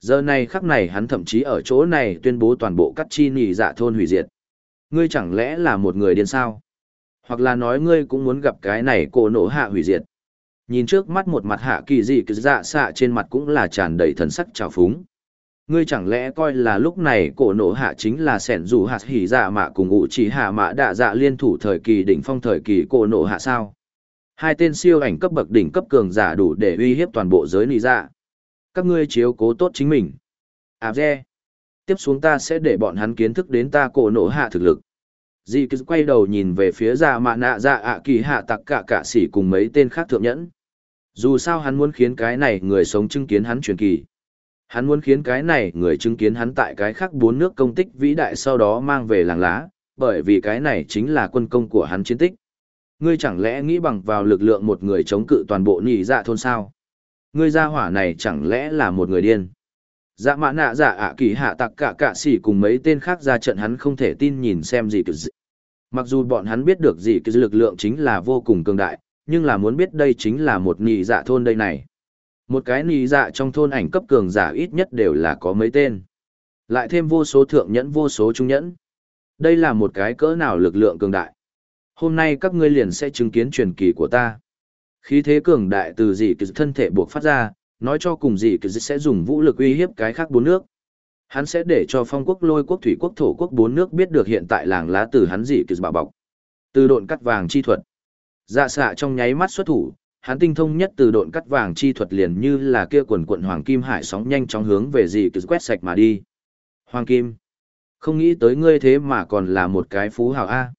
Giờ này khắc này hắn thậm chí ở chỗ này tuyên bố toàn bộ cắt chi nỉ dạ thôn hủy diệt. Ngươi chẳng lẽ là một người điên sao? Hoặc là nói ngươi cũng muốn gặp cái này cổ nổ hạ hủy diệt. Nhìn trước mắt một mặt hạ kỳ dị cứ dạ xạ trên mặt cũng là tràn đầy thần sắc trào phúng. Ngươi chẳng lẽ coi là lúc này cổ nổ hạ chính là sẻn dù hạt hỉ dạ mạ cùng ngụ chỉ hạ mạ đạ dạ liên thủ thời kỳ đỉnh phong thời kỳ cổ nổ hạ sao? Hai tên siêu ảnh cấp bậc đỉnh cấp cường giả đủ để uy hiếp toàn bộ giới nị dạ. Các ngươi chiếu cố tốt chính mình. À dè. Tiếp xuống ta sẽ để bọn hắn kiến thức đến ta cổ nổ hạ thực lực. Dì cứ quay đầu nhìn về phía giả mạ nạ dạ ạ kỳ hạ tặc cả cả sỉ cùng mấy tên khác thượng nhẫn. Dù sao hắn muốn khiến cái này người sống chứng kiến hắn truyền kỳ. Hắn muốn khiến cái này người chứng kiến hắn tại cái khác bốn nước công tích vĩ đại sau đó mang về làng lá, bởi vì cái này chính là quân công của hắn chiến tích. Ngươi chẳng lẽ nghĩ bằng vào lực lượng một người chống cự toàn bộ nhị dạ thôn sao? Ngươi ra hỏa này chẳng lẽ là một người điên? Dạ mã nạ dạ ạ kỳ hạ tặc cả cả sỉ cùng mấy tên khác ra trận hắn không thể tin nhìn xem gì cứ Mặc dù bọn hắn biết được gì cứ lực lượng chính là vô cùng cường đại, nhưng là muốn biết đây chính là một nhị dạ thôn đây này. Một cái nhị dạ trong thôn ảnh cấp cường giả ít nhất đều là có mấy tên. Lại thêm vô số thượng nhẫn vô số trung nhẫn. Đây là một cái cỡ nào lực lượng cường đại. Hôm nay các ngươi liền sẽ chứng kiến truyền kỳ của ta. Khí thế cường đại từ dị kỳ thân thể buộc phát ra, nói cho cùng dị kỳ sẽ dùng vũ lực uy hiếp cái khác bốn nước. Hắn sẽ để cho phong quốc lôi quốc thủy quốc thổ quốc bốn nước biết được hiện tại làng lá từ hắn dị kỳ bảo bọc. Từ độn cắt vàng chi thuật. Dạ xạ trong nháy mắt xuất thủ, hắn tinh thông nhất từ độn cắt vàng chi thuật liền như là kia quần quận hoàng kim hải sóng nhanh chóng hướng về dị kỳ quét sạch mà đi. Hoàng kim. Không nghĩ tới ngươi thế mà còn là một cái phú hào A.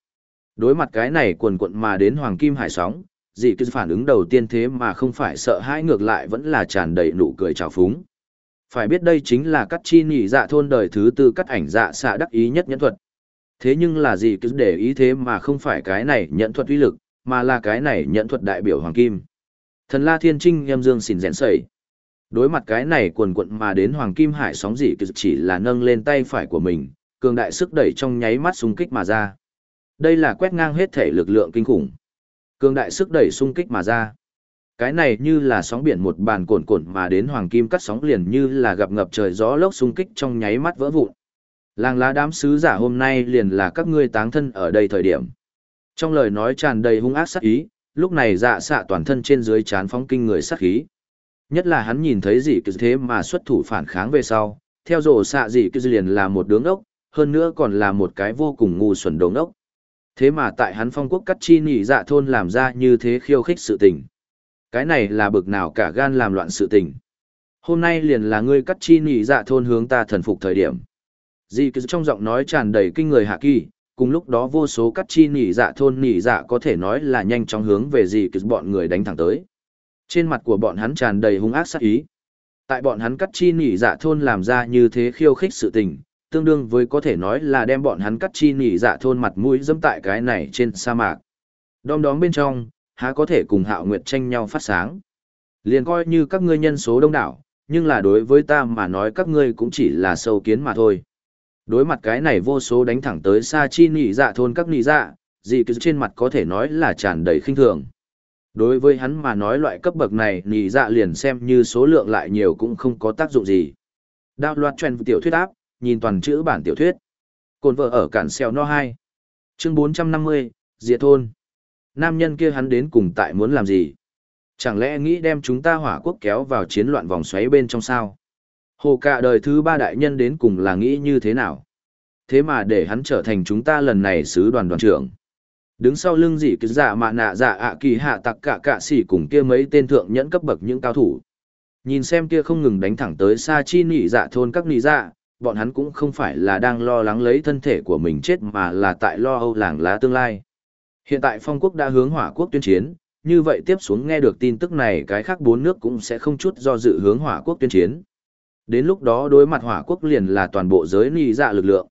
Đối mặt cái này quần quận mà đến hoàng kim hải sóng, dị cứ phản ứng đầu tiên thế mà không phải sợ hãi ngược lại vẫn là tràn đầy nụ cười trào phúng. Phải biết đây chính là cắt chi nhị dạ thôn đời thứ tư cắt ảnh dạ xạ đắc ý nhất nhẫn thuật. Thế nhưng là gì cứ để ý thế mà không phải cái này nhẫn thuật uy lực, mà là cái này nhẫn thuật đại biểu hoàng kim. Thần La Thiên Trinh em dương xỉn rẽn sẩy. Đối mặt cái này quần quận mà đến hoàng kim hải sóng dị cứ chỉ là nâng lên tay phải của mình, cường đại sức đẩy trong nháy mắt xung kích mà ra. Đây là quét ngang hết thể lực lượng kinh khủng. Cường đại sức đẩy xung kích mà ra. Cái này như là sóng biển một bàn cồn cồn mà đến hoàng kim cắt sóng liền như là gặp ngập trời gió lốc xung kích trong nháy mắt vỡ vụn. Làng lá đám sứ giả hôm nay liền là các ngươi táng thân ở đây thời điểm. Trong lời nói tràn đầy hung ác sát ý, lúc này dạ xạ toàn thân trên dưới chán phóng kinh người sát khí. Nhất là hắn nhìn thấy gì cứ thế mà xuất thủ phản kháng về sau, theo rổ xạ gì cứ liền là một đứa ốc, hơn nữa còn là một cái vô cùng ngu xuẩn đống ốc. Thế mà tại hắn phong quốc cắt chi nhị dạ thôn làm ra như thế khiêu khích sự tình. Cái này là bực nào cả gan làm loạn sự tình. Hôm nay liền là ngươi cắt chi nhị dạ thôn hướng ta thần phục thời điểm. Dì cứ trong giọng nói tràn đầy kinh người hạ kỳ, cùng lúc đó vô số cắt chi nhị dạ thôn nhị dạ có thể nói là nhanh chóng hướng về dì cứ bọn người đánh thẳng tới. Trên mặt của bọn hắn tràn đầy hung ác sát ý. Tại bọn hắn cắt chi nhị dạ thôn làm ra như thế khiêu khích sự tình, tương đương với có thể nói là đem bọn hắn cắt chi nỉ dạ thôn mặt mũi dẫm tại cái này trên sa mạc. Đom đóm bên trong, há có thể cùng hạo nguyệt tranh nhau phát sáng. Liền coi như các ngươi nhân số đông đảo, nhưng là đối với ta mà nói các ngươi cũng chỉ là sâu kiến mà thôi. Đối mặt cái này vô số đánh thẳng tới xa chi nỉ dạ thôn các nỉ dạ, gì cứ trên mặt có thể nói là tràn đầy khinh thường. Đối với hắn mà nói loại cấp bậc này nỉ dạ liền xem như số lượng lại nhiều cũng không có tác dụng gì. Đao loạt truyền tiểu thuyết áp, nhìn toàn chữ bản tiểu thuyết. Cồn vợ ở cản xèo no 2. Chương 450, Diệt thôn. Nam nhân kia hắn đến cùng tại muốn làm gì? Chẳng lẽ nghĩ đem chúng ta hỏa quốc kéo vào chiến loạn vòng xoáy bên trong sao? Hồ cả đời thứ ba đại nhân đến cùng là nghĩ như thế nào? Thế mà để hắn trở thành chúng ta lần này sứ đoàn đoàn trưởng. Đứng sau lưng dị cứ dạ mạ nạ dạ ạ kỳ hạ tặc cả cả sỉ cùng kia mấy tên thượng nhẫn cấp bậc những cao thủ. Nhìn xem kia không ngừng đánh thẳng tới xa chi nị dạ thôn các nị dạ, bọn hắn cũng không phải là đang lo lắng lấy thân thể của mình chết mà là tại lo âu làng lá tương lai. Hiện tại phong quốc đã hướng hỏa quốc tuyên chiến, như vậy tiếp xuống nghe được tin tức này cái khác bốn nước cũng sẽ không chút do dự hướng hỏa quốc tuyên chiến. Đến lúc đó đối mặt hỏa quốc liền là toàn bộ giới nì dạ lực lượng.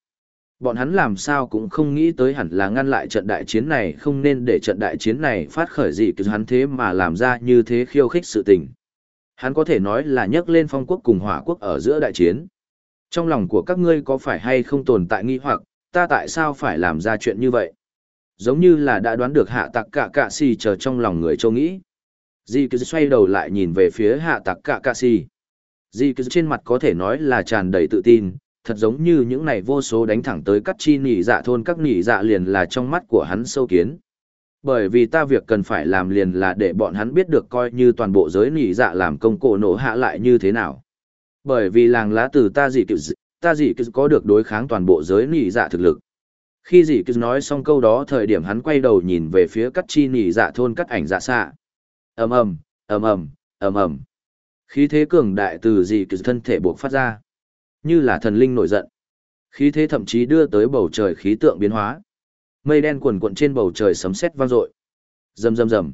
Bọn hắn làm sao cũng không nghĩ tới hẳn là ngăn lại trận đại chiến này không nên để trận đại chiến này phát khởi gì cứ hắn thế mà làm ra như thế khiêu khích sự tình. Hắn có thể nói là nhấc lên phong quốc cùng hỏa quốc ở giữa đại chiến. Trong lòng của các ngươi có phải hay không tồn tại nghi hoặc, ta tại sao phải làm ra chuyện như vậy? Giống như là đã đoán được hạ tặc cả cạ xì chờ trong lòng người châu nghĩ. Di cứ xoay đầu lại nhìn về phía hạ tặc cả cạ xì. Di cứ trên mặt có thể nói là tràn đầy tự tin, thật giống như những này vô số đánh thẳng tới cắt chi nỉ dạ thôn các nỉ dạ liền là trong mắt của hắn sâu kiến. Bởi vì ta việc cần phải làm liền là để bọn hắn biết được coi như toàn bộ giới nỉ dạ làm công cổ nổ hạ lại như thế nào. Bởi vì làng lá từ ta dị cựu ta dị cựu có được đối kháng toàn bộ giới nỉ dạ thực lực. Khi dị cựu nói xong câu đó thời điểm hắn quay đầu nhìn về phía cắt chi nỉ dạ thôn cắt ảnh dạ xạ. ầm ầm ầm ầm ầm ầm Khí thế cường đại từ dị cựu thân thể buộc phát ra. Như là thần linh nổi giận. Khí thế thậm chí đưa tới bầu trời khí tượng biến hóa. Mây đen cuồn cuộn trên bầu trời sấm sét vang dội. Rầm rầm rầm.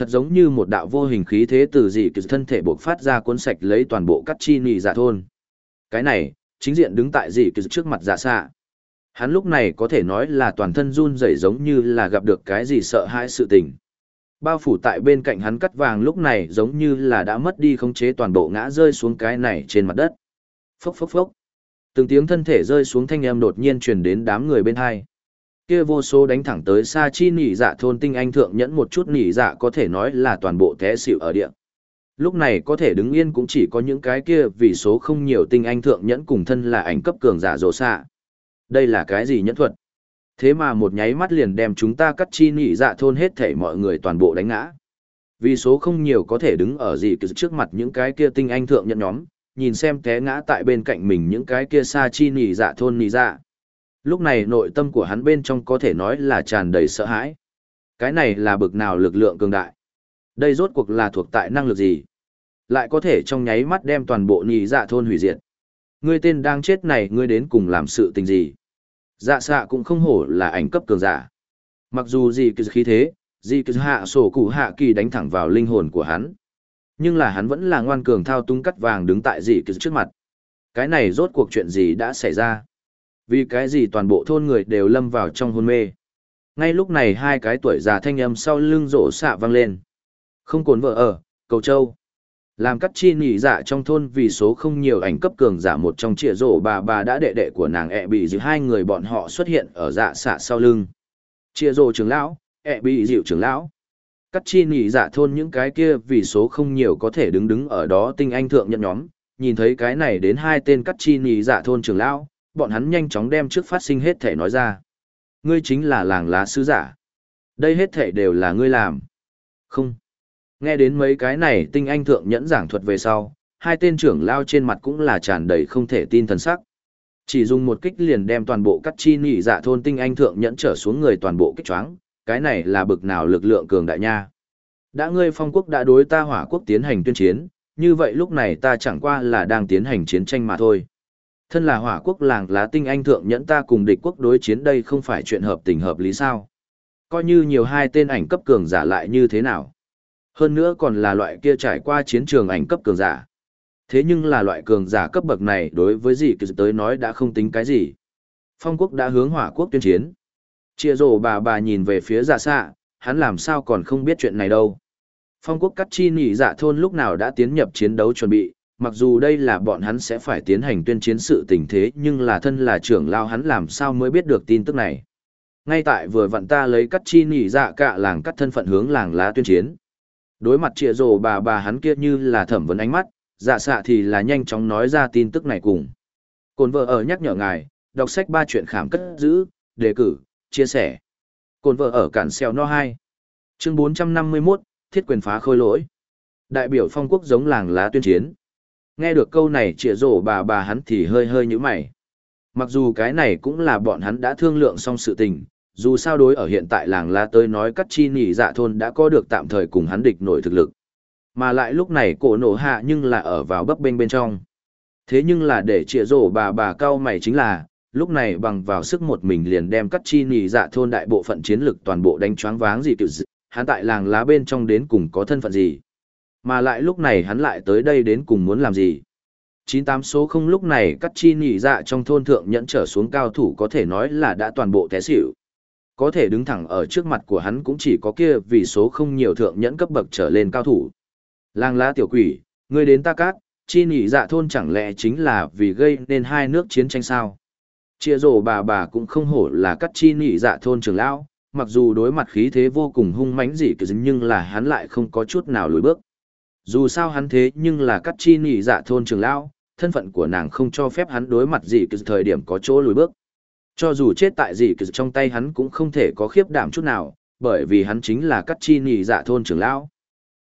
Thật giống như một đạo vô hình khí thế từ dị cựu thân thể buộc phát ra cuốn sạch lấy toàn bộ cắt chi nỉ dạ thôn. Cái này, chính diện đứng tại dị cựu trước mặt dạ xạ. Hắn lúc này có thể nói là toàn thân run rẩy giống như là gặp được cái gì sợ hãi sự tình. Bao phủ tại bên cạnh hắn cắt vàng lúc này giống như là đã mất đi khống chế toàn bộ ngã rơi xuống cái này trên mặt đất. Phốc phốc phốc. Từng tiếng thân thể rơi xuống thanh âm đột nhiên truyền đến đám người bên hai. Kia vô số đánh thẳng tới xa chi nỉ dạ thôn tinh anh thượng nhẫn một chút nỉ dạ có thể nói là toàn bộ té xỉu ở địa. Lúc này có thể đứng yên cũng chỉ có những cái kia vì số không nhiều tinh anh thượng nhẫn cùng thân là ảnh cấp cường giả rồ xạ. Đây là cái gì nhẫn thuật? Thế mà một nháy mắt liền đem chúng ta cắt chi nỉ dạ thôn hết thể mọi người toàn bộ đánh ngã. Vì số không nhiều có thể đứng ở gì trước mặt những cái kia tinh anh thượng nhẫn nhóm, nhìn xem té ngã tại bên cạnh mình những cái kia xa chi nỉ dạ thôn nỉ dạ. Lúc này nội tâm của hắn bên trong có thể nói là tràn đầy sợ hãi. Cái này là bực nào lực lượng cường đại. Đây rốt cuộc là thuộc tại năng lực gì? Lại có thể trong nháy mắt đem toàn bộ nhị dạ thôn hủy diệt. Ngươi tên đang chết này ngươi đến cùng làm sự tình gì? Dạ xạ cũng không hổ là ảnh cấp cường giả. Mặc dù gì cứ khí thế, gì cứ hạ sổ cụ hạ kỳ đánh thẳng vào linh hồn của hắn. Nhưng là hắn vẫn là ngoan cường thao tung cắt vàng đứng tại gì cứ trước mặt. Cái này rốt cuộc chuyện gì đã xảy ra? Vì cái gì toàn bộ thôn người đều lâm vào trong hôn mê. Ngay lúc này hai cái tuổi già thanh âm sau lưng rổ xạ vang lên. Không cồn vợ ở, cầu châu. Làm cắt chi nhỉ dạ trong thôn vì số không nhiều ảnh cấp cường giả một trong trịa rổ bà bà đã đệ đệ của nàng ẹ bị giữ hai người bọn họ xuất hiện ở dạ xạ sau lưng. Trịa rổ trưởng lão, ẹ bị dịu trưởng lão. Cắt chi nhỉ dạ thôn những cái kia vì số không nhiều có thể đứng đứng ở đó tinh anh thượng nhận nhóm, nhìn thấy cái này đến hai tên cắt chi nhỉ dạ thôn trưởng lão, bọn hắn nhanh chóng đem trước phát sinh hết thể nói ra. Ngươi chính là làng lá sứ giả. Đây hết thể đều là ngươi làm. Không. Nghe đến mấy cái này tinh anh thượng nhẫn giảng thuật về sau, hai tên trưởng lao trên mặt cũng là tràn đầy không thể tin thần sắc. Chỉ dùng một kích liền đem toàn bộ cắt chi nỉ dạ thôn tinh anh thượng nhẫn trở xuống người toàn bộ kích choáng, cái này là bực nào lực lượng cường đại nha. Đã ngươi phong quốc đã đối ta hỏa quốc tiến hành tuyên chiến, như vậy lúc này ta chẳng qua là đang tiến hành chiến tranh mà thôi. Thân là hỏa quốc làng lá tinh anh thượng nhẫn ta cùng địch quốc đối chiến đây không phải chuyện hợp tình hợp lý sao. Coi như nhiều hai tên ảnh cấp cường giả lại như thế nào. Hơn nữa còn là loại kia trải qua chiến trường ảnh cấp cường giả. Thế nhưng là loại cường giả cấp bậc này đối với gì kỳ tới nói đã không tính cái gì. Phong quốc đã hướng hỏa quốc tuyên chiến. Chia rổ bà bà nhìn về phía giả xạ, hắn làm sao còn không biết chuyện này đâu. Phong quốc cắt chi nỉ dạ thôn lúc nào đã tiến nhập chiến đấu chuẩn bị, mặc dù đây là bọn hắn sẽ phải tiến hành tuyên chiến sự tình thế nhưng là thân là trưởng lao hắn làm sao mới biết được tin tức này. Ngay tại vừa vặn ta lấy cắt chi nỉ dạ cả làng cắt thân phận hướng làng lá tuyên chiến. Đối mặt trịa rồ bà bà hắn kia như là thẩm vấn ánh mắt, dạ xạ thì là nhanh chóng nói ra tin tức này cùng. Cồn vợ ở nhắc nhở ngài, đọc sách ba chuyện khảm cất giữ, đề cử, chia sẻ. Cồn vợ ở cản xeo no 2. Chương 451, thiết quyền phá khôi lỗi. Đại biểu phong quốc giống làng lá tuyên chiến. Nghe được câu này trịa rổ bà bà hắn thì hơi hơi như mày. Mặc dù cái này cũng là bọn hắn đã thương lượng xong sự tình, dù sao đối ở hiện tại làng lá tới nói cắt chi nỉ dạ thôn đã có được tạm thời cùng hắn địch nổi thực lực. Mà lại lúc này cổ nổ hạ nhưng là ở vào bấp bênh bên trong. Thế nhưng là để trịa rổ bà bà cao mày chính là, lúc này bằng vào sức một mình liền đem cắt chi nỉ dạ thôn đại bộ phận chiến lực toàn bộ đánh choáng váng gì kiểu dị, hắn tại làng lá bên trong đến cùng có thân phận gì. Mà lại lúc này hắn lại tới đây đến cùng muốn làm gì. 98 số không lúc này cắt chi nhị dạ trong thôn thượng nhẫn trở xuống cao thủ có thể nói là đã toàn bộ té xỉu có thể đứng thẳng ở trước mặt của hắn cũng chỉ có kia vì số không nhiều thượng nhẫn cấp bậc trở lên cao thủ. Lang lá tiểu quỷ, ngươi đến ta cát, chi nhị dạ thôn chẳng lẽ chính là vì gây nên hai nước chiến tranh sao? Chia rổ bà bà cũng không hổ là cắt chi nhị dạ thôn trưởng lão, mặc dù đối mặt khí thế vô cùng hung mãnh dị kỳ nhưng là hắn lại không có chút nào lùi bước. Dù sao hắn thế nhưng là cắt chi nỉ dạ thôn trường lão, thân phận của nàng không cho phép hắn đối mặt gì cứ thời điểm có chỗ lùi bước. Cho dù chết tại gì cứ trong tay hắn cũng không thể có khiếp đảm chút nào, bởi vì hắn chính là cắt chi nỉ dạ thôn trưởng lão.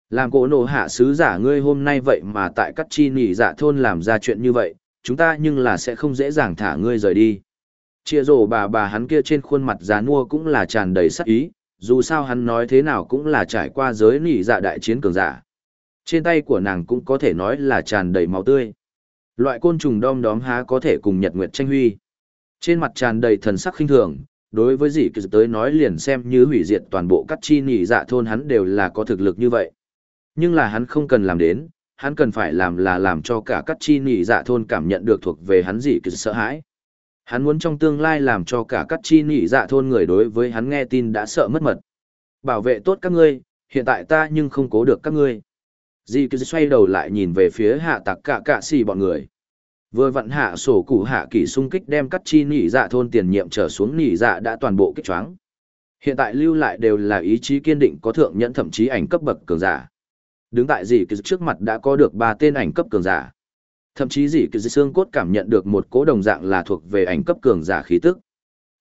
Làm cổ nổ hạ sứ giả ngươi hôm nay vậy mà tại cắt chi nỉ dạ thôn làm ra chuyện như vậy, chúng ta nhưng là sẽ không dễ dàng thả ngươi rời đi. Chia rổ bà bà hắn kia trên khuôn mặt già nua cũng là tràn đầy sắc ý, dù sao hắn nói thế nào cũng là trải qua giới nỉ dạ đại chiến cường giả. Trên tay của nàng cũng có thể nói là tràn đầy máu tươi. Loại côn trùng đom đóm há có thể cùng nhật nguyệt tranh huy. Trên mặt tràn đầy thần sắc khinh thường, đối với dị kỳ tới nói liền xem như hủy diệt toàn bộ các chi nỉ dạ thôn hắn đều là có thực lực như vậy. Nhưng là hắn không cần làm đến, hắn cần phải làm là làm cho cả các chi nỉ dạ thôn cảm nhận được thuộc về hắn dị kỳ sợ hãi. Hắn muốn trong tương lai làm cho cả các chi nỉ dạ thôn người đối với hắn nghe tin đã sợ mất mật. Bảo vệ tốt các ngươi, hiện tại ta nhưng không cố được các ngươi. Dì cứ xoay đầu lại nhìn về phía hạ tặc cả cạ xì bọn người. Vừa vặn hạ sổ cụ hạ kỳ xung kích đem cắt chi nỉ dạ thôn tiền nhiệm trở xuống nỉ dạ đã toàn bộ kích choáng. Hiện tại lưu lại đều là ý chí kiên định có thượng nhẫn thậm chí ảnh cấp bậc cường giả. Đứng tại dì cứ trước mặt đã có được ba tên ảnh cấp cường giả. Thậm chí dì cứ xương cốt cảm nhận được một cố đồng dạng là thuộc về ảnh cấp cường giả khí tức.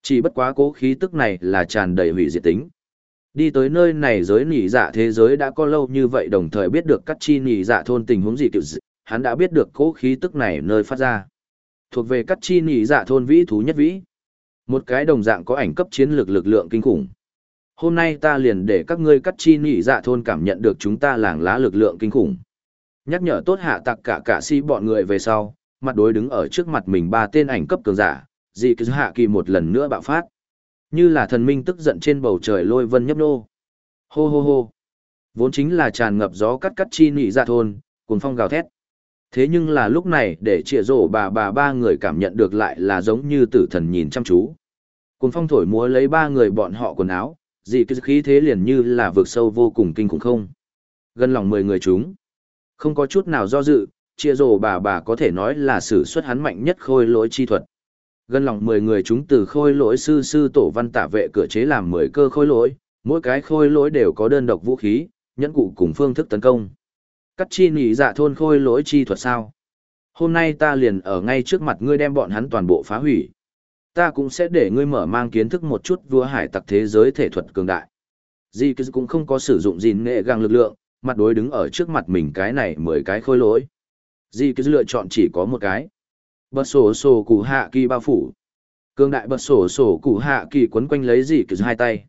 Chỉ bất quá cố khí tức này là tràn đầy hủy diệt tính. Đi tới nơi này giới nỉ dạ thế giới đã có lâu như vậy đồng thời biết được các chi nỉ dạ thôn tình huống gì kiểu gì, hắn đã biết được cố khí tức này nơi phát ra. Thuộc về các chi nỉ dạ thôn vĩ thú nhất vĩ. Một cái đồng dạng có ảnh cấp chiến lược lực lượng kinh khủng. Hôm nay ta liền để các ngươi cắt chi nỉ dạ thôn cảm nhận được chúng ta làng lá lực lượng kinh khủng. Nhắc nhở tốt hạ tặc cả cả si bọn người về sau, mặt đối đứng ở trước mặt mình ba tên ảnh cấp cường giả, dị cứ hạ kỳ một lần nữa bạo phát. Như là thần minh tức giận trên bầu trời lôi vân nhấp nô. Hô hô hô. Vốn chính là tràn ngập gió cắt cắt chi nị ra thôn, cuồng phong gào thét. Thế nhưng là lúc này để trịa rổ bà bà ba người cảm nhận được lại là giống như tử thần nhìn chăm chú. Cuồng phong thổi múa lấy ba người bọn họ quần áo, dị cái khí thế liền như là vượt sâu vô cùng kinh khủng không. Gần lòng mười người chúng. Không có chút nào do dự, trịa rổ bà bà có thể nói là sử xuất hắn mạnh nhất khôi lỗi chi thuật. Gần lòng 10 người chúng từ khôi lỗi sư sư tổ văn tạ vệ cửa chế làm 10 cơ khôi lỗi, mỗi cái khôi lỗi đều có đơn độc vũ khí, nhẫn cụ cùng phương thức tấn công. Cắt chi nỉ dạ thôn khôi lỗi chi thuật sao? Hôm nay ta liền ở ngay trước mặt ngươi đem bọn hắn toàn bộ phá hủy. Ta cũng sẽ để ngươi mở mang kiến thức một chút vua hải tặc thế giới thể thuật cường đại. Di cũng không có sử dụng gìn nghệ găng lực lượng, mặt đối đứng ở trước mặt mình cái này mười cái khôi lỗi. Di lựa chọn chỉ có một cái. Bật sổ sổ cụ hạ kỳ bao phủ. Cương đại bật sổ sổ cụ hạ kỳ quấn quanh lấy dì cứ hai tay.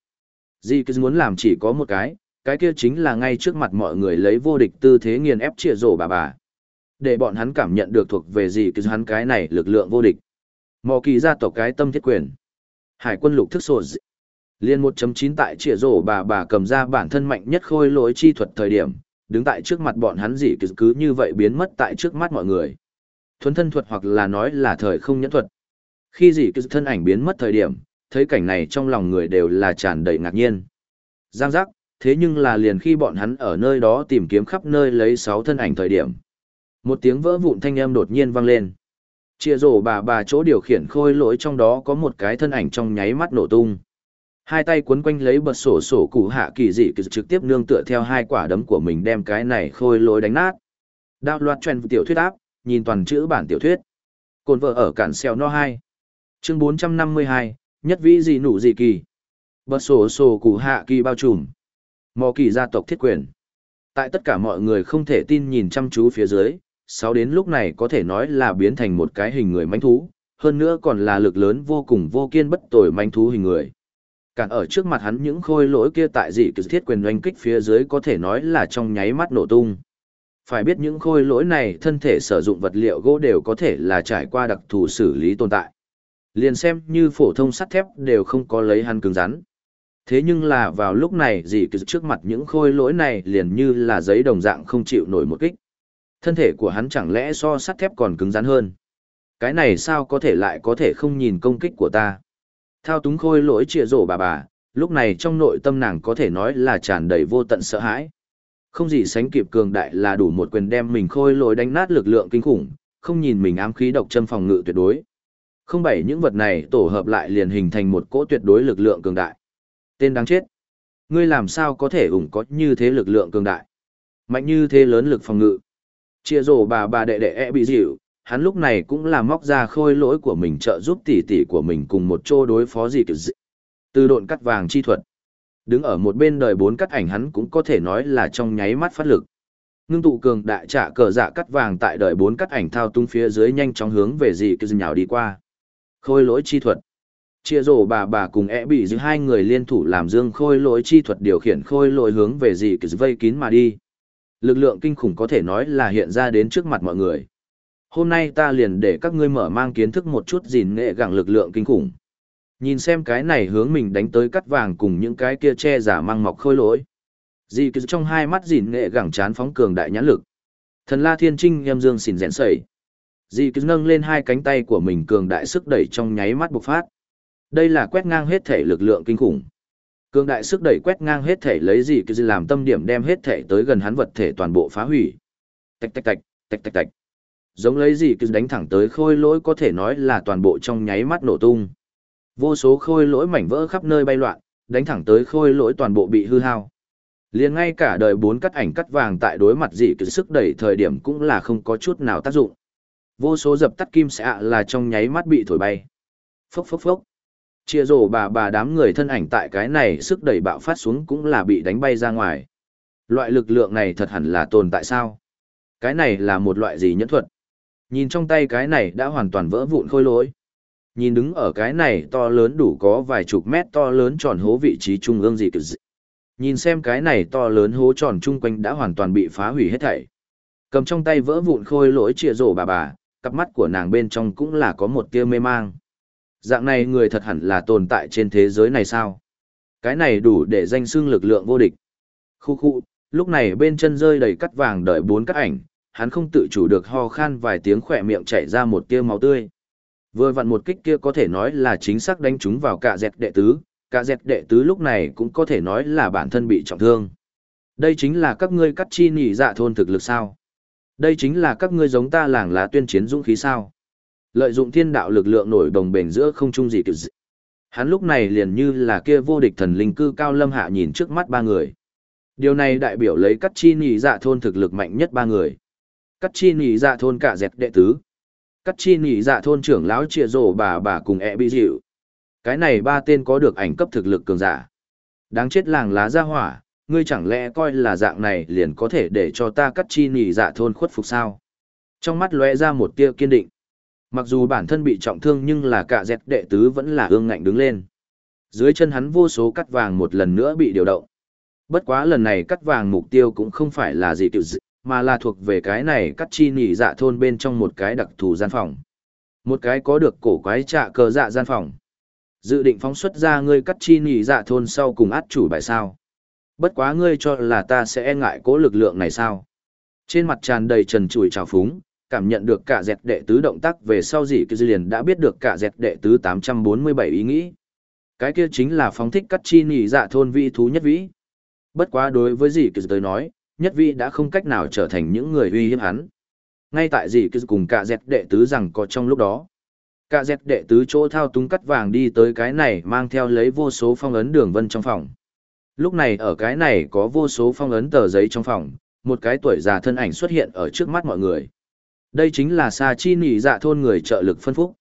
Dì cứ muốn làm chỉ có một cái, cái kia chính là ngay trước mặt mọi người lấy vô địch tư thế nghiền ép chĩa rổ bà bà. Để bọn hắn cảm nhận được thuộc về dì cứ hắn cái này lực lượng vô địch. Mò kỳ gia tộc cái tâm thiết quyền. Hải quân lục thức sổ dị. Liên 1.9 tại chĩa rổ bà bà cầm ra bản thân mạnh nhất khôi lỗi chi thuật thời điểm, đứng tại trước mặt bọn hắn dì cứ, cứ như vậy biến mất tại trước mắt mọi người thuấn thân thuật hoặc là nói là thời không nhẫn thuật. Khi dị cứ thân ảnh biến mất thời điểm, thấy cảnh này trong lòng người đều là tràn đầy ngạc nhiên. Giang giác, thế nhưng là liền khi bọn hắn ở nơi đó tìm kiếm khắp nơi lấy sáu thân ảnh thời điểm. Một tiếng vỡ vụn thanh âm đột nhiên vang lên. Chia rổ bà bà chỗ điều khiển khôi lỗi trong đó có một cái thân ảnh trong nháy mắt nổ tung. Hai tay cuốn quanh lấy bật sổ sổ cụ hạ kỳ dị trực tiếp nương tựa theo hai quả đấm của mình đem cái này khôi lỗi đánh nát. Đạo loạt truyền tiểu thuyết áp, nhìn toàn chữ bản tiểu thuyết. Cồn vợ ở cản xèo no 2. Chương 452, nhất vĩ gì nụ gì kỳ. Bật sổ sổ cụ hạ kỳ bao trùm. Mò kỳ gia tộc thiết quyền. Tại tất cả mọi người không thể tin nhìn chăm chú phía dưới, sáu đến lúc này có thể nói là biến thành một cái hình người manh thú, hơn nữa còn là lực lớn vô cùng vô kiên bất tồi manh thú hình người. Cản ở trước mặt hắn những khôi lỗi kia tại dị kỳ thiết quyền oanh kích phía dưới có thể nói là trong nháy mắt nổ tung. Phải biết những khôi lỗi này thân thể sử dụng vật liệu gỗ đều có thể là trải qua đặc thù xử lý tồn tại. Liền xem như phổ thông sắt thép đều không có lấy hắn cứng rắn. Thế nhưng là vào lúc này gì cứ trước mặt những khôi lỗi này liền như là giấy đồng dạng không chịu nổi một kích. Thân thể của hắn chẳng lẽ so sắt thép còn cứng rắn hơn. Cái này sao có thể lại có thể không nhìn công kích của ta. Thao túng khôi lỗi trịa rổ bà bà, lúc này trong nội tâm nàng có thể nói là tràn đầy vô tận sợ hãi. Không gì sánh kịp cường đại là đủ một quyền đem mình khôi lỗi đánh nát lực lượng kinh khủng, không nhìn mình ám khí độc châm phòng ngự tuyệt đối. Không bảy những vật này tổ hợp lại liền hình thành một cỗ tuyệt đối lực lượng cường đại. Tên đáng chết. Ngươi làm sao có thể ủng có như thế lực lượng cường đại? Mạnh như thế lớn lực phòng ngự. Chia rổ bà bà đệ đệ e bị dịu, hắn lúc này cũng là móc ra khôi lỗi của mình trợ giúp tỷ tỷ của mình cùng một chỗ đối phó gì kiểu dị. Từ độn cắt vàng chi thuật. Đứng ở một bên đời bốn cắt ảnh hắn cũng có thể nói là trong nháy mắt phát lực. Ngưng tụ cường đại trả cờ dạ cắt vàng tại đời bốn cắt ảnh thao tung phía dưới nhanh chóng hướng về gì cứ nhào đi qua. Khôi lỗi chi thuật. Chia rổ bà bà cùng e bị giữ hai người liên thủ làm dương khôi lỗi chi thuật điều khiển khôi lỗi hướng về gì cứ vây kín mà đi. Lực lượng kinh khủng có thể nói là hiện ra đến trước mặt mọi người. Hôm nay ta liền để các ngươi mở mang kiến thức một chút gìn nghệ gẳng lực lượng kinh khủng. Nhìn xem cái này hướng mình đánh tới cắt vàng cùng những cái kia che giả mang mọc khôi lỗi. Dì cứ trong hai mắt dìn nghệ gẳng chán phóng cường đại nhãn lực. Thần la thiên trinh nhâm dương xỉn rẽn sẩy. Dì cứ nâng lên hai cánh tay của mình cường đại sức đẩy trong nháy mắt bộc phát. Đây là quét ngang hết thể lực lượng kinh khủng. Cường đại sức đẩy quét ngang hết thể lấy gì cứ làm tâm điểm đem hết thể tới gần hắn vật thể toàn bộ phá hủy. Tạch tạch tạch, tạch tạch tạch. Giống lấy gì cứ đánh thẳng tới khôi lỗi có thể nói là toàn bộ trong nháy mắt nổ tung. Vô số khôi lỗi mảnh vỡ khắp nơi bay loạn, đánh thẳng tới khôi lỗi toàn bộ bị hư hao. Liền ngay cả đời bốn cắt ảnh cắt vàng tại đối mặt dị cứ sức đẩy thời điểm cũng là không có chút nào tác dụng. Vô số dập tắt kim xạ là trong nháy mắt bị thổi bay. Phốc phốc phốc chia rổ bà bà đám người thân ảnh tại cái này sức đẩy bạo phát xuống cũng là bị đánh bay ra ngoài. Loại lực lượng này thật hẳn là tồn tại sao? Cái này là một loại gì nhẫn thuật? Nhìn trong tay cái này đã hoàn toàn vỡ vụn khôi lỗi. Nhìn đứng ở cái này to lớn đủ có vài chục mét to lớn tròn hố vị trí trung ương gì cực dị. Nhìn xem cái này to lớn hố tròn chung quanh đã hoàn toàn bị phá hủy hết thảy. Cầm trong tay vỡ vụn khôi lỗi chia rổ bà bà, cặp mắt của nàng bên trong cũng là có một tia mê mang. Dạng này người thật hẳn là tồn tại trên thế giới này sao? Cái này đủ để danh xưng lực lượng vô địch. Khu khu, lúc này bên chân rơi đầy cắt vàng đợi bốn cắt ảnh, hắn không tự chủ được ho khan vài tiếng khỏe miệng chảy ra một tia máu tươi. Vừa vặn một kích kia có thể nói là chính xác đánh trúng vào cả dẹt đệ tứ, cả dẹt đệ tứ lúc này cũng có thể nói là bản thân bị trọng thương. Đây chính là các ngươi cắt chi nỉ dạ thôn thực lực sao? Đây chính là các ngươi giống ta làng lá tuyên chiến dũng khí sao? Lợi dụng thiên đạo lực lượng nổi đồng bền giữa không trung gì kiểu dị. Hắn lúc này liền như là kia vô địch thần linh cư cao lâm hạ nhìn trước mắt ba người. Điều này đại biểu lấy cắt chi nỉ dạ thôn thực lực mạnh nhất ba người. Cắt chi nỉ dạ thôn cả dẹt đệ tứ. Cắt chi nỉ dạ thôn trưởng lão chia rổ bà bà cùng e bị dịu. Cái này ba tên có được ảnh cấp thực lực cường giả. Đáng chết làng lá ra hỏa, ngươi chẳng lẽ coi là dạng này liền có thể để cho ta cắt chi nỉ dạ thôn khuất phục sao? Trong mắt lóe ra một tia kiên định. Mặc dù bản thân bị trọng thương nhưng là cả dẹt đệ tứ vẫn là ương ngạnh đứng lên. Dưới chân hắn vô số cắt vàng một lần nữa bị điều động. Bất quá lần này cắt vàng mục tiêu cũng không phải là gì kiểu dị, mà là thuộc về cái này cắt chi nỉ dạ thôn bên trong một cái đặc thù gian phòng. Một cái có được cổ quái trạ cờ dạ gian phòng. Dự định phóng xuất ra ngươi cắt chi nỉ dạ thôn sau cùng át chủ bài sao. Bất quá ngươi cho là ta sẽ e ngại cố lực lượng này sao. Trên mặt tràn đầy trần trùi trào phúng, cảm nhận được cả dẹt đệ tứ động tác về sau gì kia liền đã biết được cả dẹt đệ tứ 847 ý nghĩ. Cái kia chính là phóng thích cắt chi nỉ dạ thôn vi thú nhất vĩ. Bất quá đối với gì kia tới nói, nhất Vi đã không cách nào trở thành những người uy hiếp hắn. Ngay tại gì cứ cùng cả dẹt đệ tứ rằng có trong lúc đó. Cả dẹt đệ tứ chỗ thao túng cắt vàng đi tới cái này mang theo lấy vô số phong ấn đường vân trong phòng. Lúc này ở cái này có vô số phong ấn tờ giấy trong phòng, một cái tuổi già thân ảnh xuất hiện ở trước mắt mọi người. Đây chính là Sa Chi Nỉ Dạ thôn người trợ lực phân phúc.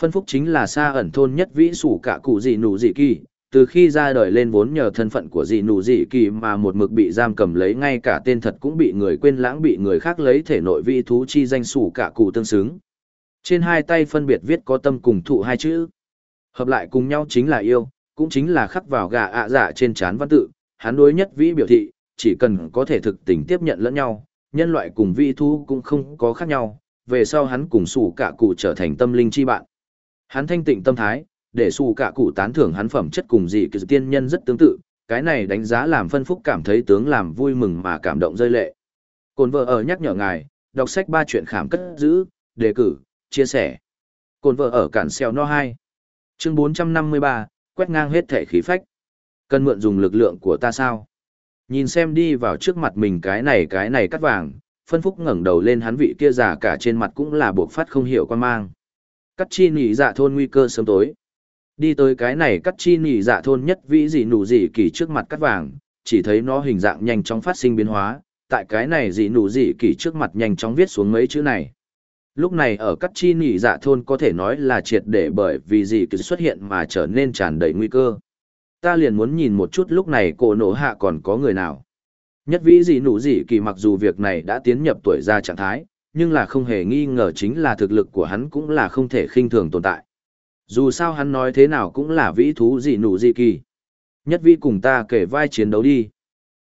Phân phúc chính là Sa ẩn thôn nhất vĩ sủ cả cụ gì nụ gì kỳ, từ khi ra đời lên vốn nhờ thân phận của dị nụ dị kỳ mà một mực bị giam cầm lấy ngay cả tên thật cũng bị người quên lãng bị người khác lấy thể nội vị thú chi danh sủ cả cụ tương xứng. Trên hai tay phân biệt viết có tâm cùng thụ hai chữ. Hợp lại cùng nhau chính là yêu, cũng chính là khắc vào gà ạ dạ trên chán văn tự, hắn đối nhất vĩ biểu thị, chỉ cần có thể thực tình tiếp nhận lẫn nhau, nhân loại cùng vị thú cũng không có khác nhau, về sau hắn cùng sủ cả cụ trở thành tâm linh chi bạn. Hắn thanh tịnh tâm thái, để xù cả cụ tán thưởng hắn phẩm chất cùng dị kỳ tiên nhân rất tương tự, cái này đánh giá làm phân phúc cảm thấy tướng làm vui mừng mà cảm động rơi lệ. Cồn vợ ở nhắc nhở ngài, đọc sách ba chuyện khảm cất giữ, đề cử, chia sẻ. Cồn vợ ở cản xeo no 2. Chương 453, quét ngang hết thể khí phách. Cần mượn dùng lực lượng của ta sao? Nhìn xem đi vào trước mặt mình cái này cái này cắt vàng, phân phúc ngẩng đầu lên hắn vị kia già cả trên mặt cũng là buộc phát không hiểu quan mang. Cắt chi nỉ dạ thôn nguy cơ sớm tối. Đi tới cái này cắt chi nỉ dạ thôn nhất vĩ dị nụ dị kỳ trước mặt cắt vàng, chỉ thấy nó hình dạng nhanh chóng phát sinh biến hóa, tại cái này dị nụ dị kỳ trước mặt nhanh chóng viết xuống mấy chữ này. Lúc này ở Cắt chi nỉ dạ thôn có thể nói là triệt để bởi vì dị kỳ xuất hiện mà trở nên tràn đầy nguy cơ. Ta liền muốn nhìn một chút lúc này cổ nổ hạ còn có người nào. Nhất vĩ dị nụ dị kỳ mặc dù việc này đã tiến nhập tuổi ra trạng thái, nhưng là không hề nghi ngờ chính là thực lực của hắn cũng là không thể khinh thường tồn tại. Dù sao hắn nói thế nào cũng là vĩ thú dị nụ dị kỳ. Nhất vĩ cùng ta kể vai chiến đấu đi.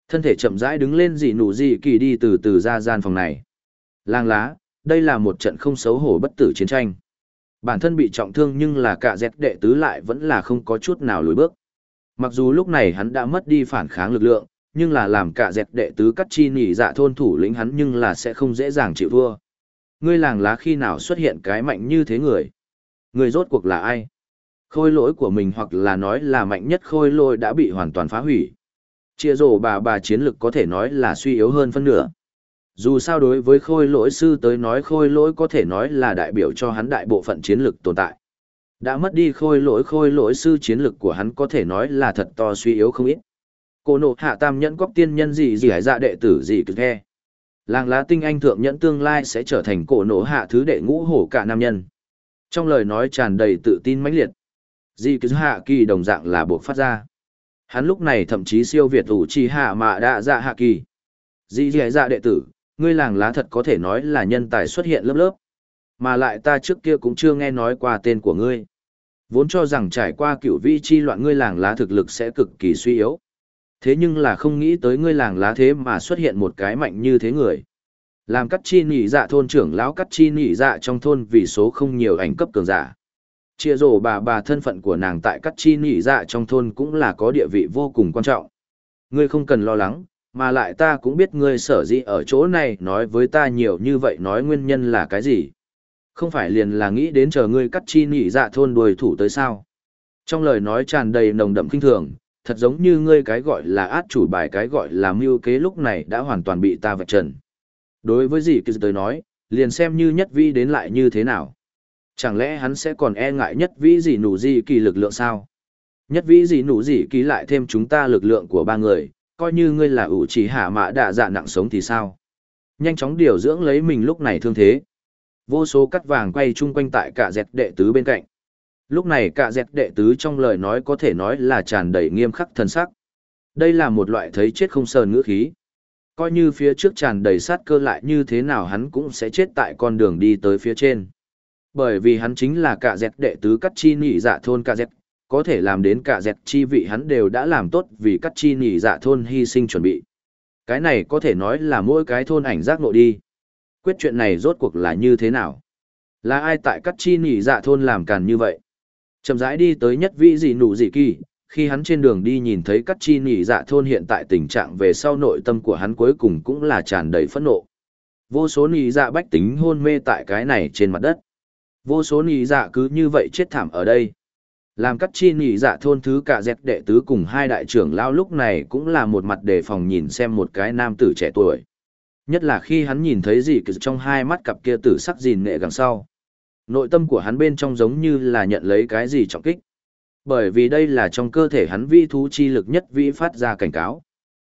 Thân thể chậm rãi đứng lên dị nụ dị kỳ đi từ từ ra gian phòng này. Lang lá, đây là một trận không xấu hổ bất tử chiến tranh. Bản thân bị trọng thương nhưng là cả dẹt đệ tứ lại vẫn là không có chút nào lùi bước. Mặc dù lúc này hắn đã mất đi phản kháng lực lượng, nhưng là làm cả dẹt đệ tứ cắt chi nỉ dạ thôn thủ lĩnh hắn nhưng là sẽ không dễ dàng chịu thua. Ngươi làng lá khi nào xuất hiện cái mạnh như thế người? Người rốt cuộc là ai? Khôi lỗi của mình hoặc là nói là mạnh nhất khôi lỗi đã bị hoàn toàn phá hủy. Chia rổ bà bà chiến lực có thể nói là suy yếu hơn phân nửa. Dù sao đối với khôi lỗi sư tới nói khôi lỗi có thể nói là đại biểu cho hắn đại bộ phận chiến lực tồn tại. Đã mất đi khôi lỗi khôi lỗi sư chiến lực của hắn có thể nói là thật to suy yếu không ít. Cô nộ hạ tam nhẫn cóc tiên nhân gì gì hải dạ đệ tử gì cực nghe. Làng lá tinh anh thượng nhẫn tương lai sẽ trở thành cổ nộ hạ thứ đệ ngũ hổ cả nam nhân. Trong lời nói tràn đầy tự tin mãnh liệt. Di cứ hạ kỳ đồng dạng là buộc phát ra. Hắn lúc này thậm chí siêu việt ủ chi hạ mạ đạ dạ hạ kỳ. Di dì dạ đệ tử, ngươi làng lá thật có thể nói là nhân tài xuất hiện lớp lớp. Mà lại ta trước kia cũng chưa nghe nói qua tên của ngươi. Vốn cho rằng trải qua cựu vi chi loạn ngươi làng lá thực lực sẽ cực kỳ suy yếu. Thế nhưng là không nghĩ tới ngươi làng lá thế mà xuất hiện một cái mạnh như thế người. Làm cắt chi nỉ dạ thôn trưởng lão cắt chi nỉ dạ trong thôn vì số không nhiều ảnh cấp cường giả. Chia rổ bà bà thân phận của nàng tại cắt chi nỉ dạ trong thôn cũng là có địa vị vô cùng quan trọng. Ngươi không cần lo lắng, mà lại ta cũng biết ngươi sở dĩ ở chỗ này nói với ta nhiều như vậy nói nguyên nhân là cái gì. Không phải liền là nghĩ đến chờ ngươi cắt chi nỉ dạ thôn đuổi thủ tới sao. Trong lời nói tràn đầy nồng đậm kinh thường, thật giống như ngươi cái gọi là át chủ bài cái gọi là mưu kế lúc này đã hoàn toàn bị ta vạch trần. Đối với gì cứ tới nói, liền xem như nhất vi đến lại như thế nào. Chẳng lẽ hắn sẽ còn e ngại nhất vĩ gì nụ gì kỳ lực lượng sao? Nhất vĩ gì nụ gì kỳ lại thêm chúng ta lực lượng của ba người, coi như ngươi là ủ chỉ hạ mã đạ dạ nặng sống thì sao? Nhanh chóng điều dưỡng lấy mình lúc này thương thế. Vô số cắt vàng quay chung quanh tại cả dẹt đệ tứ bên cạnh. Lúc này cả dẹt đệ tứ trong lời nói có thể nói là tràn đầy nghiêm khắc thần sắc. Đây là một loại thấy chết không sờn ngữ khí. Coi như phía trước tràn đầy sát cơ lại như thế nào hắn cũng sẽ chết tại con đường đi tới phía trên. Bởi vì hắn chính là cả dẹt đệ tứ cắt chi nỉ dạ thôn cả dẹt, có thể làm đến cả dẹt chi vị hắn đều đã làm tốt vì cắt chi nỉ dạ thôn hy sinh chuẩn bị. Cái này có thể nói là mỗi cái thôn ảnh giác nội đi. Quyết chuyện này rốt cuộc là như thế nào? Là ai tại cắt chi nỉ dạ thôn làm càn như vậy? chậm rãi đi tới nhất vị gì nụ gì kỳ, khi hắn trên đường đi nhìn thấy cắt chi nỉ dạ thôn hiện tại tình trạng về sau nội tâm của hắn cuối cùng cũng là tràn đầy phẫn nộ. Vô số nỉ dạ bách tính hôn mê tại cái này trên mặt đất. Vô số nỉ dạ cứ như vậy chết thảm ở đây. Làm cắt chi nỉ dạ thôn thứ cả dẹt đệ tứ cùng hai đại trưởng lao lúc này cũng là một mặt đề phòng nhìn xem một cái nam tử trẻ tuổi. Nhất là khi hắn nhìn thấy gì trong hai mắt cặp kia tử sắc dìn nghệ gằng sau nội tâm của hắn bên trong giống như là nhận lấy cái gì trọng kích. Bởi vì đây là trong cơ thể hắn vi thú chi lực nhất vĩ phát ra cảnh cáo.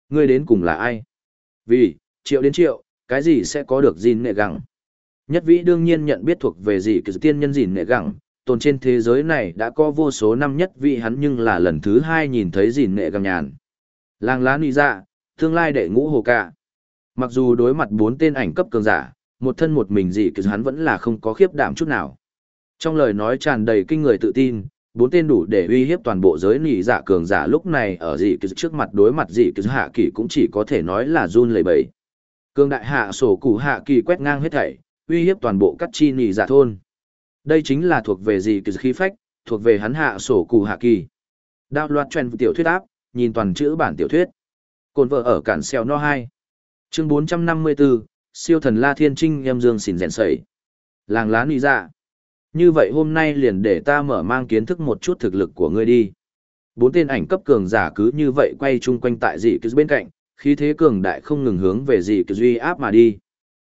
Ngươi đến cùng là ai? Vì, triệu đến triệu, cái gì sẽ có được gìn nệ gẳng? Nhất vĩ đương nhiên nhận biết thuộc về gì kỳ tiên nhân gìn nệ gẳng, tồn trên thế giới này đã có vô số năm nhất vị hắn nhưng là lần thứ hai nhìn thấy gìn nệ gẳng nhàn. Làng lá nị dạ, tương lai đệ ngũ hồ ca. Mặc dù đối mặt bốn tên ảnh cấp cường giả, một thân một mình gì kỳ hắn vẫn là không có khiếp đảm chút nào. Trong lời nói tràn đầy kinh người tự tin, bốn tên đủ để uy hiếp toàn bộ giới nỉ dạ cường giả lúc này ở dị kỳ trước mặt đối mặt dị kỳ hạ kỳ cũng chỉ có thể nói là run lẩy bẩy. Cường đại hạ sổ cụ hạ kỳ quét ngang hết thảy, uy hiếp toàn bộ các chi nỉ dạ thôn. Đây chính là thuộc về dị kỳ khí phách, thuộc về hắn hạ sổ cụ hạ kỳ. Đạo loạt truyền tiểu thuyết áp, nhìn toàn chữ bản tiểu thuyết. Cồn vợ ở cản xeo no 2. Chương 454, siêu thần La Thiên Trinh em dương xỉn rèn sẩy. Làng lá nỉ dạ. Như vậy hôm nay liền để ta mở mang kiến thức một chút thực lực của ngươi đi. Bốn tên ảnh cấp cường giả cứ như vậy quay chung quanh tại dị cứ bên cạnh, khí thế cường đại không ngừng hướng về dị cứ duy áp mà đi.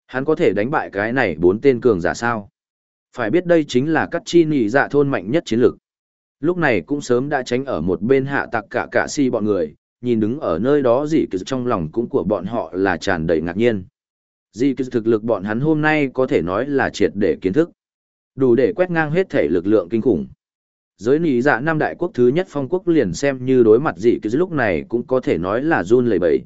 Hắn có thể đánh bại cái này bốn tên cường giả sao? Phải biết đây chính là cắt chi nì dạ thôn mạnh nhất chiến lực. Lúc này cũng sớm đã tránh ở một bên hạ tặc cả cả si bọn người, nhìn đứng ở nơi đó dị kỳ trong lòng cũng của bọn họ là tràn đầy ngạc nhiên. Dị kỳ thực lực bọn hắn hôm nay có thể nói là triệt để kiến thức. Đủ để quét ngang hết thể lực lượng kinh khủng. Giới nỉ dạ năm đại quốc thứ nhất phong quốc liền xem như đối mặt dị kỳ lúc này cũng có thể nói là run lẩy bẩy.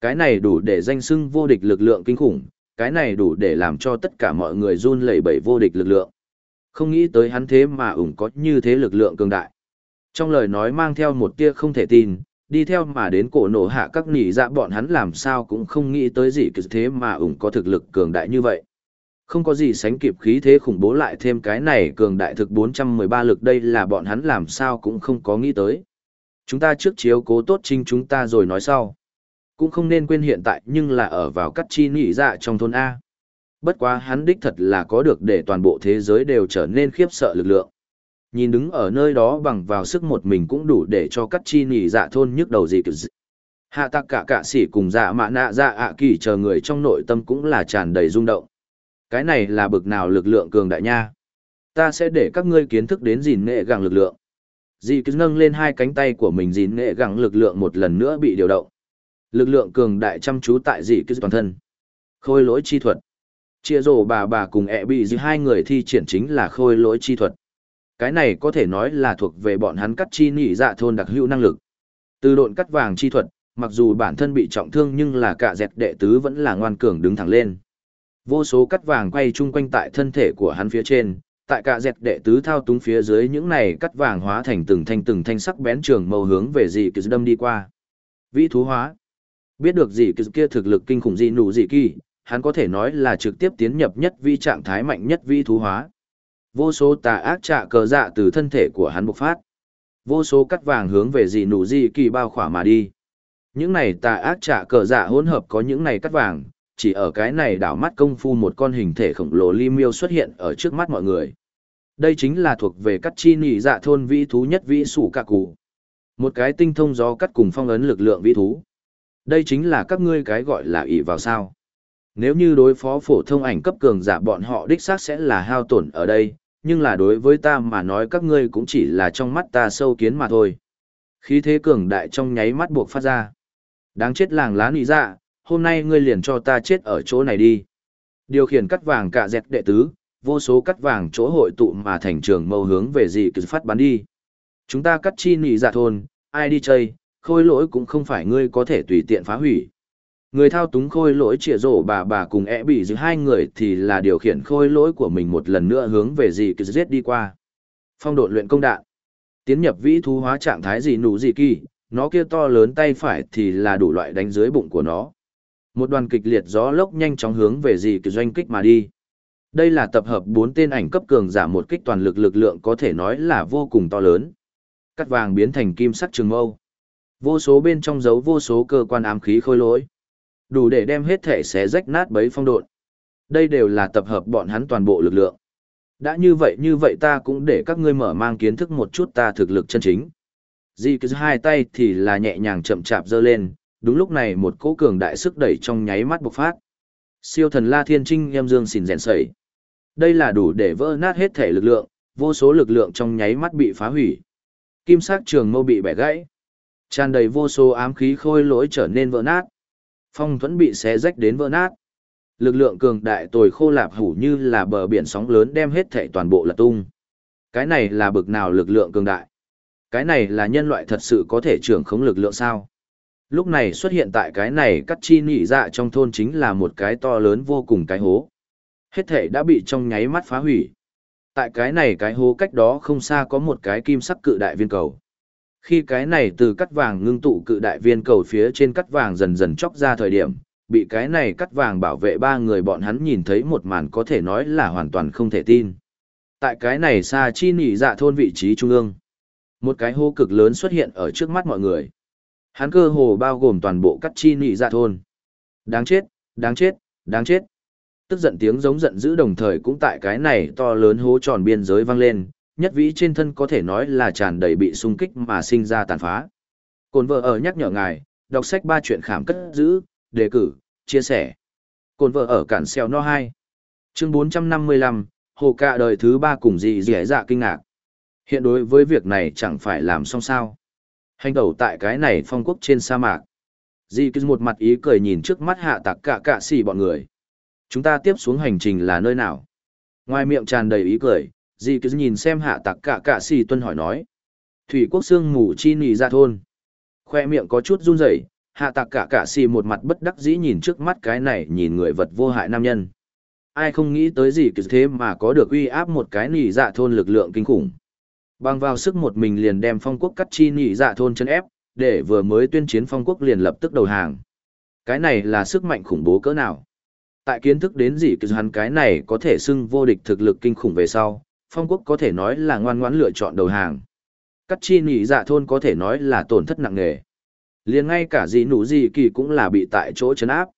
Cái này đủ để danh xưng vô địch lực lượng kinh khủng, cái này đủ để làm cho tất cả mọi người run lẩy bẩy vô địch lực lượng. Không nghĩ tới hắn thế mà ủng có như thế lực lượng cường đại. Trong lời nói mang theo một tia không thể tin, đi theo mà đến cổ nổ hạ các nỉ dạ bọn hắn làm sao cũng không nghĩ tới gì cứ thế mà ủng có thực lực cường đại như vậy. Không có gì sánh kịp khí thế khủng bố lại thêm cái này cường đại thực 413 lực đây là bọn hắn làm sao cũng không có nghĩ tới. Chúng ta trước chiếu cố tốt trinh chúng ta rồi nói sau. Cũng không nên quên hiện tại nhưng là ở vào cắt chi nỉ dạ trong thôn A. Bất quá hắn đích thật là có được để toàn bộ thế giới đều trở nên khiếp sợ lực lượng. Nhìn đứng ở nơi đó bằng vào sức một mình cũng đủ để cho cắt chi nỉ dạ thôn nhức đầu gì kiểu gì. Hạ tạc cả cả sỉ cùng dạ mạ nạ dạ ạ kỳ chờ người trong nội tâm cũng là tràn đầy rung động. Cái này là bực nào lực lượng cường đại nha. Ta sẽ để các ngươi kiến thức đến gìn nghệ gẳng lực lượng. Dì cứ nâng lên hai cánh tay của mình gìn nghệ gẳng lực lượng một lần nữa bị điều động. Lực lượng cường đại chăm chú tại dì cứ toàn thân. Khôi lỗi chi thuật. Chia rổ bà bà cùng ẹ bị dì hai người thi triển chính là khôi lỗi chi thuật. Cái này có thể nói là thuộc về bọn hắn cắt chi nỉ dạ thôn đặc hữu năng lực. Từ độn cắt vàng chi thuật, mặc dù bản thân bị trọng thương nhưng là cả dẹt đệ tứ vẫn là ngoan cường đứng thẳng lên. Vô số cắt vàng quay chung quanh tại thân thể của hắn phía trên, tại cả dẹt đệ tứ thao túng phía dưới những này cắt vàng hóa thành từng thanh từng thanh sắc bén trường màu hướng về dị kỳ đâm đi qua. Vĩ thú hóa. Biết được dị kỳ kia thực lực kinh khủng dị nụ dị kỳ, hắn có thể nói là trực tiếp tiến nhập nhất vi trạng thái mạnh nhất vi thú hóa. Vô số tà ác trạ cờ dạ từ thân thể của hắn bộc phát. Vô số cắt vàng hướng về dị nụ dị kỳ bao khỏa mà đi. Những này tà ác trạ cờ dạ hỗn hợp có những này cắt vàng, chỉ ở cái này đảo mắt công phu một con hình thể khổng lồ li miêu xuất hiện ở trước mắt mọi người. Đây chính là thuộc về cắt chi nỉ dạ thôn vĩ thú nhất vĩ sủ cạ cụ. Một cái tinh thông gió cắt cùng phong ấn lực lượng vĩ thú. Đây chính là các ngươi cái gọi là ỷ vào sao. Nếu như đối phó phổ thông ảnh cấp cường giả bọn họ đích xác sẽ là hao tổn ở đây, nhưng là đối với ta mà nói các ngươi cũng chỉ là trong mắt ta sâu kiến mà thôi. Khí thế cường đại trong nháy mắt buộc phát ra. Đáng chết làng lá nị dạ, hôm nay ngươi liền cho ta chết ở chỗ này đi. Điều khiển cắt vàng cả dẹt đệ tứ, vô số cắt vàng chỗ hội tụ mà thành trường mâu hướng về gì cứ phát bắn đi. Chúng ta cắt chi nỉ dạ thôn, ai đi chơi, khôi lỗi cũng không phải ngươi có thể tùy tiện phá hủy. Người thao túng khôi lỗi trịa rổ bà bà cùng ẹ bị giữ hai người thì là điều khiển khôi lỗi của mình một lần nữa hướng về gì cứ giết đi qua. Phong độn luyện công đạn. Tiến nhập vĩ thú hóa trạng thái gì nụ gì kỳ, nó kia to lớn tay phải thì là đủ loại đánh dưới bụng của nó. Một đoàn kịch liệt gió lốc nhanh chóng hướng về gì kỳ doanh kích mà đi. Đây là tập hợp bốn tên ảnh cấp cường giả một kích toàn lực lực lượng có thể nói là vô cùng to lớn. Cắt vàng biến thành kim sắc trường mâu. Vô số bên trong dấu vô số cơ quan ám khí khôi lỗi. Đủ để đem hết thể xé rách nát bấy phong độn. Đây đều là tập hợp bọn hắn toàn bộ lực lượng. Đã như vậy như vậy ta cũng để các ngươi mở mang kiến thức một chút ta thực lực chân chính. Di cứ hai tay thì là nhẹ nhàng chậm chạp giơ lên, đúng lúc này một cỗ cường đại sức đẩy trong nháy mắt bộc phát. Siêu thần La Thiên Trinh em dương xỉn rèn sẩy. Đây là đủ để vỡ nát hết thể lực lượng, vô số lực lượng trong nháy mắt bị phá hủy. Kim sắc trường mâu bị bẻ gãy. Tràn đầy vô số ám khí khôi lỗi trở nên vỡ nát. Phong thuẫn bị xé rách đến vỡ nát. Lực lượng cường đại tồi khô lạp hủ như là bờ biển sóng lớn đem hết thể toàn bộ lật tung. Cái này là bực nào lực lượng cường đại? Cái này là nhân loại thật sự có thể trưởng khống lực lượng sao? Lúc này xuất hiện tại cái này cắt chi nị dạ trong thôn chính là một cái to lớn vô cùng cái hố. Hết thể đã bị trong nháy mắt phá hủy. Tại cái này cái hố cách đó không xa có một cái kim sắc cự đại viên cầu. Khi cái này từ cắt vàng ngưng tụ cự đại viên cầu phía trên cắt vàng dần dần chóc ra thời điểm, bị cái này cắt vàng bảo vệ ba người bọn hắn nhìn thấy một màn có thể nói là hoàn toàn không thể tin. Tại cái này xa chi nị dạ thôn vị trí trung ương. Một cái hố cực lớn xuất hiện ở trước mắt mọi người. Hắn cơ hồ bao gồm toàn bộ cắt chi nị ra dạ thôn. Đáng chết, đáng chết, đáng chết. Tức giận tiếng giống giận dữ đồng thời cũng tại cái này to lớn hố tròn biên giới vang lên, nhất vĩ trên thân có thể nói là tràn đầy bị sung kích mà sinh ra tàn phá. Cồn vợ ở nhắc nhở ngài, đọc sách ba chuyện khảm cất giữ, đề cử, chia sẻ. Cồn vợ ở cản xeo no 2. Chương 455, hồ cạ đời thứ ba cùng gì dẻ dạ kinh ngạc. Hiện đối với việc này chẳng phải làm xong sao. Hành tẩu tại cái này phong quốc trên sa mạc. Di cứ một mặt ý cười nhìn trước mắt hạ tạc cả cạ xì bọn người. Chúng ta tiếp xuống hành trình là nơi nào? Ngoài miệng tràn đầy ý cười, Di cứ nhìn xem hạ tạc cả cạ xì tuân hỏi nói. Thủy quốc xương ngủ chi nì ra thôn. Khoe miệng có chút run rẩy, hạ tạc cả cạ xì một mặt bất đắc dĩ nhìn trước mắt cái này nhìn người vật vô hại nam nhân. Ai không nghĩ tới gì cứ thế mà có được uy áp một cái nì dạ thôn lực lượng kinh khủng. Bằng vào sức một mình liền đem phong quốc cắt chi nhị dạ thôn chân ép, để vừa mới tuyên chiến phong quốc liền lập tức đầu hàng. Cái này là sức mạnh khủng bố cỡ nào? Tại kiến thức đến gì kỳ hắn cái này có thể xưng vô địch thực lực kinh khủng về sau, phong quốc có thể nói là ngoan ngoãn lựa chọn đầu hàng. Cắt chi nhị dạ thôn có thể nói là tổn thất nặng nề. liền ngay cả gì nụ gì kỳ cũng là bị tại chỗ chấn áp.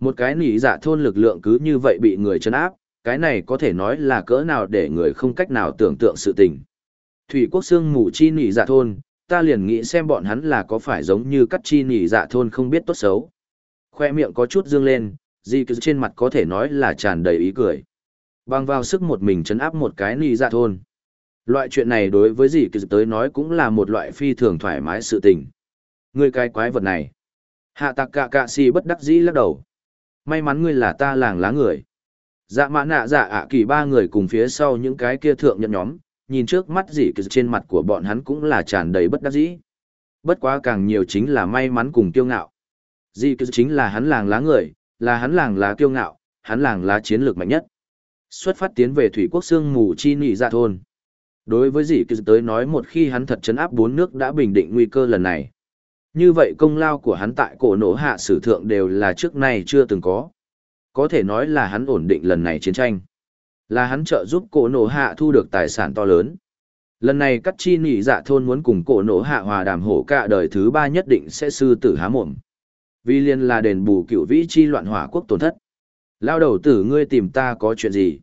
Một cái nhị dạ thôn lực lượng cứ như vậy bị người chấn áp, cái này có thể nói là cỡ nào để người không cách nào tưởng tượng sự tình. Thủy quốc xương mù chi nỉ dạ thôn, ta liền nghĩ xem bọn hắn là có phải giống như cắt chi nỉ dạ thôn không biết tốt xấu. Khoe miệng có chút dương lên, di cứ trên mặt có thể nói là tràn đầy ý cười. Bằng vào sức một mình chấn áp một cái nỉ dạ thôn. Loại chuyện này đối với dì cứ tới nói cũng là một loại phi thường thoải mái sự tình. Ngươi cái quái vật này. Hạ tạc cạ cạ si bất đắc dĩ lắc đầu. May mắn ngươi là ta làng lá người. Dạ mã nạ dạ ạ kỳ ba người cùng phía sau những cái kia thượng nhận nhóm, nhìn trước mắt dị kỳ trên mặt của bọn hắn cũng là tràn đầy bất đắc dĩ. Bất quá càng nhiều chính là may mắn cùng kiêu ngạo. Dị kỳ chính là hắn làng lá người, là hắn làng lá kiêu ngạo, hắn làng lá chiến lược mạnh nhất. Xuất phát tiến về thủy quốc xương mù chi nị ra thôn. Đối với dị kỳ tới nói một khi hắn thật chấn áp bốn nước đã bình định nguy cơ lần này. Như vậy công lao của hắn tại cổ nổ hạ sử thượng đều là trước nay chưa từng có. Có thể nói là hắn ổn định lần này chiến tranh. Là hắn trợ giúp cổ nổ hạ thu được tài sản to lớn. Lần này cắt chi nỉ dạ thôn muốn cùng cổ nổ hạ hòa đàm hổ cả đời thứ ba nhất định sẽ sư tử há mồm. Vì liên là đền bù cựu vĩ chi loạn hỏa quốc tổn thất. Lao đầu tử ngươi tìm ta có chuyện gì?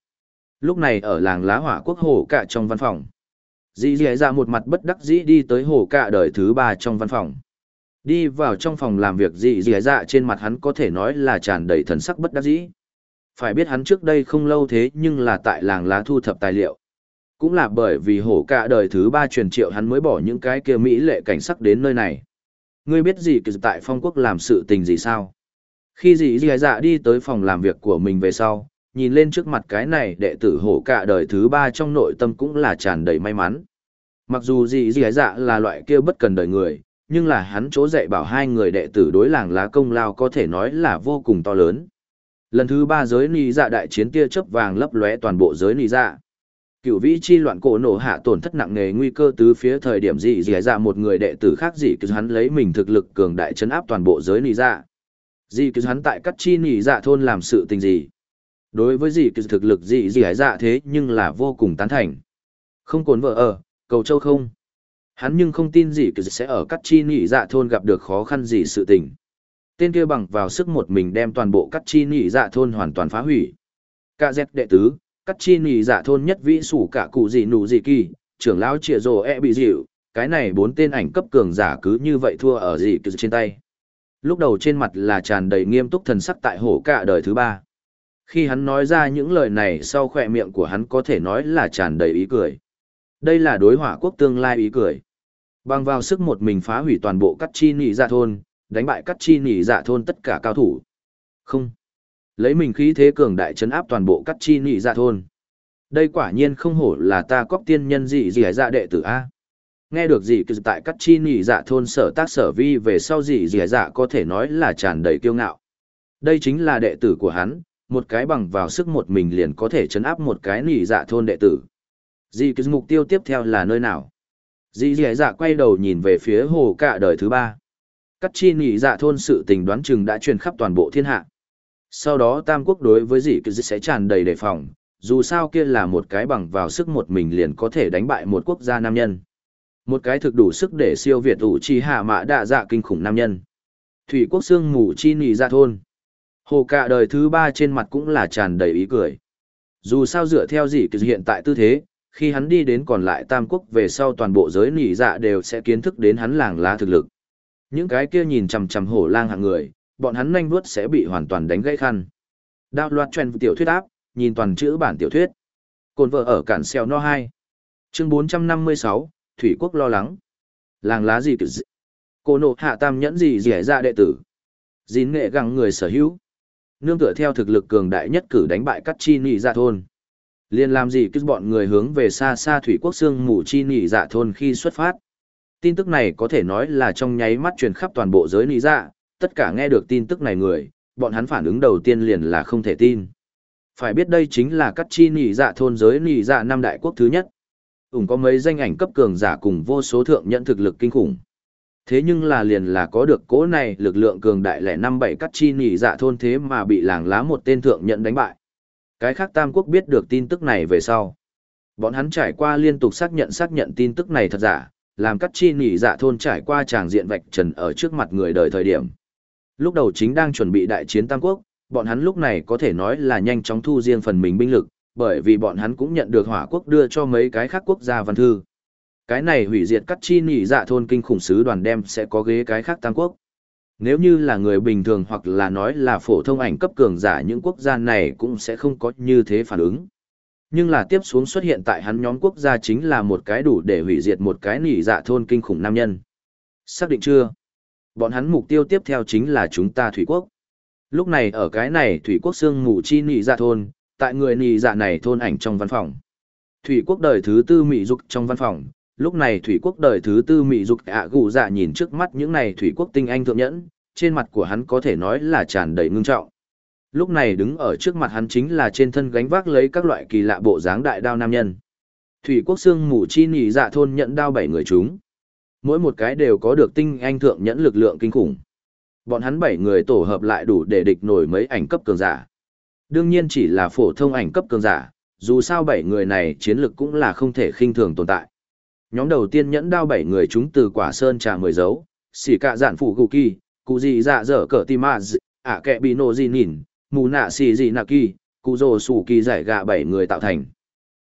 Lúc này ở làng lá hỏa quốc hổ cả trong văn phòng. Dì dì ra một mặt bất đắc dĩ đi tới hổ cả đời thứ ba trong văn phòng. Đi vào trong phòng làm việc dì dì dạ trên mặt hắn có thể nói là tràn đầy thần sắc bất đắc dĩ. Phải biết hắn trước đây không lâu thế nhưng là tại làng lá thu thập tài liệu. Cũng là bởi vì hổ cả đời thứ ba truyền triệu hắn mới bỏ những cái kia Mỹ lệ cảnh sắc đến nơi này. Ngươi biết gì kỳ tại phong quốc làm sự tình gì sao? Khi dì dì dạ đi tới phòng làm việc của mình về sau, nhìn lên trước mặt cái này đệ tử hổ cả đời thứ ba trong nội tâm cũng là tràn đầy may mắn. Mặc dù dì dì dạ là loại kia bất cần đời người, nhưng là hắn chỗ dạy bảo hai người đệ tử đối làng lá công lao có thể nói là vô cùng to lớn. Lần thứ ba giới nì dạ đại chiến tia chớp vàng lấp lóe toàn bộ giới nì dạ. Cựu vĩ chi loạn cổ nổ hạ tổn thất nặng nề nguy cơ tứ phía thời điểm dị dị dạ một người đệ tử khác dị cứ hắn lấy mình thực lực cường đại chấn áp toàn bộ giới nì dạ. Dị cứ hắn tại cắt chi nì dạ thôn làm sự tình gì. Đối với dị cứ thực lực dị dị dạ thế nhưng là vô cùng tán thành. Không cồn vợ ở, cầu châu không. Hắn nhưng không tin dị cứ sẽ ở cắt chi nì dạ thôn gặp được khó khăn gì sự tình tên kia bằng vào sức một mình đem toàn bộ cắt chi nỉ dạ thôn hoàn toàn phá hủy. Cả z đệ tứ, cắt chi nỉ dạ thôn nhất vĩ sủ cả cụ gì nụ gì kỳ, trưởng lão trịa rồ e bị dịu, cái này bốn tên ảnh cấp cường giả cứ như vậy thua ở gì cứ trên tay. Lúc đầu trên mặt là tràn đầy nghiêm túc thần sắc tại hổ cả đời thứ ba. Khi hắn nói ra những lời này sau khoe miệng của hắn có thể nói là tràn đầy ý cười. Đây là đối hỏa quốc tương lai ý cười. Bằng vào sức một mình phá hủy toàn bộ cắt chi nỉ dạ thôn, đánh bại cắt chi nỉ dạ thôn tất cả cao thủ. Không. Lấy mình khí thế cường đại chấn áp toàn bộ cắt chi nỉ dạ thôn. Đây quả nhiên không hổ là ta cóc tiên nhân gì dị dạ đệ tử A. Nghe được gì tại cắt chi nỉ dạ thôn sở tác sở vi về sau gì dị dạ có thể nói là tràn đầy kiêu ngạo. Đây chính là đệ tử của hắn, một cái bằng vào sức một mình liền có thể chấn áp một cái nỉ dạ thôn đệ tử. Dị cứ mục tiêu tiếp theo là nơi nào? Dị dị dạ quay đầu nhìn về phía hồ cả đời thứ ba. Cắt chi nỉ dạ thôn sự tình đoán chừng đã truyền khắp toàn bộ thiên hạ. Sau đó Tam Quốc đối với dị cứ sẽ tràn đầy đề phòng, dù sao kia là một cái bằng vào sức một mình liền có thể đánh bại một quốc gia nam nhân. Một cái thực đủ sức để siêu việt ủ chi hạ mã đạ dạ kinh khủng nam nhân. Thủy quốc xương mù chi nỉ dạ thôn. Hồ cả đời thứ ba trên mặt cũng là tràn đầy ý cười. Dù sao dựa theo dị cứ hiện tại tư thế, khi hắn đi đến còn lại Tam Quốc về sau toàn bộ giới nỉ dạ đều sẽ kiến thức đến hắn làng lá thực lực. Những cái kia nhìn chằm chằm hổ lang hạng người, bọn hắn nhanh vuốt sẽ bị hoàn toàn đánh gãy khăn. Đạo loạt truyền tiểu thuyết áp, nhìn toàn chữ bản tiểu thuyết. Cồn vợ ở cản xeo no 2. Chương 456, Thủy Quốc lo lắng. Làng lá gì kiểu Cô nộ hạ tam nhẫn gì rẻ ra đệ tử. Dín nghệ gặng người sở hữu. Nương tựa theo thực lực cường đại nhất cử đánh bại các chi nị dạ thôn. Liên làm gì cứ bọn người hướng về xa xa thủy quốc xương mù chi nị dạ thôn khi xuất phát. Tin tức này có thể nói là trong nháy mắt truyền khắp toàn bộ giới lý dạ, tất cả nghe được tin tức này người, bọn hắn phản ứng đầu tiên liền là không thể tin. Phải biết đây chính là cắt chi nỉ dạ thôn giới nỉ dạ năm đại quốc thứ nhất. Ủng có mấy danh ảnh cấp cường giả cùng vô số thượng nhận thực lực kinh khủng. Thế nhưng là liền là có được cố này lực lượng cường đại lẻ năm bảy cắt chi nỉ dạ thôn thế mà bị làng lá một tên thượng nhận đánh bại. Cái khác Tam Quốc biết được tin tức này về sau. Bọn hắn trải qua liên tục xác nhận xác nhận tin tức này thật giả, làm cắt chi nỉ dạ thôn trải qua tràng diện vạch trần ở trước mặt người đời thời điểm. Lúc đầu chính đang chuẩn bị đại chiến Tam Quốc, bọn hắn lúc này có thể nói là nhanh chóng thu riêng phần mình binh lực, bởi vì bọn hắn cũng nhận được hỏa quốc đưa cho mấy cái khác quốc gia văn thư. Cái này hủy diệt cắt chi nỉ dạ thôn kinh khủng sứ đoàn đem sẽ có ghế cái khác tam quốc. Nếu như là người bình thường hoặc là nói là phổ thông ảnh cấp cường giả những quốc gia này cũng sẽ không có như thế phản ứng. Nhưng là tiếp xuống xuất hiện tại hắn nhóm quốc gia chính là một cái đủ để hủy diệt một cái nỉ dạ thôn kinh khủng nam nhân. Xác định chưa? Bọn hắn mục tiêu tiếp theo chính là chúng ta thủy quốc. Lúc này ở cái này thủy quốc xương mù chi nỉ dạ thôn, tại người nỉ dạ này thôn ảnh trong văn phòng. Thủy quốc đời thứ tư mỹ dục trong văn phòng, lúc này thủy quốc đời thứ tư mỹ dục ạ gù dạ nhìn trước mắt những này thủy quốc tinh anh thượng nhẫn trên mặt của hắn có thể nói là tràn đầy ngưng trọng lúc này đứng ở trước mặt hắn chính là trên thân gánh vác lấy các loại kỳ lạ bộ dáng đại đao nam nhân. Thủy quốc xương mù chi nhị dạ thôn nhận đao bảy người chúng. Mỗi một cái đều có được tinh anh thượng nhẫn lực lượng kinh khủng. Bọn hắn bảy người tổ hợp lại đủ để địch nổi mấy ảnh cấp cường giả. Đương nhiên chỉ là phổ thông ảnh cấp cường giả dù sao bảy người này chiến lực cũng là không thể khinh thường tồn tại. Nhóm đầu tiên nhẫn đao bảy người chúng từ quả sơn trà mười dấu, xỉ cạ dạn phụ gù kỳ, cụ gì dạ dở cỡ tim à kẹ bị nô gì nhìn, mù nạ xì gì nạ kỳ, cụ rồ sủ kỳ giải gạ bảy người tạo thành.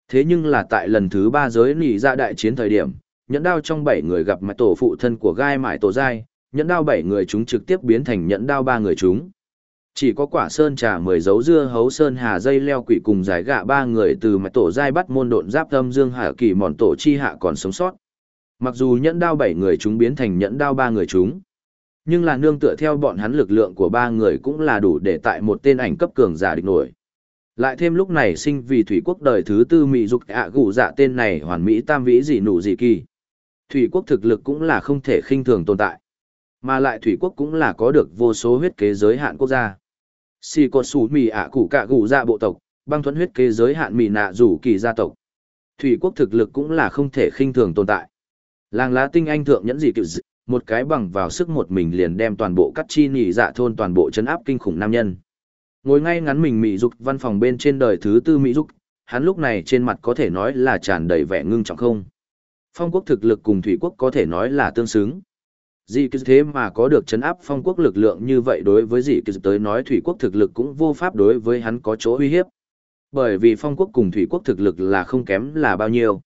Thế nhưng là tại lần thứ ba giới nỉ ra đại chiến thời điểm, nhẫn đao trong bảy người gặp mặt tổ phụ thân của gai mải tổ giai, nhẫn đao bảy người chúng trực tiếp biến thành nhẫn đao ba người chúng. Chỉ có quả sơn trà mười dấu dưa hấu sơn hà dây leo quỷ cùng giải gạ ba người từ mặt tổ giai bắt môn độn giáp tâm dương hạ kỳ mòn tổ chi hạ còn sống sót. Mặc dù nhẫn đao bảy người chúng biến thành nhẫn đao ba người chúng. Nhưng là nương tựa theo bọn hắn lực lượng của ba người cũng là đủ để tại một tên ảnh cấp cường giả địch nổi. Lại thêm lúc này sinh vì thủy quốc đời thứ tư mỹ dục ạ gụ dạ tên này hoàn mỹ tam vĩ dị nụ dị kỳ. Thủy quốc thực lực cũng là không thể khinh thường tồn tại. Mà lại thủy quốc cũng là có được vô số huyết kế giới hạn quốc gia. Xì cột sủ mì ạ cụ cạ gù dạ bộ tộc, băng thuẫn huyết kế giới hạn mì nạ rủ kỳ gia tộc. Thủy quốc thực lực cũng là không thể khinh thường tồn tại. Làng lá tinh anh thượng nhẫn dị cựu dị, một cái bằng vào sức một mình liền đem toàn bộ cắt chi nỉ dạ thôn toàn bộ chấn áp kinh khủng nam nhân. Ngồi ngay ngắn mình mỹ dục văn phòng bên trên đời thứ tư mỹ dục, hắn lúc này trên mặt có thể nói là tràn đầy vẻ ngưng trọng không. Phong quốc thực lực cùng thủy quốc có thể nói là tương xứng. Dị cứ thế mà có được chấn áp phong quốc lực lượng như vậy đối với dị cứ tới nói thủy quốc thực lực cũng vô pháp đối với hắn có chỗ uy hiếp. Bởi vì phong quốc cùng thủy quốc thực lực là không kém là bao nhiêu.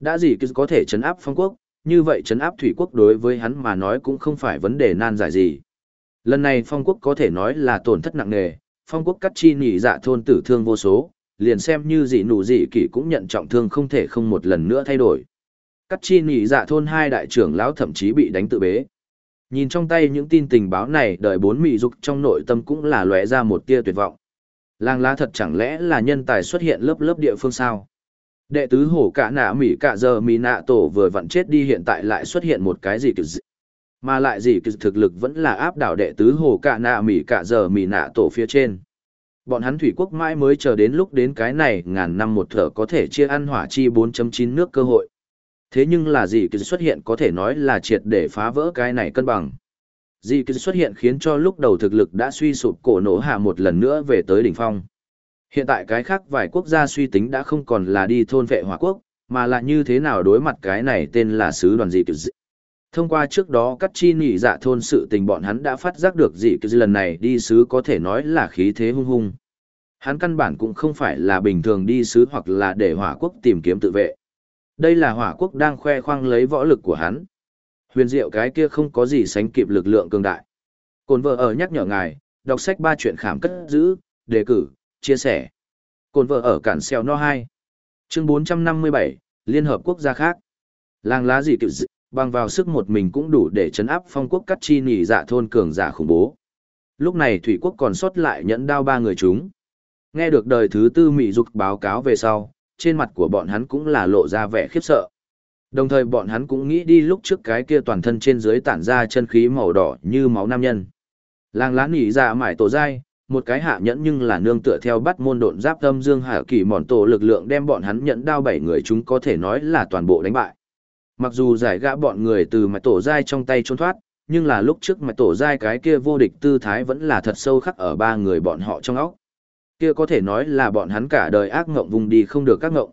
Đã dị cứ có thể chấn áp phong quốc, như vậy chấn áp thủy quốc đối với hắn mà nói cũng không phải vấn đề nan giải gì. Lần này phong quốc có thể nói là tổn thất nặng nề, phong quốc cắt chi nỉ dạ thôn tử thương vô số, liền xem như dị nụ dị kỷ cũng nhận trọng thương không thể không một lần nữa thay đổi. Cắt chi nỉ dạ thôn hai đại trưởng lão thậm chí bị đánh tự bế. Nhìn trong tay những tin tình báo này đợi bốn mị dục trong nội tâm cũng là lóe ra một tia tuyệt vọng. Làng lá thật chẳng lẽ là nhân tài xuất hiện lớp lớp địa phương sao? Đệ tứ hổ cả nạ mỉ cả giờ mỉ nạ tổ vừa vặn chết đi hiện tại lại xuất hiện một cái gì kiểu gì. Mà lại gì kiểu thực lực vẫn là áp đảo đệ tứ hổ cả nạ mỉ cả giờ mỉ nạ tổ phía trên. Bọn hắn thủy quốc mãi mới chờ đến lúc đến cái này, ngàn năm một thở có thể chia ăn hỏa chi 4.9 nước cơ hội. Thế nhưng là gì kiểu xuất hiện có thể nói là triệt để phá vỡ cái này cân bằng. Dị kỳ xuất hiện khiến cho lúc đầu thực lực đã suy sụp cổ nổ hạ một lần nữa về tới đỉnh phong. Hiện tại cái khác vài quốc gia suy tính đã không còn là đi thôn vệ hỏa quốc, mà là như thế nào đối mặt cái này tên là sứ đoàn dị kỳ. Thông qua trước đó cắt chi nỉ dạ thôn sự tình bọn hắn đã phát giác được dị kỳ lần này đi sứ có thể nói là khí thế hung hung. Hắn căn bản cũng không phải là bình thường đi sứ hoặc là để hỏa quốc tìm kiếm tự vệ. Đây là hỏa quốc đang khoe khoang lấy võ lực của hắn. Huyền diệu cái kia không có gì sánh kịp lực lượng cường đại. Cồn vợ ở nhắc nhở ngài, đọc sách ba chuyện khảm cất giữ, đề cử, chia sẻ. Cồn vợ ở cản xèo no 2. Chương 457, Liên Hợp Quốc gia khác. Làng lá gì kiểu dị, Bằng vào sức một mình cũng đủ để chấn áp phong quốc cắt chi nỉ dạ thôn cường giả khủng bố. Lúc này thủy quốc còn sót lại nhẫn đao ba người chúng. Nghe được đời thứ tư Mỹ Dục báo cáo về sau, trên mặt của bọn hắn cũng là lộ ra vẻ khiếp sợ. Đồng thời bọn hắn cũng nghĩ đi lúc trước cái kia toàn thân trên dưới tản ra chân khí màu đỏ như máu nam nhân. Làng lá nỉ dạ mải tổ dai, một cái hạ nhẫn nhưng là nương tựa theo bắt môn độn giáp tâm dương hạ kỳ mòn tổ lực lượng đem bọn hắn nhẫn đao bảy người chúng có thể nói là toàn bộ đánh bại. Mặc dù giải gã bọn người từ mải tổ dai trong tay trốn thoát, nhưng là lúc trước mải tổ dai cái kia vô địch tư thái vẫn là thật sâu khắc ở ba người bọn họ trong óc. Kia có thể nói là bọn hắn cả đời ác ngộng vùng đi không được các ngộng.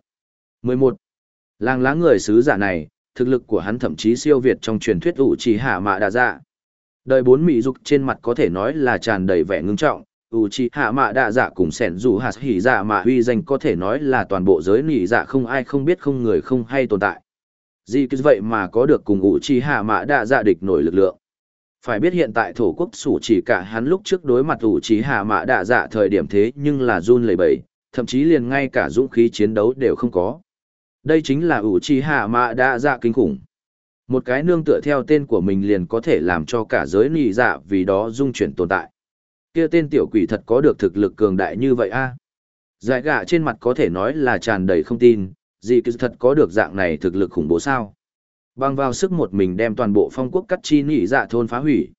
11. Làng lá người sứ giả này, thực lực của hắn thậm chí siêu việt trong truyền thuyết ủ chỉ hạ mạ đà dạ. Đời bốn mỹ dục trên mặt có thể nói là tràn đầy vẻ ngưng trọng, ủ chỉ hạ mạ đạ dạ cùng sẻn dù hạt hỉ dạ mạ huy danh có thể nói là toàn bộ giới nỉ dạ không ai không biết không người không hay tồn tại. Gì cứ vậy mà có được cùng ủ chỉ hạ mạ đạ dạ địch nổi lực lượng. Phải biết hiện tại thổ quốc sủ chỉ cả hắn lúc trước đối mặt ủ chỉ hạ mạ đạ dạ thời điểm thế nhưng là run lẩy bẩy, thậm chí liền ngay cả dũng khí chiến đấu đều không có. Đây chính là ủ trì hạ mạ đa dạ kinh khủng. Một cái nương tựa theo tên của mình liền có thể làm cho cả giới Nỉ dạ vì đó dung chuyển tồn tại. Kia tên tiểu quỷ thật có được thực lực cường đại như vậy a à? Giải gạ trên mặt có thể nói là tràn đầy không tin, gì cứ thật có được dạng này thực lực khủng bố sao. Bằng vào sức một mình đem toàn bộ phong quốc cắt chi nhị dạ thôn phá hủy.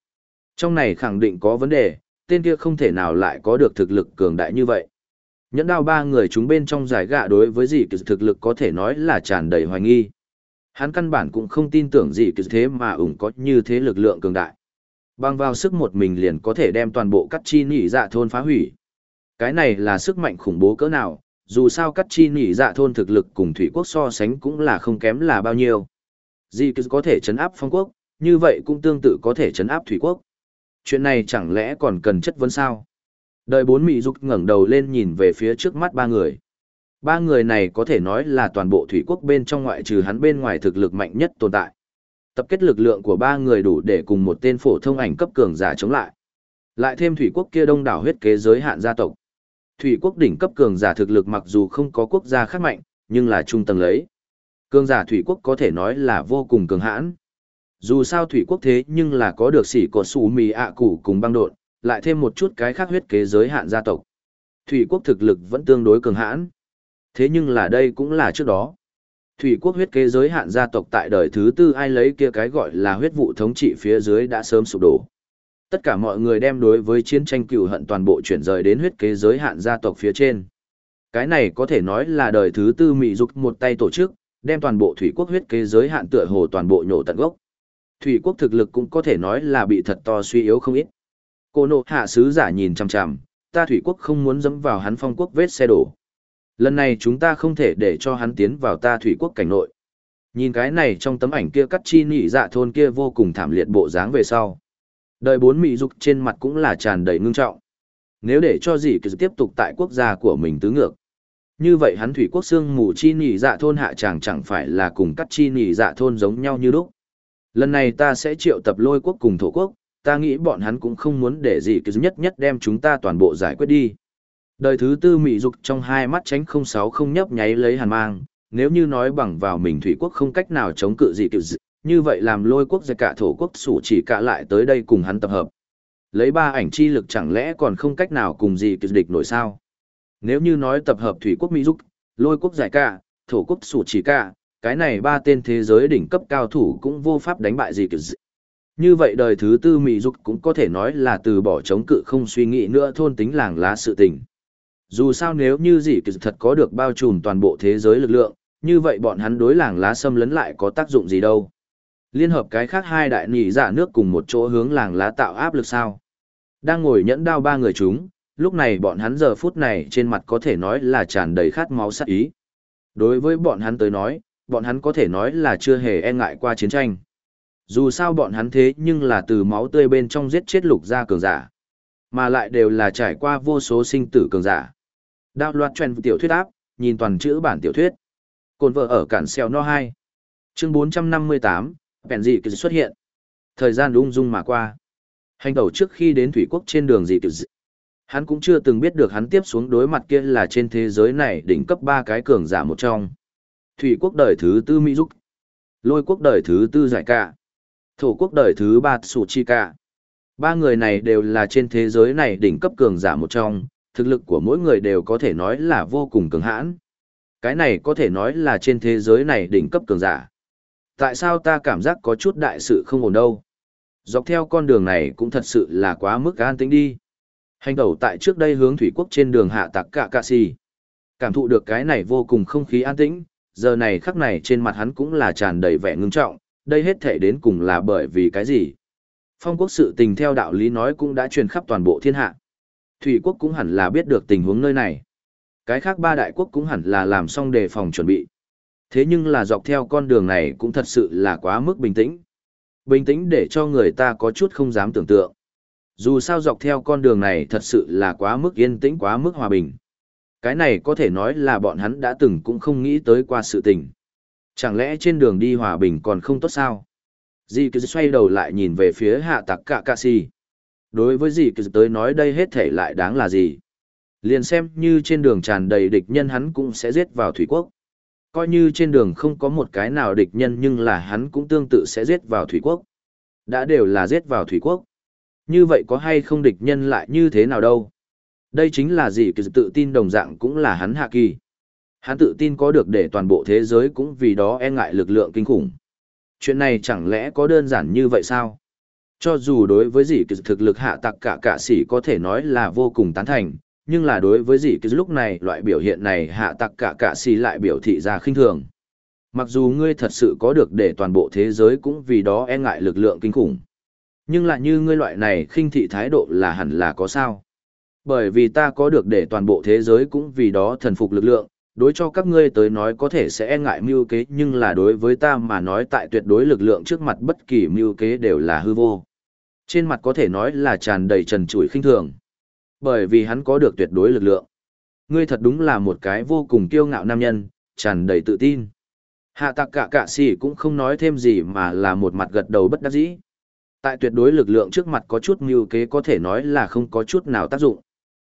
Trong này khẳng định có vấn đề, tên kia không thể nào lại có được thực lực cường đại như vậy. Nhẫn đao ba người chúng bên trong giải gạ đối với gì cứ thực lực có thể nói là tràn đầy hoài nghi. Hắn căn bản cũng không tin tưởng gì cứ thế mà ủng có như thế lực lượng cường đại. Bằng vào sức một mình liền có thể đem toàn bộ cắt chi nỉ dạ thôn phá hủy. Cái này là sức mạnh khủng bố cỡ nào, dù sao cắt chi nỉ dạ thôn thực lực cùng thủy quốc so sánh cũng là không kém là bao nhiêu. Gì cứ có thể chấn áp phong quốc, như vậy cũng tương tự có thể chấn áp thủy quốc. Chuyện này chẳng lẽ còn cần chất vấn sao? Đời bốn Mỹ Dục ngẩng đầu lên nhìn về phía trước mắt ba người. Ba người này có thể nói là toàn bộ thủy quốc bên trong ngoại trừ hắn bên ngoài thực lực mạnh nhất tồn tại. Tập kết lực lượng của ba người đủ để cùng một tên phổ thông ảnh cấp cường giả chống lại. Lại thêm thủy quốc kia đông đảo huyết kế giới hạn gia tộc. Thủy quốc đỉnh cấp cường giả thực lực mặc dù không có quốc gia khác mạnh, nhưng là trung tầng lấy. Cường giả thủy quốc có thể nói là vô cùng cường hãn. Dù sao thủy quốc thế nhưng là có được sĩ cột sủ mì ạ củ cùng băng đột, lại thêm một chút cái khác huyết kế giới hạn gia tộc. Thủy quốc thực lực vẫn tương đối cường hãn. Thế nhưng là đây cũng là trước đó. Thủy quốc huyết kế giới hạn gia tộc tại đời thứ tư ai lấy kia cái gọi là huyết vụ thống trị phía dưới đã sớm sụp đổ. Tất cả mọi người đem đối với chiến tranh cựu hận toàn bộ chuyển rời đến huyết kế giới hạn gia tộc phía trên. Cái này có thể nói là đời thứ tư mỹ dục một tay tổ chức, đem toàn bộ thủy quốc huyết kế giới hạn tựa hồ toàn bộ nhổ tận gốc. Thủy quốc thực lực cũng có thể nói là bị thật to suy yếu không ít. Cô nộ hạ sứ giả nhìn chằm chằm, ta thủy quốc không muốn dẫm vào hắn phong quốc vết xe đổ. Lần này chúng ta không thể để cho hắn tiến vào ta thủy quốc cảnh nội. Nhìn cái này trong tấm ảnh kia cắt chi nị dạ thôn kia vô cùng thảm liệt bộ dáng về sau. Đời bốn mỹ dục trên mặt cũng là tràn đầy ngưng trọng. Nếu để cho gì cứ tiếp tục tại quốc gia của mình tứ ngược. Như vậy hắn thủy quốc xương mù chi nị dạ thôn hạ chàng chẳng phải là cùng cắt chi nị dạ thôn giống nhau như lúc. Lần này ta sẽ triệu tập lôi quốc cùng thổ quốc, ta nghĩ bọn hắn cũng không muốn để gì cứ nhất nhất đem chúng ta toàn bộ giải quyết đi. Đời thứ tư mị dục trong hai mắt tránh không sáu không nhấp nháy lấy hàn mang, nếu như nói bằng vào mình thủy quốc không cách nào chống cự gì kiểu dị, như vậy làm lôi quốc ra cả thổ quốc sủ chỉ cả lại tới đây cùng hắn tập hợp. Lấy ba ảnh chi lực chẳng lẽ còn không cách nào cùng gì kiểu địch nổi sao? Nếu như nói tập hợp thủy quốc mỹ dục, lôi quốc giải cả, thổ quốc sủ chỉ cả, cái này ba tên thế giới đỉnh cấp cao thủ cũng vô pháp đánh bại gì kiểu dị. Như vậy đời thứ tư Mỹ Dục cũng có thể nói là từ bỏ chống cự không suy nghĩ nữa thôn tính làng lá sự tình. Dù sao nếu như gì kỳ thật có được bao trùm toàn bộ thế giới lực lượng, như vậy bọn hắn đối làng lá xâm lấn lại có tác dụng gì đâu. Liên hợp cái khác hai đại nỉ dạ nước cùng một chỗ hướng làng lá tạo áp lực sao. Đang ngồi nhẫn đao ba người chúng, lúc này bọn hắn giờ phút này trên mặt có thể nói là tràn đầy khát máu sát ý. Đối với bọn hắn tới nói, bọn hắn có thể nói là chưa hề e ngại qua chiến tranh. Dù sao bọn hắn thế nhưng là từ máu tươi bên trong giết chết lục gia cường giả. Mà lại đều là trải qua vô số sinh tử cường giả. Đạo loạt truyền tiểu thuyết áp, nhìn toàn chữ bản tiểu thuyết. Cồn vợ ở cản xeo no 2. Chương 458, bèn dị kỳ xuất hiện. Thời gian ung dung mà qua. Hành đầu trước khi đến thủy quốc trên đường dị kỳ Hắn cũng chưa từng biết được hắn tiếp xuống đối mặt kia là trên thế giới này đỉnh cấp ba cái cường giả một trong. Thủy quốc đời thứ tư Mỹ Dục. Lôi quốc đời thứ tư giải cả. Thổ quốc đời thứ ba Sù Chi Cả. Ba người này đều là trên thế giới này đỉnh cấp cường giả một trong, thực lực của mỗi người đều có thể nói là vô cùng cường hãn. Cái này có thể nói là trên thế giới này đỉnh cấp cường giả. Tại sao ta cảm giác có chút đại sự không ổn đâu? Dọc theo con đường này cũng thật sự là quá mức an tĩnh đi. Hành đầu tại trước đây hướng thủy quốc trên đường hạ tạc cả cạ xì. Cảm thụ được cái này vô cùng không khí an tĩnh, giờ này khắc này trên mặt hắn cũng là tràn đầy vẻ ngưng trọng, đây hết thể đến cùng là bởi vì cái gì? Phong quốc sự tình theo đạo lý nói cũng đã truyền khắp toàn bộ thiên hạ. Thủy quốc cũng hẳn là biết được tình huống nơi này. Cái khác ba đại quốc cũng hẳn là làm xong đề phòng chuẩn bị. Thế nhưng là dọc theo con đường này cũng thật sự là quá mức bình tĩnh. Bình tĩnh để cho người ta có chút không dám tưởng tượng. Dù sao dọc theo con đường này thật sự là quá mức yên tĩnh, quá mức hòa bình. Cái này có thể nói là bọn hắn đã từng cũng không nghĩ tới qua sự tình. Chẳng lẽ trên đường đi hòa bình còn không tốt sao? Di cứ xoay đầu lại nhìn về phía hạ tặc cạ cạ si. Đối với dì cứ tới nói đây hết thể lại đáng là gì? Liền xem như trên đường tràn đầy địch nhân hắn cũng sẽ giết vào thủy quốc. Coi như trên đường không có một cái nào địch nhân nhưng là hắn cũng tương tự sẽ giết vào thủy quốc. Đã đều là giết vào thủy quốc. Như vậy có hay không địch nhân lại như thế nào đâu? Đây chính là gì kỳ tự tin đồng dạng cũng là hắn hạ kỳ. Hắn tự tin có được để toàn bộ thế giới cũng vì đó e ngại lực lượng kinh khủng. Chuyện này chẳng lẽ có đơn giản như vậy sao? Cho dù đối với dị kỳ thực lực hạ tặc cả cả sĩ có thể nói là vô cùng tán thành, nhưng là đối với dị kỳ lúc này loại biểu hiện này hạ tặc cả cả sĩ lại biểu thị ra khinh thường. Mặc dù ngươi thật sự có được để toàn bộ thế giới cũng vì đó e ngại lực lượng kinh khủng. Nhưng lại như ngươi loại này khinh thị thái độ là hẳn là có sao. Bởi vì ta có được để toàn bộ thế giới cũng vì đó thần phục lực lượng, đối cho các ngươi tới nói có thể sẽ e ngại mưu kế nhưng là đối với ta mà nói tại tuyệt đối lực lượng trước mặt bất kỳ mưu kế đều là hư vô. Trên mặt có thể nói là tràn đầy trần trụi khinh thường. Bởi vì hắn có được tuyệt đối lực lượng. Ngươi thật đúng là một cái vô cùng kiêu ngạo nam nhân, tràn đầy tự tin. Hạ tạc cả cả sĩ cũng không nói thêm gì mà là một mặt gật đầu bất đắc dĩ. Tại tuyệt đối lực lượng trước mặt có chút mưu kế có thể nói là không có chút nào tác dụng.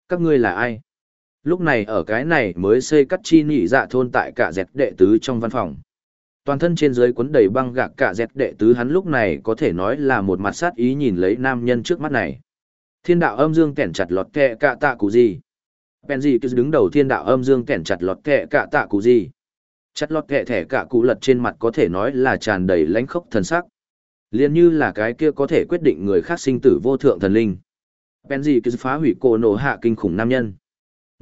Các ngươi là ai? Lúc này ở cái này mới xây cắt chi nhị dạ thôn tại cả dẹt đệ tứ trong văn phòng. Toàn thân trên dưới cuốn đầy băng gạc cả dẹt đệ tứ hắn lúc này có thể nói là một mặt sát ý nhìn lấy nam nhân trước mắt này. Thiên đạo âm dương kẻn chặt lọt kẹ cả tạ cụ gì. Bèn gì cứ đứng đầu thiên đạo âm dương kẻn chặt lọt kẹ cả tạ cụ gì. Chặt lọt kẹ thẻ cả cụ lật trên mặt có thể nói là tràn đầy lãnh khốc thần sắc. liền như là cái kia có thể quyết định người khác sinh tử vô thượng thần linh. Bèn gì cứ phá hủy cổ nổ hạ kinh khủng nam nhân.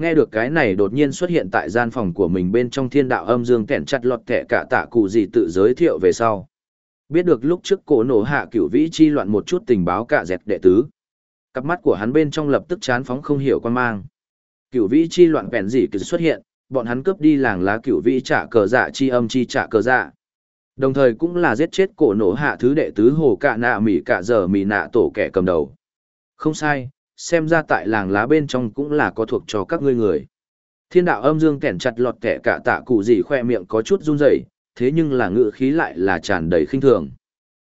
Nghe được cái này đột nhiên xuất hiện tại gian phòng của mình bên trong thiên đạo âm dương kẻn chặt lọt kẻ cả tạ cụ gì tự giới thiệu về sau. Biết được lúc trước cổ nổ hạ cửu vĩ chi loạn một chút tình báo cả dẹt đệ tứ. Cặp mắt của hắn bên trong lập tức chán phóng không hiểu quan mang. Cửu vĩ chi loạn bèn gì cứ xuất hiện, bọn hắn cướp đi làng lá cửu vĩ trả cờ dạ chi âm chi trả cờ dạ. Đồng thời cũng là giết chết cổ nổ hạ thứ đệ tứ hồ cạ nạ mỉ cạ giờ mỉ nạ tổ kẻ cầm đầu. Không sai, xem ra tại làng lá bên trong cũng là có thuộc cho các ngươi người. Thiên đạo âm dương kẻn chặt lọt kẻ cả tạ cụ gì khoe miệng có chút run rẩy, thế nhưng là ngự khí lại là tràn đầy khinh thường.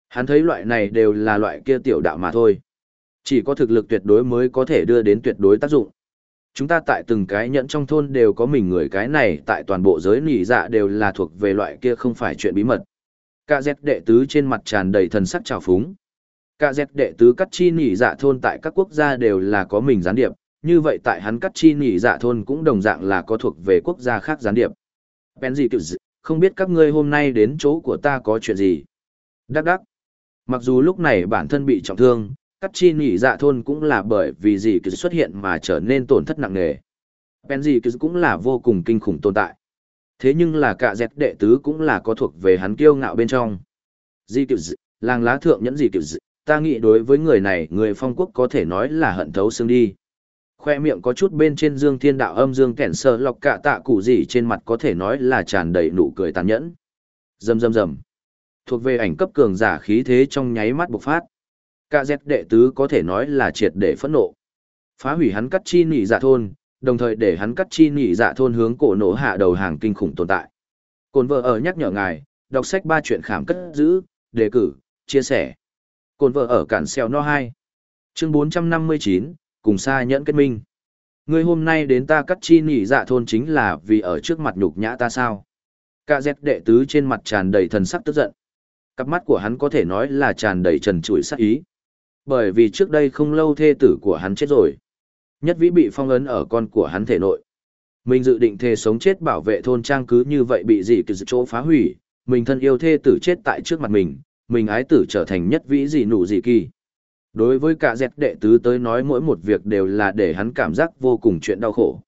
Hắn thấy loại này đều là loại kia tiểu đạo mà thôi. Chỉ có thực lực tuyệt đối mới có thể đưa đến tuyệt đối tác dụng. Chúng ta tại từng cái nhẫn trong thôn đều có mình người cái này tại toàn bộ giới nỉ dạ đều là thuộc về loại kia không phải chuyện bí mật. Cả dẹt đệ tứ trên mặt tràn đầy thần sắc trào phúng. Cả dẹt đệ tứ cắt chi nỉ dạ thôn tại các quốc gia đều là có mình gián điệp, như vậy tại hắn cắt chi nỉ dạ thôn cũng đồng dạng là có thuộc về quốc gia khác gián điệp. Penzi kiểu không biết các ngươi hôm nay đến chỗ của ta có chuyện gì. Đắc đắc. Mặc dù lúc này bản thân bị trọng thương, cắt chi nỉ dạ thôn cũng là bởi vì gì cứ xuất hiện mà trở nên tổn thất nặng nề. Penzi cũng là vô cùng kinh khủng tồn tại. Thế nhưng là cả dẹt đệ tứ cũng là có thuộc về hắn kiêu ngạo bên trong. Di kiểu làng lá thượng nhẫn gì kiểu ta nghĩ đối với người này, người phong quốc có thể nói là hận thấu xương đi. Khoe miệng có chút bên trên dương thiên đạo âm dương kẻn sơ lọc cạ tạ cụ gì trên mặt có thể nói là tràn đầy nụ cười tàn nhẫn. Rầm rầm rầm. Thuộc về ảnh cấp cường giả khí thế trong nháy mắt bộc phát. Cạ dẹt đệ tứ có thể nói là triệt để phẫn nộ. Phá hủy hắn cắt chi nỉ dạ thôn, đồng thời để hắn cắt chi nỉ dạ thôn hướng cổ nổ hạ đầu hàng kinh khủng tồn tại. Cồn vợ ở nhắc nhở ngài, đọc sách ba chuyện khảm cất giữ, đề cử, chia sẻ. Cồn vợ ở cản xèo no 2. Chương 459, cùng xa nhẫn kết minh. Ngươi hôm nay đến ta cắt chi nỉ dạ thôn chính là vì ở trước mặt nhục nhã ta sao. Cả dẹt đệ tứ trên mặt tràn đầy thần sắc tức giận. Cặp mắt của hắn có thể nói là tràn đầy trần trụi sát ý. Bởi vì trước đây không lâu thê tử của hắn chết rồi. Nhất vĩ bị phong ấn ở con của hắn thể nội. Mình dự định thề sống chết bảo vệ thôn trang cứ như vậy bị dị kỳ chỗ phá hủy, mình thân yêu thê tử chết tại trước mặt mình, mình ái tử trở thành nhất vĩ gì nụ gì kỳ. Đối với cả dẹt đệ tứ tới nói mỗi một việc đều là để hắn cảm giác vô cùng chuyện đau khổ.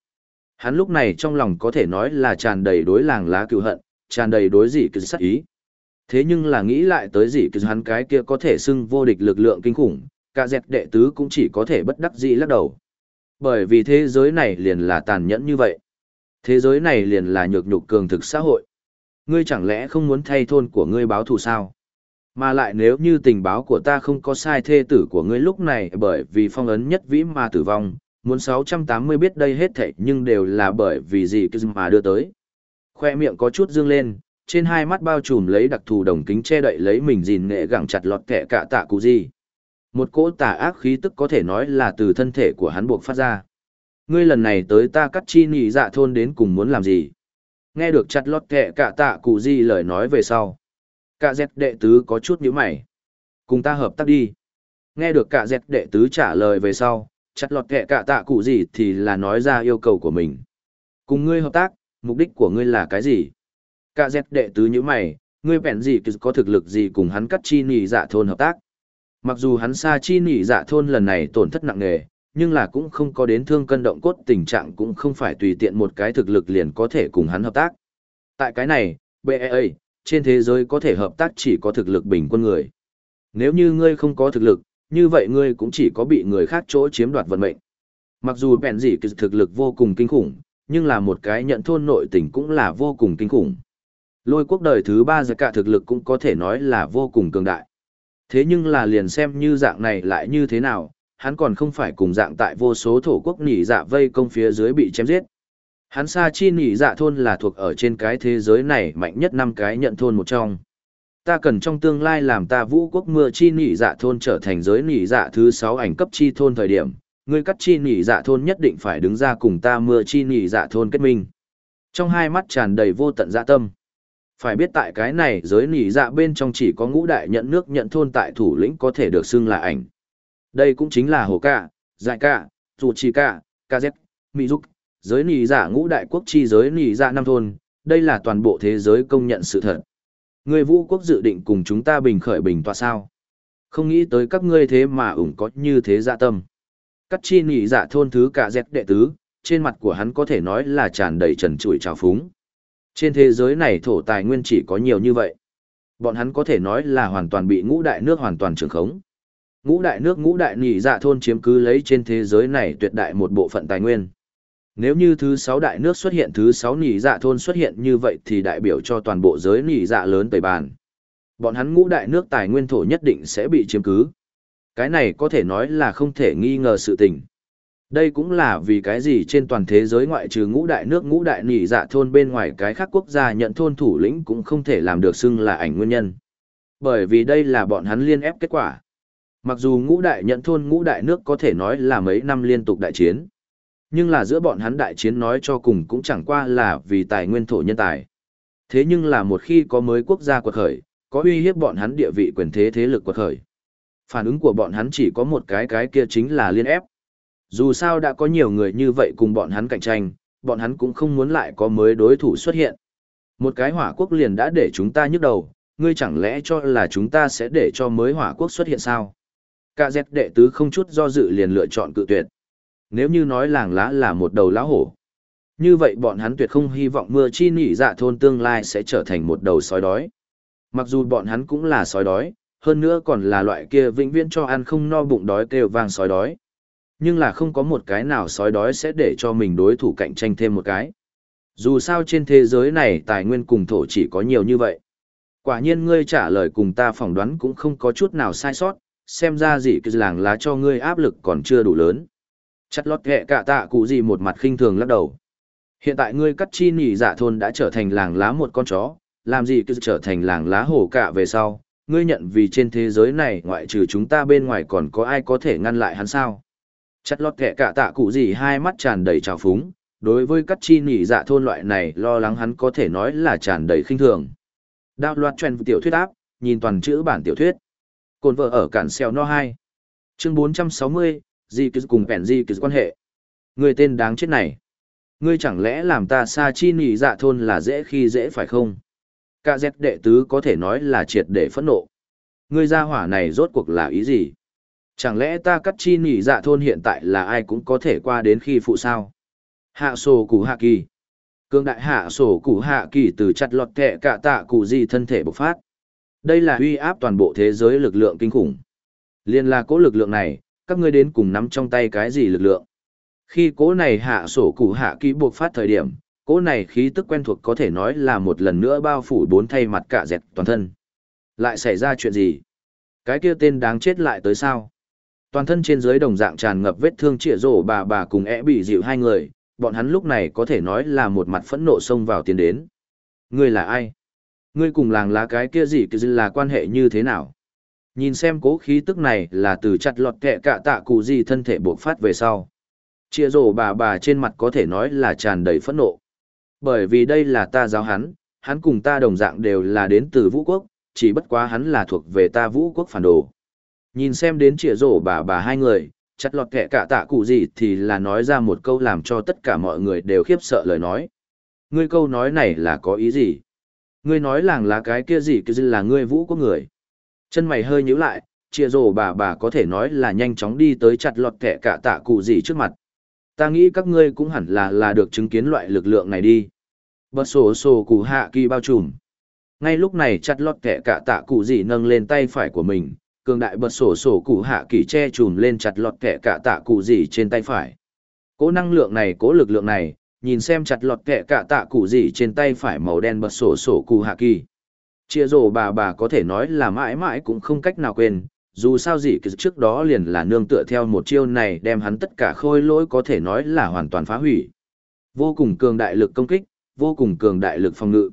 Hắn lúc này trong lòng có thể nói là tràn đầy đối làng lá cựu hận, tràn đầy đối dị cứ sát ý. Thế nhưng là nghĩ lại tới dị cứ hắn cái kia có thể xưng vô địch lực lượng kinh khủng, cả dẹt đệ tứ cũng chỉ có thể bất đắc dĩ lắc đầu. Bởi vì thế giới này liền là tàn nhẫn như vậy. Thế giới này liền là nhược nhục cường thực xã hội. Ngươi chẳng lẽ không muốn thay thôn của ngươi báo thù sao? Mà lại nếu như tình báo của ta không có sai thê tử của ngươi lúc này bởi vì phong ấn nhất vĩ mà tử vong, muốn 680 biết đây hết thảy nhưng đều là bởi vì gì cứ mà đưa tới. Khoe miệng có chút dương lên, trên hai mắt bao trùm lấy đặc thù đồng kính che đậy lấy mình gìn nghệ gẳng chặt lọt kẻ cả tạ cụ gì. Một cỗ tà ác khí tức có thể nói là từ thân thể của hắn buộc phát ra. Ngươi lần này tới ta cắt chi nhị dạ thôn đến cùng muốn làm gì? Nghe được chặt lọt kẻ cả tạ cụ gì lời nói về sau. Cả dẹt đệ tứ có chút nhíu mày. Cùng ta hợp tác đi. Nghe được cả dẹt đệ tứ trả lời về sau, chặt lọt kệ cả tạ cụ gì thì là nói ra yêu cầu của mình. Cùng ngươi hợp tác, mục đích của ngươi là cái gì? Cả dẹt đệ tứ nhíu mày, ngươi bèn gì có thực lực gì cùng hắn cắt chi nỉ dạ thôn hợp tác? Mặc dù hắn xa chi nỉ dạ thôn lần này tổn thất nặng nề, nhưng là cũng không có đến thương cân động cốt tình trạng cũng không phải tùy tiện một cái thực lực liền có thể cùng hắn hợp tác. Tại cái này, BEA, trên thế giới có thể hợp tác chỉ có thực lực bình quân người. Nếu như ngươi không có thực lực, như vậy ngươi cũng chỉ có bị người khác chỗ chiếm đoạt vận mệnh. Mặc dù bèn gì thực lực vô cùng kinh khủng, nhưng là một cái nhận thôn nội tình cũng là vô cùng kinh khủng. Lôi quốc đời thứ ba giờ cả thực lực cũng có thể nói là vô cùng cường đại. Thế nhưng là liền xem như dạng này lại như thế nào, hắn còn không phải cùng dạng tại vô số thổ quốc nỉ dạ vây công phía dưới bị chém giết. Hắn Sa Chi nỉ dạ thôn là thuộc ở trên cái thế giới này mạnh nhất năm cái nhận thôn một trong. Ta cần trong tương lai làm ta vũ quốc mưa chi nỉ dạ thôn trở thành giới nỉ dạ thứ sáu ảnh cấp chi thôn thời điểm, người cắt chi nỉ dạ thôn nhất định phải đứng ra cùng ta mưa chi nỉ dạ thôn kết minh. Trong hai mắt tràn đầy vô tận dạ tâm. Phải biết tại cái này giới nỉ dạ bên trong chỉ có ngũ đại nhận nước nhận thôn tại thủ lĩnh có thể được xưng là ảnh. Đây cũng chính là hồ cạ, dại cạ, dù chi cạ, ca z, mỹ giúp, giới nỉ dạ ngũ đại quốc chi giới nỉ dạ năm thôn, đây là toàn bộ thế giới công nhận sự thật. Người vũ quốc dự định cùng chúng ta bình khởi bình tọa sao? Không nghĩ tới các ngươi thế mà ủng có như thế dạ tâm. Cắt chi nỉ dạ thôn thứ cả dẹt đệ tứ, trên mặt của hắn có thể nói là tràn đầy trần trụi trào phúng. Trên thế giới này thổ tài nguyên chỉ có nhiều như vậy. Bọn hắn có thể nói là hoàn toàn bị ngũ đại nước hoàn toàn trường khống. Ngũ đại nước ngũ đại nỉ dạ thôn chiếm cứ lấy trên thế giới này tuyệt đại một bộ phận tài nguyên. Nếu như thứ sáu đại nước xuất hiện, thứ sáu nỉ dạ thôn xuất hiện như vậy thì đại biểu cho toàn bộ giới nỉ dạ lớn tẩy bàn. Bọn hắn ngũ đại nước tài nguyên thổ nhất định sẽ bị chiếm cứ. Cái này có thể nói là không thể nghi ngờ sự tình. Đây cũng là vì cái gì trên toàn thế giới ngoại trừ ngũ đại nước, ngũ đại nỉ dạ thôn bên ngoài cái khác quốc gia nhận thôn thủ lĩnh cũng không thể làm được xưng là ảnh nguyên nhân. Bởi vì đây là bọn hắn liên ép kết quả. Mặc dù ngũ đại nhận thôn, ngũ đại nước có thể nói là mấy năm liên tục đại chiến. Nhưng là giữa bọn hắn đại chiến nói cho cùng cũng chẳng qua là vì tài nguyên thổ nhân tài. Thế nhưng là một khi có mới quốc gia quật khởi, có uy hiếp bọn hắn địa vị quyền thế thế lực quật khởi. Phản ứng của bọn hắn chỉ có một cái cái kia chính là liên ép. Dù sao đã có nhiều người như vậy cùng bọn hắn cạnh tranh, bọn hắn cũng không muốn lại có mới đối thủ xuất hiện. Một cái hỏa quốc liền đã để chúng ta nhức đầu, ngươi chẳng lẽ cho là chúng ta sẽ để cho mới hỏa quốc xuất hiện sao? Cả dẹt đệ tứ không chút do dự liền lựa chọn cự tuyệt. Nếu như nói làng lá là một đầu lá hổ, như vậy bọn hắn tuyệt không hy vọng mưa chi nỉ dạ thôn tương lai sẽ trở thành một đầu sói đói. Mặc dù bọn hắn cũng là sói đói, hơn nữa còn là loại kia vĩnh viễn cho ăn không no bụng đói kêu vang sói đói. Nhưng là không có một cái nào sói đói sẽ để cho mình đối thủ cạnh tranh thêm một cái. Dù sao trên thế giới này tài nguyên cùng thổ chỉ có nhiều như vậy. Quả nhiên ngươi trả lời cùng ta phỏng đoán cũng không có chút nào sai sót, xem ra gì cái làng lá cho ngươi áp lực còn chưa đủ lớn. Chặt lót ghẹ cả tạ cụ gì một mặt khinh thường lắc đầu. Hiện tại ngươi cắt chi nỉ dạ thôn đã trở thành làng lá một con chó, làm gì cứ trở thành làng lá hổ cả về sau, ngươi nhận vì trên thế giới này ngoại trừ chúng ta bên ngoài còn có ai có thể ngăn lại hắn sao. Chặt lót ghẹ cả tạ cụ gì hai mắt tràn đầy trào phúng, đối với cắt chi nỉ dạ thôn loại này lo lắng hắn có thể nói là tràn đầy khinh thường. Đạo loạt truyền tiểu thuyết áp, nhìn toàn chữ bản tiểu thuyết. Cồn vợ ở cản xeo no 2. Chương 460, Di Cứ cùng Bèn Di Cứ quan hệ. Người tên đáng chết này. Ngươi chẳng lẽ làm ta xa chi nỉ dạ thôn là dễ khi dễ phải không? Cả dẹp đệ tứ có thể nói là triệt để phẫn nộ. Ngươi ra hỏa này rốt cuộc là ý gì? Chẳng lẽ ta cắt chi nỉ dạ thôn hiện tại là ai cũng có thể qua đến khi phụ sao? Hạ sổ củ hạ kỳ. Cương đại hạ sổ củ hạ kỳ từ chặt lọt kẹ cả tạ cụ di thân thể bộc phát. Đây là uy áp toàn bộ thế giới lực lượng kinh khủng. Liên là cố lực lượng này, các ngươi đến cùng nắm trong tay cái gì lực lượng? Khi cố này hạ sổ củ hạ kỹ buộc phát thời điểm, cố này khí tức quen thuộc có thể nói là một lần nữa bao phủ bốn thay mặt cả dẹt toàn thân. Lại xảy ra chuyện gì? Cái kia tên đáng chết lại tới sao? Toàn thân trên dưới đồng dạng tràn ngập vết thương trịa rổ bà bà cùng ẽ bị dịu hai người, bọn hắn lúc này có thể nói là một mặt phẫn nộ xông vào tiến đến. Ngươi là ai? Ngươi cùng làng lá cái kia gì kia là quan hệ như thế nào? Nhìn xem cố khí tức này là từ chặt lọt kẹ cả tạ cụ gì thân thể buộc phát về sau. Chia rổ bà bà trên mặt có thể nói là tràn đầy phẫn nộ. Bởi vì đây là ta giáo hắn, hắn cùng ta đồng dạng đều là đến từ vũ quốc, chỉ bất quá hắn là thuộc về ta vũ quốc phản đồ. Nhìn xem đến chia rổ bà bà hai người, chặt lọt kẹ cả tạ cụ gì thì là nói ra một câu làm cho tất cả mọi người đều khiếp sợ lời nói. Ngươi câu nói này là có ý gì? Ngươi nói làng lá cái kia gì kia là ngươi vũ quốc người. Chân mày hơi nhíu lại, chia rổ bà bà có thể nói là nhanh chóng đi tới chặt lọt kẹ cả tạ cụ gì trước mặt. Ta nghĩ các ngươi cũng hẳn là là được chứng kiến loại lực lượng này đi. Bật sổ sổ cụ hạ kỳ bao trùm. Ngay lúc này chặt lọt kẹ cả tạ cụ gì nâng lên tay phải của mình, cường đại bật sổ sổ cụ hạ kỳ che trùm lên chặt lọt kẹ cả tạ cụ gì trên tay phải. Cố năng lượng này cố lực lượng này, nhìn xem chặt lọt kẹ cả tạ cụ gì trên tay phải màu đen bật sổ sổ cụ hạ kỳ. Chia rổ bà bà có thể nói là mãi mãi cũng không cách nào quên, dù sao gì cái trước đó liền là nương tựa theo một chiêu này đem hắn tất cả khôi lỗi có thể nói là hoàn toàn phá hủy. Vô cùng cường đại lực công kích, vô cùng cường đại lực phòng ngự.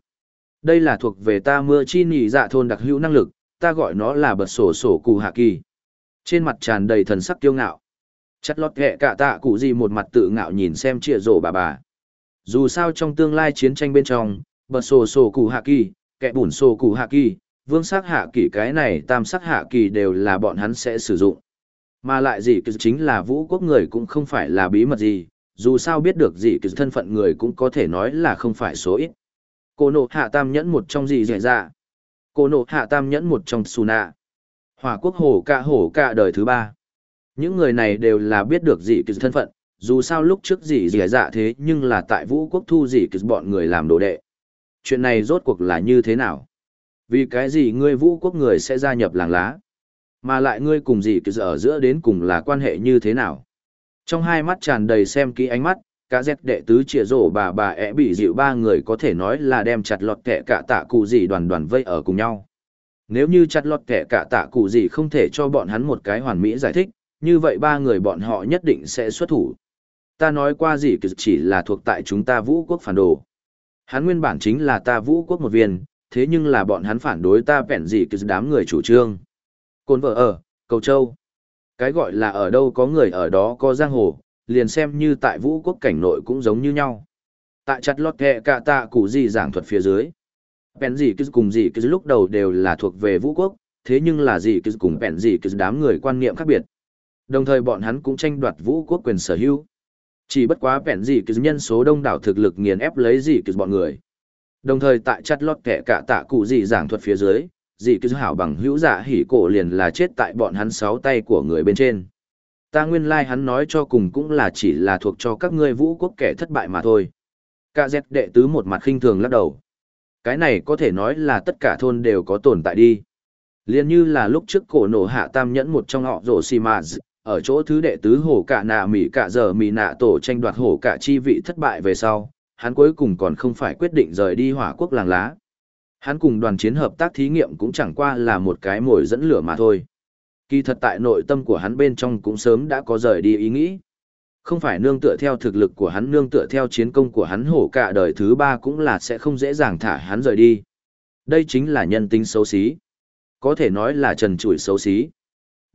Đây là thuộc về ta mưa chi nhị dạ thôn đặc hữu năng lực, ta gọi nó là bật sổ sổ cụ hạ kỳ. Trên mặt tràn đầy thần sắc kiêu ngạo. Chặt lót ghẹ cả tạ cụ gì một mặt tự ngạo nhìn xem trịa rổ bà bà. Dù sao trong tương lai chiến tranh bên trong, bật sổ sổ cụ hạ kỳ, kẻ bùn sổ cụ hạ kỳ, vương sắc hạ kỳ cái này tam sắc hạ kỳ đều là bọn hắn sẽ sử dụng. Mà lại gì cứ chính là vũ quốc người cũng không phải là bí mật gì, dù sao biết được gì cứ thân phận người cũng có thể nói là không phải số ít. Cô nộ hạ tam nhẫn một trong gì dạy ra. Cô nộ hạ tam nhẫn một trong su nạ. Hỏa quốc hổ cả hổ cả đời thứ ba. Những người này đều là biết được gì cứ thân phận, dù sao lúc trước gì dạy dạ thế nhưng là tại vũ quốc thu gì cứ bọn người làm đồ đệ. Chuyện này rốt cuộc là như thế nào? Vì cái gì ngươi vũ quốc người sẽ gia nhập làng lá? Mà lại ngươi cùng gì cứ ở giữa đến cùng là quan hệ như thế nào? Trong hai mắt tràn đầy xem kỹ ánh mắt, cả dẹt đệ tứ trịa rổ bà bà ẹ bị dịu ba người có thể nói là đem chặt lọt kẻ cả tạ cụ gì đoàn đoàn vây ở cùng nhau. Nếu như chặt lọt kẻ cả tạ cụ gì không thể cho bọn hắn một cái hoàn mỹ giải thích, như vậy ba người bọn họ nhất định sẽ xuất thủ. Ta nói qua gì chỉ là thuộc tại chúng ta vũ quốc phản đồ. Hắn nguyên bản chính là ta vũ quốc một viên, thế nhưng là bọn hắn phản đối ta vẹn gì cứ đám người chủ trương. Côn vợ ở, cầu châu. Cái gọi là ở đâu có người ở đó có giang hồ, liền xem như tại vũ quốc cảnh nội cũng giống như nhau. Tại chặt lót kẹ cả tạ cụ gì giảng thuật phía dưới. Vẹn gì cứ cùng gì cứ lúc đầu đều là thuộc về vũ quốc, thế nhưng là gì cứ cùng vẹn gì cứ đám người quan niệm khác biệt. Đồng thời bọn hắn cũng tranh đoạt vũ quốc quyền sở hữu. Chỉ bất quá vẹn gì cứ nhân số đông đảo thực lực nghiền ép lấy gì cứ bọn người. Đồng thời tại chặt lót kẻ cả tạ cụ gì giảng thuật phía dưới, dị cứ hảo bằng hữu giả hỉ cổ liền là chết tại bọn hắn sáu tay của người bên trên. Ta nguyên lai like hắn nói cho cùng cũng là chỉ là thuộc cho các ngươi vũ quốc kẻ thất bại mà thôi. Cả dẹt đệ tứ một mặt khinh thường lắc đầu. Cái này có thể nói là tất cả thôn đều có tồn tại đi. Liên như là lúc trước cổ nổ hạ tam nhẫn một trong họ rổ xì mà ở chỗ thứ đệ tứ hổ cả nạ mỉ cả giờ mỉ nạ tổ tranh đoạt hổ cả chi vị thất bại về sau, hắn cuối cùng còn không phải quyết định rời đi hỏa quốc làng lá. Hắn cùng đoàn chiến hợp tác thí nghiệm cũng chẳng qua là một cái mồi dẫn lửa mà thôi. Kỳ thật tại nội tâm của hắn bên trong cũng sớm đã có rời đi ý nghĩ. Không phải nương tựa theo thực lực của hắn nương tựa theo chiến công của hắn hổ cả đời thứ ba cũng là sẽ không dễ dàng thả hắn rời đi. Đây chính là nhân tính xấu xí. Có thể nói là trần trụi xấu xí.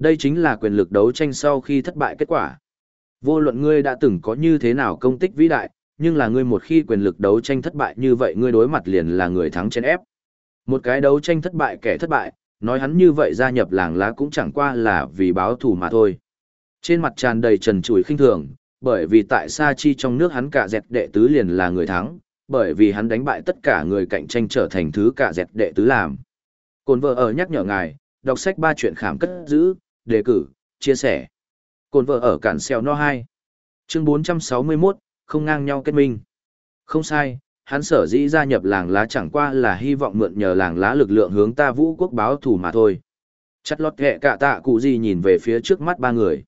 Đây chính là quyền lực đấu tranh sau khi thất bại kết quả. Vô luận ngươi đã từng có như thế nào công tích vĩ đại, nhưng là ngươi một khi quyền lực đấu tranh thất bại như vậy ngươi đối mặt liền là người thắng trên ép. Một cái đấu tranh thất bại kẻ thất bại, Nói hắn như vậy gia nhập làng lá cũng chẳng qua là vì báo thù mà thôi. Trên mặt tràn đầy trần trụi khinh thường, bởi vì tại Sa Chi trong nước hắn cả dẹt đệ tứ liền là người thắng, bởi vì hắn đánh bại tất cả người cạnh tranh trở thành thứ cả dẹt đệ tứ làm. Cồn vợ ở nhắc nhở ngài, đọc sách ba chuyện khảm cất giữ, đề cử, chia sẻ. Cồn vợ ở cản xèo no 2. Chương 461, không ngang nhau kết minh. Không sai, hắn sở dĩ gia nhập làng lá chẳng qua là hy vọng mượn nhờ làng lá lực lượng hướng ta vũ quốc báo thù mà thôi. Chặt lót kẹ cả tạ cụ gì nhìn về phía trước mắt ba người.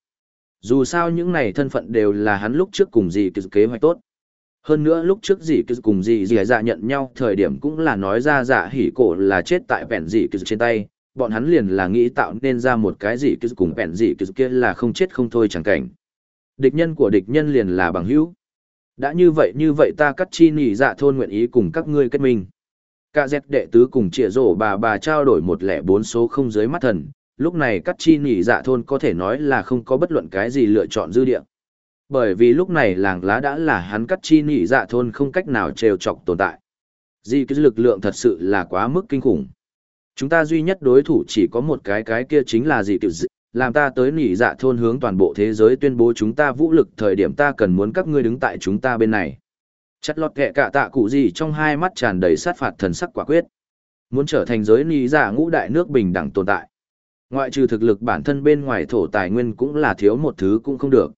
Dù sao những này thân phận đều là hắn lúc trước cùng gì kế hoạch tốt. Hơn nữa lúc trước gì cùng gì gì dạ nhận nhau thời điểm cũng là nói ra dạ hỉ cổ là chết tại vẹn gì trên tay, bọn hắn liền là nghĩ tạo nên ra một cái gì cùng bẹn gì kia là không chết không thôi chẳng cảnh. Địch nhân của địch nhân liền là bằng hữu. Đã như vậy như vậy ta cắt chi nỉ dạ thôn nguyện ý cùng các ngươi kết minh. Cả dẹt đệ tứ cùng trịa rổ bà bà trao đổi một lẻ bốn số không dưới mắt thần, lúc này cắt chi nỉ dạ thôn có thể nói là không có bất luận cái gì lựa chọn dư địa. Bởi vì lúc này làng lá đã là hắn cắt chi nỉ dạ thôn không cách nào trêu chọc tồn tại. Di cái lực lượng thật sự là quá mức kinh khủng. Chúng ta duy nhất đối thủ chỉ có một cái cái kia chính là gì kiểu dị, làm ta tới nỉ dạ thôn hướng toàn bộ thế giới tuyên bố chúng ta vũ lực thời điểm ta cần muốn các ngươi đứng tại chúng ta bên này. Chặt lọt kẹ cả tạ cụ gì trong hai mắt tràn đầy sát phạt thần sắc quả quyết. Muốn trở thành giới nỉ dạ ngũ đại nước bình đẳng tồn tại. Ngoại trừ thực lực bản thân bên ngoài thổ tài nguyên cũng là thiếu một thứ cũng không được.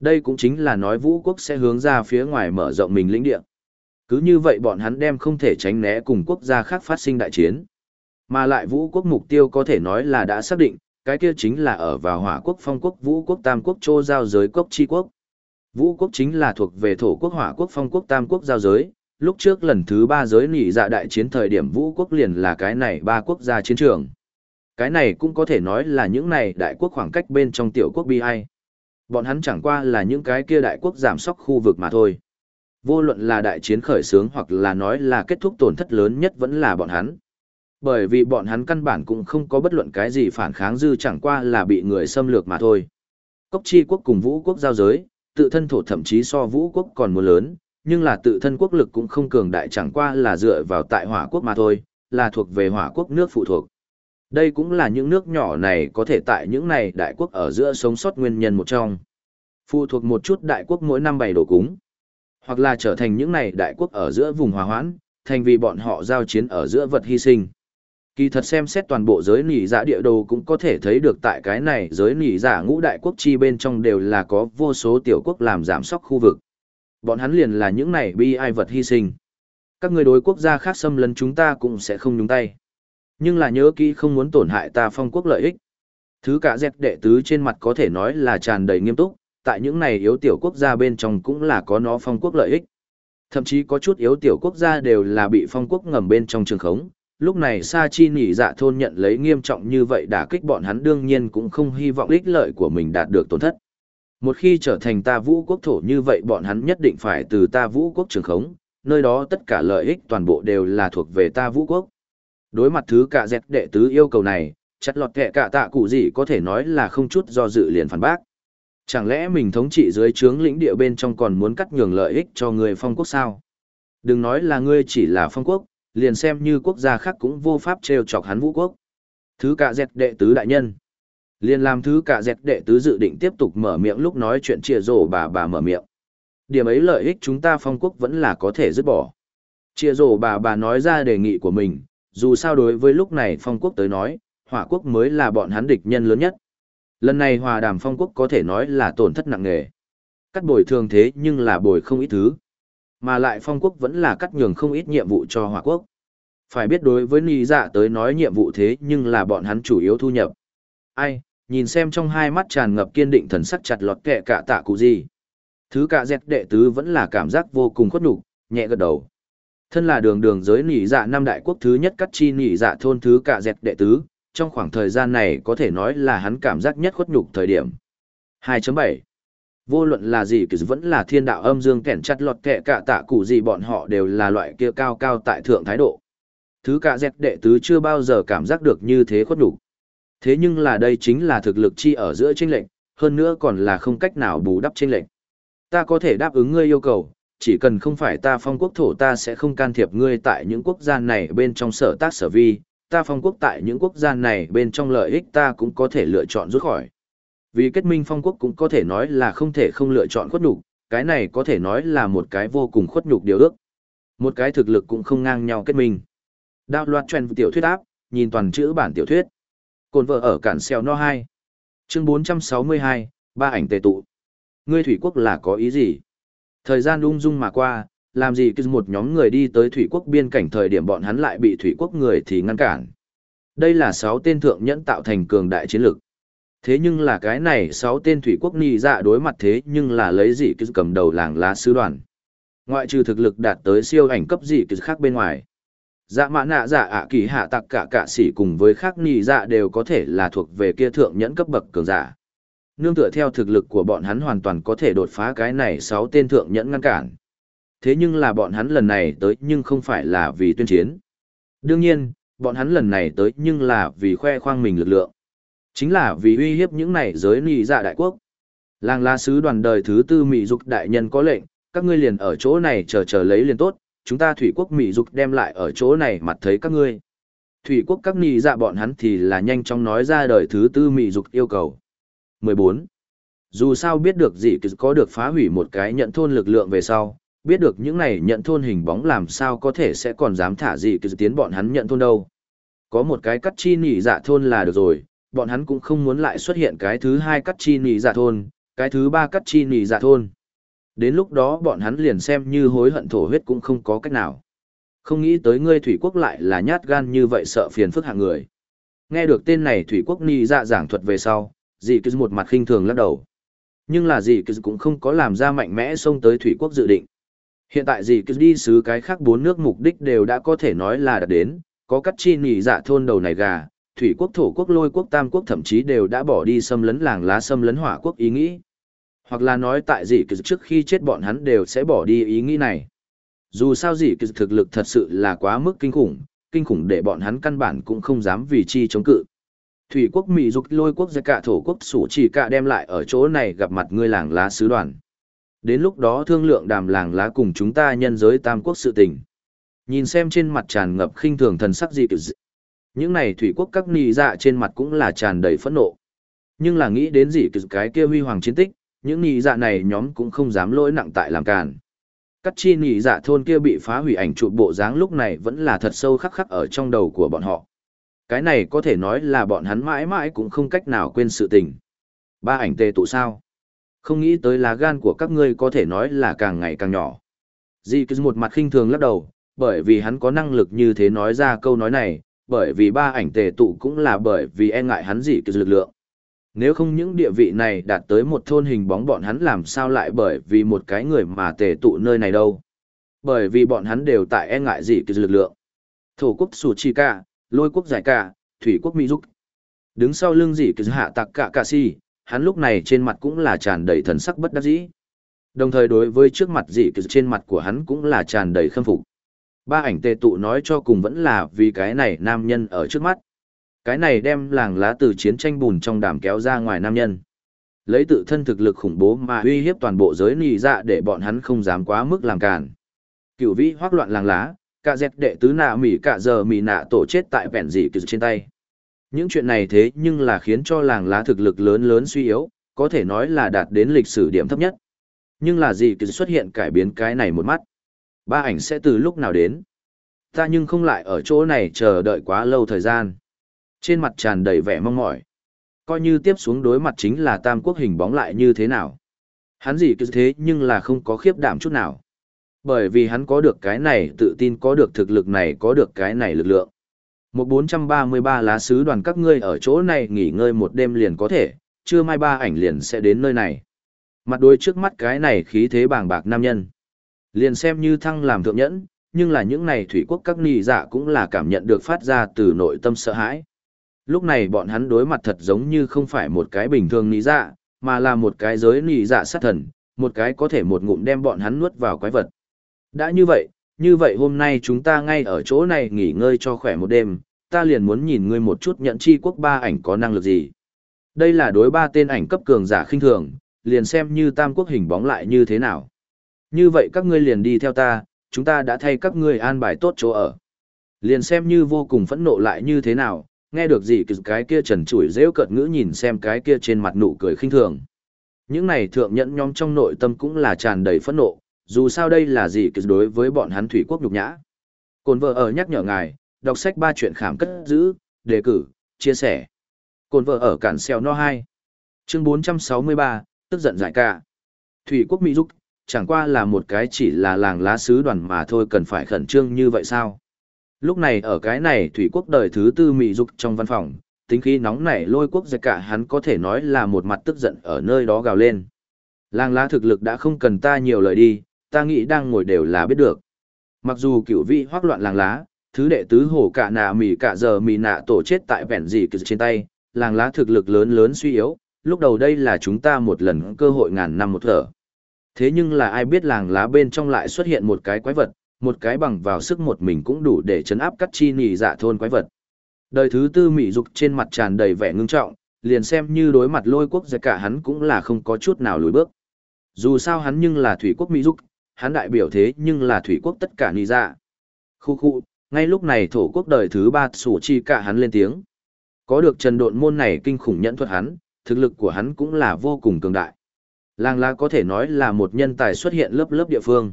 Đây cũng chính là nói vũ quốc sẽ hướng ra phía ngoài mở rộng mình lĩnh địa. Cứ như vậy bọn hắn đem không thể tránh né cùng quốc gia khác phát sinh đại chiến. Mà lại vũ quốc mục tiêu có thể nói là đã xác định, cái kia chính là ở vào hỏa quốc phong quốc vũ quốc tam quốc chô giao giới cốc chi quốc. Vũ quốc chính là thuộc về thổ quốc hỏa quốc phong quốc tam quốc giao giới, lúc trước lần thứ ba giới nỉ dạ đại chiến thời điểm vũ quốc liền là cái này ba quốc gia chiến trường. Cái này cũng có thể nói là những này đại quốc khoảng cách bên trong tiểu quốc bi ai. Bọn hắn chẳng qua là những cái kia đại quốc giảm sóc khu vực mà thôi. Vô luận là đại chiến khởi xướng hoặc là nói là kết thúc tổn thất lớn nhất vẫn là bọn hắn. Bởi vì bọn hắn căn bản cũng không có bất luận cái gì phản kháng dư chẳng qua là bị người xâm lược mà thôi. Cốc chi quốc cùng vũ quốc giao giới, tự thân thổ thậm chí so vũ quốc còn muốn lớn, nhưng là tự thân quốc lực cũng không cường đại chẳng qua là dựa vào tại hỏa quốc mà thôi, là thuộc về hỏa quốc nước phụ thuộc. Đây cũng là những nước nhỏ này có thể tại những này đại quốc ở giữa sống sót nguyên nhân một trong. Phụ thuộc một chút đại quốc mỗi năm bày đồ cúng. Hoặc là trở thành những này đại quốc ở giữa vùng hòa hoãn, thành vì bọn họ giao chiến ở giữa vật hy sinh. Kỳ thật xem xét toàn bộ giới nỉ giả địa đồ cũng có thể thấy được tại cái này giới nỉ giả ngũ đại quốc chi bên trong đều là có vô số tiểu quốc làm giảm sóc khu vực. Bọn hắn liền là những này bi ai vật hy sinh. Các người đối quốc gia khác xâm lấn chúng ta cũng sẽ không nhúng tay. Nhưng là nhớ kỹ không muốn tổn hại ta phong quốc lợi ích. Thứ cả dẹp đệ tứ trên mặt có thể nói là tràn đầy nghiêm túc, tại những này yếu tiểu quốc gia bên trong cũng là có nó phong quốc lợi ích. Thậm chí có chút yếu tiểu quốc gia đều là bị phong quốc ngầm bên trong trường khống, lúc này sa chi nỉ dạ thôn nhận lấy nghiêm trọng như vậy đả kích bọn hắn đương nhiên cũng không hy vọng ích lợi của mình đạt được tổn thất. Một khi trở thành ta vũ quốc thổ như vậy bọn hắn nhất định phải từ ta vũ quốc trường khống, nơi đó tất cả lợi ích toàn bộ đều là thuộc về ta vũ quốc. Đối mặt thứ cả dẹt đệ tứ yêu cầu này, chặt lọt kẹ cả tạ cụ gì có thể nói là không chút do dự liền phản bác. Chẳng lẽ mình thống trị dưới trướng lĩnh địa bên trong còn muốn cắt nhường lợi ích cho người phong quốc sao? Đừng nói là ngươi chỉ là phong quốc, liền xem như quốc gia khác cũng vô pháp trêu chọc hắn vũ quốc. Thứ cả dẹt đệ tứ đại nhân. Liền làm thứ cả dẹt đệ tứ dự định tiếp tục mở miệng lúc nói chuyện chia rổ bà bà mở miệng. Điểm ấy lợi ích chúng ta phong quốc vẫn là có thể dứt bỏ. Chia rổ bà bà nói ra đề nghị của mình, dù sao đối với lúc này phong quốc tới nói, hỏa quốc mới là bọn hắn địch nhân lớn nhất. Lần này hòa đàm phong quốc có thể nói là tổn thất nặng nề. Cắt bồi thường thế nhưng là bồi không ít thứ. Mà lại phong quốc vẫn là cắt nhường không ít nhiệm vụ cho hỏa quốc. Phải biết đối với nì dạ tới nói nhiệm vụ thế nhưng là bọn hắn chủ yếu thu nhập. Ai, nhìn xem trong hai mắt tràn ngập kiên định thần sắc chặt lọt kệ cả tạ cụ gì. Thứ cả dẹt đệ tứ vẫn là cảm giác vô cùng khuất nhục nhẹ gật đầu. Thân là đường đường giới nỉ dạ năm đại quốc thứ nhất cắt chi nỉ dạ thôn thứ cả dẹt đệ tứ, trong khoảng thời gian này có thể nói là hắn cảm giác nhất khuất nhục thời điểm. 2.7 Vô luận là gì cứ vẫn là thiên đạo âm dương kẻn chặt lọt kẹ cả tạ cụ gì bọn họ đều là loại kia cao cao tại thượng thái độ. Thứ cả dẹt đệ tứ chưa bao giờ cảm giác được như thế khuất đủ. Thế nhưng là đây chính là thực lực chi ở giữa tranh lệnh, hơn nữa còn là không cách nào bù đắp tranh lệnh. Ta có thể đáp ứng ngươi yêu cầu, chỉ cần không phải ta phong quốc thổ ta sẽ không can thiệp ngươi tại những quốc gia này bên trong sở tác sở vi, ta phong quốc tại những quốc gia này bên trong lợi ích ta cũng có thể lựa chọn rút khỏi. Vì kết minh phong quốc cũng có thể nói là không thể không lựa chọn khuất nhục, cái này có thể nói là một cái vô cùng khuất nhục điều ước. Một cái thực lực cũng không ngang nhau kết minh. Đạo loạt truyền tiểu thuyết áp, nhìn toàn chữ bản tiểu thuyết. Cồn vợ ở cản xeo no 2. Chương 462, ba ảnh tề tụ. Ngươi thủy quốc là có ý gì? Thời gian lung dung mà qua, làm gì cứ một nhóm người đi tới thủy quốc biên cảnh thời điểm bọn hắn lại bị thủy quốc người thì ngăn cản. Đây là sáu tên thượng nhẫn tạo thành cường đại chiến lực. Thế nhưng là cái này sáu tên thủy quốc nì dạ đối mặt thế nhưng là lấy gì cứ cầm đầu làng lá sứ đoàn. Ngoại trừ thực lực đạt tới siêu ảnh cấp gì cứ khác bên ngoài. Dạ mã nạ dạ ạ kỳ hạ tặc cả cả sĩ cùng với khác nì dạ đều có thể là thuộc về kia thượng nhẫn cấp bậc cường giả. Nương tựa theo thực lực của bọn hắn hoàn toàn có thể đột phá cái này sáu tên thượng nhẫn ngăn cản. Thế nhưng là bọn hắn lần này tới nhưng không phải là vì tuyên chiến. Đương nhiên, bọn hắn lần này tới nhưng là vì khoe khoang mình lực lượng. Chính là vì uy hiếp những này giới nị dạ đại quốc. Làng lá sứ đoàn đời thứ tư Mỹ dục đại nhân có lệnh, các ngươi liền ở chỗ này chờ chờ lấy liền tốt, chúng ta thủy quốc Mỹ dục đem lại ở chỗ này mặt thấy các ngươi. Thủy quốc các nị dạ bọn hắn thì là nhanh chóng nói ra đời thứ tư Mỹ dục yêu cầu. 14. Dù sao biết được gì có được phá hủy một cái nhận thôn lực lượng về sau, biết được những này nhận thôn hình bóng làm sao có thể sẽ còn dám thả gì cứ tiến bọn hắn nhận thôn đâu. Có một cái cắt chi nỉ dạ thôn là được rồi, bọn hắn cũng không muốn lại xuất hiện cái thứ hai cắt chi nỉ dạ thôn, cái thứ ba cắt chi nỉ dạ thôn. Đến lúc đó bọn hắn liền xem như hối hận thổ huyết cũng không có cách nào. Không nghĩ tới ngươi thủy quốc lại là nhát gan như vậy sợ phiền phức hạng người. Nghe được tên này thủy quốc nỉ dạ giảng thuật về sau, dì cứ một mặt khinh thường lắc đầu. Nhưng là dì cứ cũng không có làm ra mạnh mẽ xông tới thủy quốc dự định. Hiện tại dì cứ đi xứ cái khác bốn nước mục đích đều đã có thể nói là đạt đến, có cắt chi nỉ dạ thôn đầu này gà, thủy quốc thổ quốc lôi quốc tam quốc thậm chí đều đã bỏ đi xâm lấn làng lá xâm lấn hỏa quốc ý nghĩ. Hoặc là nói tại gì kỳ trước khi chết bọn hắn đều sẽ bỏ đi ý nghĩ này. Dù sao gì kỳ thực lực thật sự là quá mức kinh khủng, kinh khủng để bọn hắn căn bản cũng không dám vì chi chống cự. Thủy quốc Mỹ dục lôi quốc gia cả thổ quốc sủ chỉ cả đem lại ở chỗ này gặp mặt ngươi làng lá sứ đoàn. Đến lúc đó thương lượng đàm làng lá cùng chúng ta nhân giới tam quốc sự tình. Nhìn xem trên mặt tràn ngập khinh thường thần sắc gì kỳ dị. Những này thủy quốc các nì dạ trên mặt cũng là tràn đầy phẫn nộ. Nhưng là nghĩ đến gì từ cái kia huy hoàng chiến tích, những nì dạ này nhóm cũng không dám lỗi nặng tại làm càn. Cắt chi nì dạ thôn kia bị phá hủy ảnh trụ bộ dáng lúc này vẫn là thật sâu khắc khắc ở trong đầu của bọn họ. Cái này có thể nói là bọn hắn mãi mãi cũng không cách nào quên sự tình. Ba ảnh tề tụ sao? Không nghĩ tới lá gan của các ngươi có thể nói là càng ngày càng nhỏ. Di cứ một mặt khinh thường lắc đầu, bởi vì hắn có năng lực như thế nói ra câu nói này, bởi vì ba ảnh tề tụ cũng là bởi vì e ngại hắn dị kỳ lực lượng. Nếu không những địa vị này đạt tới một thôn hình bóng bọn hắn làm sao lại bởi vì một cái người mà tề tụ nơi này đâu. Bởi vì bọn hắn đều tại e ngại dị kỳ lực lượng. Thổ quốc Sù Chi Ca, lôi quốc Giải Ca, thủy quốc Mỹ Dục. Đứng sau lưng dị kỳ hạ tặc cả cả si, hắn lúc này trên mặt cũng là tràn đầy thần sắc bất đắc dĩ. Đồng thời đối với trước mặt dị kỳ trên mặt của hắn cũng là tràn đầy khâm phục. Ba ảnh tề tụ nói cho cùng vẫn là vì cái này nam nhân ở trước mắt. Cái này đem làng lá từ chiến tranh bùn trong đàm kéo ra ngoài nam nhân. Lấy tự thân thực lực khủng bố mà uy hiếp toàn bộ giới nì dạ để bọn hắn không dám quá mức làm cản. Cửu vĩ hoác loạn làng lá, cả dẹt đệ tứ nạ mỉ cả giờ mỉ nạ tổ chết tại vẹn dị kỳ trên tay. Những chuyện này thế nhưng là khiến cho làng lá thực lực lớn lớn suy yếu, có thể nói là đạt đến lịch sử điểm thấp nhất. Nhưng là gì cứ xuất hiện cải biến cái này một mắt. Ba ảnh sẽ từ lúc nào đến. Ta nhưng không lại ở chỗ này chờ đợi quá lâu thời gian. Trên mặt tràn đầy vẻ mong mỏi. Coi như tiếp xuống đối mặt chính là tam quốc hình bóng lại như thế nào. Hắn gì cứ thế nhưng là không có khiếp đảm chút nào. Bởi vì hắn có được cái này tự tin có được thực lực này có được cái này lực lượng. Một 433 lá sứ đoàn các ngươi ở chỗ này nghỉ ngơi một đêm liền có thể, chưa mai ba ảnh liền sẽ đến nơi này. Mặt đôi trước mắt cái này khí thế bàng bạc nam nhân. Liền xem như thăng làm thượng nhẫn, nhưng là những này thủy quốc các nì dạ cũng là cảm nhận được phát ra từ nội tâm sợ hãi. Lúc này bọn hắn đối mặt thật giống như không phải một cái bình thường nì dạ, mà là một cái giới nì dạ sát thần, một cái có thể một ngụm đem bọn hắn nuốt vào quái vật. Đã như vậy, như vậy hôm nay chúng ta ngay ở chỗ này nghỉ ngơi cho khỏe một đêm, ta liền muốn nhìn ngươi một chút nhận chi quốc ba ảnh có năng lực gì. Đây là đối ba tên ảnh cấp cường giả khinh thường, liền xem như tam quốc hình bóng lại như thế nào. Như vậy các ngươi liền đi theo ta, chúng ta đã thay các ngươi an bài tốt chỗ ở. Liền xem như vô cùng phẫn nộ lại như thế nào, nghe được gì cái kia trần trụi rêu cợt ngữ nhìn xem cái kia trên mặt nụ cười khinh thường. Những này thượng nhẫn nhóm trong nội tâm cũng là tràn đầy phẫn nộ, dù sao đây là gì đối với bọn hắn thủy quốc nhục nhã. Cồn vợ ở nhắc nhở ngài, đọc sách ba chuyện khám cất giữ, đề cử, chia sẻ. Cồn vợ ở cản xeo no 2. Chương 463, tức giận giải ca. Thủy quốc Mỹ Dục, chẳng qua là một cái chỉ là làng lá sứ đoàn mà thôi cần phải khẩn trương như vậy sao? Lúc này ở cái này thủy quốc đời thứ tư Mỹ Dục trong văn phòng, tính khí nóng nảy lôi quốc giặc cả hắn có thể nói là một mặt tức giận ở nơi đó gào lên. Làng lá thực lực đã không cần ta nhiều lời đi, ta nghĩ đang ngồi đều là biết được. Mặc dù cửu vị hoác loạn làng lá, thứ đệ tứ hổ cả nạ mỉ cả giờ mỉ nạ tổ chết tại vẹn gì cực trên tay, làng lá thực lực lớn lớn suy yếu, lúc đầu đây là chúng ta một lần cơ hội ngàn năm một thở. Thế nhưng là ai biết làng lá bên trong lại xuất hiện một cái quái vật, một cái bằng vào sức một mình cũng đủ để chấn áp cắt chi nhì dạ thôn quái vật. Đời thứ tư mỹ dục trên mặt tràn đầy vẻ ngưng trọng, liền xem như đối mặt lôi quốc giặc cả hắn cũng là không có chút nào lùi bước. Dù sao hắn nhưng là thủy quốc mỹ dục, hắn đại biểu thế nhưng là thủy quốc tất cả nhì dạ. Khu khu, ngay lúc này thổ quốc đời thứ ba sủ chi cả hắn lên tiếng. Có được trần độn môn này kinh khủng nhẫn thuật hắn, thực lực của hắn cũng là vô cùng cường đại. Làng lá có thể nói là một nhân tài xuất hiện lớp lớp địa phương.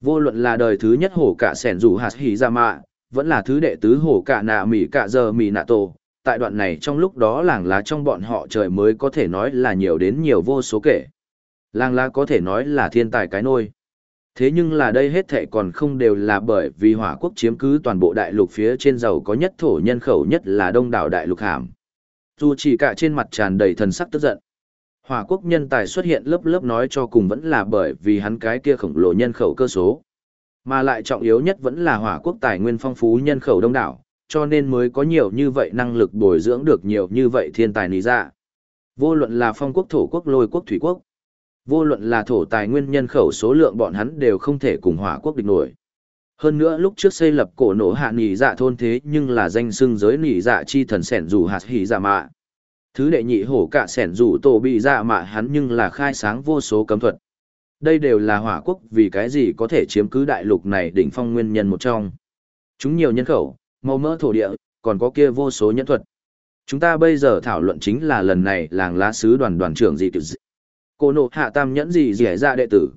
Vô luận là đời thứ nhất hổ cả sẻn rủ hạt hỉ ra mạ, vẫn là thứ đệ tứ hổ cả nạ mỉ cả giờ mỉ nạ tổ. Tại đoạn này trong lúc đó làng lá trong bọn họ trời mới có thể nói là nhiều đến nhiều vô số kể. Làng lá có thể nói là thiên tài cái nôi. Thế nhưng là đây hết thệ còn không đều là bởi vì hỏa quốc chiếm cứ toàn bộ đại lục phía trên giàu có nhất thổ nhân khẩu nhất là đông đảo đại lục hàm. Dù chỉ cả trên mặt tràn đầy thần sắc tức giận. Hòa quốc nhân tài xuất hiện lớp lớp nói cho cùng vẫn là bởi vì hắn cái kia khổng lồ nhân khẩu cơ số. Mà lại trọng yếu nhất vẫn là hỏa quốc tài nguyên phong phú nhân khẩu đông đảo, cho nên mới có nhiều như vậy năng lực bồi dưỡng được nhiều như vậy thiên tài lý ra. Dạ. Vô luận là phong quốc thổ quốc lôi quốc thủy quốc. Vô luận là thổ tài nguyên nhân khẩu số lượng bọn hắn đều không thể cùng hỏa quốc địch nổi. Hơn nữa lúc trước xây lập cổ nổ hạ nỉ dạ thôn thế nhưng là danh xưng giới nỉ dạ chi thần sẻn dù hạt hỉ dạ mạ. Thứ đệ nhị hổ cả sẻn rủ tổ bị dạ mạ hắn nhưng là khai sáng vô số cấm thuật. Đây đều là hỏa quốc vì cái gì có thể chiếm cứ đại lục này đỉnh phong nguyên nhân một trong. Chúng nhiều nhân khẩu, màu mỡ thổ địa, còn có kia vô số nhân thuật. Chúng ta bây giờ thảo luận chính là lần này làng lá sứ đoàn đoàn trưởng gì kiểu gì. Cô nộ hạ tam nhẫn gì rẻ ra dạ đệ tử.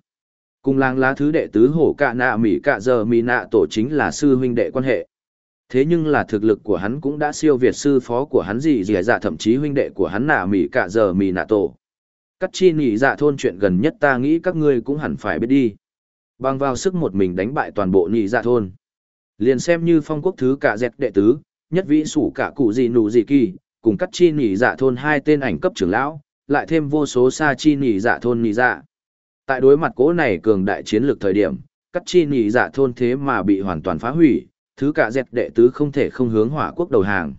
Cùng làng lá thứ đệ tứ hổ cạ nạ mỹ cạ giờ mỹ nạ tổ chính là sư huynh đệ quan hệ. Thế nhưng là thực lực của hắn cũng đã siêu việt sư phó của hắn gì rẻ dạ thậm chí huynh đệ của hắn nạ mỉ cả giờ mỉ nạ tổ. Cắt chi nỉ dạ thôn chuyện gần nhất ta nghĩ các ngươi cũng hẳn phải biết đi. Bằng vào sức một mình đánh bại toàn bộ nỉ dạ thôn. Liền xem như phong quốc thứ cả dẹt đệ tứ, nhất vĩ sủ cả cụ gì nụ gì kỳ, cùng cắt chi nỉ dạ thôn hai tên ảnh cấp trưởng lão, lại thêm vô số sa chi nỉ dạ thôn nỉ dạ. Tại đối mặt cố này cường đại chiến lược thời điểm, cắt chi nỉ dạ thôn thế mà bị hoàn toàn phá hủy, thứ cả dẹt đệ tứ không thể không hướng hỏa quốc đầu hàng.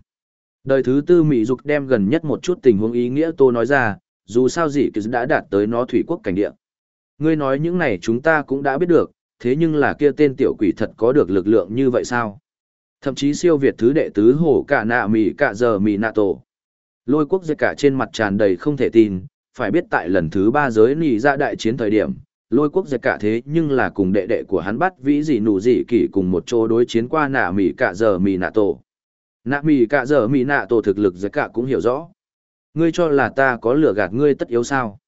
Đời thứ tư Mỹ Dục đem gần nhất một chút tình huống ý nghĩa tô nói ra, dù sao gì cứ đã đạt tới nó thủy quốc cảnh địa. Ngươi nói những này chúng ta cũng đã biết được, thế nhưng là kia tên tiểu quỷ thật có được lực lượng như vậy sao? Thậm chí siêu việt thứ đệ tứ hổ cả nạ mì cả giờ mì nạ tổ. Lôi quốc dây cả trên mặt tràn đầy không thể tin, phải biết tại lần thứ ba giới nỉ ra dạ đại chiến thời điểm, lôi quốc giật cả thế nhưng là cùng đệ đệ của hắn bắt vĩ gì nụ gì kỷ cùng một chỗ đối chiến qua nạ mì cả giờ mì nạ tổ. Nạ mì cả giờ mì nạ tổ thực lực giật cả cũng hiểu rõ. Ngươi cho là ta có lửa gạt ngươi tất yếu sao?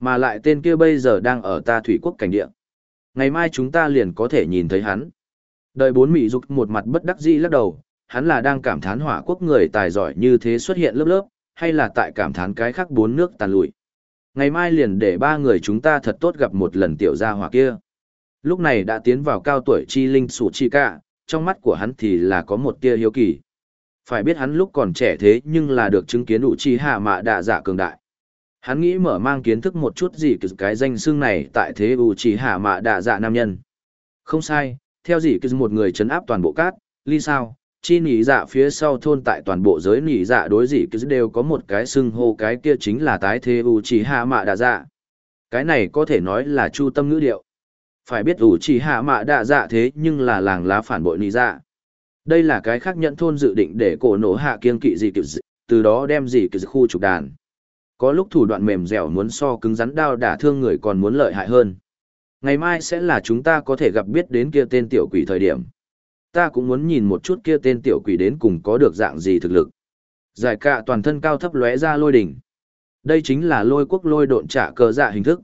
Mà lại tên kia bây giờ đang ở ta thủy quốc cảnh địa. Ngày mai chúng ta liền có thể nhìn thấy hắn. Đời bốn mỹ dục một mặt bất đắc dĩ lắc đầu, hắn là đang cảm thán hỏa quốc người tài giỏi như thế xuất hiện lớp lớp, hay là tại cảm thán cái khác bốn nước tàn lụi. Ngày mai liền để ba người chúng ta thật tốt gặp một lần tiểu gia hỏa kia. Lúc này đã tiến vào cao tuổi chi linh sủ chi cả, trong mắt của hắn thì là có một tia hiếu kỳ. Phải biết hắn lúc còn trẻ thế nhưng là được chứng kiến đủ chi hạ mạ đạ giả cường đại. Hắn nghĩ mở mang kiến thức một chút gì cái danh xưng này tại thế ủ chỉ hạ mạ đạ dạ nam nhân. Không sai, theo gì cứ một người chấn áp toàn bộ cát, ly sao, chi nỉ dạ phía sau thôn tại toàn bộ giới nỉ dạ đối dị cứ đều có một cái xưng hô cái kia chính là tái thế u chỉ hạ mạ đạ dạ. Cái này có thể nói là chu tâm ngữ điệu. Phải biết u chỉ hạ mạ đạ dạ thế nhưng là làng lá phản bội nỉ dạ. Đây là cái khác nhận thôn dự định để cổ nổ hạ kiên kỵ gì kiểu từ đó đem gì kiểu khu trục đàn. Có lúc thủ đoạn mềm dẻo muốn so cứng rắn đao đả thương người còn muốn lợi hại hơn. Ngày mai sẽ là chúng ta có thể gặp biết đến kia tên tiểu quỷ thời điểm. Ta cũng muốn nhìn một chút kia tên tiểu quỷ đến cùng có được dạng gì thực lực. Giải cả toàn thân cao thấp lóe ra lôi đỉnh. Đây chính là lôi quốc lôi độn trả cờ dạ hình thức.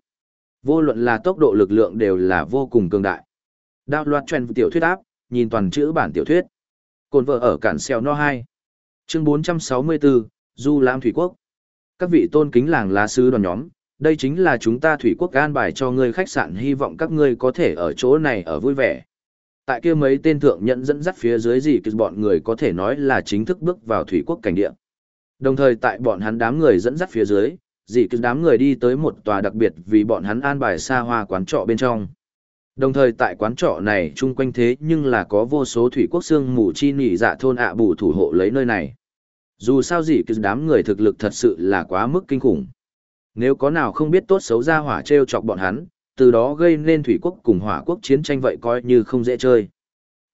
Vô luận là tốc độ lực lượng đều là vô cùng cường đại. Đạo loạt truyền tiểu thuyết áp, nhìn toàn chữ bản tiểu thuyết. Cồn vợ ở cản xeo no 2. Chương 464, Du Lam Thủy Quốc. Các vị tôn kính làng lá sứ đoàn nhóm, đây chính là chúng ta Thủy Quốc an bài cho ngươi khách sạn hy vọng các ngươi có thể ở chỗ này ở vui vẻ. Tại kia mấy tên thượng nhận dẫn dắt phía dưới gì cứ bọn người có thể nói là chính thức bước vào Thủy Quốc cảnh địa. Đồng thời tại bọn hắn đám người dẫn dắt phía dưới, dị cứ đám người đi tới một tòa đặc biệt vì bọn hắn an bài xa hoa quán trọ bên trong. Đồng thời tại quán trọ này chung quanh thế nhưng là có vô số thủy quốc xương mù chi nỉ dạ thôn ạ bù thủ hộ lấy nơi này. Dù sao gì cứ đám người thực lực thật sự là quá mức kinh khủng. Nếu có nào không biết tốt xấu ra hỏa treo chọc bọn hắn, từ đó gây nên thủy quốc cùng hỏa quốc chiến tranh vậy coi như không dễ chơi.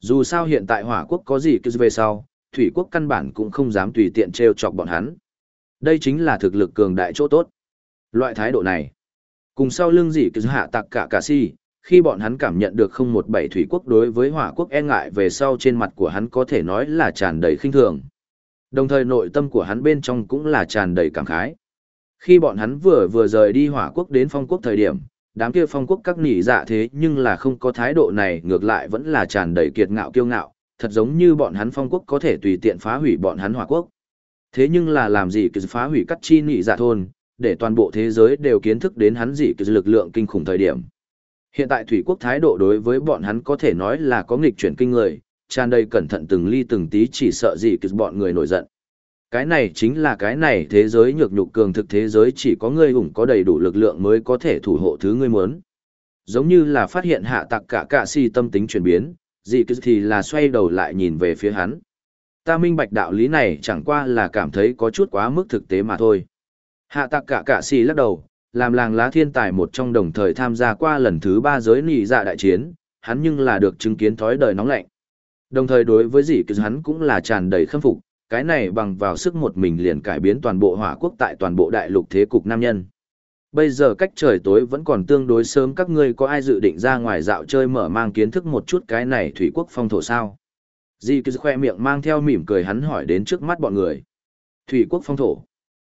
Dù sao hiện tại hỏa quốc có gì cứ về sau, thủy quốc căn bản cũng không dám tùy tiện treo chọc bọn hắn. Đây chính là thực lực cường đại chỗ tốt. Loại thái độ này, cùng sau lưng gì cứ hạ tặc cả cả si, khi bọn hắn cảm nhận được không một bảy thủy quốc đối với hỏa quốc e ngại về sau trên mặt của hắn có thể nói là tràn đầy khinh thường. Đồng thời nội tâm của hắn bên trong cũng là tràn đầy cảm khái. Khi bọn hắn vừa vừa rời đi hỏa quốc đến phong quốc thời điểm, đám kia phong quốc các nỉ dạ thế nhưng là không có thái độ này ngược lại vẫn là tràn đầy kiệt ngạo kiêu ngạo, thật giống như bọn hắn phong quốc có thể tùy tiện phá hủy bọn hắn hỏa quốc. Thế nhưng là làm gì cứ phá hủy cắt chi nỉ dạ thôn, để toàn bộ thế giới đều kiến thức đến hắn gì cứ lực lượng kinh khủng thời điểm. Hiện tại thủy quốc thái độ đối với bọn hắn có thể nói là có nghịch chuyển kinh người, tràn đầy cẩn thận từng ly từng tí chỉ sợ gì cứ bọn người nổi giận. Cái này chính là cái này thế giới nhược nhục cường thực thế giới chỉ có người ủng có đầy đủ lực lượng mới có thể thủ hộ thứ ngươi muốn. Giống như là phát hiện hạ tặc cả cả si tâm tính chuyển biến, dị cứ thì là xoay đầu lại nhìn về phía hắn. Ta minh bạch đạo lý này chẳng qua là cảm thấy có chút quá mức thực tế mà thôi. Hạ tặc cả cả si lắc đầu, làm làng lá thiên tài một trong đồng thời tham gia qua lần thứ ba giới nỉ dạ đại chiến, hắn nhưng là được chứng kiến thói đời nóng lạnh. Đồng thời đối với dị cứ hắn cũng là tràn đầy khâm phục, cái này bằng vào sức một mình liền cải biến toàn bộ hỏa quốc tại toàn bộ đại lục thế cục nam nhân. Bây giờ cách trời tối vẫn còn tương đối sớm các ngươi có ai dự định ra ngoài dạo chơi mở mang kiến thức một chút cái này thủy quốc phong thổ sao? Di cứ khoe miệng mang theo mỉm cười hắn hỏi đến trước mắt bọn người. Thủy quốc phong thổ.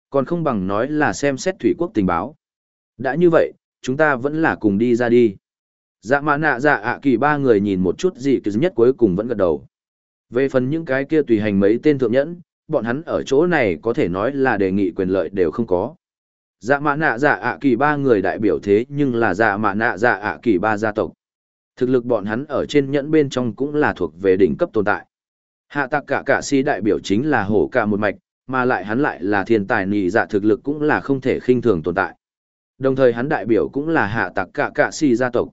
Còn không bằng nói là xem xét thủy quốc tình báo. Đã như vậy, chúng ta vẫn là cùng đi ra đi. Dạ mã nạ dạ ạ kỳ ba người nhìn một chút gì cứ nhất cuối cùng vẫn gật đầu. Về phần những cái kia tùy hành mấy tên thượng nhẫn, bọn hắn ở chỗ này có thể nói là đề nghị quyền lợi đều không có. Dạ mã nạ dạ ạ kỳ ba người đại biểu thế nhưng là dạ mã nạ dạ ạ kỳ ba gia tộc. Thực lực bọn hắn ở trên nhẫn bên trong cũng là thuộc về đỉnh cấp tồn tại. Hạ tạc cả cả si đại biểu chính là hổ cả một mạch, mà lại hắn lại là thiên tài nì dạ thực lực cũng là không thể khinh thường tồn tại. Đồng thời hắn đại biểu cũng là hạ tạc cả cả si gia tộc.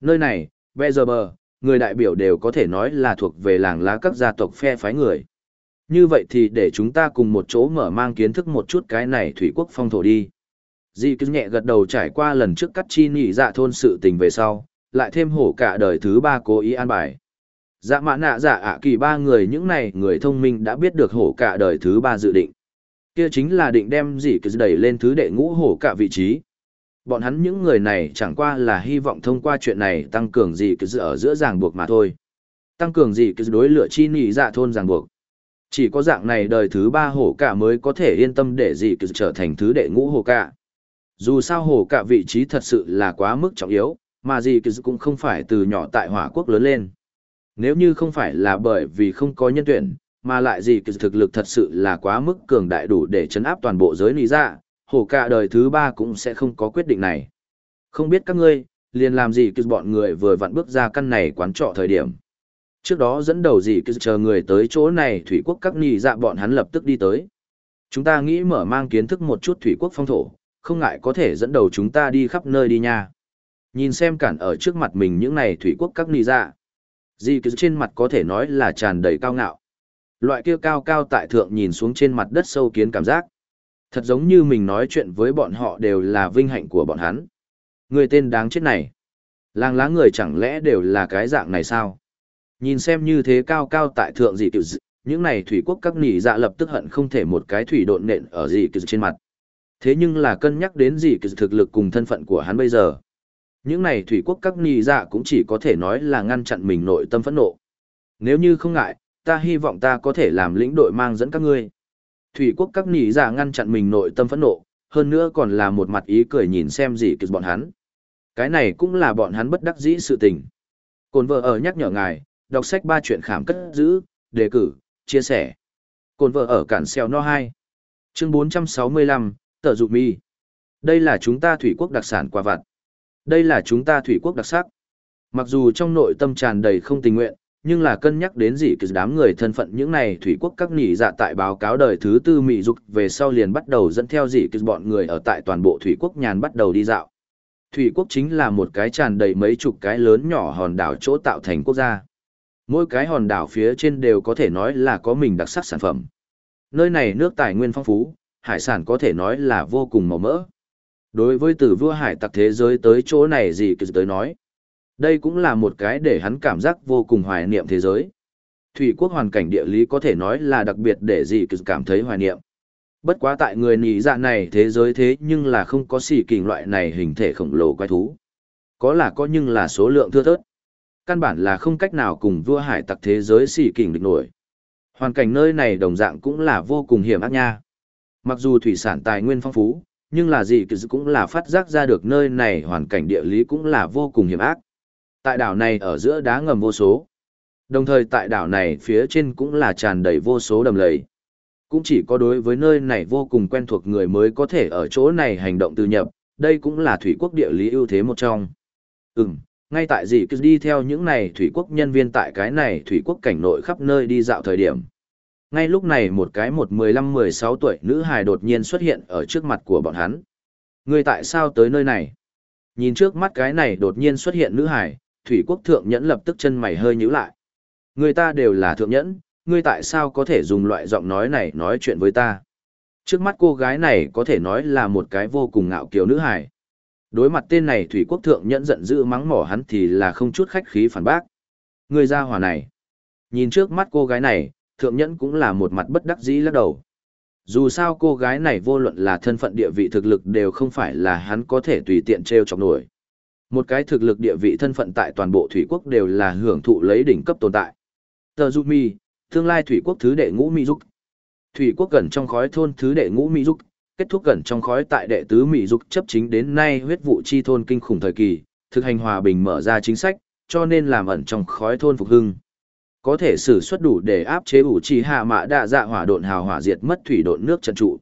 Nơi này, bây giờ bờ, người đại biểu đều có thể nói là thuộc về làng lá các gia tộc phe phái người. Như vậy thì để chúng ta cùng một chỗ mở mang kiến thức một chút cái này thủy quốc phong thổ đi. Di cứ nhẹ gật đầu trải qua lần trước cắt chi nhị dạ thôn sự tình về sau, lại thêm hổ cả đời thứ ba cố ý an bài. Dạ mã nạ dạ ạ kỳ ba người những này người thông minh đã biết được hổ cả đời thứ ba dự định. Kia chính là định đem gì cứ đẩy lên thứ đệ ngũ hổ cả vị trí. Bọn hắn những người này chẳng qua là hy vọng thông qua chuyện này tăng cường gì cứ ở giữa ràng buộc mà thôi. Tăng cường gì cứ đối lựa chi nỉ dạ thôn ràng buộc. Chỉ có dạng này đời thứ ba hổ cả mới có thể yên tâm để gì cứ trở thành thứ đệ ngũ hổ cả. Dù sao hổ cả vị trí thật sự là quá mức trọng yếu, mà gì cứ cũng không phải từ nhỏ tại hỏa quốc lớn lên. Nếu như không phải là bởi vì không có nhân tuyển, mà lại gì cứ thực lực thật sự là quá mức cường đại đủ để chấn áp toàn bộ giới nị dạ, hổ cả đời thứ ba cũng sẽ không có quyết định này. Không biết các ngươi, liền làm gì cứ bọn người vừa vặn bước ra căn này quán trọ thời điểm. Trước đó dẫn đầu gì cứ chờ người tới chỗ này thủy quốc các nì dạ bọn hắn lập tức đi tới. Chúng ta nghĩ mở mang kiến thức một chút thủy quốc phong thổ, không ngại có thể dẫn đầu chúng ta đi khắp nơi đi nha. Nhìn xem cản ở trước mặt mình những này thủy quốc các nì dạ. Gì cứ trên mặt có thể nói là tràn đầy cao ngạo. Loại kia cao cao tại thượng nhìn xuống trên mặt đất sâu kiến cảm giác Thật giống như mình nói chuyện với bọn họ đều là vinh hạnh của bọn hắn. Người tên đáng chết này. Làng lá người chẳng lẽ đều là cái dạng này sao? Nhìn xem như thế cao cao tại thượng gì kiểu dị, những này thủy quốc các nỉ dạ lập tức hận không thể một cái thủy độn nện ở gì kiểu trên mặt. Thế nhưng là cân nhắc đến gì kiểu thực lực cùng thân phận của hắn bây giờ. Những này thủy quốc các nỉ dạ cũng chỉ có thể nói là ngăn chặn mình nội tâm phẫn nộ. Nếu như không ngại, ta hy vọng ta có thể làm lĩnh đội mang dẫn các ngươi. Thủy quốc các nỉ giả ngăn chặn mình nội tâm phẫn nộ, hơn nữa còn là một mặt ý cười nhìn xem gì kịch bọn hắn. Cái này cũng là bọn hắn bất đắc dĩ sự tình. Cồn vợ ở nhắc nhở ngài, đọc sách ba chuyện khảm cất giữ, đề cử, chia sẻ. Cồn vợ ở cản xeo no 2. Chương 465, tờ dụ mi. Đây là chúng ta thủy quốc đặc sản quả vặt. Đây là chúng ta thủy quốc đặc sắc. Mặc dù trong nội tâm tràn đầy không tình nguyện, nhưng là cân nhắc đến gì cứ đám người thân phận những này thủy quốc các nỉ dạ tại báo cáo đời thứ tư mỹ dục về sau liền bắt đầu dẫn theo gì cứ bọn người ở tại toàn bộ thủy quốc nhàn bắt đầu đi dạo. Thủy quốc chính là một cái tràn đầy mấy chục cái lớn nhỏ hòn đảo chỗ tạo thành quốc gia. Mỗi cái hòn đảo phía trên đều có thể nói là có mình đặc sắc sản phẩm. Nơi này nước tài nguyên phong phú, hải sản có thể nói là vô cùng màu mỡ. Đối với từ vua hải tặc thế giới tới chỗ này gì cứ tới nói. Đây cũng là một cái để hắn cảm giác vô cùng hoài niệm thế giới. Thủy quốc hoàn cảnh địa lý có thể nói là đặc biệt để gì cứ cảm thấy hoài niệm. Bất quá tại người nỉ dạ này thế giới thế nhưng là không có xì kình loại này hình thể khổng lồ quái thú. Có là có nhưng là số lượng thưa thớt. Căn bản là không cách nào cùng vua hải tặc thế giới xì kình địch nổi. Hoàn cảnh nơi này đồng dạng cũng là vô cùng hiểm ác nha. Mặc dù thủy sản tài nguyên phong phú, nhưng là gì cũng là phát giác ra được nơi này hoàn cảnh địa lý cũng là vô cùng hiểm ác. Tại đảo này ở giữa đá ngầm vô số. Đồng thời tại đảo này phía trên cũng là tràn đầy vô số đầm lầy. Cũng chỉ có đối với nơi này vô cùng quen thuộc người mới có thể ở chỗ này hành động từ nhập, đây cũng là thủy quốc địa lý ưu thế một trong. Ừm, ngay tại gì cứ đi theo những này thủy quốc nhân viên tại cái này thủy quốc cảnh nội khắp nơi đi dạo thời điểm. Ngay lúc này một cái một mười lăm mười sáu tuổi nữ hài đột nhiên xuất hiện ở trước mặt của bọn hắn. Người tại sao tới nơi này? Nhìn trước mắt cái này đột nhiên xuất hiện nữ hài, thủy quốc thượng nhẫn lập tức chân mày hơi nhíu lại. Người ta đều là thượng nhẫn, ngươi tại sao có thể dùng loại giọng nói này nói chuyện với ta? Trước mắt cô gái này có thể nói là một cái vô cùng ngạo kiều nữ hài. Đối mặt tên này thủy quốc thượng nhẫn giận dữ mắng mỏ hắn thì là không chút khách khí phản bác. Người ra hòa này. Nhìn trước mắt cô gái này, thượng nhẫn cũng là một mặt bất đắc dĩ lắc đầu. Dù sao cô gái này vô luận là thân phận địa vị thực lực đều không phải là hắn có thể tùy tiện treo chọc nổi. Một cái thực lực địa vị thân phận tại toàn bộ thủy quốc đều là hưởng thụ lấy đỉnh cấp tồn tại. Tờ Du Mi, tương lai thủy quốc thứ đệ ngũ Mỹ Dục. Thủy quốc gần trong khói thôn thứ đệ ngũ Mỹ Dục, kết thúc gần trong khói tại đệ tứ Mỹ Dục chấp chính đến nay huyết vụ chi thôn kinh khủng thời kỳ, thực hành hòa bình mở ra chính sách, cho nên làm ẩn trong khói thôn phục hưng. Có thể sử xuất đủ để áp chế ủ trì hạ mã đa dạ hỏa độn hào hỏa diệt mất thủy độn nước trận trụ.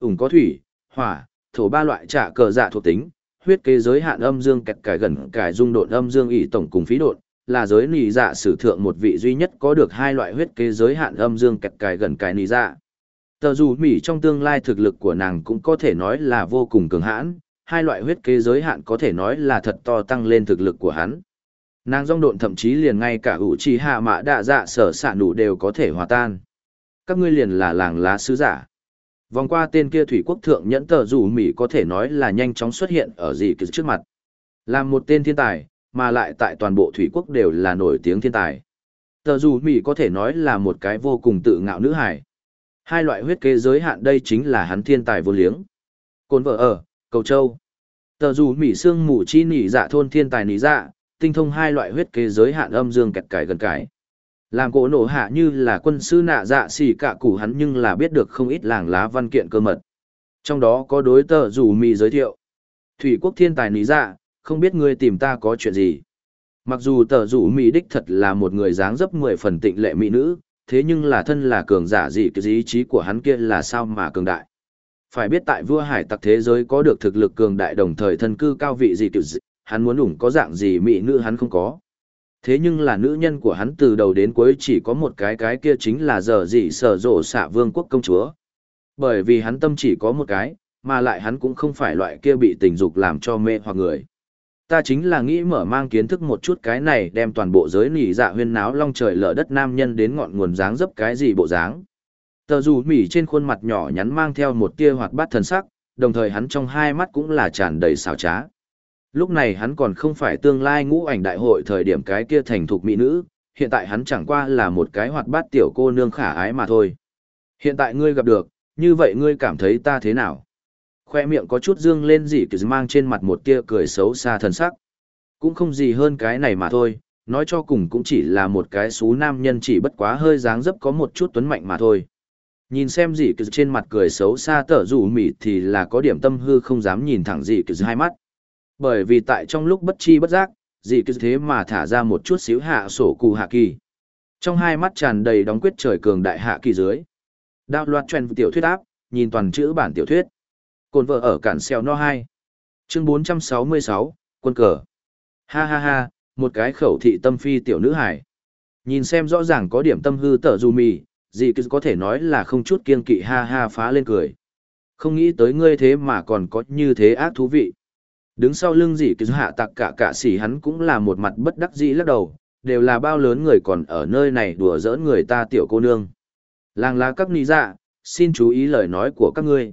Ủng có thủy, hỏa, thổ ba loại trả cờ dạ thuộc tính, huyết kế giới hạn âm dương kẹt cải gần cải dung độn âm dương ỷ tổng cùng phí độn, là giới nỉ dạ sử thượng một vị duy nhất có được hai loại huyết kế giới hạn âm dương kẹt cải gần cải nỉ dạ. Tờ dù Mỹ trong tương lai thực lực của nàng cũng có thể nói là vô cùng cường hãn, hai loại huyết kế giới hạn có thể nói là thật to tăng lên thực lực của hắn. Nàng rong độn thậm chí liền ngay cả ủ trì hạ mã đạ dạ sở xạ đủ đều có thể hòa tan. Các ngươi liền là làng lá sứ giả. Vòng qua tên kia thủy quốc thượng nhẫn tờ dù Mỹ có thể nói là nhanh chóng xuất hiện ở gì kỳ trước mặt. Làm một tên thiên tài, mà lại tại toàn bộ thủy quốc đều là nổi tiếng thiên tài. Tờ dù Mỹ có thể nói là một cái vô cùng tự ngạo nữ hải. Hai loại huyết kế giới hạn đây chính là hắn thiên tài vô liếng. Côn vợ ở, cầu châu. Tờ dù Mỹ xương mù chi nỉ dạ thôn thiên tài nỉ dạ, tinh thông hai loại huyết kế giới hạn âm dương kẹt cải gần cải. Làm cổ nổ hạ như là quân sư nạ dạ xỉ cả củ hắn nhưng là biết được không ít làng lá văn kiện cơ mật. Trong đó có đối tờ rủ mì giới thiệu. Thủy quốc thiên tài lý dạ, không biết ngươi tìm ta có chuyện gì. Mặc dù tờ rủ mì đích thật là một người dáng dấp mười phần tịnh lệ mỹ nữ, thế nhưng là thân là cường giả gì cái ý chí của hắn kia là sao mà cường đại. Phải biết tại vua hải tặc thế giới có được thực lực cường đại đồng thời thân cư cao vị gì kiểu gì, hắn muốn ủng có dạng gì mỹ nữ hắn không có. Thế nhưng là nữ nhân của hắn từ đầu đến cuối chỉ có một cái cái kia chính là giờ dị sở rộ xạ vương quốc công chúa. Bởi vì hắn tâm chỉ có một cái, mà lại hắn cũng không phải loại kia bị tình dục làm cho mê hoặc người. Ta chính là nghĩ mở mang kiến thức một chút cái này đem toàn bộ giới nỉ dạ huyên náo long trời lở đất nam nhân đến ngọn nguồn dáng dấp cái gì bộ dáng. Tờ dù mỉ trên khuôn mặt nhỏ nhắn mang theo một tia hoạt bát thần sắc, đồng thời hắn trong hai mắt cũng là tràn đầy xào trá. Lúc này hắn còn không phải tương lai ngũ ảnh đại hội thời điểm cái kia thành thục mỹ nữ, hiện tại hắn chẳng qua là một cái hoạt bát tiểu cô nương khả ái mà thôi. Hiện tại ngươi gặp được, như vậy ngươi cảm thấy ta thế nào? Khoe miệng có chút dương lên gì cứ mang trên mặt một tia cười xấu xa thần sắc. Cũng không gì hơn cái này mà thôi, nói cho cùng cũng chỉ là một cái xú nam nhân chỉ bất quá hơi dáng dấp có một chút tuấn mạnh mà thôi. Nhìn xem gì cứ trên mặt cười xấu xa tở rủ mỉ thì là có điểm tâm hư không dám nhìn thẳng gì cứ hai mắt. Bởi vì tại trong lúc bất chi bất giác, gì cứ thế mà thả ra một chút xíu hạ sổ cụ hạ kỳ. Trong hai mắt tràn đầy đóng quyết trời cường đại hạ kỳ dưới. Đạo loạt truyền tiểu thuyết áp, nhìn toàn chữ bản tiểu thuyết. Cồn vợ ở cản xeo no hai Chương 466, quân cờ. Ha ha ha, một cái khẩu thị tâm phi tiểu nữ hải. Nhìn xem rõ ràng có điểm tâm hư tở dù mì, gì cứ có thể nói là không chút kiên kỵ ha ha phá lên cười. Không nghĩ tới ngươi thế mà còn có như thế ác thú vị. Đứng sau lưng dị kỳ hạ tặc cả cả xỉ hắn cũng là một mặt bất đắc dĩ lắc đầu, đều là bao lớn người còn ở nơi này đùa giỡn người ta tiểu cô nương. Làng lá các ni dạ, xin chú ý lời nói của các ngươi.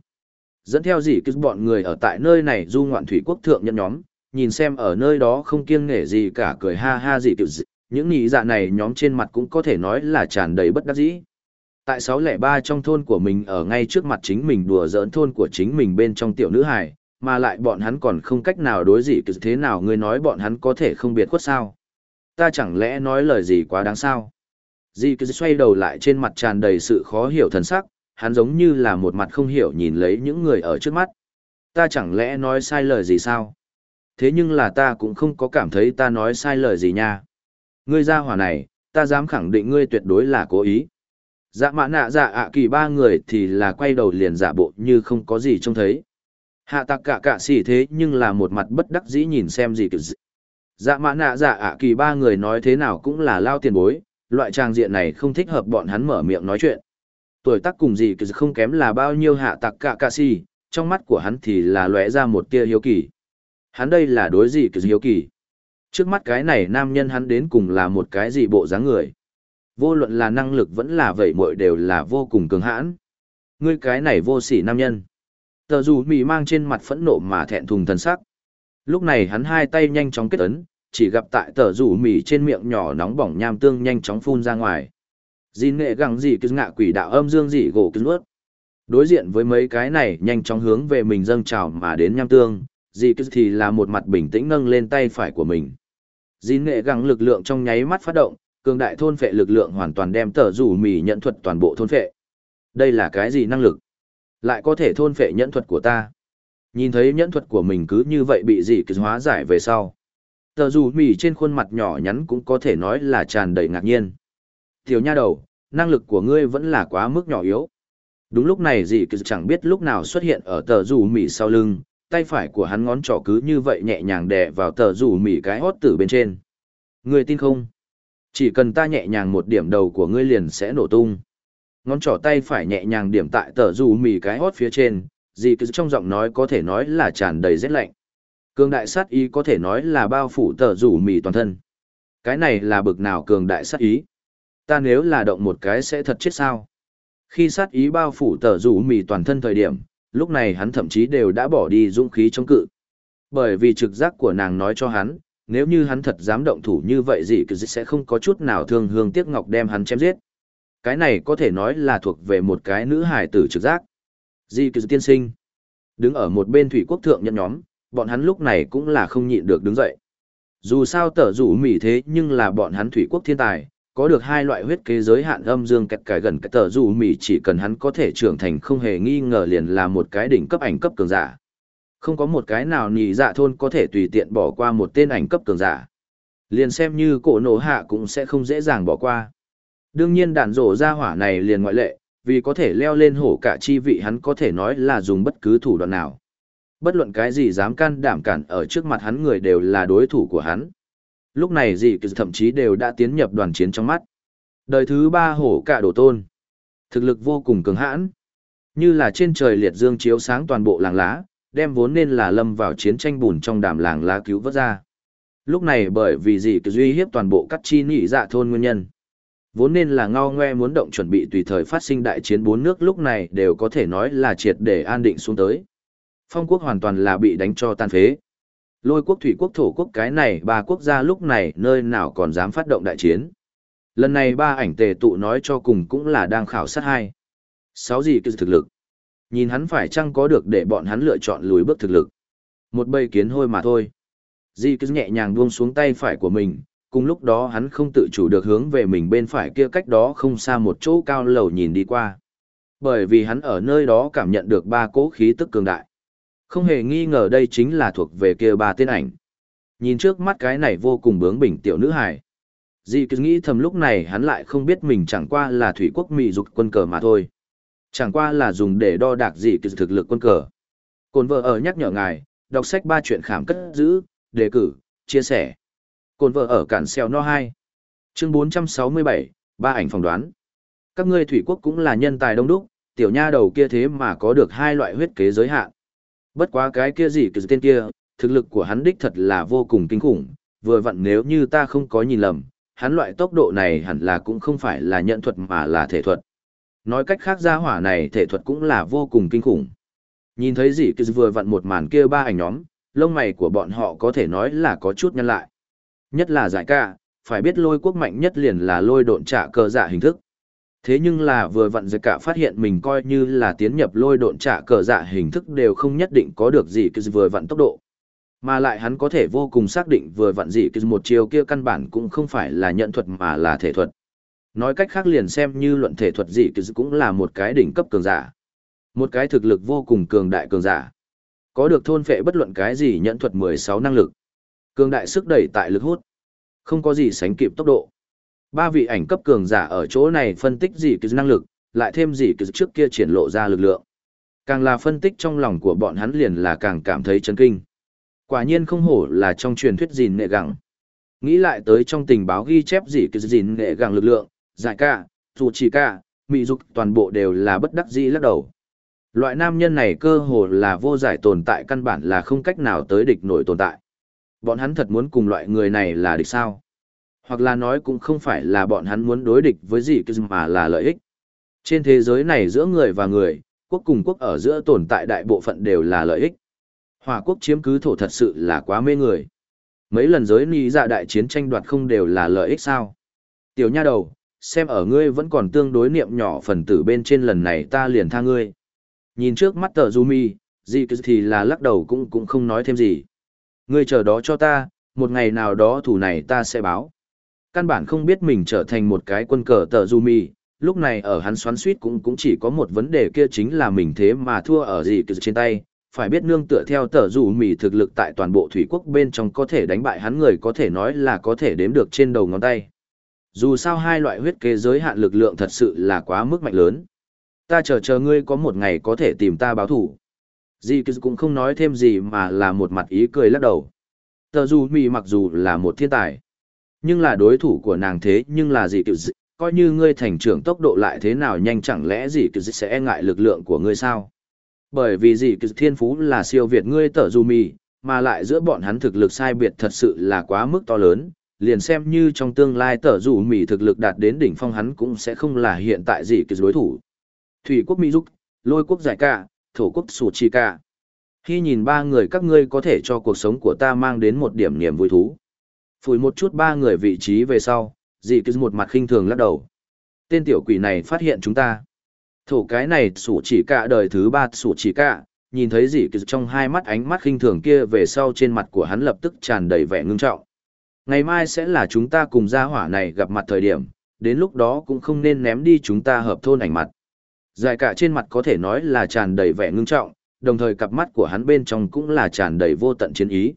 Dẫn theo dị kỳ bọn người ở tại nơi này du ngoạn thủy quốc thượng nhân nhóm, nhìn xem ở nơi đó không kiêng nể gì cả cười ha ha dị tiểu. Những nị dạ này nhóm trên mặt cũng có thể nói là tràn đầy bất đắc dĩ. Tại 603 trong thôn của mình ở ngay trước mặt chính mình đùa giỡn thôn của chính mình bên trong tiểu nữ hải mà lại bọn hắn còn không cách nào đối dị cứ thế nào ngươi nói bọn hắn có thể không biệt khuất sao. Ta chẳng lẽ nói lời gì quá đáng sao. Dị cứ xoay đầu lại trên mặt tràn đầy sự khó hiểu thần sắc, hắn giống như là một mặt không hiểu nhìn lấy những người ở trước mắt. Ta chẳng lẽ nói sai lời gì sao? Thế nhưng là ta cũng không có cảm thấy ta nói sai lời gì nha. Ngươi ra hỏa này, ta dám khẳng định ngươi tuyệt đối là cố ý. Dạ mã nạ dạ ạ kỳ ba người thì là quay đầu liền giả bộ như không có gì trông thấy. Hạ tạc cả cạ xỉ thế nhưng là một mặt bất đắc dĩ nhìn xem gì kiểu Dạ mã nạ dạ ạ kỳ ba người nói thế nào cũng là lao tiền bối, loại trang diện này không thích hợp bọn hắn mở miệng nói chuyện. Tuổi tác cùng gì kiểu không kém là bao nhiêu hạ tạc cả cạ xỉ, trong mắt của hắn thì là lóe ra một tia hiếu kỳ. Hắn đây là đối gì kiểu hiếu kỳ. Trước mắt cái này nam nhân hắn đến cùng là một cái gì bộ dáng người. Vô luận là năng lực vẫn là vậy mọi đều là vô cùng cường hãn. Ngươi cái này vô sỉ nam nhân. Tờ dù mì mang trên mặt phẫn nộ mà thẹn thùng thần sắc. Lúc này hắn hai tay nhanh chóng kết ấn, chỉ gặp tại tờ rủ mì trên miệng nhỏ nóng bỏng nham tương nhanh chóng phun ra ngoài. Dìn nghệ gẳng gì cứ ngạ quỷ đạo âm dương dị gỗ cứ nuốt. Đối diện với mấy cái này nhanh chóng hướng về mình dâng trào mà đến nham tương, gì cứ thì là một mặt bình tĩnh nâng lên tay phải của mình. Dìn nghệ gẳng lực lượng trong nháy mắt phát động, cường đại thôn phệ lực lượng hoàn toàn đem tờ rủ mì nhận thuật toàn bộ thôn phệ. Đây là cái gì năng lực? Lại có thể thôn phệ nhẫn thuật của ta. Nhìn thấy nhẫn thuật của mình cứ như vậy bị dị kỳ hóa giải về sau. Tờ rủ mì trên khuôn mặt nhỏ nhắn cũng có thể nói là tràn đầy ngạc nhiên. Tiểu nha đầu, năng lực của ngươi vẫn là quá mức nhỏ yếu. Đúng lúc này dị kỳ chẳng biết lúc nào xuất hiện ở tờ rủ mì sau lưng, tay phải của hắn ngón trỏ cứ như vậy nhẹ nhàng đè vào tờ rủ mỉ cái hót tử bên trên. Ngươi tin không? Chỉ cần ta nhẹ nhàng một điểm đầu của ngươi liền sẽ nổ tung. Ngón trỏ tay phải nhẹ nhàng điểm tại tờ dù mì cái hót phía trên, gì cứ trong giọng nói có thể nói là tràn đầy rét lạnh. Cường đại sát ý có thể nói là bao phủ tờ rủ mì toàn thân. Cái này là bực nào cường đại sát ý. Ta nếu là động một cái sẽ thật chết sao. Khi sát ý bao phủ tờ rủ mì toàn thân thời điểm, lúc này hắn thậm chí đều đã bỏ đi dũng khí chống cự. Bởi vì trực giác của nàng nói cho hắn, nếu như hắn thật dám động thủ như vậy gì cứ sẽ không có chút nào thương hương tiếc ngọc đem hắn chém giết. Cái này có thể nói là thuộc về một cái nữ hài tử trực giác. Di Cư tiên sinh. Đứng ở một bên thủy quốc thượng nhân nhóm, bọn hắn lúc này cũng là không nhịn được đứng dậy. Dù sao tở rủ mỉ thế nhưng là bọn hắn thủy quốc thiên tài, có được hai loại huyết kế giới hạn âm dương kẹt cái gần cái tở rủ mỉ chỉ cần hắn có thể trưởng thành không hề nghi ngờ liền là một cái đỉnh cấp ảnh cấp cường giả. Không có một cái nào nhì dạ thôn có thể tùy tiện bỏ qua một tên ảnh cấp cường giả. Liền xem như cổ nổ hạ cũng sẽ không dễ dàng bỏ qua. Đương nhiên đàn rổ ra hỏa này liền ngoại lệ, vì có thể leo lên hổ cả chi vị hắn có thể nói là dùng bất cứ thủ đoạn nào. Bất luận cái gì dám can đảm cản ở trước mặt hắn người đều là đối thủ của hắn. Lúc này gì thậm chí đều đã tiến nhập đoàn chiến trong mắt. Đời thứ ba hổ cả đổ tôn. Thực lực vô cùng cường hãn. Như là trên trời liệt dương chiếu sáng toàn bộ làng lá, đem vốn nên là lâm vào chiến tranh bùn trong đàm làng lá cứu vớt ra. Lúc này bởi vì gì cứ duy hiếp toàn bộ các chi nhị dạ thôn nguyên nhân. Vốn nên là ngao ngoe muốn động chuẩn bị tùy thời phát sinh đại chiến bốn nước lúc này đều có thể nói là triệt để an định xuống tới. Phong quốc hoàn toàn là bị đánh cho tan phế. Lôi quốc thủy quốc thổ quốc cái này ba quốc gia lúc này nơi nào còn dám phát động đại chiến. Lần này ba ảnh tề tụ nói cho cùng cũng là đang khảo sát hai. Sáu gì cứ thực lực. Nhìn hắn phải chăng có được để bọn hắn lựa chọn lùi bước thực lực. Một bầy kiến hôi mà thôi. Di cứ nhẹ nhàng buông xuống tay phải của mình, cùng lúc đó hắn không tự chủ được hướng về mình bên phải kia cách đó không xa một chỗ cao lầu nhìn đi qua. Bởi vì hắn ở nơi đó cảm nhận được ba cỗ khí tức cường đại. Không hề nghi ngờ đây chính là thuộc về kia ba tên ảnh. Nhìn trước mắt cái này vô cùng bướng bỉnh tiểu nữ hài. Dì cứ nghĩ thầm lúc này hắn lại không biết mình chẳng qua là thủy quốc mỹ dục quân cờ mà thôi. Chẳng qua là dùng để đo đạc dì cứ thực lực quân cờ. Cồn vợ ở nhắc nhở ngài, đọc sách ba chuyện khám cất giữ, đề cử, chia sẻ. Cồn vợ ở cản xèo no 2. Chương 467, ba ảnh phỏng đoán. Các ngươi thủy quốc cũng là nhân tài đông đúc, tiểu nha đầu kia thế mà có được hai loại huyết kế giới hạn. Bất quá cái kia gì cứ tên kia, thực lực của hắn đích thật là vô cùng kinh khủng, vừa vặn nếu như ta không có nhìn lầm, hắn loại tốc độ này hẳn là cũng không phải là nhận thuật mà là thể thuật. Nói cách khác gia hỏa này thể thuật cũng là vô cùng kinh khủng. Nhìn thấy gì cứ vừa vặn một màn kia ba ảnh nhóm, lông mày của bọn họ có thể nói là có chút nhăn lại. Nhất là giải ca, phải biết lôi quốc mạnh nhất liền là lôi độn trả cờ dạ hình thức. Thế nhưng là vừa vặn giải cả phát hiện mình coi như là tiến nhập lôi độn trả cờ dạ hình thức đều không nhất định có được gì cứ vừa vặn tốc độ. Mà lại hắn có thể vô cùng xác định vừa vặn gì cứ một chiều kia căn bản cũng không phải là nhận thuật mà là thể thuật. Nói cách khác liền xem như luận thể thuật gì cứ cũng là một cái đỉnh cấp cường giả. Một cái thực lực vô cùng cường đại cường giả. Có được thôn phệ bất luận cái gì nhận thuật 16 năng lực. Cường đại sức đẩy tại lực hút. Không có gì sánh kịp tốc độ. Ba vị ảnh cấp cường giả ở chỗ này phân tích gì cứ năng lực, lại thêm gì cứ trước kia triển lộ ra lực lượng. Càng là phân tích trong lòng của bọn hắn liền là càng cảm thấy chấn kinh. Quả nhiên không hổ là trong truyền thuyết gìn nệ gẳng. Nghĩ lại tới trong tình báo ghi chép gì cứ gìn nệ gẳng lực lượng, giải ca, dù chỉ ca, mị dục toàn bộ đều là bất đắc dĩ lắc đầu. Loại nam nhân này cơ hồ là vô giải tồn tại căn bản là không cách nào tới địch nổi tồn tại. Bọn hắn thật muốn cùng loại người này là địch sao? Hoặc là nói cũng không phải là bọn hắn muốn đối địch với gì cứ mà là lợi ích. Trên thế giới này giữa người và người, quốc cùng quốc ở giữa tồn tại đại bộ phận đều là lợi ích. Hòa quốc chiếm cứ thổ thật sự là quá mê người. Mấy lần giới ni dạ đại chiến tranh đoạt không đều là lợi ích sao? Tiểu nha đầu, xem ở ngươi vẫn còn tương đối niệm nhỏ phần tử bên trên lần này ta liền tha ngươi. Nhìn trước mắt tờ Jumi, gì thì là lắc đầu cũng cũng không nói thêm gì. Ngươi chờ đó cho ta, một ngày nào đó thủ này ta sẽ báo. Căn bản không biết mình trở thành một cái quân cờ tờ Jumi, lúc này ở hắn xoắn suýt cũng cũng chỉ có một vấn đề kia chính là mình thế mà thua ở gì trên tay. Phải biết nương tựa theo tờ dù mì thực lực tại toàn bộ thủy quốc bên trong có thể đánh bại hắn người có thể nói là có thể đếm được trên đầu ngón tay. Dù sao hai loại huyết kế giới hạn lực lượng thật sự là quá mức mạnh lớn ta chờ chờ ngươi có một ngày có thể tìm ta báo thủ. Dì cứ cũng không nói thêm gì mà là một mặt ý cười lắc đầu. Tờ dù mì mặc dù là một thiên tài, nhưng là đối thủ của nàng thế nhưng là dì cứ coi như ngươi thành trưởng tốc độ lại thế nào nhanh chẳng lẽ dì cứ sẽ e ngại lực lượng của ngươi sao? Bởi vì dì cứ thiên phú là siêu việt ngươi tờ dù mì, mà lại giữa bọn hắn thực lực sai biệt thật sự là quá mức to lớn, liền xem như trong tương lai tờ dù mì thực lực đạt đến đỉnh phong hắn cũng sẽ không là hiện tại gì cái đối thủ. Thủy quốc Mỹ Dục, lôi quốc giải cả, thổ quốc sủ chi cả. Khi nhìn ba người các ngươi có thể cho cuộc sống của ta mang đến một điểm niềm vui thú. Phủi một chút ba người vị trí về sau, dị cứ một mặt khinh thường lắc đầu. Tên tiểu quỷ này phát hiện chúng ta. Thổ cái này sủ chỉ cả đời thứ ba sủ chỉ cả, nhìn thấy dị cứ trong hai mắt ánh mắt khinh thường kia về sau trên mặt của hắn lập tức tràn đầy vẻ ngưng trọng. Ngày mai sẽ là chúng ta cùng gia hỏa này gặp mặt thời điểm, đến lúc đó cũng không nên ném đi chúng ta hợp thôn ảnh mặt. Dài cả trên mặt có thể nói là tràn đầy vẻ ngưng trọng, đồng thời cặp mắt của hắn bên trong cũng là tràn đầy vô tận chiến ý.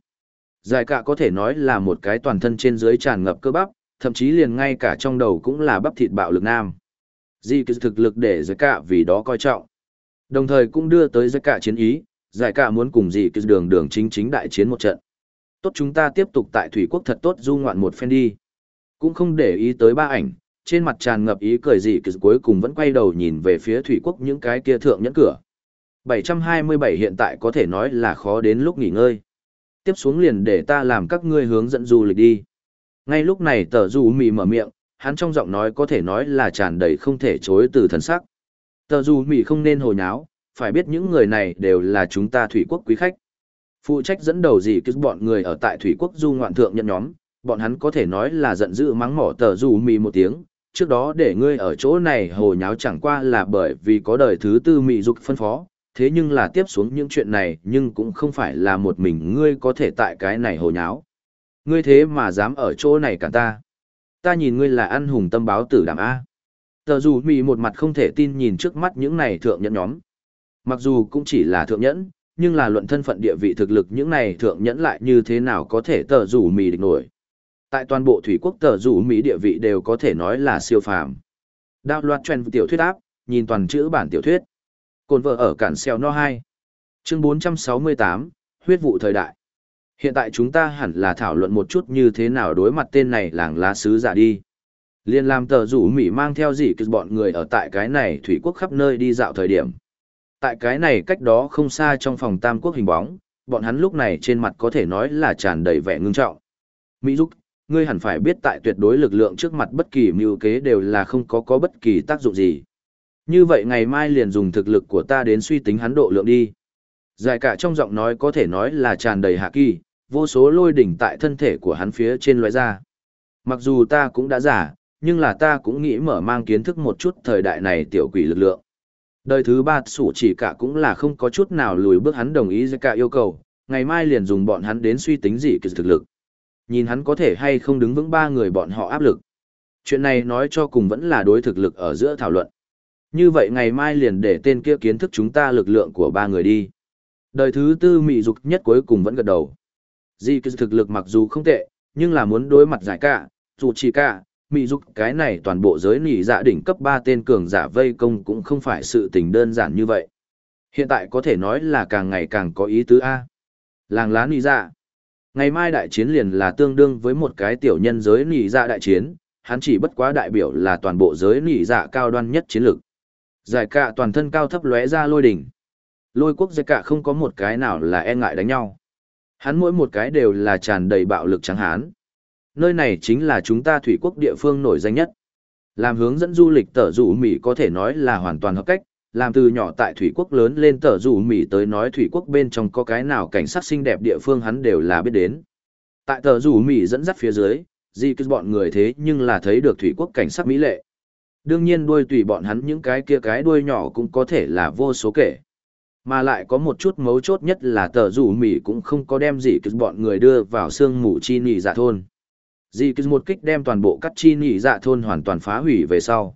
Dài cả có thể nói là một cái toàn thân trên dưới tràn ngập cơ bắp, thậm chí liền ngay cả trong đầu cũng là bắp thịt bạo lực nam. Di cứ thực lực để giải cả vì đó coi trọng. Đồng thời cũng đưa tới giải cả chiến ý, giải cả muốn cùng Di cứ đường đường chính chính đại chiến một trận. Tốt chúng ta tiếp tục tại thủy quốc thật tốt du ngoạn một phen đi. Cũng không để ý tới ba ảnh, trên mặt tràn ngập ý cười gì kỳ cuối cùng vẫn quay đầu nhìn về phía thủy quốc những cái kia thượng nhẫn cửa. 727 hiện tại có thể nói là khó đến lúc nghỉ ngơi. Tiếp xuống liền để ta làm các ngươi hướng dẫn du lịch đi. Ngay lúc này tờ du mì mở miệng, hắn trong giọng nói có thể nói là tràn đầy không thể chối từ thần sắc. Tờ du mì không nên hồi nháo, phải biết những người này đều là chúng ta thủy quốc quý khách. Phụ trách dẫn đầu gì cứ bọn người ở tại thủy quốc du ngoạn thượng nhận nhóm, bọn hắn có thể nói là giận dữ mắng mỏ tờ du mì một tiếng, trước đó để ngươi ở chỗ này hồ nháo chẳng qua là bởi vì có đời thứ tư mị dục phân phó, thế nhưng là tiếp xuống những chuyện này nhưng cũng không phải là một mình ngươi có thể tại cái này hồ nháo. Ngươi thế mà dám ở chỗ này cả ta. Ta nhìn ngươi là ăn hùng tâm báo tử đảm A. Tờ dù mị một mặt không thể tin nhìn trước mắt những này thượng nhẫn nhóm. Mặc dù cũng chỉ là thượng nhẫn, nhưng là luận thân phận địa vị thực lực những này thượng nhẫn lại như thế nào có thể tờ rủ mì địch nổi. Tại toàn bộ thủy quốc tờ rủ mỹ địa vị đều có thể nói là siêu phàm. đạo loạt truyền tiểu thuyết áp, nhìn toàn chữ bản tiểu thuyết. Cồn vợ ở cản xeo no hai Chương 468, huyết vụ thời đại. Hiện tại chúng ta hẳn là thảo luận một chút như thế nào đối mặt tên này làng lá sứ giả đi. Liên làm tờ rủ Mỹ mang theo gì cứ bọn người ở tại cái này thủy quốc khắp nơi đi dạo thời điểm. Tại cái này cách đó không xa trong phòng tam quốc hình bóng, bọn hắn lúc này trên mặt có thể nói là tràn đầy vẻ ngưng trọng. Mỹ giúp, ngươi hẳn phải biết tại tuyệt đối lực lượng trước mặt bất kỳ mưu kế đều là không có có bất kỳ tác dụng gì. Như vậy ngày mai liền dùng thực lực của ta đến suy tính hắn độ lượng đi. Dài cả trong giọng nói có thể nói là tràn đầy hạ kỳ, vô số lôi đỉnh tại thân thể của hắn phía trên loại ra. Mặc dù ta cũng đã giả, nhưng là ta cũng nghĩ mở mang kiến thức một chút thời đại này tiểu quỷ lực lượng. Đời thứ ba sủ chỉ cả cũng là không có chút nào lùi bước hắn đồng ý Giải cả yêu cầu, ngày mai liền dùng bọn hắn đến suy tính gì kỳ thực lực. Nhìn hắn có thể hay không đứng vững ba người bọn họ áp lực. Chuyện này nói cho cùng vẫn là đối thực lực ở giữa thảo luận. Như vậy ngày mai liền để tên kia kiến thức chúng ta lực lượng của ba người đi. Đời thứ tư mị dục nhất cuối cùng vẫn gật đầu. Di kỳ thực lực mặc dù không tệ, nhưng là muốn đối mặt giải cả, dù chỉ cả, mị dục cái này toàn bộ giới nỉ dạ đỉnh cấp ba tên cường giả vây công cũng không phải sự tình đơn giản như vậy. Hiện tại có thể nói là càng ngày càng có ý tứ A. Làng lá nỉ dạ. Ngày mai đại chiến liền là tương đương với một cái tiểu nhân giới nỉ dạ đại chiến, hắn chỉ bất quá đại biểu là toàn bộ giới nỉ dạ cao đoan nhất chiến lực. Giải cạ toàn thân cao thấp lóe ra lôi đỉnh. Lôi quốc giải cạ không có một cái nào là e ngại đánh nhau. Hắn mỗi một cái đều là tràn đầy bạo lực trắng hán. Nơi này chính là chúng ta thủy quốc địa phương nổi danh nhất. Làm hướng dẫn du lịch tở rủ Mỹ có thể nói là hoàn toàn hợp cách, làm từ nhỏ tại thủy quốc lớn lên tở rủ Mỹ tới nói thủy quốc bên trong có cái nào cảnh sát xinh đẹp địa phương hắn đều là biết đến. Tại tở rủ Mỹ dẫn dắt phía dưới, di cứ bọn người thế nhưng là thấy được thủy quốc cảnh sát mỹ lệ. Đương nhiên đuôi tùy bọn hắn những cái kia cái đuôi nhỏ cũng có thể là vô số kể. Mà lại có một chút mấu chốt nhất là tờ rủ Mỹ cũng không có đem gì cứ bọn người đưa vào sương mù chi nỉ dạ thôn. Dì cứ một kích đem toàn bộ cắt chi nỉ dạ thôn hoàn toàn phá hủy về sau.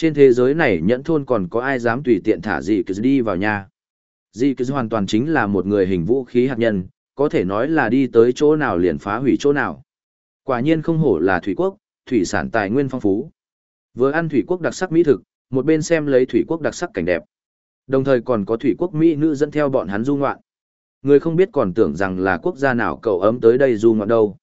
Trên thế giới này nhẫn thôn còn có ai dám tùy tiện thả dì cứ đi vào nhà. Dì cứ hoàn toàn chính là một người hình vũ khí hạt nhân, có thể nói là đi tới chỗ nào liền phá hủy chỗ nào. Quả nhiên không hổ là thủy quốc, thủy sản tài nguyên phong phú. Vừa ăn thủy quốc đặc sắc mỹ thực, một bên xem lấy thủy quốc đặc sắc cảnh đẹp. Đồng thời còn có thủy quốc mỹ nữ dẫn theo bọn hắn du ngoạn. Người không biết còn tưởng rằng là quốc gia nào cậu ấm tới đây du ngoạn đâu.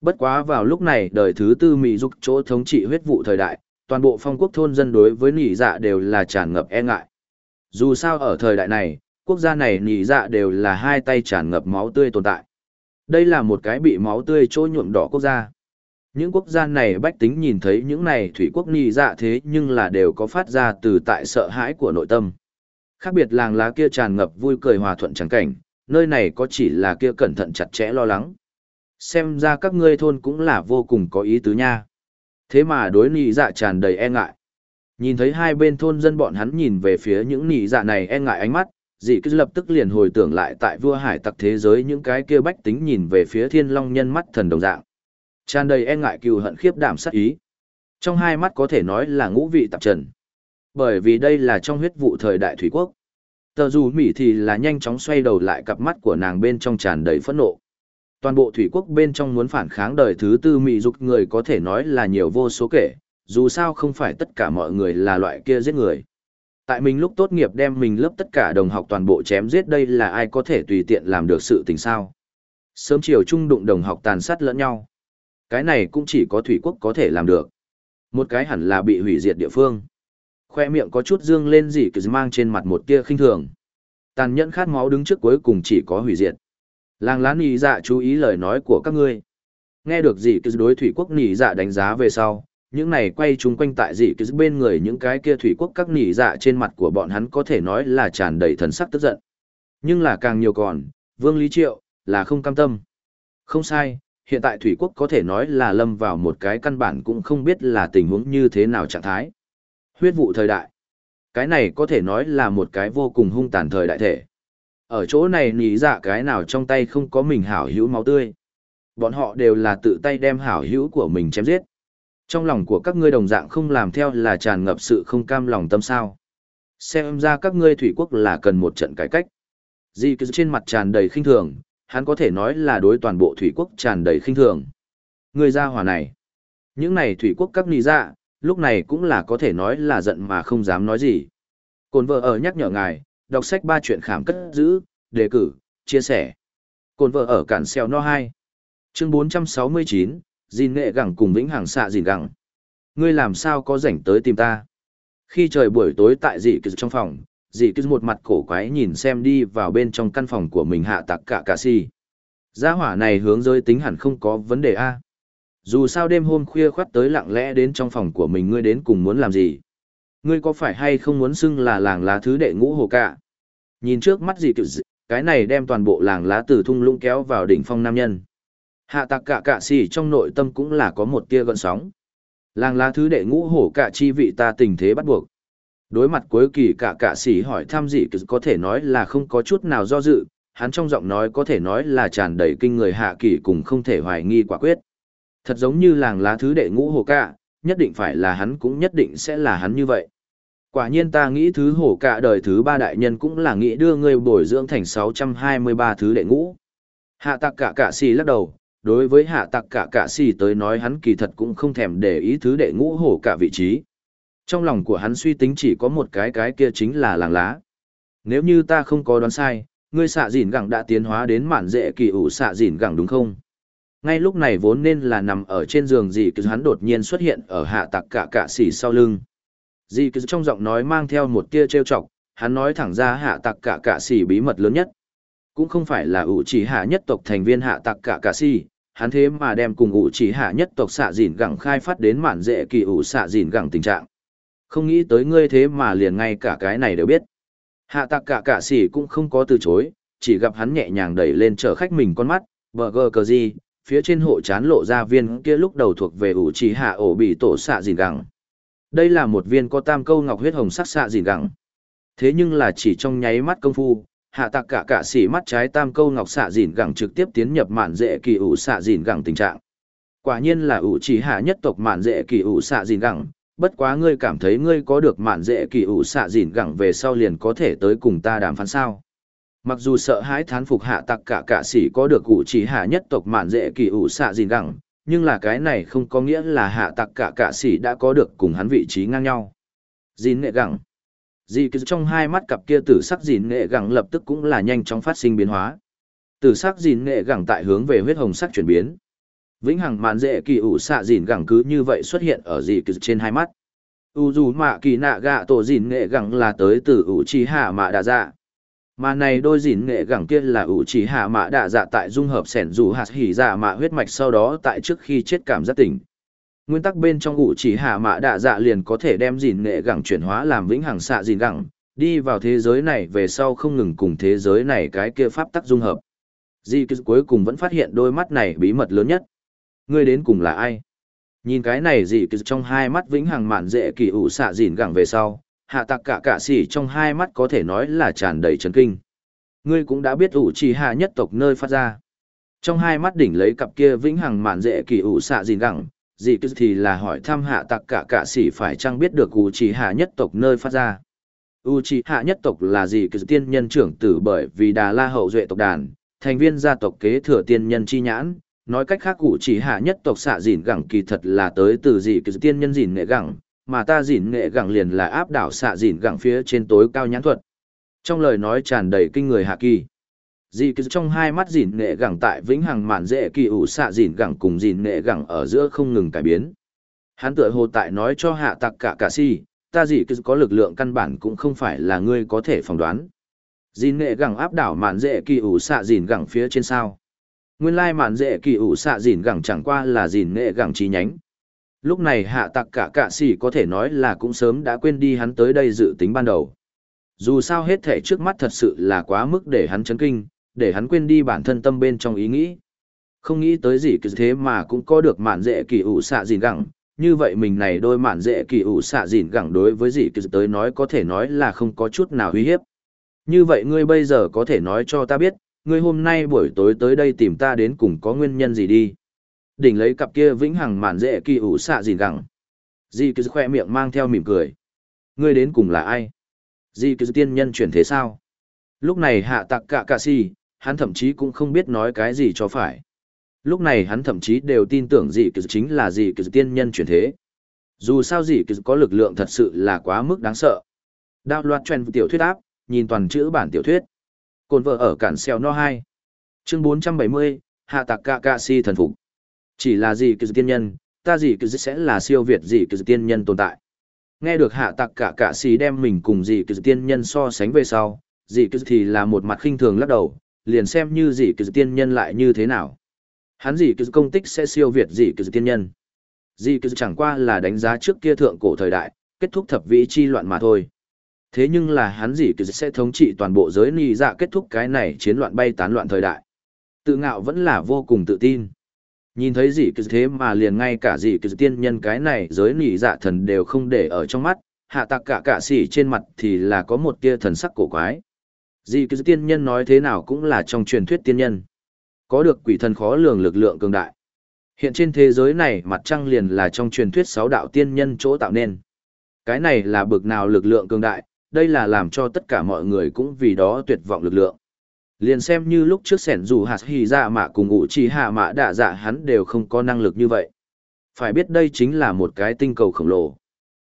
Bất quá vào lúc này đời thứ tư Mỹ dục chỗ thống trị huyết vụ thời đại, toàn bộ phong quốc thôn dân đối với nỉ dạ đều là tràn ngập e ngại. Dù sao ở thời đại này, quốc gia này nỉ dạ đều là hai tay tràn ngập máu tươi tồn tại. Đây là một cái bị máu tươi trôi nhuộm đỏ quốc gia. Những quốc gia này bách tính nhìn thấy những này thủy quốc nỉ dạ thế nhưng là đều có phát ra từ tại sợ hãi của nội tâm. Khác biệt làng lá kia tràn ngập vui cười hòa thuận trắng cảnh, nơi này có chỉ là kia cẩn thận chặt chẽ lo lắng xem ra các ngươi thôn cũng là vô cùng có ý tứ nha. Thế mà đối nị dạ tràn đầy e ngại. Nhìn thấy hai bên thôn dân bọn hắn nhìn về phía những nị dạ này e ngại ánh mắt, dị cứ lập tức liền hồi tưởng lại tại vua hải tặc thế giới những cái kia bách tính nhìn về phía thiên long nhân mắt thần đồng dạng. Tràn đầy e ngại cừu hận khiếp đảm sát ý. Trong hai mắt có thể nói là ngũ vị tạp trần. Bởi vì đây là trong huyết vụ thời đại thủy quốc. Tờ dù Mỹ thì là nhanh chóng xoay đầu lại cặp mắt của nàng bên trong tràn đầy phẫn nộ toàn bộ thủy quốc bên trong muốn phản kháng đời thứ tư mỹ dục người có thể nói là nhiều vô số kể, dù sao không phải tất cả mọi người là loại kia giết người. Tại mình lúc tốt nghiệp đem mình lớp tất cả đồng học toàn bộ chém giết đây là ai có thể tùy tiện làm được sự tình sao. Sớm chiều trung đụng đồng học tàn sát lẫn nhau. Cái này cũng chỉ có thủy quốc có thể làm được. Một cái hẳn là bị hủy diệt địa phương. Khoe miệng có chút dương lên gì cứ mang trên mặt một tia khinh thường. Tàn nhẫn khát máu đứng trước cuối cùng chỉ có hủy diệt. Làng lá nỉ dạ chú ý lời nói của các ngươi. Nghe được dị cứ đối thủy quốc nỉ dạ đánh giá về sau, những này quay chung quanh tại dị cứ bên người những cái kia thủy quốc các nỉ dạ trên mặt của bọn hắn có thể nói là tràn đầy thần sắc tức giận. Nhưng là càng nhiều còn, Vương Lý Triệu, là không cam tâm. Không sai, hiện tại thủy quốc có thể nói là lâm vào một cái căn bản cũng không biết là tình huống như thế nào trạng thái. Huyết vụ thời đại. Cái này có thể nói là một cái vô cùng hung tàn thời đại thể. Ở chỗ này nỉ dạ cái nào trong tay không có mình hảo hữu máu tươi. Bọn họ đều là tự tay đem hảo hữu của mình chém giết. Trong lòng của các ngươi đồng dạng không làm theo là tràn ngập sự không cam lòng tâm sao. Xem ra các ngươi thủy quốc là cần một trận cải cách. Di cứ trên mặt tràn đầy khinh thường, hắn có thể nói là đối toàn bộ thủy quốc tràn đầy khinh thường. Người ra hỏa này. Những này thủy quốc các nì dạ, lúc này cũng là có thể nói là giận mà không dám nói gì. Cồn vợ ở nhắc nhở ngài, đọc sách ba chuyện khảm cất giữ, đề cử, chia sẻ. Cồn vợ ở cản xeo no 2. Chương 469, Dìn nghệ gẳng cùng vĩnh hàng xạ dìn gẳng. Ngươi làm sao có rảnh tới tìm ta? Khi trời buổi tối tại dị kỳ trong phòng, dị kỳ một mặt cổ quái nhìn xem đi vào bên trong căn phòng của mình hạ tặc cả cà si. Gia hỏa này hướng giới tính hẳn không có vấn đề A. Dù sao đêm hôm khuya khoắt tới lặng lẽ đến trong phòng của mình ngươi đến cùng muốn làm gì? Ngươi có phải hay không muốn xưng là làng lá thứ đệ ngũ hồ cả? Nhìn trước mắt dị kỳ, cái này đem toàn bộ làng lá từ thung lũng kéo vào đỉnh phong nam nhân. Hạ tạc cả cạ xỉ trong nội tâm cũng là có một tia gợn sóng. Làng lá thứ đệ ngũ hổ cả chi vị ta tình thế bắt buộc. Đối mặt cuối kỳ cả cạ xỉ hỏi thăm gì có thể nói là không có chút nào do dự, hắn trong giọng nói có thể nói là tràn đầy kinh người hạ kỳ cùng không thể hoài nghi quả quyết. Thật giống như làng lá thứ đệ ngũ hổ cả, nhất định phải là hắn cũng nhất định sẽ là hắn như vậy. Quả nhiên ta nghĩ thứ hổ cả đời thứ ba đại nhân cũng là nghĩ đưa ngươi bồi dưỡng thành 623 thứ đệ ngũ. Hạ tạc cả cả xì lắc đầu, đối với hạ tặc cả cả xì tới nói hắn kỳ thật cũng không thèm để ý thứ đệ ngũ hổ cả vị trí. Trong lòng của hắn suy tính chỉ có một cái cái kia chính là làng lá. Nếu như ta không có đoán sai, ngươi xạ dìn gẳng đã tiến hóa đến mạn dễ kỳ ủ xạ dìn gẳng đúng không? Ngay lúc này vốn nên là nằm ở trên giường gì cứ hắn đột nhiên xuất hiện ở hạ tặc cả cả xì sau lưng. Di cứ trong giọng nói mang theo một tia trêu chọc, hắn nói thẳng ra hạ tặc cả cả xỉ bí mật lớn nhất. Cũng không phải là ủ chỉ hạ nhất tộc thành viên hạ tặc cả cả xỉ, hắn thế mà đem cùng ủ chỉ hạ nhất tộc xạ dìn gẳng khai phát đến mạn dễ kỳ ủ xạ dìn gẳng tình trạng. Không nghĩ tới ngươi thế mà liền ngay cả cái này đều biết. Hạ tạc cả cả xỉ cũng không có từ chối chỉ gặp hắn nhẹ nhàng đẩy lên chở khách mình con mắt vợ gờ cờ gì phía trên hộ chán lộ ra viên kia lúc đầu thuộc về ủ chỉ hạ ổ bị tổ xạ dìn gẳng đây là một viên có tam câu ngọc huyết hồng sắc xạ gìn gẳng. Thế nhưng là chỉ trong nháy mắt công phu, hạ tạc cả cả xỉ mắt trái tam câu ngọc xạ gìn gẳng trực tiếp tiến nhập mạn dễ kỳ ủ xạ gìn gẳng tình trạng. Quả nhiên là ủ chỉ hạ nhất tộc mạn dễ kỳ ủ xạ gìn gẳng, bất quá ngươi cảm thấy ngươi có được mạn dễ kỳ ủ xạ gìn gẳng về sau liền có thể tới cùng ta đàm phán sao? Mặc dù sợ hãi thán phục hạ tặc cả cả xỉ có được ủ chỉ hạ nhất tộc mạn dễ kỳ ủ xạ dìn gẳng nhưng là cái này không có nghĩa là hạ tặc cả cả sĩ đã có được cùng hắn vị trí ngang nhau dìn nghệ gẳng Dì cứ trong hai mắt cặp kia tử sắc dìn nghệ gẳng lập tức cũng là nhanh chóng phát sinh biến hóa. Tử sắc dìn nghệ gẳng tại hướng về huyết hồng sắc chuyển biến. Vĩnh hằng màn dễ kỳ ủ xạ dìn gẳng cứ như vậy xuất hiện ở dì cứ trên hai mắt. U dù mạ kỳ nạ gạ tổ dìn nghệ gẳng là tới từ ủ trì hạ mạ đà dạ. Mà này đôi dìn nghệ gẳng kia là ủ trì hạ mạ đạ dạ tại dung hợp sẻn dù hạt hỉ dạ mạ huyết mạch sau đó tại trước khi chết cảm giác tỉnh. Nguyên tắc bên trong ủ chỉ hạ mạ đạ dạ liền có thể đem dìn nghệ gẳng chuyển hóa làm vĩnh hằng xạ dìn gẳng, đi vào thế giới này về sau không ngừng cùng thế giới này cái kia pháp tắc dung hợp. Di cứ cuối cùng vẫn phát hiện đôi mắt này bí mật lớn nhất. Ngươi đến cùng là ai? Nhìn cái này dị cứ trong hai mắt vĩnh hằng mạn dễ kỳ ủ xạ dìn gẳng về sau hạ tặc cả cả xỉ trong hai mắt có thể nói là tràn đầy trấn kinh. Ngươi cũng đã biết ủ chỉ hạ nhất tộc nơi phát ra. Trong hai mắt đỉnh lấy cặp kia vĩnh hằng mạn dễ kỳ ủ xạ dìn gẳng dị cứ thì là hỏi thăm hạ tặc cả cạ sĩ phải chăng biết được u trì hạ nhất tộc nơi phát ra. U trì hạ nhất tộc là dị cứ tiên nhân trưởng tử bởi vì đà la hậu duệ tộc đàn, thành viên gia tộc kế thừa tiên nhân chi nhãn. Nói cách khác u trì hạ nhất tộc xạ dìn gẳng kỳ thật là tới từ dị cứ tiên nhân dìn nghệ gẳng mà ta dỉn nghệ gẳng liền là áp đảo xạ dỉn gẳng phía trên tối cao nhãn thuật. Trong lời nói tràn đầy kinh người hạ kỳ. Dì cứ trong hai mắt dỉn nghệ gẳng tại vĩnh hằng mạn dễ kỳ ủ xạ dỉn gẳng cùng dỉn nghệ gẳng ở giữa không ngừng cải biến. Hắn tựa hồ tại nói cho hạ tặc cả cả si, ta dì cứ có lực lượng căn bản cũng không phải là ngươi có thể phỏng đoán. Dìn nghệ gẳng áp đảo mạn dễ kỳ ủ xạ dìn gẳng phía trên sao? Nguyên lai mạn dễ kỳ ủ xạ dìn gẳng chẳng qua là dìn nghệ gẳng chi nhánh lúc này hạ tặc cả cạ xỉ có thể nói là cũng sớm đã quên đi hắn tới đây dự tính ban đầu dù sao hết thể trước mắt thật sự là quá mức để hắn chấn kinh để hắn quên đi bản thân tâm bên trong ý nghĩ. Không nghĩ tới gì cứ thế mà cũng có được mạn dễ kỳ ủ xạ dìn gẳng, như vậy mình này đôi mạn dễ kỳ ủ xạ dìn gẳng đối với gì cứ tới nói có thể nói là không có chút nào uy hiếp. Như vậy ngươi bây giờ có thể nói cho ta biết, ngươi hôm nay buổi tối tới đây tìm ta đến cùng có nguyên nhân gì đi. Đỉnh lấy cặp kia vĩnh hằng mạn dễ kỳ ủ xạ gì gẳng. Di cứ khoe miệng mang theo mỉm cười. Ngươi đến cùng là ai? Di cứ tiên nhân chuyển thế sao? Lúc này hạ tặc cả cạ si, hắn thậm chí cũng không biết nói cái gì cho phải. Lúc này hắn thậm chí đều tin tưởng dị cứ chính là dị cứ tiên nhân chuyển thế. Dù sao dị cứ có lực lượng thật sự là quá mức đáng sợ. Đạo loạt truyền tiểu thuyết áp, nhìn toàn chữ bản tiểu thuyết. Cồn vợ ở cản xeo no 2. Chương 470, hạ Tạc cạ cạ si thần phục. Chỉ là gì cứ tiên nhân, ta gì cứ sẽ là siêu việt gì cứ tiên nhân tồn tại. Nghe được hạ tặc cả cạ xì đem mình cùng gì cứ tiên nhân so sánh về sau, gì cứ thì là một mặt khinh thường lắc đầu, liền xem như gì cứ tiên nhân lại như thế nào. Hắn gì cứ công tích sẽ siêu việt gì cứ tiên nhân. gì cứ chẳng qua là đánh giá trước kia thượng cổ thời đại, kết thúc thập vĩ chi loạn mà thôi. Thế nhưng là hắn gì cứ sẽ thống trị toàn bộ giới nì dạ kết thúc cái này chiến loạn bay tán loạn thời đại. Tự ngạo vẫn là vô cùng tự tin. Nhìn thấy dị cứ thế mà liền ngay cả dị cứ tiên nhân cái này giới nỉ dạ thần đều không để ở trong mắt, hạ tạc cả cả sỉ trên mặt thì là có một tia thần sắc cổ quái. Dị cứ tiên nhân nói thế nào cũng là trong truyền thuyết tiên nhân. Có được quỷ thần khó lường lực lượng cường đại. Hiện trên thế giới này mặt trăng liền là trong truyền thuyết sáu đạo tiên nhân chỗ tạo nên. Cái này là bực nào lực lượng cường đại, đây là làm cho tất cả mọi người cũng vì đó tuyệt vọng lực lượng. Liền xem như lúc trước sẻn dù hạt hì dạ mạ cùng ngụ chỉ hạ mạ đạ dạ hắn đều không có năng lực như vậy. Phải biết đây chính là một cái tinh cầu khổng lồ.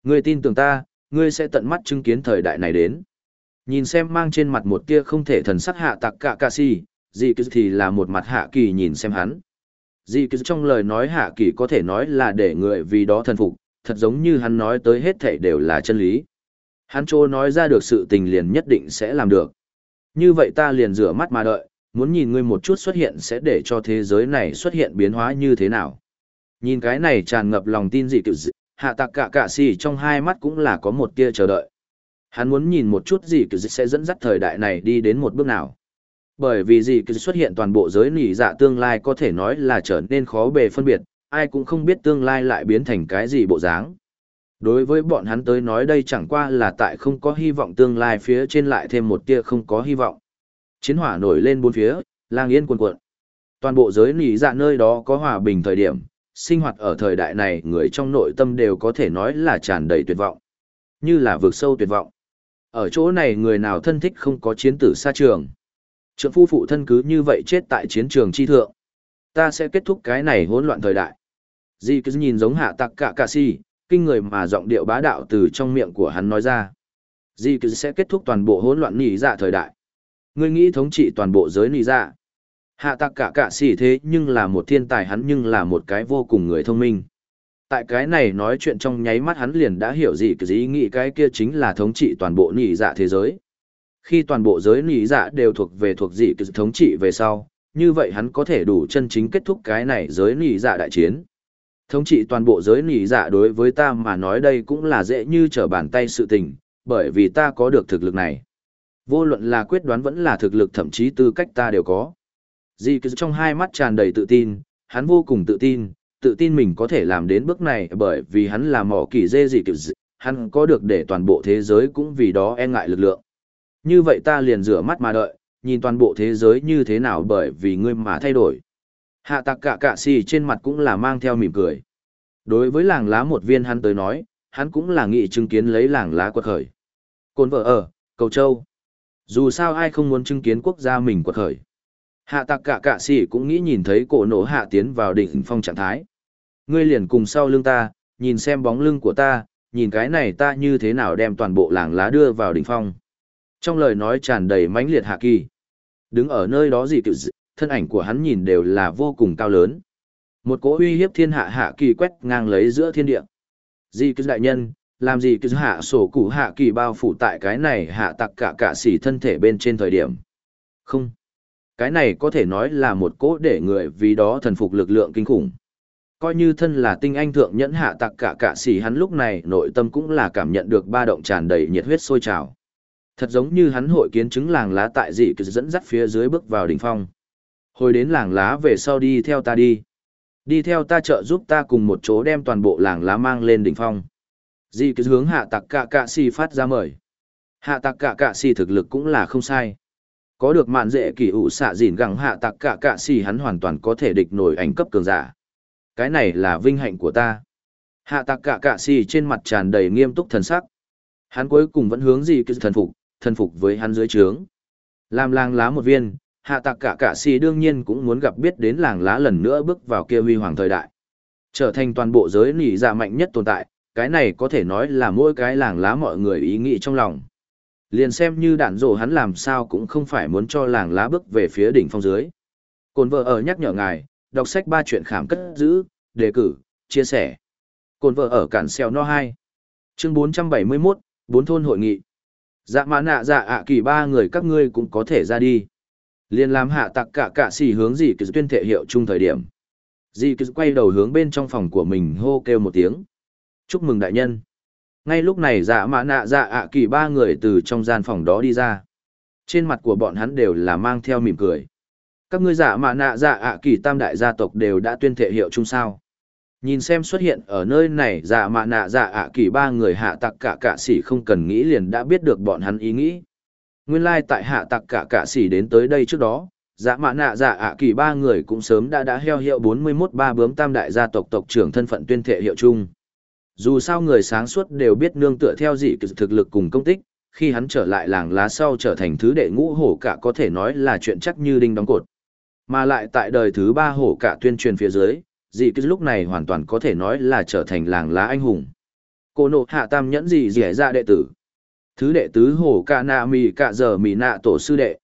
Ngươi tin tưởng ta, ngươi sẽ tận mắt chứng kiến thời đại này đến. Nhìn xem mang trên mặt một tia không thể thần sắc hạ tặc cả ca si, dị cứ thì là một mặt hạ kỳ nhìn xem hắn. Dị cứ trong lời nói hạ kỳ có thể nói là để người vì đó thần phục, thật giống như hắn nói tới hết thảy đều là chân lý. Hắn chỗ nói ra được sự tình liền nhất định sẽ làm được. Như vậy ta liền rửa mắt mà đợi, muốn nhìn ngươi một chút xuất hiện sẽ để cho thế giới này xuất hiện biến hóa như thế nào. Nhìn cái này tràn ngập lòng tin dị cựu dị, hạ tạc cả cả xì trong hai mắt cũng là có một tia chờ đợi. Hắn muốn nhìn một chút gì cựu dị sẽ dẫn dắt thời đại này đi đến một bước nào. Bởi vì gì cựu xuất hiện toàn bộ giới nỉ dạ tương lai có thể nói là trở nên khó bề phân biệt, ai cũng không biết tương lai lại biến thành cái gì bộ dáng. Đối với bọn hắn tới nói đây chẳng qua là tại không có hy vọng tương lai phía trên lại thêm một tia không có hy vọng. Chiến hỏa nổi lên bốn phía, lang yên cuồn cuộn. Toàn bộ giới nỉ dạ nơi đó có hòa bình thời điểm, sinh hoạt ở thời đại này người trong nội tâm đều có thể nói là tràn đầy tuyệt vọng. Như là vượt sâu tuyệt vọng. Ở chỗ này người nào thân thích không có chiến tử xa trường. Trượng phu phụ thân cứ như vậy chết tại chiến trường chi thượng. Ta sẽ kết thúc cái này hỗn loạn thời đại. Di cứ nhìn giống hạ tặc cả cà si, kinh người mà giọng điệu bá đạo từ trong miệng của hắn nói ra. Di cứ sẽ kết thúc toàn bộ hỗn loạn nỉ dạ thời đại. Ngươi nghĩ thống trị toàn bộ giới nỉ dạ. Hạ tặc cả cạ xỉ thế nhưng là một thiên tài hắn nhưng là một cái vô cùng người thông minh. Tại cái này nói chuyện trong nháy mắt hắn liền đã hiểu gì cái ý nghĩ cái kia chính là thống trị toàn bộ nỉ dạ thế giới. Khi toàn bộ giới nỉ dạ đều thuộc về thuộc dị cái thống trị về sau, như vậy hắn có thể đủ chân chính kết thúc cái này giới nỉ dạ đại chiến. Thống trị toàn bộ giới nỉ dạ đối với ta mà nói đây cũng là dễ như trở bàn tay sự tình, bởi vì ta có được thực lực này. Vô luận là quyết đoán vẫn là thực lực thậm chí tư cách ta đều có. Dì cứ trong hai mắt tràn đầy tự tin, hắn vô cùng tự tin, tự tin mình có thể làm đến bước này bởi vì hắn là mỏ kỳ dê dì kiểu hắn có được để toàn bộ thế giới cũng vì đó e ngại lực lượng. Như vậy ta liền rửa mắt mà đợi, nhìn toàn bộ thế giới như thế nào bởi vì ngươi mà thay đổi. Hạ tạc cả cạ xì trên mặt cũng là mang theo mỉm cười. Đối với làng lá một viên hắn tới nói, hắn cũng là nghị chứng kiến lấy làng lá quật khởi. Côn vợ ở, cầu châu. Dù sao ai không muốn chứng kiến quốc gia mình quật khởi. Hạ tạc cả cạ xì cũng nghĩ nhìn thấy cổ nổ hạ tiến vào đỉnh phong trạng thái. Ngươi liền cùng sau lưng ta, nhìn xem bóng lưng của ta, nhìn cái này ta như thế nào đem toàn bộ làng lá đưa vào đỉnh phong. Trong lời nói tràn đầy mãnh liệt hạ kỳ. Đứng ở nơi đó gì kiểu thân ảnh của hắn nhìn đều là vô cùng cao lớn. Một cỗ uy hiếp thiên hạ hạ kỳ quét ngang lấy giữa thiên địa. Di cứ đại nhân, làm gì cứ hạ sổ củ hạ kỳ bao phủ tại cái này hạ tặc cả cả xỉ thân thể bên trên thời điểm. Không. Cái này có thể nói là một cỗ để người vì đó thần phục lực lượng kinh khủng. Coi như thân là tinh anh thượng nhẫn hạ tặc cả cả xỉ hắn lúc này nội tâm cũng là cảm nhận được ba động tràn đầy nhiệt huyết sôi trào. Thật giống như hắn hội kiến chứng làng lá tại dị cứ dẫn dắt phía dưới bước vào đỉnh phong. Hồi đến làng lá về sau đi theo ta đi. Đi theo ta trợ giúp ta cùng một chỗ đem toàn bộ làng lá mang lên đỉnh phong. Di cứ hướng hạ tặc cả cạ si phát ra mời. Hạ tặc cả cạ si thực lực cũng là không sai. Có được mạn dễ kỳ ủ xạ dìn gẳng hạ tặc cả cạ si hắn hoàn toàn có thể địch nổi ảnh cấp cường giả. Cái này là vinh hạnh của ta. Hạ tặc cả cạ si trên mặt tràn đầy nghiêm túc thần sắc. Hắn cuối cùng vẫn hướng gì cứ thần phục, thần phục với hắn dưới trướng. Làm làng lá một viên, hạ tạc cả cả xì đương nhiên cũng muốn gặp biết đến làng lá lần nữa bước vào kia huy hoàng thời đại. Trở thành toàn bộ giới nỉ dạ mạnh nhất tồn tại, cái này có thể nói là mỗi cái làng lá mọi người ý nghĩ trong lòng. Liền xem như đạn rổ hắn làm sao cũng không phải muốn cho làng lá bước về phía đỉnh phong dưới. Cồn vợ ở nhắc nhở ngài, đọc sách ba chuyện khảm cất giữ, đề cử, chia sẻ. Cồn vợ ở cản xeo no hai Chương 471, bốn thôn hội nghị. Dạ mã nạ dạ ạ kỳ ba người các ngươi cũng có thể ra đi liền làm hạ tặc cả cả xì hướng gì cứ tuyên thể hiệu chung thời điểm. Dì cứ quay đầu hướng bên trong phòng của mình hô kêu một tiếng. Chúc mừng đại nhân. Ngay lúc này dạ mã nạ dạ ạ kỳ ba người từ trong gian phòng đó đi ra. Trên mặt của bọn hắn đều là mang theo mỉm cười. Các ngươi dạ mã nạ dạ ạ kỳ tam đại gia tộc đều đã tuyên thể hiệu chung sao. Nhìn xem xuất hiện ở nơi này dạ mã nạ dạ ạ kỳ ba người hạ tặc cả cả sỉ không cần nghĩ liền đã biết được bọn hắn ý nghĩ. Nguyên lai tại hạ tặc cả cả sỉ đến tới đây trước đó, dạ mã nạ dạ ạ kỳ ba người cũng sớm đã đã heo hiệu 41 ba bướm tam đại gia tộc tộc trưởng thân phận tuyên thệ hiệu chung. Dù sao người sáng suốt đều biết nương tựa theo dị thực lực cùng công tích, khi hắn trở lại làng lá sau trở thành thứ đệ ngũ hổ cả có thể nói là chuyện chắc như đinh đóng cột. Mà lại tại đời thứ ba hổ cả tuyên truyền phía dưới, dị cứ lúc này hoàn toàn có thể nói là trở thành làng lá anh hùng. Cô nộ hạ tam nhẫn gì dẻ dạ đệ tử. Thứ đệ tứ hồ cả nạ mì cả giờ mì nạ tổ sư đệ.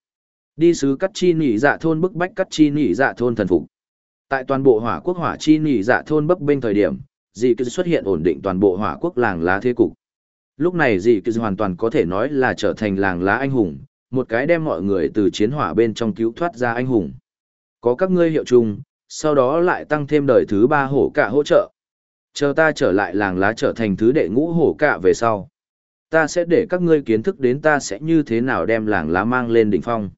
Đi sứ cắt chi nỉ dạ thôn bức bách cắt chi nỉ dạ thôn thần phục. Tại toàn bộ hỏa quốc hỏa chi nỉ dạ thôn bấp bênh thời điểm, dị cứ xuất hiện ổn định toàn bộ hỏa quốc làng lá thế cục. Lúc này dị cứ hoàn toàn có thể nói là trở thành làng lá anh hùng, một cái đem mọi người từ chiến hỏa bên trong cứu thoát ra anh hùng. Có các ngươi hiệu chung, sau đó lại tăng thêm đời thứ ba hổ cả hỗ trợ. Chờ ta trở lại làng lá trở thành thứ đệ ngũ hổ cả về sau. Ta sẽ để các ngươi kiến thức đến ta sẽ như thế nào đem làng lá mang lên đỉnh phong.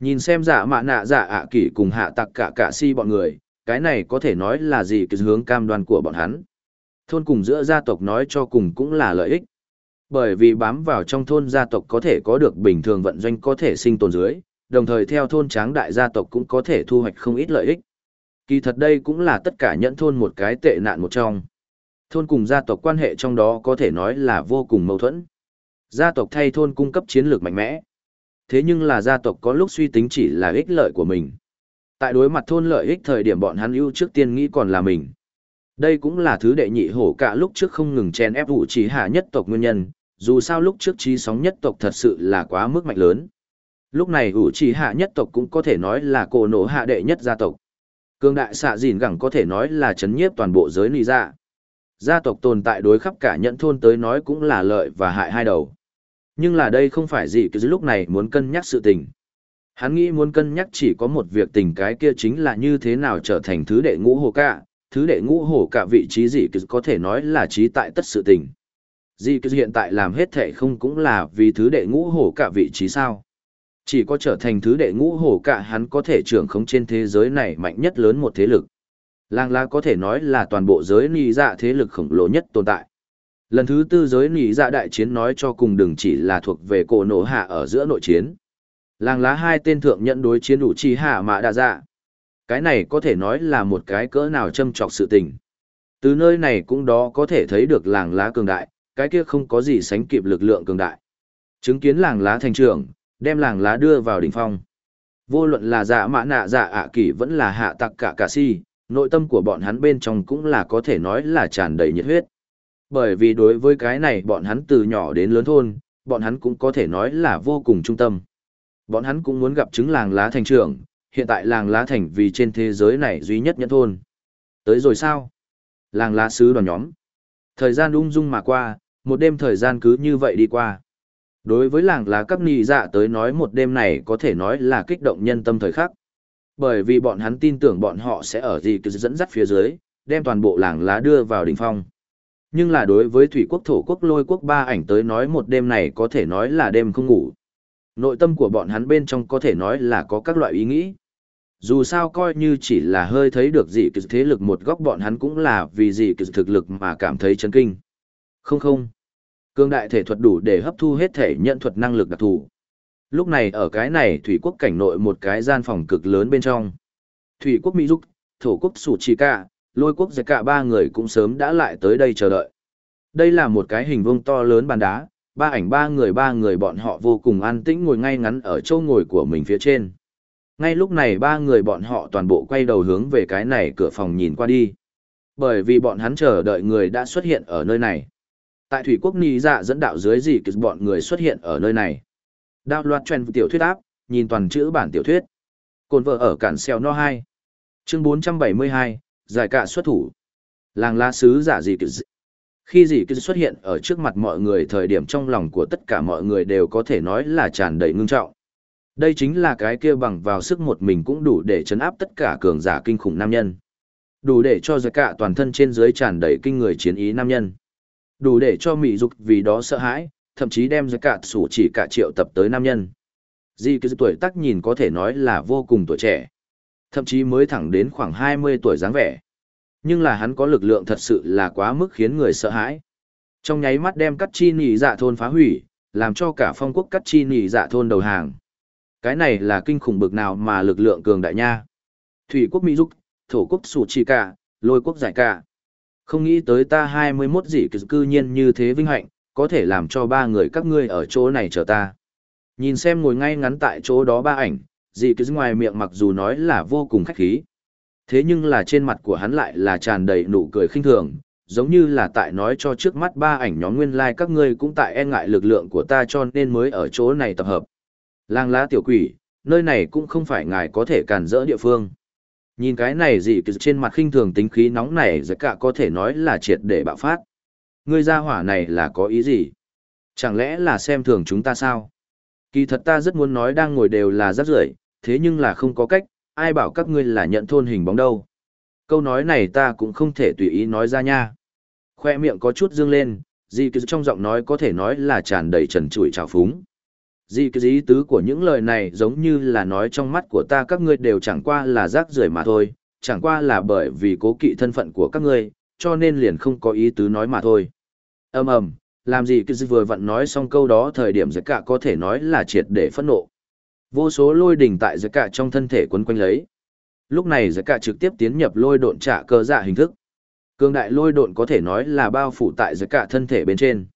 Nhìn xem giả mạ nạ giả ạ kỷ cùng hạ tặc cả cả si bọn người, cái này có thể nói là gì cái hướng cam đoan của bọn hắn. Thôn cùng giữa gia tộc nói cho cùng cũng là lợi ích. Bởi vì bám vào trong thôn gia tộc có thể có được bình thường vận doanh có thể sinh tồn dưới, đồng thời theo thôn tráng đại gia tộc cũng có thể thu hoạch không ít lợi ích. Kỳ thật đây cũng là tất cả nhẫn thôn một cái tệ nạn một trong. Thôn cùng gia tộc quan hệ trong đó có thể nói là vô cùng mâu thuẫn. Gia tộc thay thôn cung cấp chiến lược mạnh mẽ. Thế nhưng là gia tộc có lúc suy tính chỉ là ích lợi của mình. Tại đối mặt thôn lợi ích thời điểm bọn hắn ưu trước tiên nghĩ còn là mình. Đây cũng là thứ đệ nhị hổ cả lúc trước không ngừng chen ép vụ trí hạ nhất tộc nguyên nhân, dù sao lúc trước trí sóng nhất tộc thật sự là quá mức mạnh lớn. Lúc này ủ trí hạ nhất tộc cũng có thể nói là cổ nổ hạ đệ nhất gia tộc. Cương đại xạ dìn gẳng có thể nói là chấn nhiếp toàn bộ giới nì dạ. Gia tộc tồn tại đối khắp cả nhẫn thôn tới nói cũng là lợi và hại hai đầu. Nhưng là đây không phải gì cứ lúc này muốn cân nhắc sự tình. Hắn nghĩ muốn cân nhắc chỉ có một việc tình cái kia chính là như thế nào trở thành thứ đệ ngũ hồ cả, thứ đệ ngũ hồ cả vị trí gì cứ có thể nói là trí tại tất sự tình. gì cứ hiện tại làm hết thể không cũng là vì thứ đệ ngũ hồ cả vị trí sao. Chỉ có trở thành thứ đệ ngũ hồ cả hắn có thể trưởng không trên thế giới này mạnh nhất lớn một thế lực. Lang la có thể nói là toàn bộ giới nì dạ thế lực khổng lồ nhất tồn tại. Lần thứ tư giới nỉ dạ đại chiến nói cho cùng đừng chỉ là thuộc về cổ nổ hạ ở giữa nội chiến. Làng lá hai tên thượng nhận đối chiến đủ chi hạ mà đa dạ. Cái này có thể nói là một cái cỡ nào châm trọc sự tình. Từ nơi này cũng đó có thể thấy được làng lá cường đại, cái kia không có gì sánh kịp lực lượng cường đại. Chứng kiến làng lá thành trưởng, đem làng lá đưa vào đỉnh phong. Vô luận là dạ mã nạ dạ ạ kỷ vẫn là hạ tặc cả cả si, nội tâm của bọn hắn bên trong cũng là có thể nói là tràn đầy nhiệt huyết. Bởi vì đối với cái này bọn hắn từ nhỏ đến lớn thôn, bọn hắn cũng có thể nói là vô cùng trung tâm. Bọn hắn cũng muốn gặp chứng làng lá thành trưởng, hiện tại làng lá thành vì trên thế giới này duy nhất nhất thôn. Tới rồi sao? Làng lá sứ đoàn nhóm. Thời gian ung dung mà qua, một đêm thời gian cứ như vậy đi qua. Đối với làng lá cấp nì dạ tới nói một đêm này có thể nói là kích động nhân tâm thời khắc. Bởi vì bọn hắn tin tưởng bọn họ sẽ ở gì cứ dẫn dắt phía dưới, đem toàn bộ làng lá đưa vào đỉnh phong. Nhưng là đối với thủy quốc thổ quốc lôi quốc ba ảnh tới nói một đêm này có thể nói là đêm không ngủ. Nội tâm của bọn hắn bên trong có thể nói là có các loại ý nghĩ. Dù sao coi như chỉ là hơi thấy được dị cứ thế lực một góc bọn hắn cũng là vì dị cứ thực lực mà cảm thấy chấn kinh. Không không. Cương đại thể thuật đủ để hấp thu hết thể nhận thuật năng lực đặc thù. Lúc này ở cái này thủy quốc cảnh nội một cái gian phòng cực lớn bên trong. Thủy quốc Mỹ Dục, thổ quốc Sủ Trì Cả, lôi quốc giặc cả ba người cũng sớm đã lại tới đây chờ đợi. Đây là một cái hình vuông to lớn bàn đá, ba ảnh ba người ba người bọn họ vô cùng an tĩnh ngồi ngay ngắn ở chỗ ngồi của mình phía trên. Ngay lúc này ba người bọn họ toàn bộ quay đầu hướng về cái này cửa phòng nhìn qua đi. Bởi vì bọn hắn chờ đợi người đã xuất hiện ở nơi này. Tại Thủy Quốc Nì dạ dẫn đạo dưới gì bọn người xuất hiện ở nơi này. Đạo loạt truyền tiểu thuyết áp, nhìn toàn chữ bản tiểu thuyết. Cồn vợ ở cản xeo no 2. Chương 472, giải cạ xuất thủ. Làng lá sứ giả gì kỳ Khi gì kỳ xuất hiện ở trước mặt mọi người thời điểm trong lòng của tất cả mọi người đều có thể nói là tràn đầy ngưng trọng. Đây chính là cái kia bằng vào sức một mình cũng đủ để chấn áp tất cả cường giả kinh khủng nam nhân. Đủ để cho giải cạ toàn thân trên dưới tràn đầy kinh người chiến ý nam nhân. Đủ để cho mỹ dục vì đó sợ hãi, thậm chí đem giới cả sủ chỉ cả triệu tập tới nam nhân. Di cái tuổi tác nhìn có thể nói là vô cùng tuổi trẻ. Thậm chí mới thẳng đến khoảng 20 tuổi dáng vẻ. Nhưng là hắn có lực lượng thật sự là quá mức khiến người sợ hãi. Trong nháy mắt đem cắt chi nỉ dạ thôn phá hủy, làm cho cả phong quốc cắt chi nỉ dạ thôn đầu hàng. Cái này là kinh khủng bực nào mà lực lượng cường đại nha. Thủy quốc Mỹ Dục, thổ quốc Sủ Chi Cả, lôi quốc giải cả. Không nghĩ tới ta 21 dị cư nhiên như thế vinh hạnh, có thể làm cho ba người các ngươi ở chỗ này chờ ta. Nhìn xem ngồi ngay ngắn tại chỗ đó ba ảnh, dị cư ngoài miệng mặc dù nói là vô cùng khách khí. Thế nhưng là trên mặt của hắn lại là tràn đầy nụ cười khinh thường, giống như là tại nói cho trước mắt ba ảnh nhóm nguyên lai like các ngươi cũng tại e ngại lực lượng của ta cho nên mới ở chỗ này tập hợp. Lang lá tiểu quỷ, nơi này cũng không phải ngài có thể cản rỡ địa phương. Nhìn cái này gì cứ trên mặt khinh thường tính khí nóng này giật cả có thể nói là triệt để bạo phát. Ngươi ra hỏa này là có ý gì? Chẳng lẽ là xem thường chúng ta sao? Kỳ thật ta rất muốn nói đang ngồi đều là rác rưởi, thế nhưng là không có cách, ai bảo các ngươi là nhận thôn hình bóng đâu. Câu nói này ta cũng không thể tùy ý nói ra nha. Khoe miệng có chút dương lên, gì cứ trong giọng nói có thể nói là tràn đầy trần trụi trào phúng. Gì cái ý tứ của những lời này giống như là nói trong mắt của ta các ngươi đều chẳng qua là rác rưởi mà thôi, chẳng qua là bởi vì cố kỵ thân phận của các ngươi, cho nên liền không có ý tứ nói mà thôi ầm ầm, làm gì cứ vừa vặn nói xong câu đó thời điểm giới cả có thể nói là triệt để phẫn nộ. Vô số lôi đỉnh tại giới cả trong thân thể quấn quanh lấy. Lúc này giới cả trực tiếp tiến nhập lôi độn trả cơ dạ hình thức. Cương đại lôi độn có thể nói là bao phủ tại giới cả thân thể bên trên.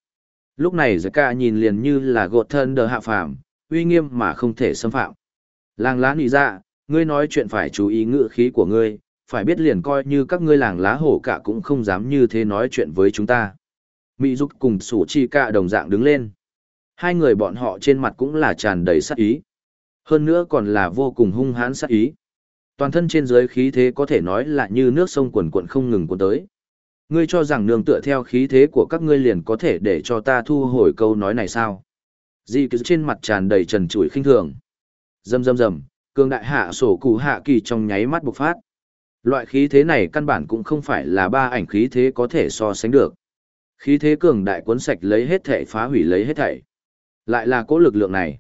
Lúc này giới cả nhìn liền như là gột thân đờ hạ phàm, uy nghiêm mà không thể xâm phạm. Làng lá nỉ dạ, ngươi nói chuyện phải chú ý ngữ khí của ngươi, phải biết liền coi như các ngươi làng lá hổ cả cũng không dám như thế nói chuyện với chúng ta. Mỹ Dục cùng sủ chi cả đồng dạng đứng lên. Hai người bọn họ trên mặt cũng là tràn đầy sát ý. Hơn nữa còn là vô cùng hung hãn sát ý. Toàn thân trên dưới khí thế có thể nói là như nước sông quần quận không ngừng cuốn tới. Ngươi cho rằng nương tựa theo khí thế của các ngươi liền có thể để cho ta thu hồi câu nói này sao? Di cứ trên mặt tràn đầy trần trụi khinh thường. Rầm rầm rầm, cường đại hạ sổ cụ hạ kỳ trong nháy mắt bộc phát. Loại khí thế này căn bản cũng không phải là ba ảnh khí thế có thể so sánh được. Khí thế cường đại cuốn sạch lấy hết thể phá hủy lấy hết thảy. Lại là cố lực lượng này.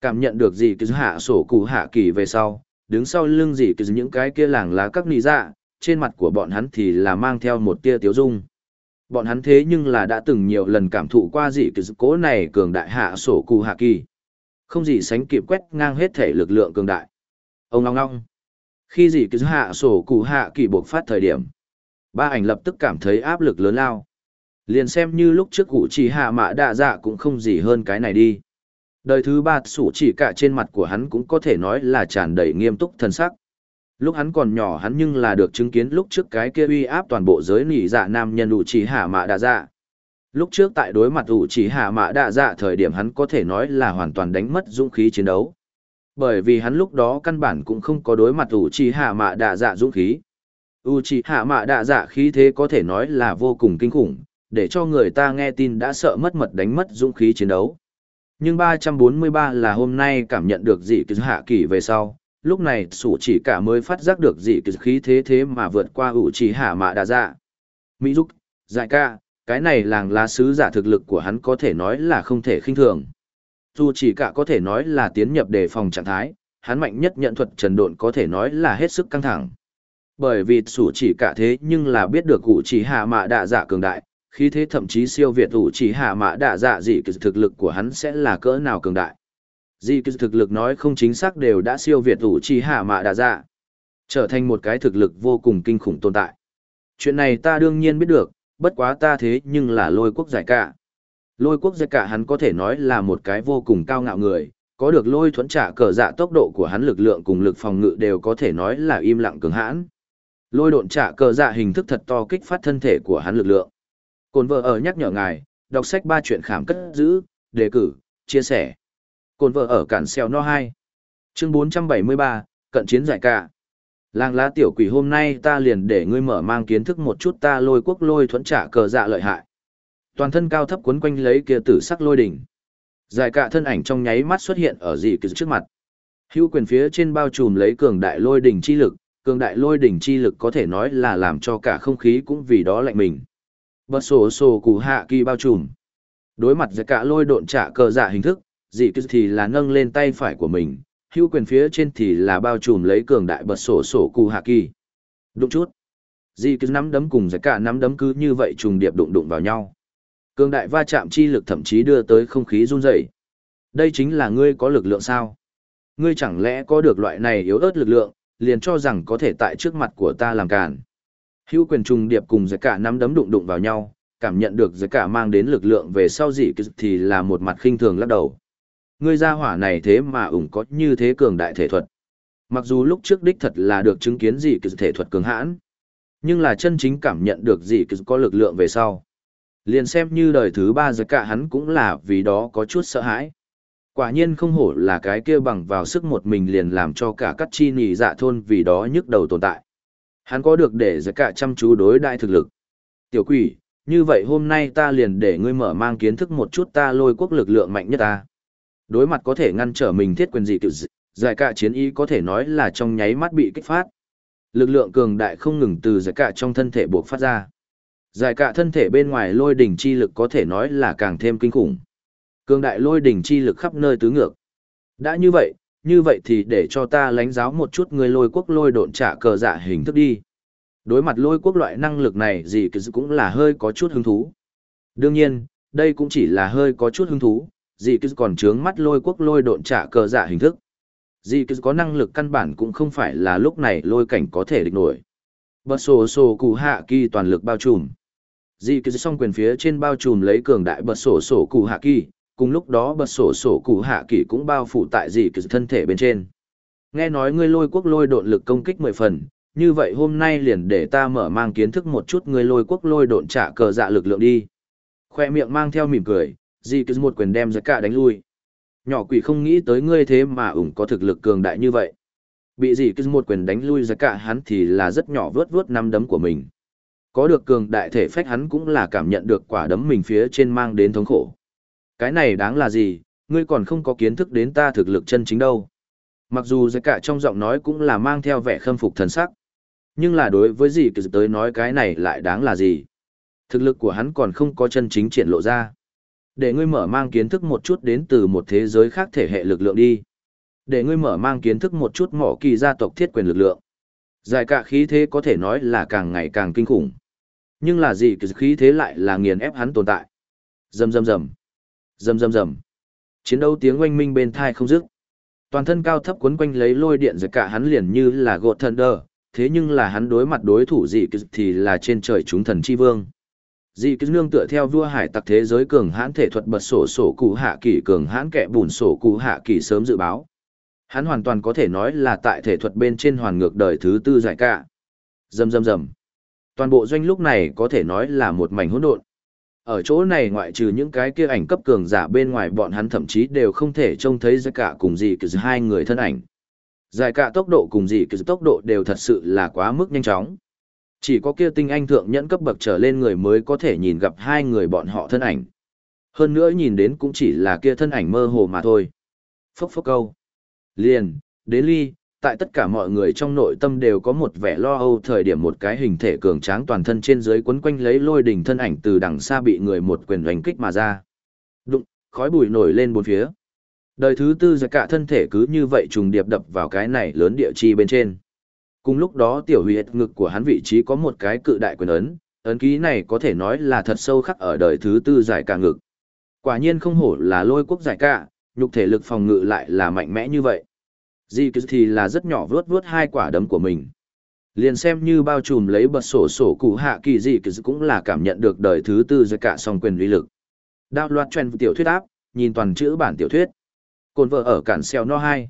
Cảm nhận được gì cứ hạ sổ cụ hạ kỳ về sau, đứng sau lưng gì cứ những cái kia làng lá các nị dạ, trên mặt của bọn hắn thì là mang theo một tia tiếu dung. Bọn hắn thế nhưng là đã từng nhiều lần cảm thụ qua dị cứ cố này cường đại hạ sổ cụ hạ kỳ. Không gì sánh kịp quét ngang hết thể lực lượng cường đại. Ông ngong ngong. Khi dị cứ hạ sổ cụ hạ kỳ buộc phát thời điểm, ba ảnh lập tức cảm thấy áp lực lớn lao. Liền xem như lúc trước cụ chỉ hạ mạ đạ dạ cũng không gì hơn cái này đi. Đời thứ ba sủ chỉ cả trên mặt của hắn cũng có thể nói là tràn đầy nghiêm túc thần sắc. Lúc hắn còn nhỏ hắn nhưng là được chứng kiến lúc trước cái kia uy áp toàn bộ giới nỉ dạ nam nhân ủ chỉ hạ mạ đạ dạ. Lúc trước tại đối mặt ủ chỉ hạ mạ đạ dạ thời điểm hắn có thể nói là hoàn toàn đánh mất dũng khí chiến đấu. Bởi vì hắn lúc đó căn bản cũng không có đối mặt ủ chỉ hạ mạ đạ dạ dũng khí. ủ chỉ hạ mạ đạ dạ khí thế có thể nói là vô cùng kinh khủng, để cho người ta nghe tin đã sợ mất mật đánh mất dũng khí chiến đấu. Nhưng 343 là hôm nay cảm nhận được dị kỳ hạ kỳ về sau, lúc này sủ chỉ cả mới phát giác được dị kỳ khí thế thế mà vượt qua ủ chỉ hạ mạ đà dạ. Mỹ Dục, dại ca cái này làng lá sứ giả thực lực của hắn có thể nói là không thể khinh thường. Dù chỉ cả có thể nói là tiến nhập đề phòng trạng thái hắn mạnh nhất nhận thuật trần độn có thể nói là hết sức căng thẳng. Bởi vì sủ chỉ cả thế nhưng là biết được ủ chỉ hạ mạ đạ dạ cường đại khí thế thậm chí siêu việt ủ chỉ hạ mã đạ dạ dị kỳ thực lực của hắn sẽ là cỡ nào cường đại dị cứ thực lực nói không chính xác đều đã siêu việt ủ chỉ hạ mã đạ dạ. Trở thành một cái thực lực vô cùng kinh khủng tồn tại. Chuyện này ta đương nhiên biết được, bất quá ta thế nhưng là lôi quốc giải cả. Lôi quốc giải cả hắn có thể nói là một cái vô cùng cao ngạo người, có được lôi thuẫn trả cờ dạ tốc độ của hắn lực lượng cùng lực phòng ngự đều có thể nói là im lặng cường hãn. Lôi độn trả cờ dạ hình thức thật to kích phát thân thể của hắn lực lượng. Cồn vợ ở nhắc nhở ngài, đọc sách ba chuyện khám cất giữ, đề cử, chia sẻ. Cồn vợ ở cản xeo no 2. Chương 473, cận chiến giải cả. Làng lá tiểu quỷ hôm nay ta liền để ngươi mở mang kiến thức một chút ta lôi quốc lôi thuẫn trả cờ dạ lợi hại. Toàn thân cao thấp quấn quanh lấy kia tử sắc lôi đỉnh. Giải cả thân ảnh trong nháy mắt xuất hiện ở dị kỳ trước mặt. Hữu quyền phía trên bao trùm lấy cường đại lôi đỉnh chi lực, cường đại lôi đỉnh chi lực có thể nói là làm cho cả không khí cũng vì đó lạnh mình. Bật sổ sổ củ hạ kỳ bao trùm. Đối mặt với cả lôi độn trả cờ dạ hình thức, dị kỳ thì là nâng lên tay phải của mình, hữu quyền phía trên thì là bao trùm lấy cường đại bật sổ sổ củ hạ kỳ. Đụng chút. Dị kỳ nắm đấm cùng giải cả nắm đấm cứ như vậy trùng điệp đụng đụng vào nhau. Cường đại va chạm chi lực thậm chí đưa tới không khí run rẩy. Đây chính là ngươi có lực lượng sao? Ngươi chẳng lẽ có được loại này yếu ớt lực lượng, liền cho rằng có thể tại trước mặt của ta làm cản. Hữu quyền trùng điệp cùng giải cả nắm đấm đụng đụng vào nhau, cảm nhận được giải cả mang đến lực lượng về sau gì thì là một mặt khinh thường lắc đầu. Ngươi gia hỏa này thế mà ủng có như thế cường đại thể thuật. Mặc dù lúc trước đích thật là được chứng kiến gì thể thuật cường hãn, nhưng là chân chính cảm nhận được gì có lực lượng về sau. Liền xem như đời thứ ba giải cả hắn cũng là vì đó có chút sợ hãi. Quả nhiên không hổ là cái kia bằng vào sức một mình liền làm cho cả các chi nì dạ thôn vì đó nhức đầu tồn tại. Hắn có được để giải cả chăm chú đối đại thực lực. Tiểu quỷ, như vậy hôm nay ta liền để ngươi mở mang kiến thức một chút ta lôi quốc lực lượng mạnh nhất ta. Đối mặt có thể ngăn trở mình thiết quyền gì kiểu giải cả chiến ý có thể nói là trong nháy mắt bị kích phát. Lực lượng cường đại không ngừng từ giải cả trong thân thể buộc phát ra. Giải cả thân thể bên ngoài lôi đỉnh chi lực có thể nói là càng thêm kinh khủng. Cường đại lôi đỉnh chi lực khắp nơi tứ ngược. Đã như vậy, như vậy thì để cho ta lánh giáo một chút người lôi quốc lôi độn trả cờ dạ hình thức đi. Đối mặt lôi quốc loại năng lực này gì cũng là hơi có chút hứng thú. Đương nhiên, đây cũng chỉ là hơi có chút hứng thú, gì còn trướng mắt lôi quốc lôi độn trả cờ dạ hình thức. Gì có năng lực căn bản cũng không phải là lúc này lôi cảnh có thể địch nổi. Bật sổ sổ cụ hạ kỳ toàn lực bao trùm. Gì kỳ song quyền phía trên bao trùm lấy cường đại bật sổ sổ cụ hạ kỳ, cùng lúc đó bật sổ sổ cụ hạ kỳ cũng bao phủ tại dị kỳ thân thể bên trên. Nghe nói ngươi lôi quốc lôi độn lực công kích mười phần, như vậy hôm nay liền để ta mở mang kiến thức một chút ngươi lôi quốc lôi độn trả cờ dạ lực lượng đi. Khoe miệng mang theo mỉm cười, dị kỳ một quyền đem ra cả đánh lui. Nhỏ quỷ không nghĩ tới ngươi thế mà ủng có thực lực cường đại như vậy. Bị dị kỳ một quyền đánh lui ra cả hắn thì là rất nhỏ vớt vớt năm đấm của mình có được cường đại thể phách hắn cũng là cảm nhận được quả đấm mình phía trên mang đến thống khổ. Cái này đáng là gì, ngươi còn không có kiến thức đến ta thực lực chân chính đâu. Mặc dù giải cả trong giọng nói cũng là mang theo vẻ khâm phục thần sắc. Nhưng là đối với gì kỳ tới nói cái này lại đáng là gì. Thực lực của hắn còn không có chân chính triển lộ ra. Để ngươi mở mang kiến thức một chút đến từ một thế giới khác thể hệ lực lượng đi. Để ngươi mở mang kiến thức một chút mỏ kỳ gia tộc thiết quyền lực lượng. Giải cả khí thế có thể nói là càng ngày càng kinh khủng. Nhưng là gì cái khí thế lại là nghiền ép hắn tồn tại. dầm dầm dầm. Rầm rầm rầm. Chiến đấu tiếng oanh minh bên thai không dứt. Toàn thân cao thấp quấn quanh lấy lôi điện giật cả hắn liền như là gột thunder, thế nhưng là hắn đối mặt đối thủ dị kỳ thì là trên trời chúng thần chi vương. Dị kỳ nương tựa theo vua hải tặc thế giới cường hãn thể thuật bật sổ sổ cụ hạ kỳ cường hãn kẻ bùn sổ cụ hạ kỳ sớm dự báo. Hắn hoàn toàn có thể nói là tại thể thuật bên trên hoàn ngược đời thứ tư giải cả. Rầm rầm rầm. Toàn bộ doanh lúc này có thể nói là một mảnh hỗn độn. Ở chỗ này ngoại trừ những cái kia ảnh cấp cường giả bên ngoài bọn hắn thậm chí đều không thể trông thấy giải cả cùng gì cứ hai người thân ảnh. Giải cả tốc độ cùng gì cứ tốc độ đều thật sự là quá mức nhanh chóng. Chỉ có kia tinh anh thượng nhẫn cấp bậc trở lên người mới có thể nhìn gặp hai người bọn họ thân ảnh. Hơn nữa nhìn đến cũng chỉ là kia thân ảnh mơ hồ mà thôi. Phốc phốc câu. Liền, đến ly, tại tất cả mọi người trong nội tâm đều có một vẻ lo âu thời điểm một cái hình thể cường tráng toàn thân trên dưới quấn quanh lấy lôi đỉnh thân ảnh từ đằng xa bị người một quyền đánh kích mà ra. Đụng, khói bụi nổi lên bốn phía. Đời thứ tư giặc cả thân thể cứ như vậy trùng điệp đập vào cái này lớn địa chi bên trên. Cùng lúc đó tiểu huyệt ngực của hắn vị trí có một cái cự đại quyền ấn, ấn ký này có thể nói là thật sâu khắc ở đời thứ tư giải cả ngực. Quả nhiên không hổ là lôi quốc giải cả, nhục thể lực phòng ngự lại là mạnh mẽ như vậy. Dì cứ thì là rất nhỏ vướt vướt hai quả đấm của mình. Liền xem như bao trùm lấy bật sổ sổ cụ hạ kỳ dì cứ cũng là cảm nhận được đời thứ tư giữa cả song quyền uy lực. Đạo loạt truyền tiểu thuyết áp, nhìn toàn chữ bản tiểu thuyết. Cồn vợ ở cản xeo no 2.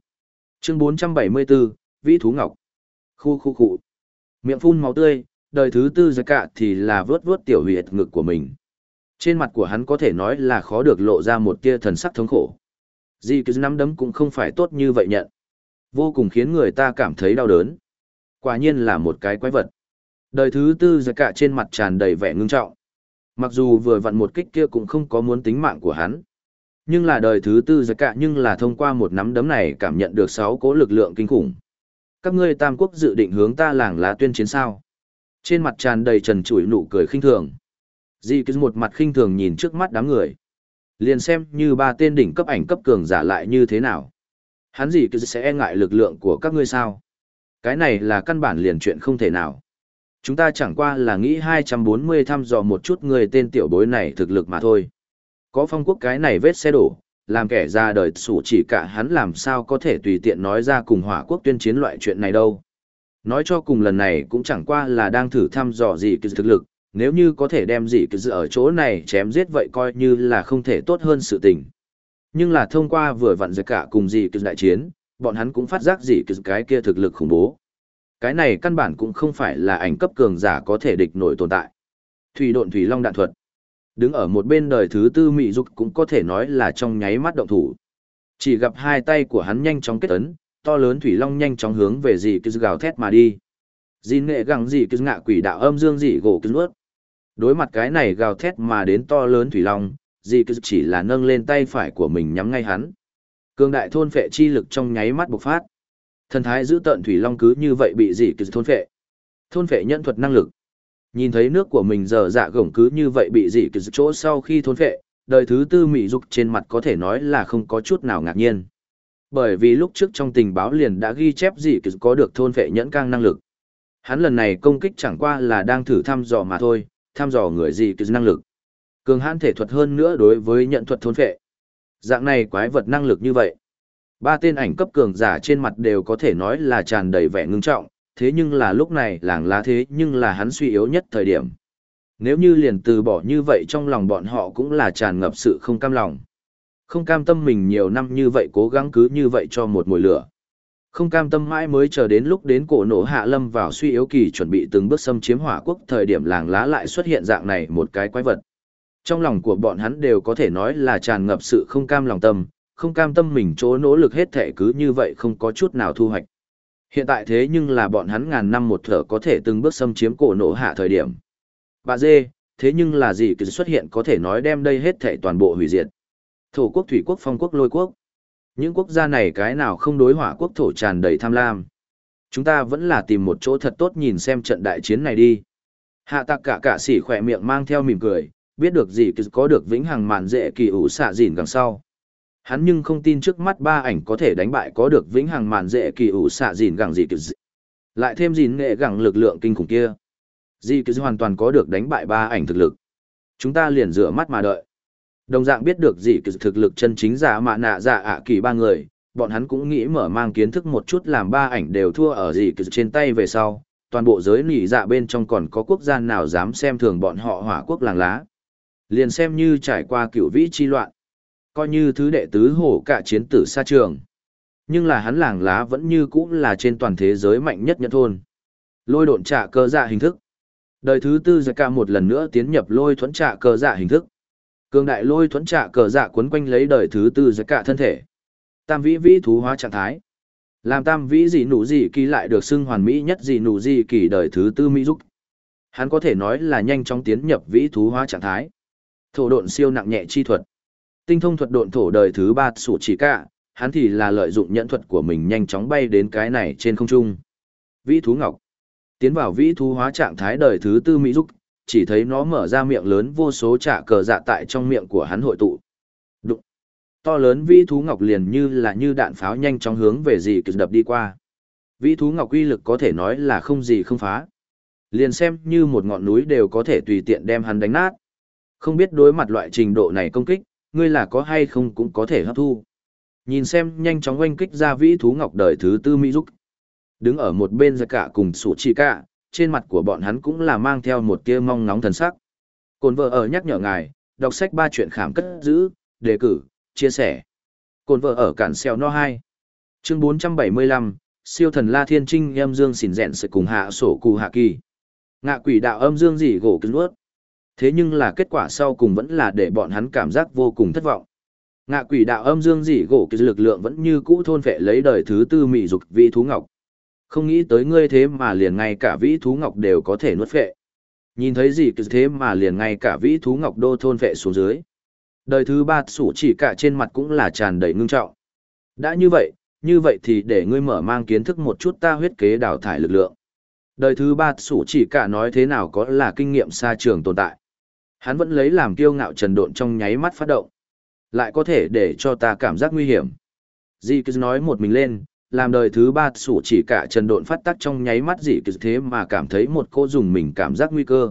Chương 474, Vĩ Thú Ngọc. Khu khu khu. Miệng phun máu tươi, đời thứ tư giữa cả thì là vớt vớt tiểu huyệt ngực của mình. Trên mặt của hắn có thể nói là khó được lộ ra một tia thần sắc thống khổ. Di cứ nắm đấm cũng không phải tốt như vậy nhận. Vô cùng khiến người ta cảm thấy đau đớn. Quả nhiên là một cái quái vật. Đời thứ tư dạ giật cả trên mặt tràn đầy vẻ ngưng trọng. Mặc dù vừa vặn một kích kia cũng không có muốn tính mạng của hắn. Nhưng là đời thứ tư dạ giật cả nhưng là thông qua một nắm đấm này cảm nhận được sáu cố lực lượng kinh khủng. Các ngươi tam quốc dự định hướng ta làng lá tuyên chiến sao. Trên mặt tràn đầy trần trụi nụ cười khinh thường. Di cứ một mặt khinh thường nhìn trước mắt đám người. Liền xem như ba tên đỉnh cấp ảnh cấp cường giả lại như thế nào. Hắn gì cứ sẽ e ngại lực lượng của các ngươi sao. Cái này là căn bản liền chuyện không thể nào. Chúng ta chẳng qua là nghĩ 240 thăm dò một chút người tên tiểu bối này thực lực mà thôi. Có phong quốc cái này vết xe đổ, làm kẻ ra đời sủ chỉ cả hắn làm sao có thể tùy tiện nói ra cùng hỏa quốc tuyên chiến loại chuyện này đâu. Nói cho cùng lần này cũng chẳng qua là đang thử thăm dò gì cứ thực lực, nếu như có thể đem gì cứ ở chỗ này chém giết vậy coi như là không thể tốt hơn sự tình. Nhưng là thông qua vừa vặn giật cả cùng dị cứ đại chiến, bọn hắn cũng phát giác dị cứ cái kia thực lực khủng bố. Cái này căn bản cũng không phải là ảnh cấp cường giả có thể địch nổi tồn tại. Thủy độn thủy long đạn thuật. Đứng ở một bên đời thứ tư mị dục cũng có thể nói là trong nháy mắt động thủ. Chỉ gặp hai tay của hắn nhanh chóng kết ấn, to lớn thủy long nhanh chóng hướng về dị cứ gào thét mà đi. Dì nghệ gẳng dị cứ ngạ quỷ đạo âm dương dị gỗ cứ nuốt. Đối mặt cái này gào thét mà đến to lớn thủy long, dì cứ chỉ là nâng lên tay phải của mình nhắm ngay hắn. Cương đại thôn phệ chi lực trong nháy mắt bộc phát. Thần thái giữ tận thủy long cứ như vậy bị dì cứ thôn phệ. Thôn phệ nhận thuật năng lực. Nhìn thấy nước của mình giờ dạ gổng cứ như vậy bị dì cứ chỗ sau khi thôn phệ, đời thứ tư mỹ dục trên mặt có thể nói là không có chút nào ngạc nhiên. Bởi vì lúc trước trong tình báo liền đã ghi chép dì cứ có được thôn phệ nhẫn cang năng lực. Hắn lần này công kích chẳng qua là đang thử thăm dò mà thôi, thăm dò người gì cứ năng lực. Cường hãn thể thuật hơn nữa đối với nhận thuật thôn phệ. Dạng này quái vật năng lực như vậy. Ba tên ảnh cấp cường giả trên mặt đều có thể nói là tràn đầy vẻ ngưng trọng, thế nhưng là lúc này làng lá thế nhưng là hắn suy yếu nhất thời điểm. Nếu như liền từ bỏ như vậy trong lòng bọn họ cũng là tràn ngập sự không cam lòng. Không cam tâm mình nhiều năm như vậy cố gắng cứ như vậy cho một mùi lửa. Không cam tâm mãi mới chờ đến lúc đến cổ nổ hạ lâm vào suy yếu kỳ chuẩn bị từng bước xâm chiếm hỏa quốc thời điểm làng lá lại xuất hiện dạng này một cái quái vật. Trong lòng của bọn hắn đều có thể nói là tràn ngập sự không cam lòng tâm, không cam tâm mình chỗ nỗ lực hết thể cứ như vậy không có chút nào thu hoạch. Hiện tại thế nhưng là bọn hắn ngàn năm một thở có thể từng bước xâm chiếm cổ nổ hạ thời điểm. Bà dê, thế nhưng là gì cứ xuất hiện có thể nói đem đây hết thể toàn bộ hủy diệt. Thổ quốc thủy quốc phong quốc lôi quốc. Những quốc gia này cái nào không đối hỏa quốc thổ tràn đầy tham lam. Chúng ta vẫn là tìm một chỗ thật tốt nhìn xem trận đại chiến này đi. Hạ tạc cả cả sỉ khỏe miệng mang theo mỉm cười, biết được gì có được vĩnh hằng mạn dễ kỳ ủ xạ dìn gần sau. Hắn nhưng không tin trước mắt ba ảnh có thể đánh bại có được vĩnh hằng mạn dễ kỳ ủ xạ dìn gẳng gì kỳ Lại thêm dìn nghệ gẳng lực lượng kinh khủng kia. Gì kỳ hoàn toàn có được đánh bại ba ảnh thực lực. Chúng ta liền rửa mắt mà đợi. Đồng dạng biết được gì kỳ thực lực chân chính giả mạ nạ giả ạ kỳ ba người, bọn hắn cũng nghĩ mở mang kiến thức một chút làm ba ảnh đều thua ở gì kỳ trên tay về sau, toàn bộ giới nỉ dạ bên trong còn có quốc gia nào dám xem thường bọn họ hỏa quốc làng lá. Liền xem như trải qua cựu vĩ chi loạn, coi như thứ đệ tứ hổ cả chiến tử xa trường. Nhưng là hắn làng lá vẫn như cũ là trên toàn thế giới mạnh nhất nhân thôn. Lôi độn trả cơ dạ hình thức. Đời thứ tư giải ca một lần nữa tiến nhập lôi thuẫn trả cơ dạ hình thức. Cường đại lôi thuẫn trạ cờ dạ quấn quanh lấy đời thứ tư giải cả thân thể. Tam vĩ vĩ thú hóa trạng thái. Làm tam vĩ dị nụ dị kỳ lại được xưng hoàn mỹ nhất dị nụ dị kỳ đời thứ tư mỹ giúp. Hắn có thể nói là nhanh chóng tiến nhập vĩ thú hóa trạng thái. Thổ độn siêu nặng nhẹ chi thuật. Tinh thông thuật độn thổ đời thứ ba sủ chỉ cả, hắn thì là lợi dụng nhận thuật của mình nhanh chóng bay đến cái này trên không trung. Vĩ thú ngọc. Tiến vào vĩ thú hóa trạng thái đời thứ tư mỹ dục chỉ thấy nó mở ra miệng lớn vô số trả cờ dạ tại trong miệng của hắn hội tụ. Đụng. To lớn vĩ thú ngọc liền như là như đạn pháo nhanh chóng hướng về gì kịch đập đi qua. Vĩ thú ngọc uy lực có thể nói là không gì không phá. Liền xem như một ngọn núi đều có thể tùy tiện đem hắn đánh nát. Không biết đối mặt loại trình độ này công kích, ngươi là có hay không cũng có thể hấp thu. Nhìn xem nhanh chóng oanh kích ra vĩ thú ngọc đời thứ tư Mỹ Dục. Đứng ở một bên ra cả cùng sủ chỉ cả, trên mặt của bọn hắn cũng là mang theo một tia mong nóng thần sắc. Cồn vợ ở nhắc nhở ngài, đọc sách ba chuyện khảm cất giữ, đề cử, chia sẻ. Cồn vợ ở cản xeo no 2. Chương 475, siêu thần La Thiên Trinh em dương xỉn rẹn sự cùng hạ sổ cù hạ kỳ. Ngạ quỷ đạo âm dương gì gỗ kinh nuốt. Thế nhưng là kết quả sau cùng vẫn là để bọn hắn cảm giác vô cùng thất vọng. Ngạ quỷ đạo âm dương dị gỗ kỳ lực lượng vẫn như cũ thôn phệ lấy đời thứ tư mị dục vị thú ngọc. Không nghĩ tới ngươi thế mà liền ngay cả vĩ thú ngọc đều có thể nuốt phệ. Nhìn thấy gì cứ thế mà liền ngay cả vĩ thú ngọc đô thôn phệ xuống dưới. Đời thứ ba sủ chỉ cả trên mặt cũng là tràn đầy ngưng trọng. Đã như vậy, như vậy thì để ngươi mở mang kiến thức một chút ta huyết kế đào thải lực lượng. Đời thứ ba sủ chỉ cả nói thế nào có là kinh nghiệm xa trường tồn tại. Hắn vẫn lấy làm kiêu ngạo trần độn trong nháy mắt phát động. Lại có thể để cho ta cảm giác nguy hiểm. Dì cứ nói một mình lên, làm đời thứ ba sủ chỉ cả trần độn phát tắc trong nháy mắt dị cứ thế mà cảm thấy một cô dùng mình cảm giác nguy cơ.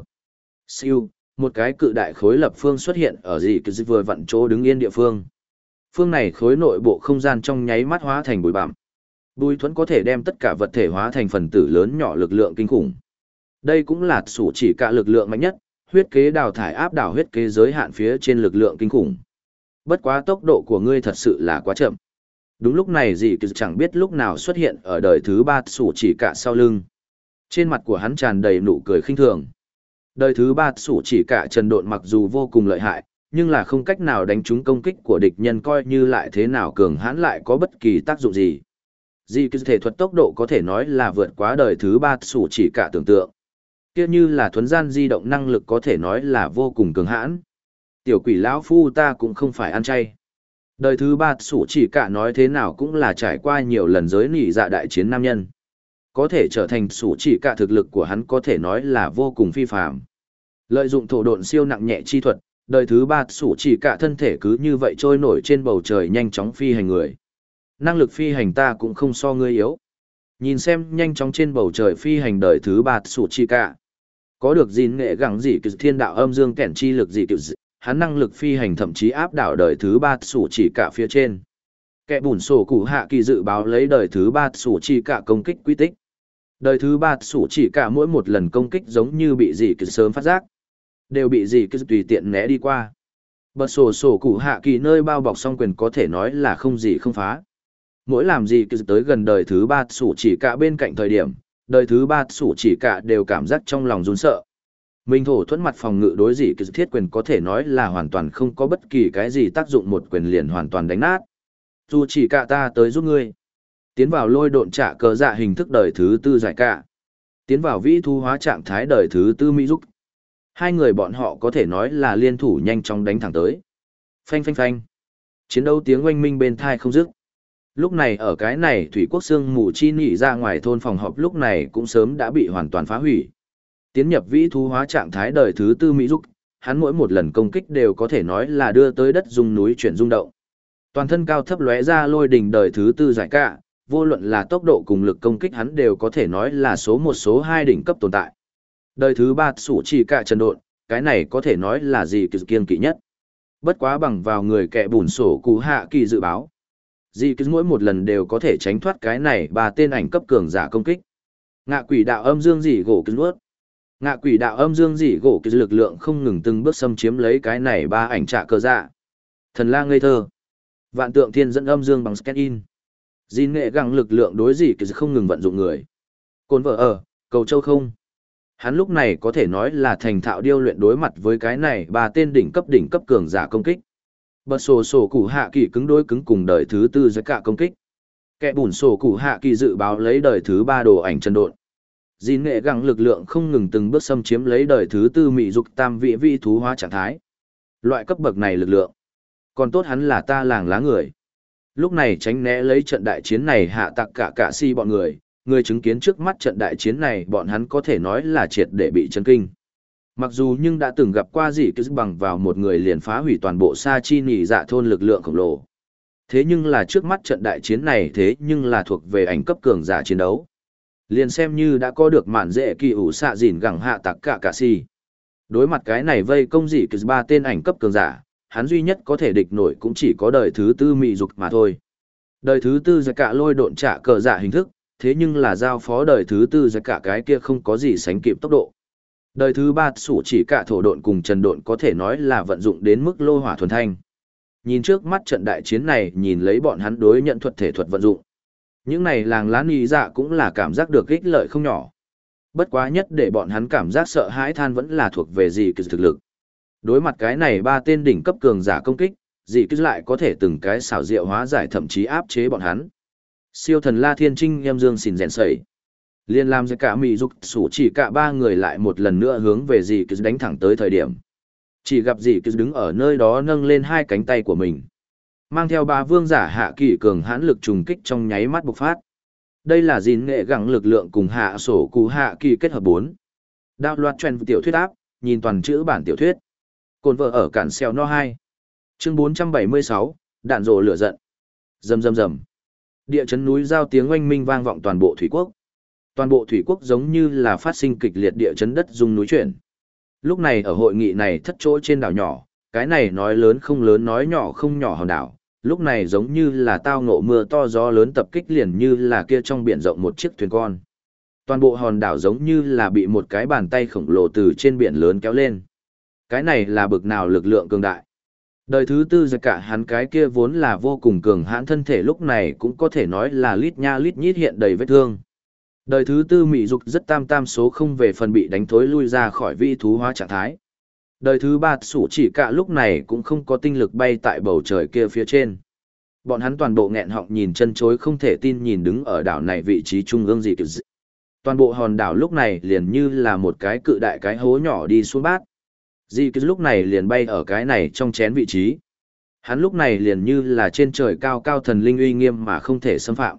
Siêu, một cái cự đại khối lập phương xuất hiện ở dì cứ vừa vặn chỗ đứng yên địa phương. Phương này khối nội bộ không gian trong nháy mắt hóa thành bụi bặm. Bùi thuẫn có thể đem tất cả vật thể hóa thành phần tử lớn nhỏ lực lượng kinh khủng. Đây cũng là sủ chỉ cả lực lượng mạnh nhất, huyết kế đào thải áp đảo huyết kế giới hạn phía trên lực lượng kinh khủng. Bất quá tốc độ của ngươi thật sự là quá chậm. Đúng lúc này gì cứ chẳng biết lúc nào xuất hiện ở đời thứ ba sủ chỉ cả sau lưng. Trên mặt của hắn tràn đầy nụ cười khinh thường. Đời thứ ba sủ chỉ cả trần độn mặc dù vô cùng lợi hại, nhưng là không cách nào đánh trúng công kích của địch nhân coi như lại thế nào cường hãn lại có bất kỳ tác dụng gì. Dị kỳ thể thuật tốc độ có thể nói là vượt quá đời thứ ba sủ chỉ cả tưởng tượng. Kia như là thuấn gian di động năng lực có thể nói là vô cùng cường hãn. Tiểu quỷ lão phu ta cũng không phải ăn chay. Đời thứ ba sủ chỉ cả nói thế nào cũng là trải qua nhiều lần giới nỉ dạ đại chiến nam nhân. Có thể trở thành sủ chỉ cả thực lực của hắn có thể nói là vô cùng phi phạm. Lợi dụng thổ độn siêu nặng nhẹ chi thuật, đời thứ ba sủ chỉ cả thân thể cứ như vậy trôi nổi trên bầu trời nhanh chóng phi hành người. Năng lực phi hành ta cũng không so ngươi yếu. Nhìn xem nhanh chóng trên bầu trời phi hành đời thứ ba sủ chỉ cả. Có được gìn nghệ gẳng gì kỳ thiên đạo âm dương kẻn chi lực gì kỳ hắn năng lực phi hành thậm chí áp đảo đời thứ ba sủ chỉ cả phía trên. Kẻ bùn sổ cụ hạ kỳ dự báo lấy đời thứ ba sủ chỉ cả công kích quy tích. Đời thứ ba sủ chỉ cả mỗi một lần công kích giống như bị gì kỳ sớm phát giác. Đều bị gì kỳ tùy tiện né đi qua. Bật sổ sổ cụ hạ kỳ nơi bao bọc song quyền có thể nói là không gì không phá. Mỗi làm gì kỳ tới gần đời thứ ba sủ chỉ cả bên cạnh thời điểm, đời thứ ba sủ chỉ cả đều cảm giác trong lòng run sợ. Minh thổ thuẫn mặt phòng ngự đối dị kỳ thiết quyền có thể nói là hoàn toàn không có bất kỳ cái gì tác dụng một quyền liền hoàn toàn đánh nát. Dù chỉ cả ta tới giúp ngươi. Tiến vào lôi độn trả cờ dạ hình thức đời thứ tư giải cả. Tiến vào vĩ thu hóa trạng thái đời thứ tư mỹ giúp. Hai người bọn họ có thể nói là liên thủ nhanh chóng đánh thẳng tới. Phanh phanh phanh. Chiến đấu tiếng oanh minh bên thai không dứt. Lúc này ở cái này Thủy Quốc Sương mù chi nhị ra ngoài thôn phòng họp lúc này cũng sớm đã bị hoàn toàn phá hủy. Tiến nhập vĩ thú hóa trạng thái đời thứ tư Mỹ Dục, hắn mỗi một lần công kích đều có thể nói là đưa tới đất dung núi chuyển rung động. Toàn thân cao thấp lóe ra lôi đỉnh đời thứ tư giải cả, vô luận là tốc độ cùng lực công kích hắn đều có thể nói là số một số hai đỉnh cấp tồn tại. Đời thứ ba sủ chỉ cả trần độn, cái này có thể nói là gì kiêng kỵ nhất. Bất quá bằng vào người kẻ bùn sổ cụ hạ kỳ dự báo. Dì cứ mỗi một lần đều có thể tránh thoát cái này ba tên ảnh cấp cường giả công kích. Ngạ quỷ đạo âm dương dị gỗ cứ nuốt. Ngạ quỷ đạo âm dương dị gỗ cứ lực lượng không ngừng từng bước xâm chiếm lấy cái này ba ảnh trả cơ dạ. Thần la ngây thơ. Vạn tượng thiên dẫn âm dương bằng scan in. Dì nghệ găng lực lượng đối dị cứ không ngừng vận dụng người. Côn vợ ở, cầu châu không. Hắn lúc này có thể nói là thành thạo điêu luyện đối mặt với cái này ba tên đỉnh cấp đỉnh cấp cường giả công kích. Bật sổ sổ củ hạ kỳ cứng đối cứng cùng đời thứ tư giới cả công kích. Kẻ bùn sổ củ hạ kỳ dự báo lấy đời thứ ba đồ ảnh chân độn. Dìn nghệ gẳng lực lượng không ngừng từng bước xâm chiếm lấy đời thứ tư mỹ dục tam vị vi thú hóa trạng thái. Loại cấp bậc này lực lượng. Còn tốt hắn là ta làng lá người. Lúc này tránh né lấy trận đại chiến này hạ tặc cả cả si bọn người. Người chứng kiến trước mắt trận đại chiến này bọn hắn có thể nói là triệt để bị chấn kinh mặc dù nhưng đã từng gặp qua gì cứ bằng vào một người liền phá hủy toàn bộ sa chi nỉ dạ thôn lực lượng khổng lồ thế nhưng là trước mắt trận đại chiến này thế nhưng là thuộc về ảnh cấp cường giả chiến đấu Liền xem như đã có được mạn dễ kỳ ủ xạ dìn gẳng hạ tặc cả cả si. Đối mặt cái này vây công dị cứ ba tên ảnh cấp cường giả, hắn duy nhất có thể địch nổi cũng chỉ có đời thứ tư mị dục mà thôi. Đời thứ tư giặc cả lôi độn trả cờ giả hình thức, thế nhưng là giao phó đời thứ tư giặc cả cái kia không có gì sánh kịp tốc độ. Đời thứ ba sủ chỉ cả thổ độn cùng trần độn có thể nói là vận dụng đến mức lô hỏa thuần thanh. Nhìn trước mắt trận đại chiến này nhìn lấy bọn hắn đối nhận thuật thể thuật vận dụng. Những này làng lá nì dạ cũng là cảm giác được ích lợi không nhỏ. Bất quá nhất để bọn hắn cảm giác sợ hãi than vẫn là thuộc về gì kỳ thực lực. Đối mặt cái này ba tên đỉnh cấp cường giả công kích, dị cứ lại có thể từng cái xảo diệu hóa giải thậm chí áp chế bọn hắn. Siêu thần La Thiên Trinh em dương xỉn rèn sẩy. Liên làm cho cả mì dục sủ chỉ cả ba người lại một lần nữa hướng về dì cứ đánh thẳng tới thời điểm. Chỉ gặp dì cứ đứng ở nơi đó nâng lên hai cánh tay của mình. Mang theo ba vương giả hạ kỳ cường hãn lực trùng kích trong nháy mắt bộc phát. Đây là dìn nghệ gắng lực lượng cùng hạ sổ cụ hạ kỳ kết hợp bốn. Đạo loạt truyền tiểu thuyết áp, nhìn toàn chữ bản tiểu thuyết. Cồn vợ ở cản xeo no 2. Chương 476, đạn rồ lửa giận. Rầm rầm rầm. Địa chấn núi giao tiếng oanh minh vang vọng toàn bộ thủy quốc. Toàn bộ thủy quốc giống như là phát sinh kịch liệt địa chấn đất dung núi chuyển. Lúc này ở hội nghị này thất chỗ trên đảo nhỏ, cái này nói lớn không lớn nói nhỏ không nhỏ hòn đảo, lúc này giống như là tao ngộ mưa to gió lớn tập kích liền như là kia trong biển rộng một chiếc thuyền con. Toàn bộ hòn đảo giống như là bị một cái bàn tay khổng lồ từ trên biển lớn kéo lên. Cái này là bực nào lực lượng cường đại. Đời thứ tư giặc cả hắn cái kia vốn là vô cùng cường hãn thân thể lúc này cũng có thể nói là lít nha lít nhít hiện đầy vết thương. Đời thứ tư mị dục rất tam tam số không về phần bị đánh thối lui ra khỏi vi thú hóa trạng thái. Đời thứ ba sủ chỉ cả lúc này cũng không có tinh lực bay tại bầu trời kia phía trên. Bọn hắn toàn bộ nghẹn họng nhìn chân chối không thể tin nhìn đứng ở đảo này vị trí trung ương gì kiểu gì. Toàn bộ hòn đảo lúc này liền như là một cái cự đại cái hố nhỏ đi xuống bát, Di cứ lúc này liền bay ở cái này trong chén vị trí. Hắn lúc này liền như là trên trời cao cao thần linh uy nghiêm mà không thể xâm phạm.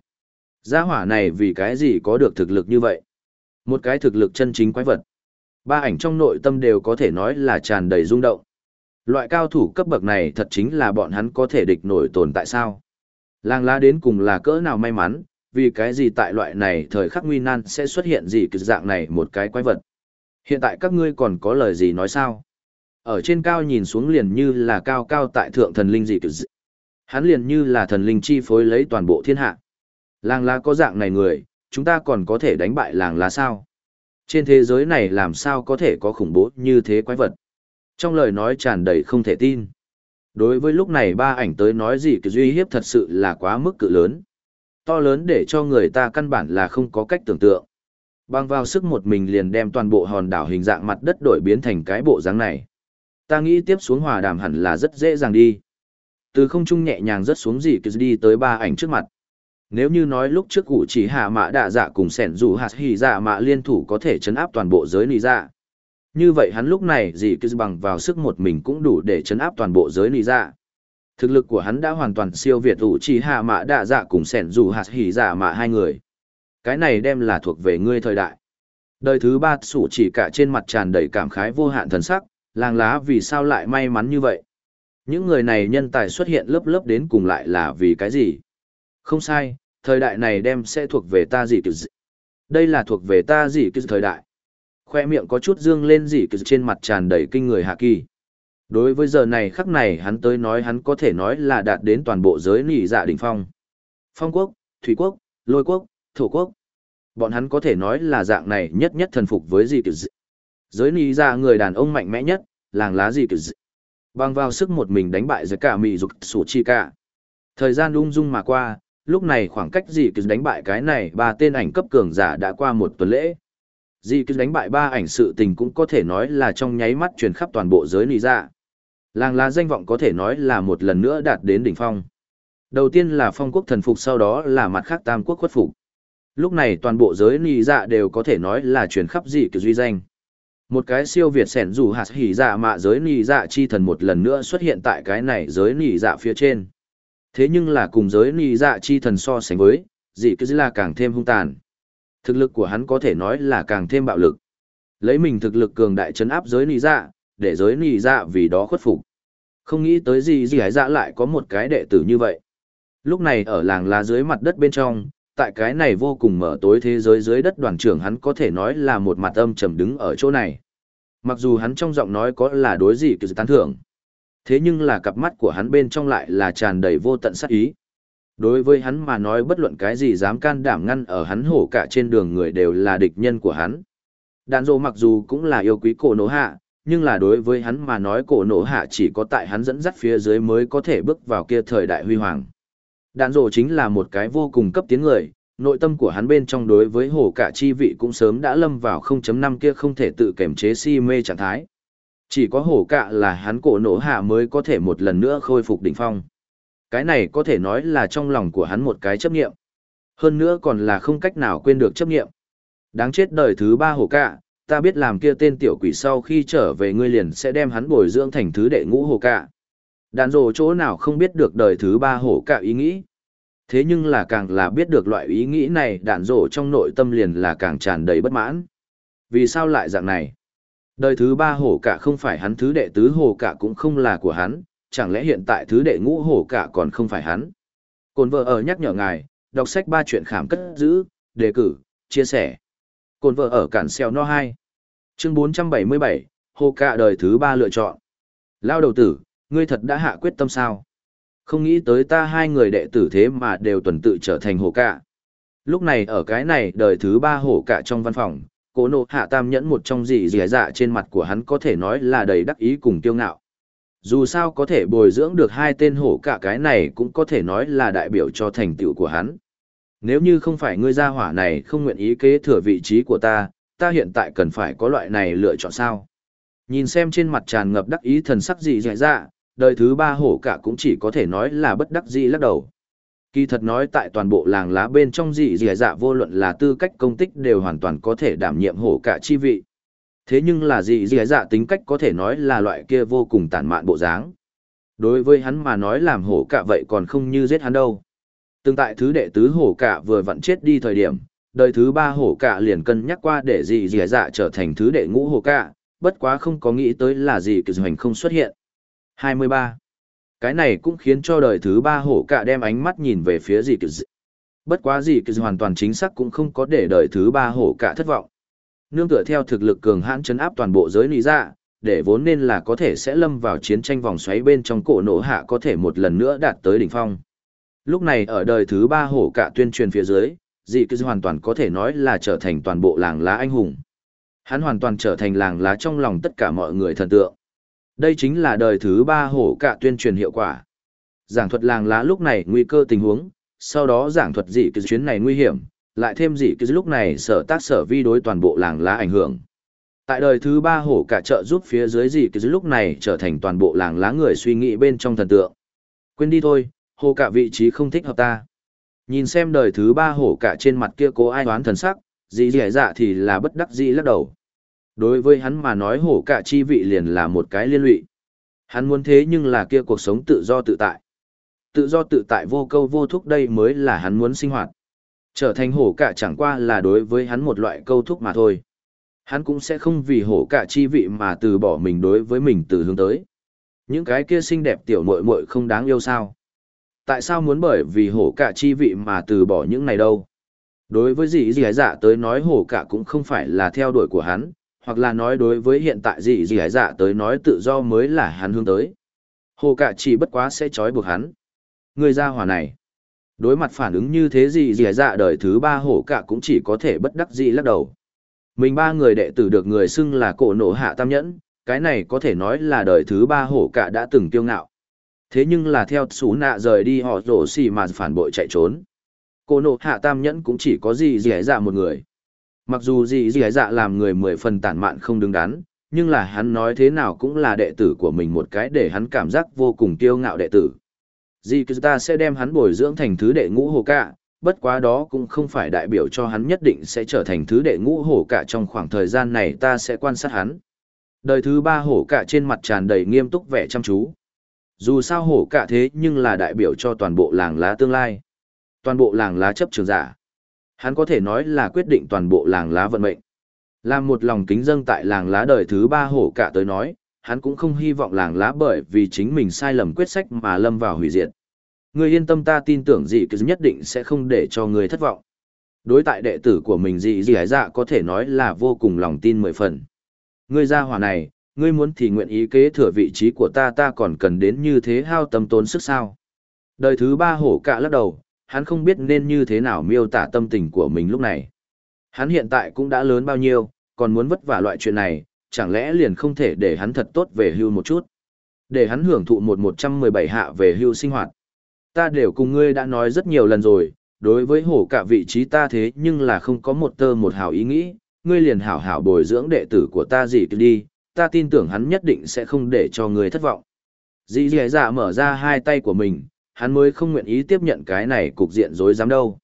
Gia hỏa này vì cái gì có được thực lực như vậy? Một cái thực lực chân chính quái vật. Ba ảnh trong nội tâm đều có thể nói là tràn đầy rung động. Loại cao thủ cấp bậc này thật chính là bọn hắn có thể địch nổi tồn tại sao? Lang lá đến cùng là cỡ nào may mắn, vì cái gì tại loại này thời khắc nguy nan sẽ xuất hiện gì cực dạng này một cái quái vật. Hiện tại các ngươi còn có lời gì nói sao? Ở trên cao nhìn xuống liền như là cao cao tại thượng thần linh gì cực dị. Hắn liền như là thần linh chi phối lấy toàn bộ thiên hạ. Làng lá có dạng này người, chúng ta còn có thể đánh bại làng lá sao? Trên thế giới này làm sao có thể có khủng bố như thế quái vật? Trong lời nói tràn đầy không thể tin. Đối với lúc này ba ảnh tới nói gì cái duy hiếp thật sự là quá mức cự lớn. To lớn để cho người ta căn bản là không có cách tưởng tượng. Bang vào sức một mình liền đem toàn bộ hòn đảo hình dạng mặt đất đổi biến thành cái bộ dáng này. Ta nghĩ tiếp xuống hòa đàm hẳn là rất dễ dàng đi. Từ không trung nhẹ nhàng rất xuống gì cứ đi tới ba ảnh trước mặt. Nếu như nói lúc trước cụ chỉ hạ mã đạ dạ cùng sẻn dù hạt hỉ dạ mã liên thủ có thể chấn áp toàn bộ giới nì dạ. Như vậy hắn lúc này gì cứ bằng vào sức một mình cũng đủ để chấn áp toàn bộ giới nì dạ. Thực lực của hắn đã hoàn toàn siêu việt ủ chỉ hạ mã đạ dạ cùng sẻn dù hạt hỉ dạ mã hai người. Cái này đem là thuộc về ngươi thời đại. Đời thứ ba sủ chỉ cả trên mặt tràn đầy cảm khái vô hạn thần sắc, làng lá vì sao lại may mắn như vậy? Những người này nhân tài xuất hiện lớp lớp đến cùng lại là vì cái gì? Không sai, thời đại này đem sẽ thuộc về ta gì kiểu? Đây là thuộc về ta gì kiểu thời đại. Khoe miệng có chút dương lên gì kiểu trên mặt tràn đầy kinh người hạ kỳ. Đối với giờ này khắc này hắn tới nói hắn có thể nói là đạt đến toàn bộ giới nỉ dạ đỉnh phong. Phong quốc, thủy quốc, lôi quốc, thổ quốc. Bọn hắn có thể nói là dạng này nhất nhất thần phục với gì kiểu. Giới nỉ dạ người đàn ông mạnh mẽ nhất, làng lá gì kiểu gì. Bằng vào sức một mình đánh bại giới cả mỹ dục sủ chi cả. Thời gian ung dung mà qua, lúc này khoảng cách dì cứ đánh bại cái này, ba tên ảnh cấp cường giả đã qua một tuần lễ. Dì cứ đánh bại ba ảnh sự tình cũng có thể nói là trong nháy mắt truyền khắp toàn bộ giới lý dạ. Làng lá danh vọng có thể nói là một lần nữa đạt đến đỉnh phong. Đầu tiên là phong quốc thần phục, sau đó là mặt khác tam quốc khuất phục. Lúc này toàn bộ giới nỉ dạ đều có thể nói là truyền khắp dị cứ duy danh. Một cái siêu việt sẻn dù hạt hỉ dạ mạ giới nỉ dạ chi thần một lần nữa xuất hiện tại cái này giới nỉ dạ phía trên. Thế nhưng là cùng giới nỉ dạ chi thần so sánh với, dị cứ là càng thêm hung tàn. Thực lực của hắn có thể nói là càng thêm bạo lực. Lấy mình thực lực cường đại chấn áp giới nỉ dạ, để giới nỉ dạ vì đó khuất phục. Không nghĩ tới gì gì hải dạ lại có một cái đệ tử như vậy. Lúc này ở làng lá dưới mặt đất bên trong, tại cái này vô cùng mở tối thế giới dưới đất đoàn trưởng hắn có thể nói là một mặt âm trầm đứng ở chỗ này. Mặc dù hắn trong giọng nói có là đối gì cứ tán thưởng. Thế nhưng là cặp mắt của hắn bên trong lại là tràn đầy vô tận sát ý. Đối với hắn mà nói bất luận cái gì dám can đảm ngăn ở hắn hổ cả trên đường người đều là địch nhân của hắn. Đạn rộ mặc dù cũng là yêu quý cổ nổ hạ, nhưng là đối với hắn mà nói cổ nổ hạ chỉ có tại hắn dẫn dắt phía dưới mới có thể bước vào kia thời đại huy hoàng. Đạn rộ chính là một cái vô cùng cấp tiến người, nội tâm của hắn bên trong đối với hổ cả chi vị cũng sớm đã lâm vào 0.5 kia không thể tự kiểm chế si mê trạng thái. Chỉ có hổ cạ là hắn cổ nổ hạ mới có thể một lần nữa khôi phục đỉnh phong. Cái này có thể nói là trong lòng của hắn một cái chấp nghiệm. Hơn nữa còn là không cách nào quên được chấp nghiệm. Đáng chết đời thứ ba hổ cạ, ta biết làm kia tên tiểu quỷ sau khi trở về ngươi liền sẽ đem hắn bồi dưỡng thành thứ đệ ngũ hổ cạ Đàn rồ chỗ nào không biết được đời thứ ba hổ cạ ý nghĩ. Thế nhưng là càng là biết được loại ý nghĩ này đạn rổ trong nội tâm liền là càng tràn đầy bất mãn. Vì sao lại dạng này? Đời thứ ba hổ cả không phải hắn thứ đệ tứ hổ cả cũng không là của hắn, chẳng lẽ hiện tại thứ đệ ngũ hổ cả còn không phải hắn? Cồn vợ ở nhắc nhở ngài, đọc sách ba chuyện khảm cất giữ, đề cử, chia sẻ. Cồn vợ ở cản xeo no 2. Chương 477, hổ cả đời thứ ba lựa chọn. Lao đầu tử, ngươi thật đã hạ quyết tâm sao? Không nghĩ tới ta hai người đệ tử thế mà đều tuần tự trở thành hổ cả. Lúc này ở cái này đời thứ ba hổ cả trong văn phòng, cố nộ hạ tam nhẫn một trong dị dì dạ trên mặt của hắn có thể nói là đầy đắc ý cùng kiêu ngạo. Dù sao có thể bồi dưỡng được hai tên hổ cả cái này cũng có thể nói là đại biểu cho thành tựu của hắn. Nếu như không phải ngươi gia hỏa này không nguyện ý kế thừa vị trí của ta, ta hiện tại cần phải có loại này lựa chọn sao. Nhìn xem trên mặt tràn ngập đắc ý thần sắc dị dì dạ, đời thứ ba hổ cả cũng chỉ có thể nói là bất đắc dĩ lắc đầu. Kỳ thật nói tại toàn bộ làng lá bên trong dị dị dạ vô luận là tư cách công tích đều hoàn toàn có thể đảm nhiệm hổ cả chi vị. Thế nhưng là dị dị dạ tính cách có thể nói là loại kia vô cùng tàn mạn bộ dáng. Đối với hắn mà nói làm hổ cả vậy còn không như giết hắn đâu. tương tại thứ đệ tứ hổ cả vừa vặn chết đi thời điểm, đời thứ ba hổ cả liền cân nhắc qua để dị dị dạ trở thành thứ đệ ngũ hổ cả, bất quá không có nghĩ tới là gì kỳ hành không xuất hiện. 23. Cái này cũng khiến cho đời thứ ba hổ cả đem ánh mắt nhìn về phía gì kỳ Bất quá gì kỳ hoàn toàn chính xác cũng không có để đời thứ ba hổ cả thất vọng. Nương tựa theo thực lực cường hãn chấn áp toàn bộ giới lý ra, dạ, để vốn nên là có thể sẽ lâm vào chiến tranh vòng xoáy bên trong cổ nổ hạ có thể một lần nữa đạt tới đỉnh phong. Lúc này ở đời thứ ba hổ cả tuyên truyền phía dưới, dị cứ hoàn toàn có thể nói là trở thành toàn bộ làng lá anh hùng. Hắn hoàn toàn trở thành làng lá trong lòng tất cả mọi người thần tượng. Đây chính là đời thứ ba hổ cạ tuyên truyền hiệu quả. Giảng thuật làng lá lúc này nguy cơ tình huống, sau đó giảng thuật dị cái chuyến này nguy hiểm, lại thêm dị cái lúc này sở tác sở vi đối toàn bộ làng lá ảnh hưởng. Tại đời thứ ba hổ cả trợ giúp phía dưới dị cái lúc này trở thành toàn bộ làng lá người suy nghĩ bên trong thần tượng. Quên đi thôi, hổ cả vị trí không thích hợp ta. Nhìn xem đời thứ ba hổ cả trên mặt kia cố ai đoán thần sắc, dị dẻ dạ thì là bất đắc dĩ lắc đầu. Đối với hắn mà nói hổ cả chi vị liền là một cái liên lụy. Hắn muốn thế nhưng là kia cuộc sống tự do tự tại. Tự do tự tại vô câu vô thúc đây mới là hắn muốn sinh hoạt. Trở thành hổ cả chẳng qua là đối với hắn một loại câu thúc mà thôi. Hắn cũng sẽ không vì hổ cả chi vị mà từ bỏ mình đối với mình từ hướng tới. Những cái kia xinh đẹp tiểu muội muội không đáng yêu sao? Tại sao muốn bởi vì hổ cả chi vị mà từ bỏ những này đâu? Đối với dì dì dạ tới nói hổ cả cũng không phải là theo đuổi của hắn, hoặc là nói đối với hiện tại gì gì hải dạ tới nói tự do mới là hắn hướng tới. Hồ cả chỉ bất quá sẽ trói buộc hắn. Người ra hỏa này. Đối mặt phản ứng như thế gì gì hải dạ đời thứ ba hổ cả cũng chỉ có thể bất đắc dĩ lắc đầu. Mình ba người đệ tử được người xưng là cổ nổ hạ tam nhẫn, cái này có thể nói là đời thứ ba hổ cả đã từng kiêu ngạo. Thế nhưng là theo xú nạ rời đi họ rổ xì mà phản bội chạy trốn. Cổ nổ hạ tam nhẫn cũng chỉ có gì gì dạ một người. Mặc dù gì gì dạ làm người mười phần tản mạn không đứng đắn, nhưng là hắn nói thế nào cũng là đệ tử của mình một cái để hắn cảm giác vô cùng kiêu ngạo đệ tử. Dì ta sẽ đem hắn bồi dưỡng thành thứ đệ ngũ hồ cả, bất quá đó cũng không phải đại biểu cho hắn nhất định sẽ trở thành thứ đệ ngũ hổ cả trong khoảng thời gian này ta sẽ quan sát hắn. Đời thứ ba hổ cả trên mặt tràn đầy nghiêm túc vẻ chăm chú. Dù sao hổ cả thế nhưng là đại biểu cho toàn bộ làng lá tương lai. Toàn bộ làng lá chấp trường giả. Hắn có thể nói là quyết định toàn bộ làng lá vận mệnh. Làm một lòng kính dâng tại làng lá đời thứ ba hổ cả tới nói, hắn cũng không hy vọng làng lá bởi vì chính mình sai lầm quyết sách mà lâm vào hủy diệt. Người yên tâm ta tin tưởng dị cứ nhất định sẽ không để cho người thất vọng. Đối tại đệ tử của mình dị dị ái dạ có thể nói là vô cùng lòng tin mười phần. Ngươi ra hỏa này, ngươi muốn thì nguyện ý kế thừa vị trí của ta ta còn cần đến như thế hao tâm tốn sức sao. Đời thứ ba hổ cả lắc đầu, hắn không biết nên như thế nào miêu tả tâm tình của mình lúc này. Hắn hiện tại cũng đã lớn bao nhiêu, còn muốn vất vả loại chuyện này, chẳng lẽ liền không thể để hắn thật tốt về hưu một chút. Để hắn hưởng thụ một 117 hạ về hưu sinh hoạt. Ta đều cùng ngươi đã nói rất nhiều lần rồi, đối với hổ cả vị trí ta thế nhưng là không có một tơ một hào ý nghĩ, ngươi liền hảo hảo bồi dưỡng đệ tử của ta gì đi, ta tin tưởng hắn nhất định sẽ không để cho ngươi thất vọng. Dì dì dạ mở ra hai tay của mình, hắn mới không nguyện ý tiếp nhận cái này cục diện dối rắm đâu.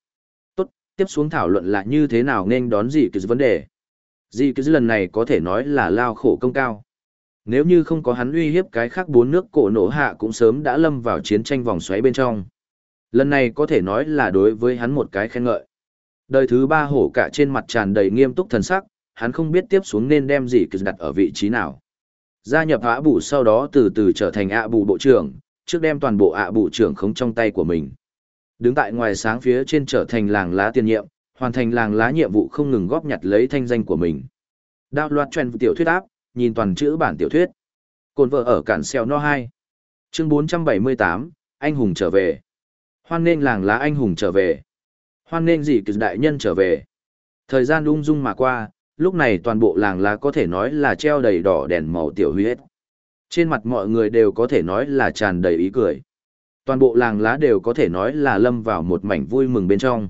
Tốt, tiếp xuống thảo luận là như thế nào nên đón gì cái vấn đề. Gì cái lần này có thể nói là lao khổ công cao. Nếu như không có hắn uy hiếp cái khác bốn nước cổ nổ hạ cũng sớm đã lâm vào chiến tranh vòng xoáy bên trong. Lần này có thể nói là đối với hắn một cái khen ngợi. Đời thứ ba hổ cả trên mặt tràn đầy nghiêm túc thần sắc, hắn không biết tiếp xuống nên đem gì cứ đặt ở vị trí nào. Gia nhập ạ bù sau đó từ từ trở thành ạ bù bộ trưởng, trước đem toàn bộ ạ bộ trưởng khống trong tay của mình. Đứng tại ngoài sáng phía trên trở thành làng lá tiền nhiệm, hoàn thành làng lá nhiệm vụ không ngừng góp nhặt lấy thanh danh của mình. Đạo loạt truyền tiểu thuyết áp, nhìn toàn chữ bản tiểu thuyết. Cồn vợ ở cản xeo no 2. Chương 478, anh hùng trở về. Hoan nên làng lá anh hùng trở về. Hoan nên gì cực đại nhân trở về. Thời gian ung dung mà qua, lúc này toàn bộ làng lá có thể nói là treo đầy đỏ đèn màu tiểu huyết. Trên mặt mọi người đều có thể nói là tràn đầy ý cười. Toàn bộ làng lá đều có thể nói là lâm vào một mảnh vui mừng bên trong.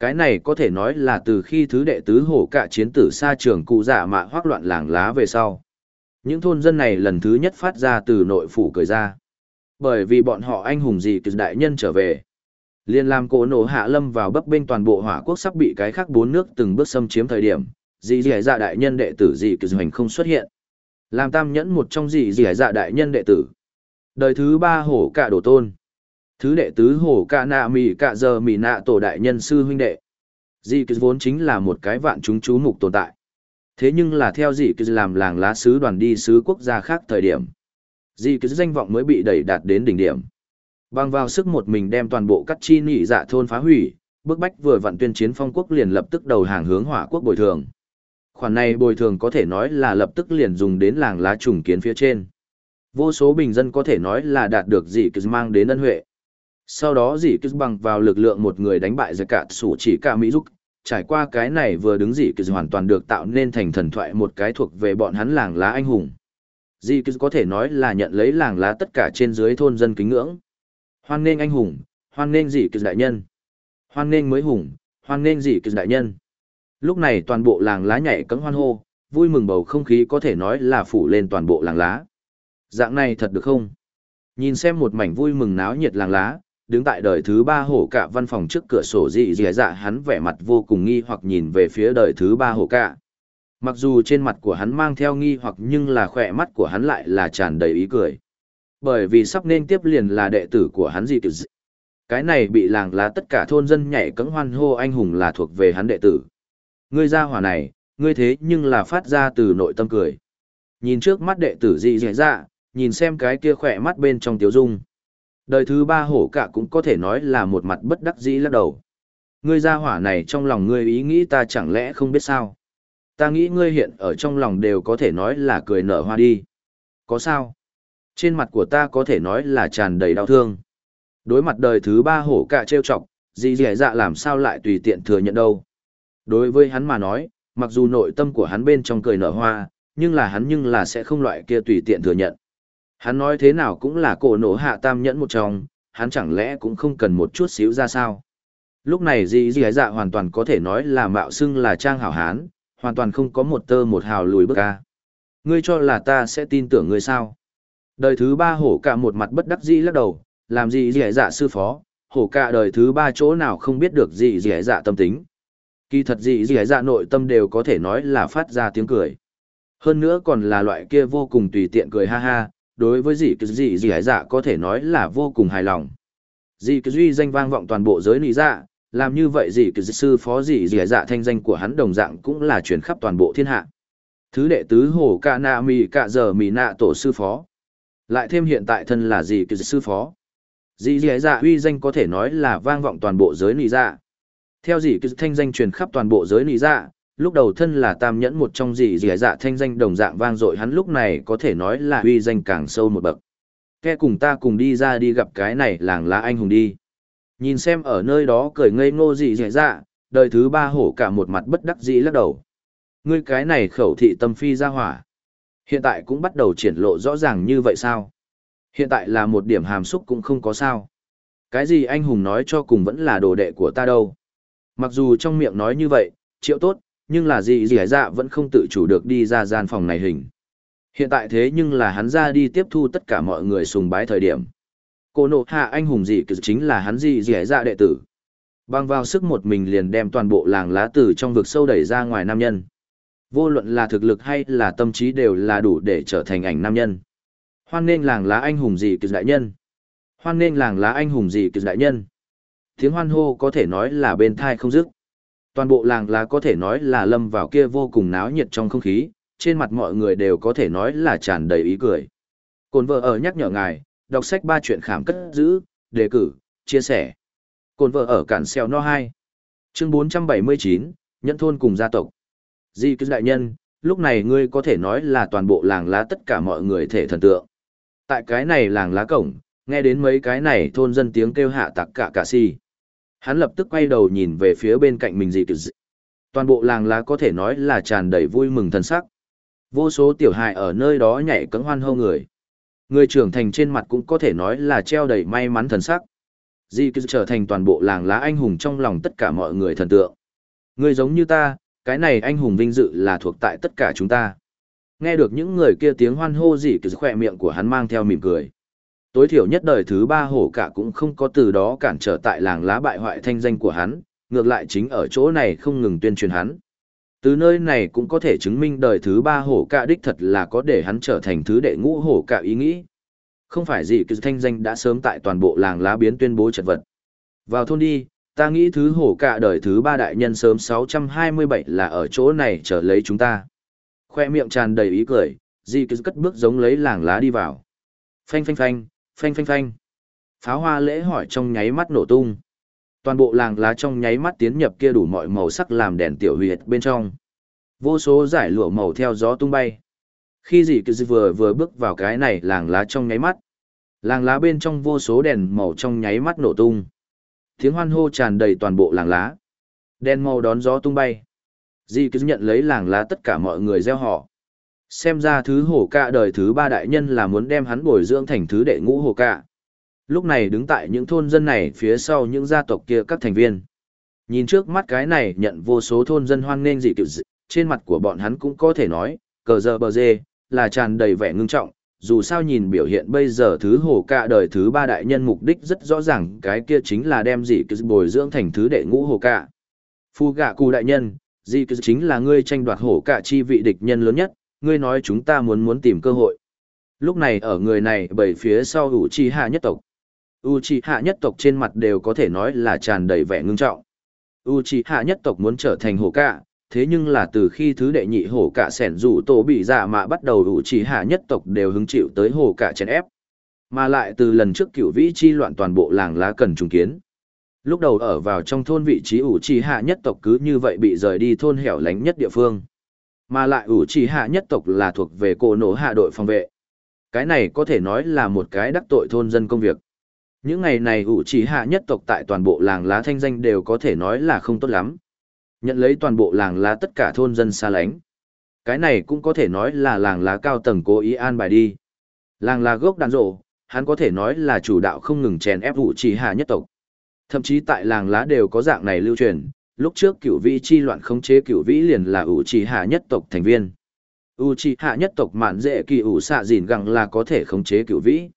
Cái này có thể nói là từ khi thứ đệ tứ hổ cả chiến tử xa trường cụ giả mạ hoác loạn làng lá về sau. Những thôn dân này lần thứ nhất phát ra từ nội phủ cười ra. Bởi vì bọn họ anh hùng gì từ đại nhân trở về. Liên làm cổ nổ hạ lâm vào bấp bênh toàn bộ hỏa quốc sắp bị cái khác bốn nước từng bước xâm chiếm thời điểm, dì dị dạ đại nhân đệ tử gì kỳ hành không xuất hiện. Làm tam nhẫn một trong dị dị dạ đại nhân đệ tử. Đời thứ ba hổ cả đổ tôn. Thứ đệ tứ hổ cả nạ mì cả giờ mì nạ tổ đại nhân sư huynh đệ. Dị kỳ vốn chính là một cái vạn chúng chú mục tồn tại. Thế nhưng là theo dị kỳ làm làng lá sứ đoàn đi sứ quốc gia khác thời điểm. Dị kỳ danh vọng mới bị đẩy đạt đến đỉnh điểm. Bằng vào sức một mình đem toàn bộ các chi nị dạ thôn phá hủy, bức bách vừa vặn tuyên chiến phong quốc liền lập tức đầu hàng hướng hỏa quốc bồi thường. Khoản này bồi thường có thể nói là lập tức liền dùng đến làng lá trùng kiến phía trên. Vô số bình dân có thể nói là đạt được dị cứ mang đến ân huệ. Sau đó dị cứ bằng vào lực lượng một người đánh bại giặc cạn sủ chỉ cả Mỹ Dục. trải qua cái này vừa đứng dị cứ hoàn toàn được tạo nên thành thần thoại một cái thuộc về bọn hắn làng lá anh hùng. Dị cứ có thể nói là nhận lấy làng lá tất cả trên dưới thôn dân kính ngưỡng. Hoan nghênh anh hùng, hoan nghênh dị cứ đại nhân. Hoan nghênh mới hùng, hoan nghênh dị cứ đại nhân. Lúc này toàn bộ làng lá nhảy cẫng hoan hô, vui mừng bầu không khí có thể nói là phủ lên toàn bộ làng lá. Dạng này thật được không? Nhìn xem một mảnh vui mừng náo nhiệt làng lá, đứng tại đời thứ ba hổ cạ văn phòng trước cửa sổ dị dị dạ hắn vẻ mặt vô cùng nghi hoặc nhìn về phía đời thứ ba hổ cạ. Mặc dù trên mặt của hắn mang theo nghi hoặc nhưng là khỏe mắt của hắn lại là tràn đầy ý cười. Bởi vì sắp nên tiếp liền là đệ tử của hắn dị dị. Cái này bị làng lá tất cả thôn dân nhảy cẫng hoan hô anh hùng là thuộc về hắn đệ tử. Ngươi ra hỏa này, ngươi thế nhưng là phát ra từ nội tâm cười. Nhìn trước mắt đệ tử dị dị dạ, nhìn xem cái kia khỏe mắt bên trong tiếu dung. Đời thứ ba hổ cả cũng có thể nói là một mặt bất đắc dĩ lắc đầu. Ngươi ra hỏa này trong lòng ngươi ý nghĩ ta chẳng lẽ không biết sao. Ta nghĩ ngươi hiện ở trong lòng đều có thể nói là cười nở hoa đi. Có sao? Trên mặt của ta có thể nói là tràn đầy đau thương. Đối mặt đời thứ ba hổ cả trêu chọc, dị dị dạ làm sao lại tùy tiện thừa nhận đâu. Đối với hắn mà nói, mặc dù nội tâm của hắn bên trong cười nở hoa, nhưng là hắn nhưng là sẽ không loại kia tùy tiện thừa nhận. Hắn nói thế nào cũng là cổ nổ hạ tam nhẫn một trong, hắn chẳng lẽ cũng không cần một chút xíu ra sao. Lúc này dì dì dạ hoàn toàn có thể nói là mạo xưng là trang hảo hán, hoàn toàn không có một tơ một hào lùi bước ca. Ngươi cho là ta sẽ tin tưởng ngươi sao? Đời thứ ba hổ cả một mặt bất đắc dĩ lắc đầu, làm gì dì dạ sư phó, hổ cả đời thứ ba chỗ nào không biết được gì dì dạ tâm tính. Kỳ thật gì gì dạ nội tâm đều có thể nói là phát ra tiếng cười. Hơn nữa còn là loại kia vô cùng tùy tiện cười ha ha, đối với gì cái gì gì dạ có thể nói là vô cùng hài lòng. Dì cái duy danh vang vọng toàn bộ giới lý dạ, làm như vậy gì cái sư phó gì gì dạ thanh danh của hắn đồng dạng cũng là truyền khắp toàn bộ thiên hạ. Thứ đệ tứ hổ ca nạ mì cả giờ mì nạ tổ sư phó. Lại thêm hiện tại thân là gì cái sư phó. Dì dì dạ uy danh có thể nói là vang vọng toàn bộ giới nị dạ. Theo dì cứ thanh danh truyền khắp toàn bộ giới lý dạ, lúc đầu thân là tam nhẫn một trong dì dì dạ thanh danh đồng dạng vang dội hắn lúc này có thể nói là uy danh càng sâu một bậc. Khe cùng ta cùng đi ra đi gặp cái này làng lá anh hùng đi. Nhìn xem ở nơi đó cười ngây ngô dì dẻ dạ, đời thứ ba hổ cả một mặt bất đắc dĩ lắc đầu. Ngươi cái này khẩu thị tâm phi ra hỏa. Hiện tại cũng bắt đầu triển lộ rõ ràng như vậy sao? Hiện tại là một điểm hàm xúc cũng không có sao. Cái gì anh hùng nói cho cùng vẫn là đồ đệ của ta đâu. Mặc dù trong miệng nói như vậy, triệu tốt, nhưng là gì gì dạ vẫn không tự chủ được đi ra gian phòng này hình. Hiện tại thế nhưng là hắn ra đi tiếp thu tất cả mọi người sùng bái thời điểm. Cô nộ hạ anh hùng gì cứ chính là hắn gì gì dạ đệ tử. Bằng vào sức một mình liền đem toàn bộ làng lá tử trong vực sâu đẩy ra ngoài nam nhân. Vô luận là thực lực hay là tâm trí đều là đủ để trở thành ảnh nam nhân. Hoan nên làng lá anh hùng gì cứ đại nhân. Hoan nên làng lá anh hùng gì cứ đại nhân. Tiếng hoan hô có thể nói là bên thai không dứt. Toàn bộ làng lá có thể nói là lâm vào kia vô cùng náo nhiệt trong không khí, trên mặt mọi người đều có thể nói là tràn đầy ý cười. Cồn vợ ở nhắc nhở ngài, đọc sách ba chuyện khảm cất giữ, đề cử, chia sẻ. Cồn vợ ở cản xeo no 2. Chương 479, nhận thôn cùng gia tộc. Di cứ đại nhân, lúc này ngươi có thể nói là toàn bộ làng lá tất cả mọi người thể thần tượng. Tại cái này làng lá cổng, nghe đến mấy cái này thôn dân tiếng kêu hạ tặc cả cả si. Hắn lập tức quay đầu nhìn về phía bên cạnh mình dị cứ Toàn bộ làng lá có thể nói là tràn đầy vui mừng thân sắc. Vô số tiểu hài ở nơi đó nhảy cẫng hoan hô người. Người trưởng thành trên mặt cũng có thể nói là treo đầy may mắn thần sắc. Dị cứ trở thành toàn bộ làng lá anh hùng trong lòng tất cả mọi người thần tượng. Người giống như ta, cái này anh hùng vinh dự là thuộc tại tất cả chúng ta. Nghe được những người kia tiếng hoan hô dị cứ khỏe miệng của hắn mang theo mỉm cười. Tối thiểu nhất đời thứ ba hổ cả cũng không có từ đó cản trở tại làng lá bại hoại thanh danh của hắn, ngược lại chính ở chỗ này không ngừng tuyên truyền hắn. Từ nơi này cũng có thể chứng minh đời thứ ba hổ cả đích thật là có để hắn trở thành thứ đệ ngũ hổ cả ý nghĩ. Không phải gì cứ thanh danh đã sớm tại toàn bộ làng lá biến tuyên bố chật vật. Vào thôn đi, ta nghĩ thứ hổ cả đời thứ ba đại nhân sớm 627 là ở chỗ này trở lấy chúng ta. Khoe miệng tràn đầy ý cười, Di cứ cất bước giống lấy làng lá đi vào. Phanh phanh phanh, phanh phanh phanh. Pháo hoa lễ hỏi trong nháy mắt nổ tung. Toàn bộ làng lá trong nháy mắt tiến nhập kia đủ mọi màu sắc làm đèn tiểu huyệt bên trong. Vô số giải lụa màu theo gió tung bay. Khi gì cứ vừa vừa bước vào cái này làng lá trong nháy mắt. Làng lá bên trong vô số đèn màu trong nháy mắt nổ tung. Tiếng hoan hô tràn đầy toàn bộ làng lá. Đèn màu đón gió tung bay. Di cứ nhận lấy làng lá tất cả mọi người gieo họ. Xem ra thứ hổ cạ đời thứ ba đại nhân là muốn đem hắn bồi dưỡng thành thứ đệ ngũ hổ cạ. Lúc này đứng tại những thôn dân này phía sau những gia tộc kia các thành viên. Nhìn trước mắt cái này nhận vô số thôn dân hoan nghênh dị cựu dị, trên mặt của bọn hắn cũng có thể nói, cờ giờ bờ dê, là tràn đầy vẻ ngưng trọng, dù sao nhìn biểu hiện bây giờ thứ hổ cạ đời thứ ba đại nhân mục đích rất rõ ràng cái kia chính là đem dị cựu bồi dưỡng thành thứ đệ ngũ hổ cạ. Phu gạ cụ đại nhân, dị cựu chính là ngươi tranh đoạt hổ cạ chi vị địch nhân lớn nhất, ngươi nói chúng ta muốn muốn tìm cơ hội. Lúc này ở người này bởi phía sau ủ chi hạ nhất tộc. Uchiha nhất tộc trên mặt đều có thể nói là tràn đầy vẻ ngưng trọng. Uchiha nhất tộc muốn trở thành hổ cạ, thế nhưng là từ khi thứ đệ nhị hổ cạ sẻn rủ tổ bị giả mạ bắt đầu Uchiha nhất tộc đều hứng chịu tới hổ cạ chèn ép. Mà lại từ lần trước cửu vĩ chi loạn toàn bộ làng lá cần trùng kiến. Lúc đầu ở vào trong thôn vị trí Uchiha nhất tộc cứ như vậy bị rời đi thôn hẻo lánh nhất địa phương. Mà lại ủy trì hạ nhất tộc là thuộc về cổ nổ hạ đội phòng vệ. Cái này có thể nói là một cái đắc tội thôn dân công việc. Những ngày này ủ trì hạ nhất tộc tại toàn bộ làng lá thanh danh đều có thể nói là không tốt lắm. Nhận lấy toàn bộ làng lá tất cả thôn dân xa lánh. Cái này cũng có thể nói là làng lá cao tầng cố ý an bài đi. Làng lá gốc đàn rộ, hắn có thể nói là chủ đạo không ngừng chèn ép ủ trì hạ nhất tộc. Thậm chí tại làng lá đều có dạng này lưu truyền, lúc trước cửu vĩ chi loạn khống chế cửu vĩ liền là ủ chỉ hạ nhất tộc thành viên. ủ chỉ hạ nhất tộc mạn dễ kỳ ủ xạ dìn gẳng là có thể khống chế cửu vĩ.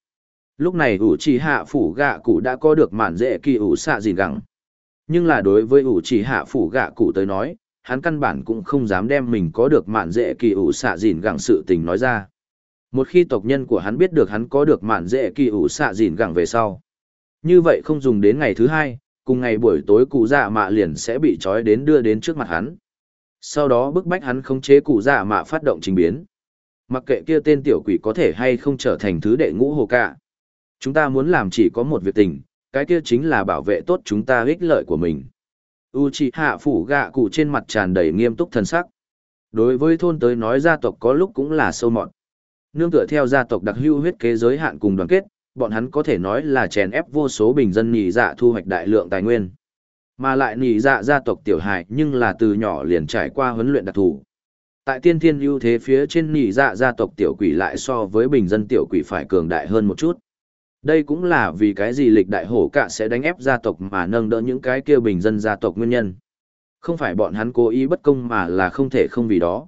Lúc này ủ trì hạ phủ gạ cụ đã có được mạn dễ kỳ ủ xạ dìn gẳng. Nhưng là đối với ủ trì hạ phủ gạ cụ tới nói, hắn căn bản cũng không dám đem mình có được mạn dễ kỳ ủ xạ dìn gẳng sự tình nói ra. Một khi tộc nhân của hắn biết được hắn có được mạn dễ kỳ ủ xạ dìn gẳng về sau. Như vậy không dùng đến ngày thứ hai, cùng ngày buổi tối cụ dạ mạ liền sẽ bị trói đến đưa đến trước mặt hắn. Sau đó bức bách hắn khống chế cụ dạ mạ phát động trình biến. Mặc kệ kia tên tiểu quỷ có thể hay không trở thành thứ đệ ngũ hồ cả. Chúng ta muốn làm chỉ có một việc tình, cái kia chính là bảo vệ tốt chúng ta ích lợi của mình. Uchiha phủ gạ cụ trên mặt tràn đầy nghiêm túc thần sắc. Đối với thôn tới nói gia tộc có lúc cũng là sâu mọt. Nương tựa theo gia tộc đặc hữu huyết kế giới hạn cùng đoàn kết, bọn hắn có thể nói là chèn ép vô số bình dân nhị dạ thu hoạch đại lượng tài nguyên. Mà lại nhị dạ gia tộc tiểu hài nhưng là từ nhỏ liền trải qua huấn luyện đặc thù. Tại tiên thiên ưu thế phía trên nhị dạ gia tộc tiểu quỷ lại so với bình dân tiểu quỷ phải cường đại hơn một chút. Đây cũng là vì cái gì lịch đại hổ cả sẽ đánh ép gia tộc mà nâng đỡ những cái kia bình dân gia tộc nguyên nhân. Không phải bọn hắn cố ý bất công mà là không thể không vì đó.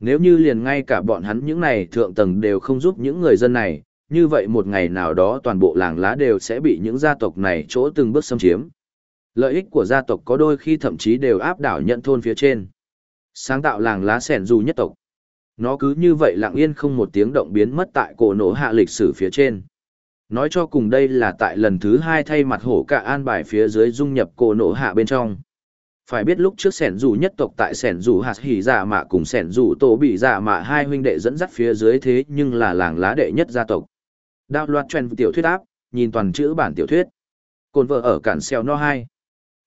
Nếu như liền ngay cả bọn hắn những này thượng tầng đều không giúp những người dân này, như vậy một ngày nào đó toàn bộ làng lá đều sẽ bị những gia tộc này chỗ từng bước xâm chiếm. Lợi ích của gia tộc có đôi khi thậm chí đều áp đảo nhận thôn phía trên. Sáng tạo làng lá sẻn dù nhất tộc. Nó cứ như vậy lặng yên không một tiếng động biến mất tại cổ nổ hạ lịch sử phía trên. Nói cho cùng đây là tại lần thứ hai thay mặt hổ cả an bài phía dưới dung nhập cổ nổ hạ bên trong. Phải biết lúc trước sẻn dù nhất tộc tại sẻn dù hạt hỉ dạ mạ cùng sẻn dù tổ bị dạ mạ hai huynh đệ dẫn dắt phía dưới thế nhưng là làng lá đệ nhất gia tộc. Đao loạt truyền tiểu thuyết áp, nhìn toàn chữ bản tiểu thuyết. Cồn vợ ở cản xèo no 2.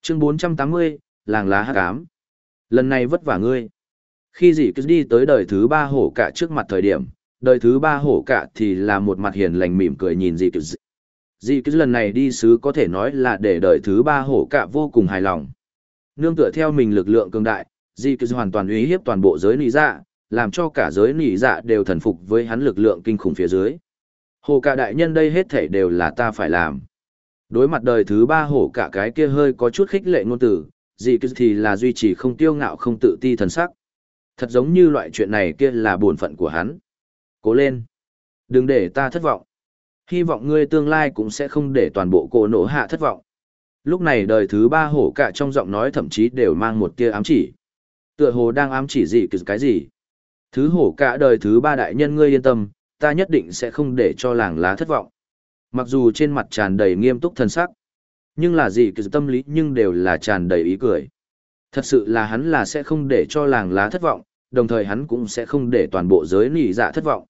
Chương 480, làng lá hát cám. Lần này vất vả ngươi. Khi dì cứ đi tới đời thứ ba hổ cả trước mặt thời điểm, đời thứ ba hổ cả thì là một mặt hiền lành mỉm cười nhìn dì cứ. Dì cứ lần này đi sứ có thể nói là để đời thứ ba hổ cả vô cùng hài lòng. Nương tựa theo mình lực lượng cường đại, dì cứ hoàn toàn uy hiếp toàn bộ giới nỉ dạ, làm cho cả giới nỉ dạ đều thần phục với hắn lực lượng kinh khủng phía dưới. Hổ cả đại nhân đây hết thể đều là ta phải làm. Đối mặt đời thứ ba hổ cả cái kia hơi có chút khích lệ ngôn tử, gì cứ thì là duy trì không tiêu ngạo không tự ti thần sắc. Thật giống như loại chuyện này kia là bổn phận của hắn. Cố lên. Đừng để ta thất vọng. Hy vọng ngươi tương lai cũng sẽ không để toàn bộ cổ nổ hạ thất vọng. Lúc này đời thứ ba hổ cả trong giọng nói thậm chí đều mang một tia ám chỉ. Tựa hồ đang ám chỉ gì cứ cái gì. Thứ hổ cả đời thứ ba đại nhân ngươi yên tâm, ta nhất định sẽ không để cho làng lá thất vọng. Mặc dù trên mặt tràn đầy nghiêm túc thân sắc, nhưng là gì cứ tâm lý nhưng đều là tràn đầy ý cười. Thật sự là hắn là sẽ không để cho làng lá thất vọng, đồng thời hắn cũng sẽ không để toàn bộ giới nì dạ thất vọng.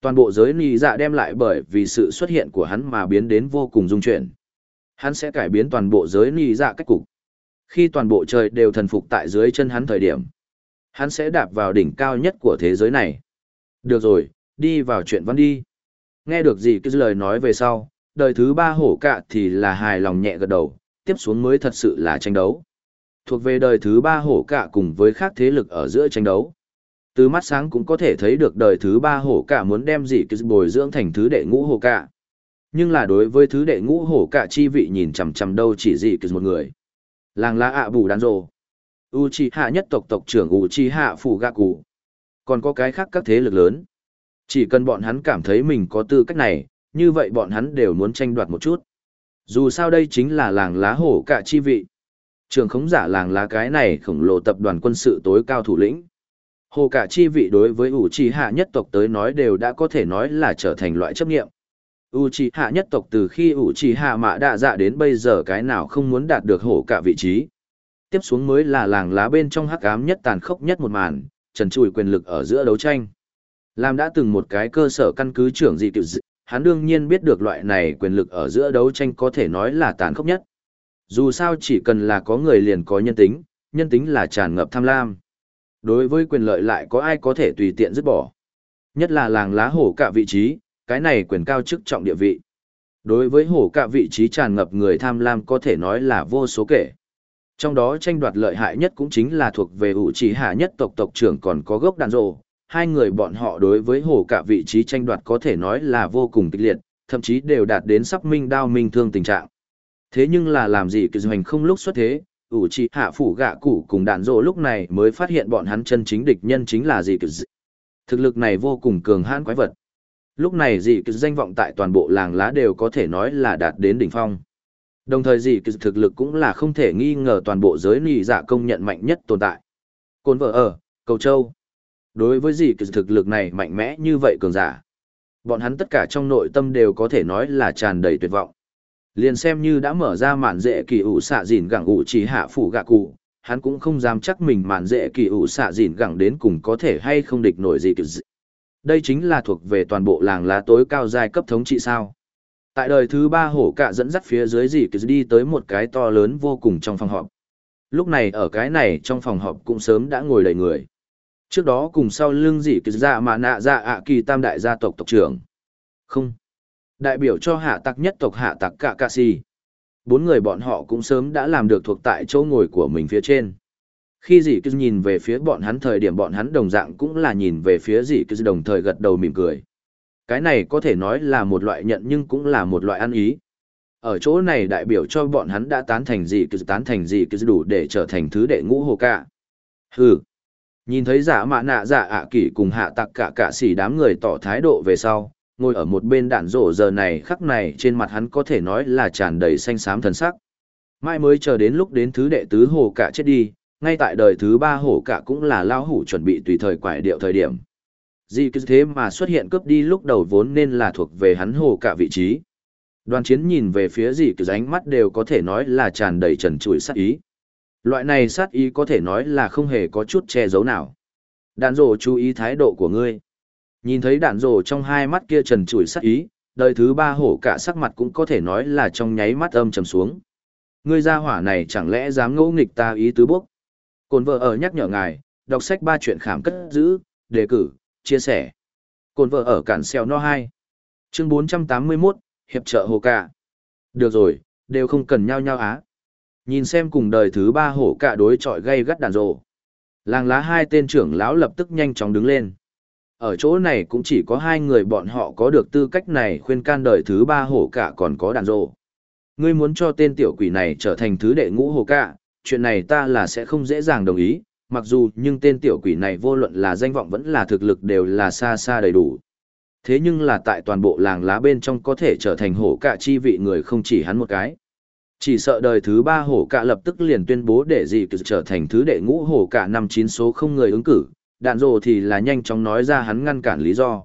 Toàn bộ giới nì dạ đem lại bởi vì sự xuất hiện của hắn mà biến đến vô cùng dung chuyển. Hắn sẽ cải biến toàn bộ giới nì dạ cách cục. Khi toàn bộ trời đều thần phục tại dưới chân hắn thời điểm, hắn sẽ đạp vào đỉnh cao nhất của thế giới này. Được rồi, đi vào chuyện văn đi. Nghe được gì cái lời nói về sau, đời thứ ba hổ cạ thì là hài lòng nhẹ gật đầu, tiếp xuống mới thật sự là tranh đấu. Thuộc về đời thứ ba hổ cạ cùng với khác thế lực ở giữa tranh đấu. Từ mắt sáng cũng có thể thấy được đời thứ ba hổ cạ muốn đem gì cái bồi dưỡng thành thứ đệ ngũ hổ cạ. Nhưng là đối với thứ đệ ngũ hổ cạ chi vị nhìn chằm chằm đâu chỉ gì cái một người. Làng lá ạ bù đàn rồ. Uchiha nhất tộc tộc trưởng Uchiha Phủ Gạ Cụ. Còn có cái khác các thế lực lớn. Chỉ cần bọn hắn cảm thấy mình có tư cách này, như vậy bọn hắn đều muốn tranh đoạt một chút. Dù sao đây chính là làng lá hổ cả chi vị. Trường khống giả làng lá cái này khổng lồ tập đoàn quân sự tối cao thủ lĩnh. Hồ cả chi vị đối với ủ trì hạ nhất tộc tới nói đều đã có thể nói là trở thành loại chấp nghiệm. ủ trì hạ nhất tộc từ khi ủ trì hạ mạ đạ dạ đến bây giờ cái nào không muốn đạt được hổ cả vị trí. Tiếp xuống mới là làng lá bên trong hắc ám nhất tàn khốc nhất một màn, trần trùi quyền lực ở giữa đấu tranh. Làm đã từng một cái cơ sở căn cứ trưởng dị tiểu dị, hắn đương nhiên biết được loại này quyền lực ở giữa đấu tranh có thể nói là tàn khốc nhất. Dù sao chỉ cần là có người liền có nhân tính, nhân tính là tràn ngập tham lam. Đối với quyền lợi lại có ai có thể tùy tiện dứt bỏ. Nhất là làng lá hổ cả vị trí, cái này quyền cao chức trọng địa vị. Đối với hổ cả vị trí tràn ngập người tham lam có thể nói là vô số kể. Trong đó tranh đoạt lợi hại nhất cũng chính là thuộc về ủ chỉ hạ nhất tộc tộc trưởng còn có gốc đàn rồ, hai người bọn họ đối với hồ cả vị trí tranh đoạt có thể nói là vô cùng kịch liệt, thậm chí đều đạt đến sắp minh đao minh thương tình trạng. Thế nhưng là làm gì kỳ hành không lúc xuất thế, ủ trì hạ phủ gạ cụ cùng đạn rộ lúc này mới phát hiện bọn hắn chân chính địch nhân chính là gì kỳ Thực lực này vô cùng cường hãn quái vật. Lúc này dị kỳ danh vọng tại toàn bộ làng lá đều có thể nói là đạt đến đỉnh phong. Đồng thời dị kỳ thực lực cũng là không thể nghi ngờ toàn bộ giới nì dạ công nhận mạnh nhất tồn tại. Côn vợ ở, cầu châu. Đối với gì kỳ thực lực này mạnh mẽ như vậy cường giả. Bọn hắn tất cả trong nội tâm đều có thể nói là tràn đầy tuyệt vọng. Liền xem như đã mở ra mạn dễ kỳ ủ xạ dìn gẳng ủ chỉ hạ phủ gạ cụ, hắn cũng không dám chắc mình mạn dễ kỳ ủ xạ dìn gẳng đến cùng có thể hay không địch nổi gì kỳ Đây chính là thuộc về toàn bộ làng lá tối cao giai cấp thống trị sao. Tại đời thứ ba hổ cạ dẫn dắt phía dưới gì cứ đi tới một cái to lớn vô cùng trong phòng họp. Lúc này ở cái này trong phòng họp cũng sớm đã ngồi đầy người trước đó cùng sau lưng dị kỳ dạ mà nạ dạ ạ kỳ tam đại gia tộc tộc trưởng không Đại biểu cho hạ tặc nhất tộc hạ tặc cả cạ si. Bốn người bọn họ cũng sớm đã làm được thuộc tại chỗ ngồi của mình phía trên. Khi dị kỳ nhìn về phía bọn hắn thời điểm bọn hắn đồng dạng cũng là nhìn về phía dị kỳ đồng thời gật đầu mỉm cười. Cái này có thể nói là một loại nhận nhưng cũng là một loại ăn ý. Ở chỗ này đại biểu cho bọn hắn đã tán thành dị kỳ, tán thành dị kỳ đủ để trở thành thứ đệ ngũ hồ ca. Hừ. Nhìn thấy giả mạ nạ giả ạ kỷ cùng hạ tặc cả cả xỉ đám người tỏ thái độ về sau, ngồi ở một bên đạn rổ giờ này khắc này trên mặt hắn có thể nói là tràn đầy xanh xám thần sắc. Mai mới chờ đến lúc đến thứ đệ tứ hồ cả chết đi, ngay tại đời thứ ba hổ cả cũng là lao hủ chuẩn bị tùy thời quải điệu thời điểm. Gì cứ thế mà xuất hiện cướp đi lúc đầu vốn nên là thuộc về hắn hổ cả vị trí. Đoàn chiến nhìn về phía gì cứ ánh mắt đều có thể nói là tràn đầy trần trụi sắc ý. Loại này sát ý có thể nói là không hề có chút che giấu nào. Đạn rồ chú ý thái độ của ngươi. Nhìn thấy đạn rồ trong hai mắt kia trần trụi sát ý, đời thứ ba hổ cả sắc mặt cũng có thể nói là trong nháy mắt âm trầm xuống. Ngươi ra hỏa này chẳng lẽ dám ngẫu nghịch ta ý tứ bốc. Cồn vợ ở nhắc nhở ngài, đọc sách ba chuyện khảm cất giữ, đề cử, chia sẻ. Cồn vợ ở cản xeo no 2. Chương 481, Hiệp trợ hồ cả. Được rồi, đều không cần nhau nhau á. Nhìn xem cùng đời thứ ba hổ cả đối chọi gây gắt đàn rộ. Làng lá hai tên trưởng lão lập tức nhanh chóng đứng lên. Ở chỗ này cũng chỉ có hai người bọn họ có được tư cách này khuyên can đời thứ ba hổ cả còn có đàn rộ. Ngươi muốn cho tên tiểu quỷ này trở thành thứ đệ ngũ hổ cả, chuyện này ta là sẽ không dễ dàng đồng ý, mặc dù nhưng tên tiểu quỷ này vô luận là danh vọng vẫn là thực lực đều là xa xa đầy đủ. Thế nhưng là tại toàn bộ làng lá bên trong có thể trở thành hổ cả chi vị người không chỉ hắn một cái. Chỉ sợ đời thứ ba hổ cả lập tức liền tuyên bố để gì cứ trở thành thứ đệ ngũ hổ cả năm chín số không người ứng cử, đạn rồ thì là nhanh chóng nói ra hắn ngăn cản lý do.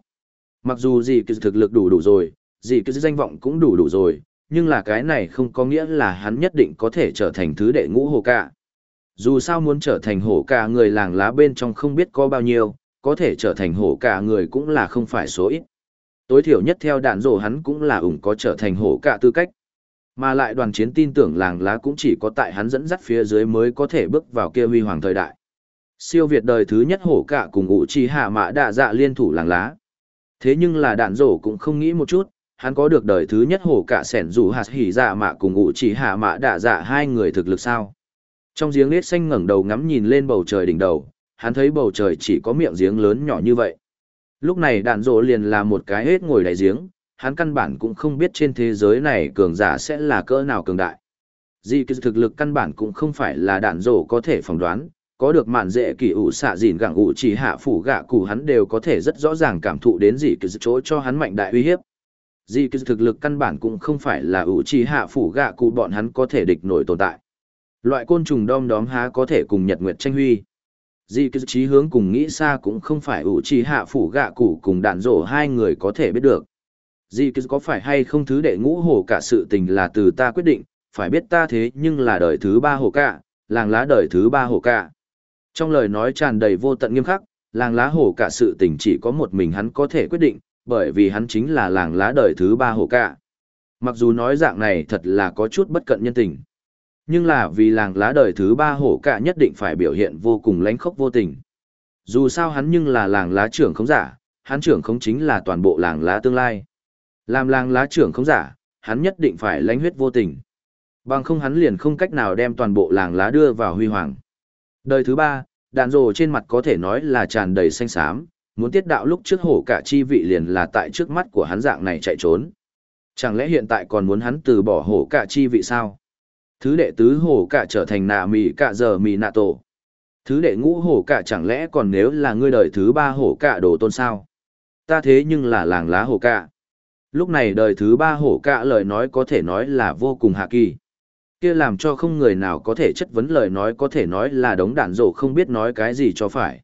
Mặc dù gì cứ thực lực đủ đủ rồi, gì cứ danh vọng cũng đủ đủ rồi, nhưng là cái này không có nghĩa là hắn nhất định có thể trở thành thứ đệ ngũ hổ cả. Dù sao muốn trở thành hổ cả người làng lá bên trong không biết có bao nhiêu, có thể trở thành hổ cả người cũng là không phải số ít. Tối thiểu nhất theo đạn rồ hắn cũng là ủng có trở thành hổ cả tư cách. Mà lại đoàn chiến tin tưởng làng lá cũng chỉ có tại hắn dẫn dắt phía dưới mới có thể bước vào kia huy hoàng thời đại. Siêu Việt đời thứ nhất hổ cả cùng ủ chi hạ mã đạ dạ liên thủ làng lá. Thế nhưng là đạn rổ cũng không nghĩ một chút, hắn có được đời thứ nhất hổ cả sẻn rủ hạt hỉ dạ mạ cùng ủ chỉ hạ Mã đạ dạ hai người thực lực sao. Trong giếng nết xanh ngẩng đầu ngắm nhìn lên bầu trời đỉnh đầu, hắn thấy bầu trời chỉ có miệng giếng lớn nhỏ như vậy. Lúc này đạn rổ liền là một cái hết ngồi đáy giếng, hắn căn bản cũng không biết trên thế giới này cường giả sẽ là cỡ nào cường đại. Di kỳ thực lực căn bản cũng không phải là đạn rổ có thể phỏng đoán, có được mạn dễ kỳ ủ xạ dìn gặng ủ chỉ hạ phủ gạ cụ hắn đều có thể rất rõ ràng cảm thụ đến gì kỳ chỗ cho hắn mạnh đại uy hiếp. Di kỳ thực lực căn bản cũng không phải là ủ chỉ hạ phủ gạ cụ bọn hắn có thể địch nổi tồn tại. Loại côn trùng đom đóm há có thể cùng nhật nguyệt tranh huy. Di kỳ trí hướng cùng nghĩ xa cũng không phải ủ chỉ hạ phủ gạ cụ cùng đạn rổ hai người có thể biết được. Dì cứ có phải hay không thứ đệ ngũ hổ cả sự tình là từ ta quyết định, phải biết ta thế nhưng là đời thứ ba hổ cả, làng lá đời thứ ba hổ cả. Trong lời nói tràn đầy vô tận nghiêm khắc, làng lá hổ cả sự tình chỉ có một mình hắn có thể quyết định, bởi vì hắn chính là làng lá đời thứ ba hổ cả. Mặc dù nói dạng này thật là có chút bất cận nhân tình. Nhưng là vì làng lá đời thứ ba hổ cả nhất định phải biểu hiện vô cùng lánh khốc vô tình. Dù sao hắn nhưng là làng lá trưởng không giả, hắn trưởng không chính là toàn bộ làng lá tương lai. Làm làng lá trưởng không giả, hắn nhất định phải lãnh huyết vô tình. Bằng không hắn liền không cách nào đem toàn bộ làng lá đưa vào huy hoàng. Đời thứ ba, đàn rồ trên mặt có thể nói là tràn đầy xanh xám, muốn tiết đạo lúc trước hổ cả chi vị liền là tại trước mắt của hắn dạng này chạy trốn. Chẳng lẽ hiện tại còn muốn hắn từ bỏ hổ cả chi vị sao? Thứ đệ tứ hổ cả trở thành nạ mì cả giờ mì nạ tổ. Thứ đệ ngũ hổ cả chẳng lẽ còn nếu là ngươi đời thứ ba hổ cả đồ tôn sao? Ta thế nhưng là làng lá hổ cả. Lúc này đời thứ ba hổ cả lời nói có thể nói là vô cùng hạ kỳ. Kia làm cho không người nào có thể chất vấn lời nói có thể nói là đống đạn rổ không biết nói cái gì cho phải.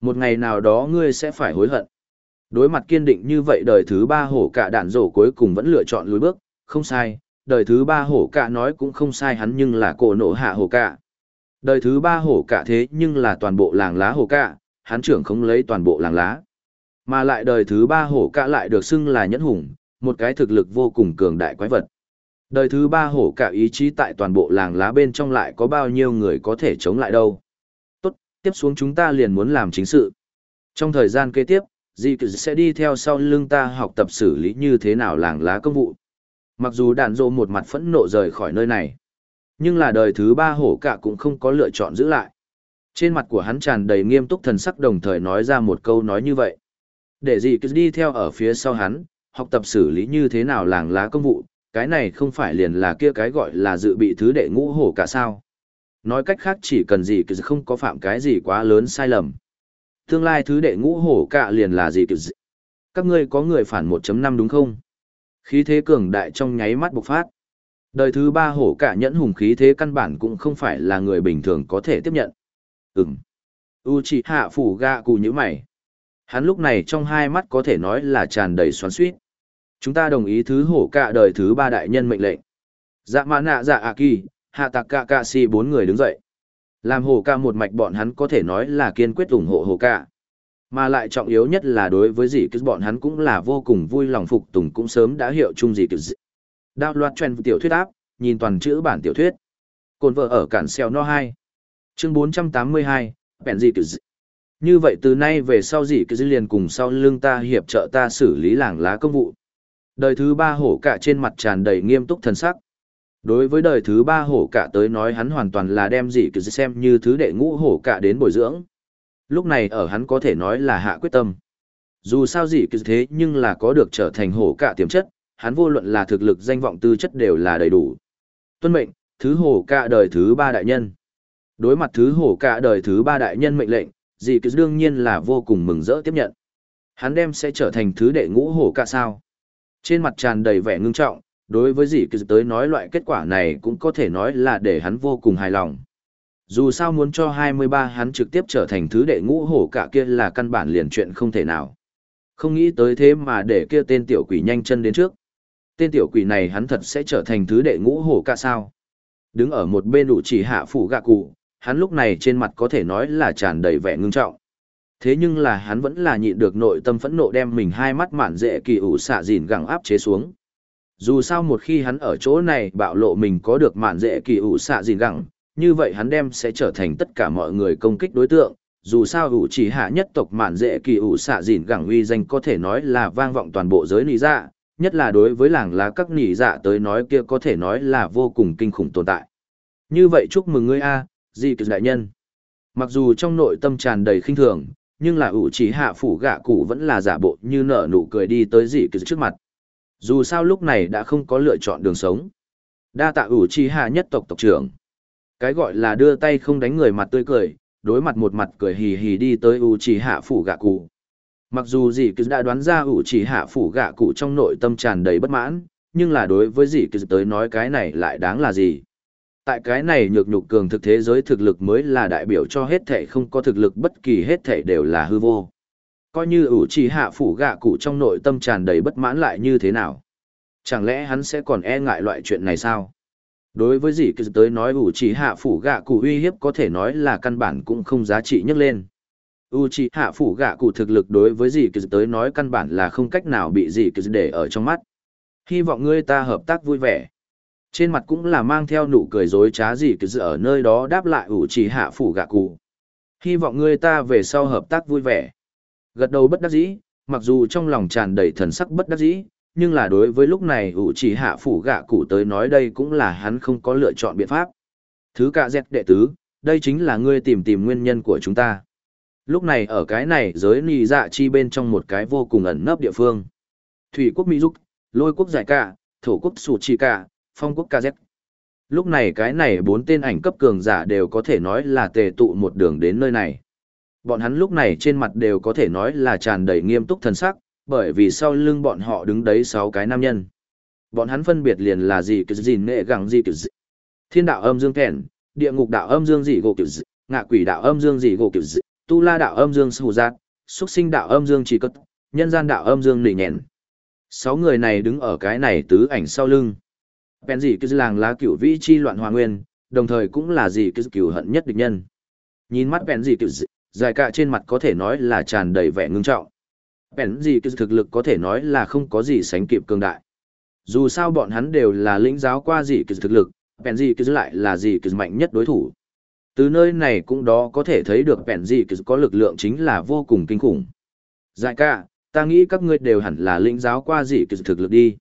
Một ngày nào đó ngươi sẽ phải hối hận. Đối mặt kiên định như vậy đời thứ ba hổ cả đạn rổ cuối cùng vẫn lựa chọn lùi bước, không sai, đời thứ ba hổ cả nói cũng không sai hắn nhưng là cổ nộ hạ hổ cả. Đời thứ ba hổ cả thế nhưng là toàn bộ làng lá hổ cả, hắn trưởng không lấy toàn bộ làng lá. Mà lại đời thứ ba hổ cả lại được xưng là nhẫn hùng, một cái thực lực vô cùng cường đại quái vật. Đời thứ ba hổ cả ý chí tại toàn bộ làng lá bên trong lại có bao nhiêu người có thể chống lại đâu. Tốt, tiếp xuống chúng ta liền muốn làm chính sự. Trong thời gian kế tiếp, dì cứ sẽ đi theo sau lưng ta học tập xử lý như thế nào làng lá công vụ. Mặc dù đạn dộ một mặt phẫn nộ rời khỏi nơi này, nhưng là đời thứ ba hổ cả cũng không có lựa chọn giữ lại. Trên mặt của hắn tràn đầy nghiêm túc thần sắc đồng thời nói ra một câu nói như vậy. Để gì cứ đi theo ở phía sau hắn, học tập xử lý như thế nào làng lá công vụ, cái này không phải liền là kia cái gọi là dự bị thứ đệ ngũ hổ cả sao. Nói cách khác chỉ cần gì cứ không có phạm cái gì quá lớn sai lầm. Tương lai thứ đệ ngũ hổ cả liền là gì cứ Các ngươi có người phản 1.5 đúng không? Khí thế cường đại trong nháy mắt bộc phát. Đời thứ ba hổ cả nhẫn hùng khí thế căn bản cũng không phải là người bình thường có thể tiếp nhận. Ừm. hạ phủ gạ cụ như mày. Hắn lúc này trong hai mắt có thể nói là tràn đầy xoắn xuýt. Chúng ta đồng ý thứ hổ cả đời thứ ba đại nhân mệnh lệnh. Dạ mã nạ dạ ạ kỳ, hạ tạc cả cả si bốn người đứng dậy. Làm hổ ca một mạch bọn hắn có thể nói là kiên quyết ủng hộ hổ ca. Mà lại trọng yếu nhất là đối với gì cứ bọn hắn cũng là vô cùng vui lòng phục tùng cũng sớm đã hiệu chung gì cứ Đao loạt truyền tiểu thuyết áp, nhìn toàn chữ bản tiểu thuyết. Cồn vợ ở cản xeo no 2. Chương 482, bèn gì cứ như vậy từ nay về sau gì cứ liền cùng sau lưng ta hiệp trợ ta xử lý làng lá công vụ. Đời thứ ba hổ cả trên mặt tràn đầy nghiêm túc thần sắc. Đối với đời thứ ba hổ cả tới nói hắn hoàn toàn là đem gì cứ xem như thứ đệ ngũ hổ cả đến bồi dưỡng. Lúc này ở hắn có thể nói là hạ quyết tâm. Dù sao gì cứ thế nhưng là có được trở thành hổ cả tiềm chất, hắn vô luận là thực lực danh vọng tư chất đều là đầy đủ. Tuân mệnh, thứ hổ cả đời thứ ba đại nhân. Đối mặt thứ hổ cả đời thứ ba đại nhân mệnh lệnh, dì cứ đương nhiên là vô cùng mừng rỡ tiếp nhận. Hắn đem sẽ trở thành thứ đệ ngũ hổ cả sao. Trên mặt tràn đầy vẻ ngưng trọng, đối với dì cứ tới nói loại kết quả này cũng có thể nói là để hắn vô cùng hài lòng. Dù sao muốn cho 23 hắn trực tiếp trở thành thứ đệ ngũ hổ cả kia là căn bản liền chuyện không thể nào. Không nghĩ tới thế mà để kia tên tiểu quỷ nhanh chân đến trước. Tên tiểu quỷ này hắn thật sẽ trở thành thứ đệ ngũ hổ cả sao. Đứng ở một bên đủ chỉ hạ phủ gạ cụ, hắn lúc này trên mặt có thể nói là tràn đầy vẻ ngưng trọng. Thế nhưng là hắn vẫn là nhịn được nội tâm phẫn nộ đem mình hai mắt mạn dễ kỳ ủ xạ dìn gẳng áp chế xuống. Dù sao một khi hắn ở chỗ này bạo lộ mình có được mạn dễ kỳ ủ xạ dìn gẳng, như vậy hắn đem sẽ trở thành tất cả mọi người công kích đối tượng. Dù sao ủ chỉ hạ nhất tộc mạn dễ kỳ ủ xạ dìn gẳng uy danh có thể nói là vang vọng toàn bộ giới nỉ dạ, nhất là đối với làng lá các nỉ dạ tới nói kia có thể nói là vô cùng kinh khủng tồn tại. Như vậy chúc mừng ngươi a, di cực đại nhân. Mặc dù trong nội tâm tràn đầy khinh thường, nhưng là ủ chỉ hạ phủ gạ cụ vẫn là giả bộ như nở nụ cười đi tới dị cực trước mặt. Dù sao lúc này đã không có lựa chọn đường sống. Đa tạ ủ chỉ hạ nhất tộc tộc trưởng. Cái gọi là đưa tay không đánh người mặt tươi cười, đối mặt một mặt cười hì hì đi tới ủ chỉ hạ phủ gạ cụ. Mặc dù dị cực đã đoán ra ủ chỉ hạ phủ gạ cụ trong nội tâm tràn đầy bất mãn, nhưng là đối với dị cực tới nói cái này lại đáng là gì tại cái này nhược nhục cường thực thế giới thực lực mới là đại biểu cho hết thể không có thực lực bất kỳ hết thể đều là hư vô. Coi như ủ trì hạ phủ gạ cụ trong nội tâm tràn đầy bất mãn lại như thế nào. Chẳng lẽ hắn sẽ còn e ngại loại chuyện này sao? Đối với gì cứ tới nói ủ trì hạ phủ gạ cụ uy hiếp có thể nói là căn bản cũng không giá trị nhấc lên. U trì hạ phủ gạ cụ thực lực đối với gì cứ tới nói căn bản là không cách nào bị gì cứ để ở trong mắt. Hy vọng ngươi ta hợp tác vui vẻ trên mặt cũng là mang theo nụ cười dối trá gì cứ ở nơi đó đáp lại ủ trì hạ phủ gạ cụ. Hy vọng ngươi ta về sau hợp tác vui vẻ. Gật đầu bất đắc dĩ, mặc dù trong lòng tràn đầy thần sắc bất đắc dĩ, nhưng là đối với lúc này ủ trì hạ phủ gạ cụ tới nói đây cũng là hắn không có lựa chọn biện pháp. Thứ cạ dẹt đệ tứ, đây chính là ngươi tìm tìm nguyên nhân của chúng ta. Lúc này ở cái này giới nì dạ chi bên trong một cái vô cùng ẩn nấp địa phương. Thủy quốc mỹ dục, lôi quốc giải cả, thổ quốc sủ chi cả phong quốc KZ. Lúc này cái này bốn tên ảnh cấp cường giả đều có thể nói là tề tụ một đường đến nơi này. Bọn hắn lúc này trên mặt đều có thể nói là tràn đầy nghiêm túc thần sắc, bởi vì sau lưng bọn họ đứng đấy sáu cái nam nhân. Bọn hắn phân biệt liền là gì cái gì nệ gẳng gì kiểu gì. Thiên đạo âm dương kèn, địa ngục đạo âm dương dị gỗ kiểu dị, ngạ quỷ đạo âm dương dị gỗ kiểu dị, tu la đạo âm dương sù giác, xuất sinh đạo âm dương trì cất, nhân gian đạo âm dương nỉ nhẹn. Sáu người này đứng ở cái này tứ ảnh sau lưng. Bèn gì cứ làng lá cửu vĩ chi loạn hòa nguyên, đồng thời cũng là gì cứ cửu hận nhất địch nhân. Nhìn mắt bèn gì cứ dài cả trên mặt có thể nói là tràn đầy vẻ ngưng trọng. Bèn gì cứ thực lực có thể nói là không có gì sánh kịp cường đại. Dù sao bọn hắn đều là lĩnh giáo qua gì cứ thực lực, bèn gì cứ lại là gì cứ mạnh nhất đối thủ. Từ nơi này cũng đó có thể thấy được bèn gì cứ có lực lượng chính là vô cùng kinh khủng. Dài cả, ta nghĩ các ngươi đều hẳn là lĩnh giáo qua gì cứ thực lực đi.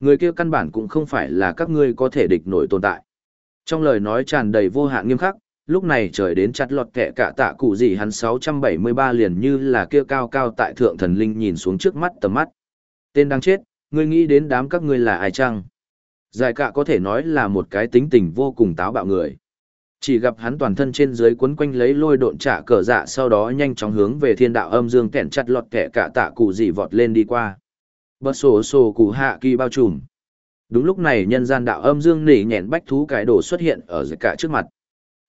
Người kia căn bản cũng không phải là các ngươi có thể địch nổi tồn tại. Trong lời nói tràn đầy vô hạn nghiêm khắc, lúc này trời đến chặt lọt kẻ cả tạ cụ gì hắn 673 liền như là kia cao cao tại thượng thần linh nhìn xuống trước mắt tầm mắt. Tên đang chết, ngươi nghĩ đến đám các ngươi là ai chăng? Giải cạ có thể nói là một cái tính tình vô cùng táo bạo người. Chỉ gặp hắn toàn thân trên dưới quấn quanh lấy lôi độn trả cờ dạ sau đó nhanh chóng hướng về thiên đạo âm dương kẹn chặt lọt kẻ cả tạ cụ gì vọt lên đi qua. Bật sổ sổ cụ hạ kỳ bao trùm. Đúng lúc này nhân gian đạo âm dương nỉ nhẹn bách thú cải đồ xuất hiện ở giải cả trước mặt.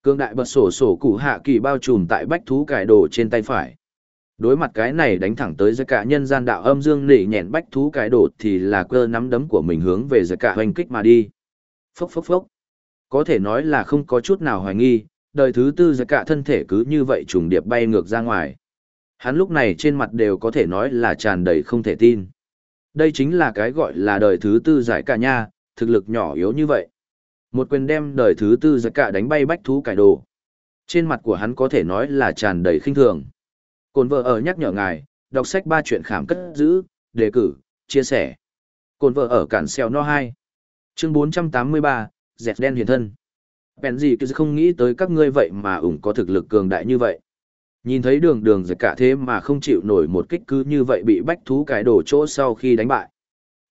Cương đại bật sổ sổ cụ hạ kỳ bao trùm tại bách thú cải đồ trên tay phải. Đối mặt cái này đánh thẳng tới giải cả nhân gian đạo âm dương nỉ nhẹn bách thú cải đồ thì là cơ nắm đấm của mình hướng về giải cả hoành kích mà đi. Phốc phốc phốc. Có thể nói là không có chút nào hoài nghi, đời thứ tư giải cả thân thể cứ như vậy trùng điệp bay ngược ra ngoài. Hắn lúc này trên mặt đều có thể nói là tràn đầy không thể tin. Đây chính là cái gọi là đời thứ tư giải cả nha, thực lực nhỏ yếu như vậy. Một quyền đem đời thứ tư giải cả đánh bay bách thú cải đồ. Trên mặt của hắn có thể nói là tràn đầy khinh thường. Cồn vợ ở nhắc nhở ngài, đọc sách ba chuyện khảm cất giữ, đề cử, chia sẻ. Cồn vợ ở cản xeo no 2. Chương 483, dẹt đen hiền thân. Bèn gì cứ không nghĩ tới các ngươi vậy mà ủng có thực lực cường đại như vậy. Nhìn thấy đường đường giật cả thế mà không chịu nổi một kích cứ như vậy bị bách thú cái đổ chỗ sau khi đánh bại.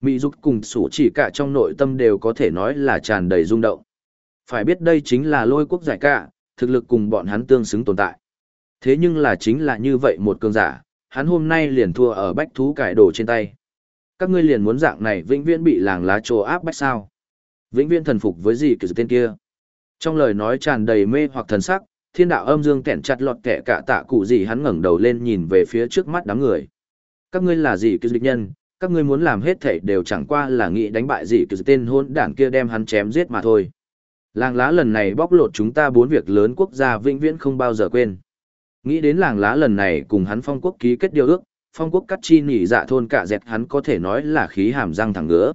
Mỹ dục cùng sủ chỉ cả trong nội tâm đều có thể nói là tràn đầy rung động. Phải biết đây chính là lôi quốc giải cả, thực lực cùng bọn hắn tương xứng tồn tại. Thế nhưng là chính là như vậy một cường giả, hắn hôm nay liền thua ở bách thú cải đồ trên tay. Các ngươi liền muốn dạng này vĩnh viễn bị làng lá trồ áp bách sao. Vĩnh viễn thần phục với gì kiểu tên kia. Trong lời nói tràn đầy mê hoặc thần sắc, thiên đạo âm dương kẹn chặt lọt kẻ cả tạ cụ gì hắn ngẩng đầu lên nhìn về phía trước mắt đám người. Các ngươi là gì cứ dịch nhân, các ngươi muốn làm hết thảy đều chẳng qua là nghĩ đánh bại gì cứ tên hôn đảng kia đem hắn chém giết mà thôi. Làng lá lần này bóc lột chúng ta bốn việc lớn quốc gia vĩnh viễn không bao giờ quên. Nghĩ đến làng lá lần này cùng hắn phong quốc ký kết điều ước, phong quốc cắt chi nỉ dạ thôn cả dẹt hắn có thể nói là khí hàm răng thẳng ngứa.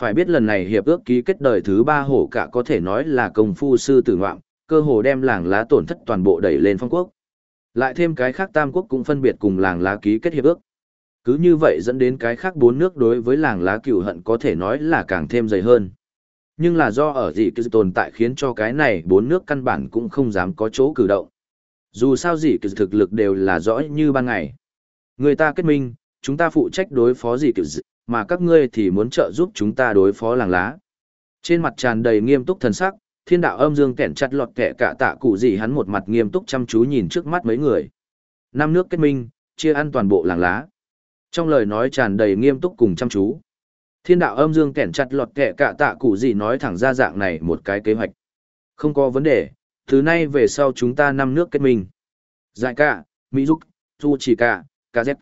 Phải biết lần này hiệp ước ký kết đời thứ ba hổ cả có thể nói là công phu sư tử ngoạm, cơ hồ đem làng lá tổn thất toàn bộ đẩy lên phong quốc. Lại thêm cái khác tam quốc cũng phân biệt cùng làng lá ký kết hiệp ước. Cứ như vậy dẫn đến cái khác bốn nước đối với làng lá cửu hận có thể nói là càng thêm dày hơn. Nhưng là do ở dị cứ tồn tại khiến cho cái này bốn nước căn bản cũng không dám có chỗ cử động. Dù sao dị cứ thực lực đều là rõ như ban ngày. Người ta kết minh, chúng ta phụ trách đối phó dị cứ mà các ngươi thì muốn trợ giúp chúng ta đối phó làng lá. Trên mặt tràn đầy nghiêm túc thần sắc, thiên đạo âm dương kẹn chặt lọt kẻ cả tạ cụ gì hắn một mặt nghiêm túc chăm chú nhìn trước mắt mấy người. Năm nước kết minh, chia ăn toàn bộ làng lá. Trong lời nói tràn đầy nghiêm túc cùng chăm chú. Thiên đạo âm dương kẹn chặt lọt kẻ cả tạ cụ gì nói thẳng ra dạng này một cái kế hoạch. Không có vấn đề, từ nay về sau chúng ta năm nước kết minh. Giải cả, Mỹ Dục, Du Chỉ Cả, KZ.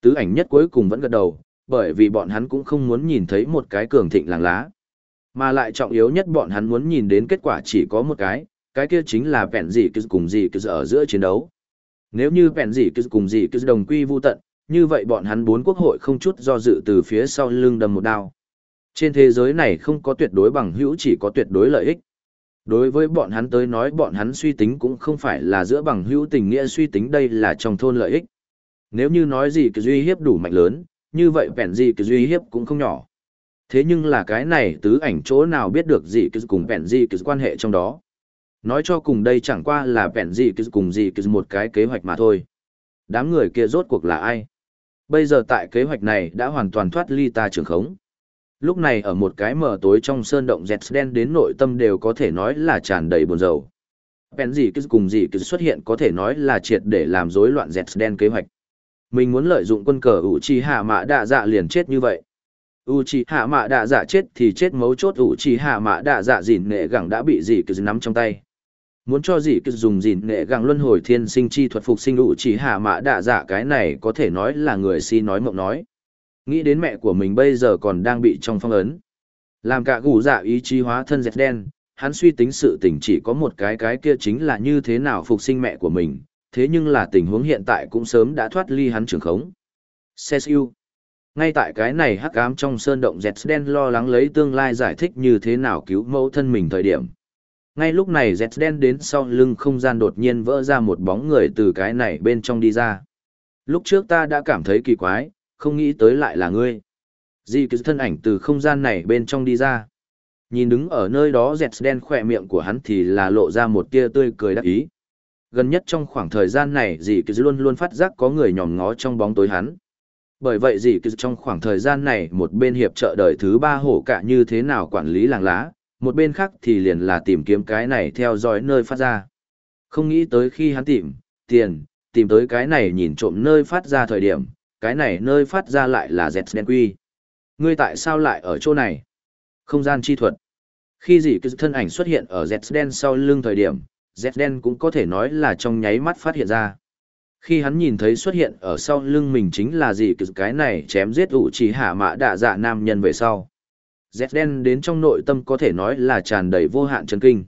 Tứ ảnh nhất cuối cùng vẫn gật đầu, bởi vì bọn hắn cũng không muốn nhìn thấy một cái cường thịnh làng lá. Mà lại trọng yếu nhất bọn hắn muốn nhìn đến kết quả chỉ có một cái, cái kia chính là vẹn gì cứ cùng gì cứ ở giữa chiến đấu. Nếu như vẹn gì cứ cùng gì cứ đồng quy vu tận, như vậy bọn hắn bốn quốc hội không chút do dự từ phía sau lưng đâm một đao. Trên thế giới này không có tuyệt đối bằng hữu chỉ có tuyệt đối lợi ích. Đối với bọn hắn tới nói bọn hắn suy tính cũng không phải là giữa bằng hữu tình nghĩa suy tính đây là trong thôn lợi ích. Nếu như nói gì cứ duy hiếp đủ mạnh lớn, như vậy vẹn gì cứ duy hiếp cũng không nhỏ. Thế nhưng là cái này tứ ảnh chỗ nào biết được gì cứ cùng vẹn gì cứ quan hệ trong đó. Nói cho cùng đây chẳng qua là vẹn gì cứ cùng gì cứ một cái kế hoạch mà thôi. Đám người kia rốt cuộc là ai? Bây giờ tại kế hoạch này đã hoàn toàn thoát ly ta trường khống. Lúc này ở một cái mờ tối trong sơn động dẹt đen đến nội tâm đều có thể nói là tràn đầy buồn rầu. Vẹn gì cứ cùng gì cứ xuất hiện có thể nói là triệt để làm rối loạn dẹt đen kế hoạch. Mình muốn lợi dụng quân cờ ủ trì hạ mã đạ dạ liền chết như vậy u c hạ mạ đạ dạ chết thì chết mấu chốt u c hạ mạ đạ dạ dìn nệ gẳng đã bị dì cứ nắm trong tay. Muốn cho dì cứ dùng dìn nệ gẳng luân hồi thiên sinh chi thuật phục sinh u c hạ mạ đạ dạ cái này có thể nói là người si nói mộng nói. Nghĩ đến mẹ của mình bây giờ còn đang bị trong phong ấn. Làm cả gù dạ ý chí hóa thân dẹt đen, hắn suy tính sự tình chỉ có một cái cái kia chính là như thế nào phục sinh mẹ của mình. Thế nhưng là tình huống hiện tại cũng sớm đã thoát ly hắn trường khống. Cesiu ngay tại cái này hắc ám trong sơn động dẹt đen lo lắng lấy tương lai giải thích như thế nào cứu mẫu thân mình thời điểm. Ngay lúc này dẹt đen đến sau lưng không gian đột nhiên vỡ ra một bóng người từ cái này bên trong đi ra. Lúc trước ta đã cảm thấy kỳ quái, không nghĩ tới lại là ngươi. Di cứ thân ảnh từ không gian này bên trong đi ra. Nhìn đứng ở nơi đó dẹt đen khỏe miệng của hắn thì là lộ ra một tia tươi cười đắc ý. Gần nhất trong khoảng thời gian này dì cứ luôn luôn phát giác có người nhòm ngó trong bóng tối hắn. Bởi vậy dì cứ trong khoảng thời gian này một bên hiệp trợ đời thứ ba hổ cả như thế nào quản lý làng lá, một bên khác thì liền là tìm kiếm cái này theo dõi nơi phát ra. Không nghĩ tới khi hắn tìm, tiền, tìm tới cái này nhìn trộm nơi phát ra thời điểm, cái này nơi phát ra lại là dẹt đen quy. Ngươi tại sao lại ở chỗ này? Không gian chi thuật. Khi gì cứ thân ảnh xuất hiện ở Z sau lưng thời điểm, Z cũng có thể nói là trong nháy mắt phát hiện ra. Khi hắn nhìn thấy xuất hiện ở sau lưng mình chính là gì, cái này chém giết ủ chỉ hạ mã đạ dạ nam nhân về sau. Z đến trong nội tâm có thể nói là tràn đầy vô hạn chân kinh.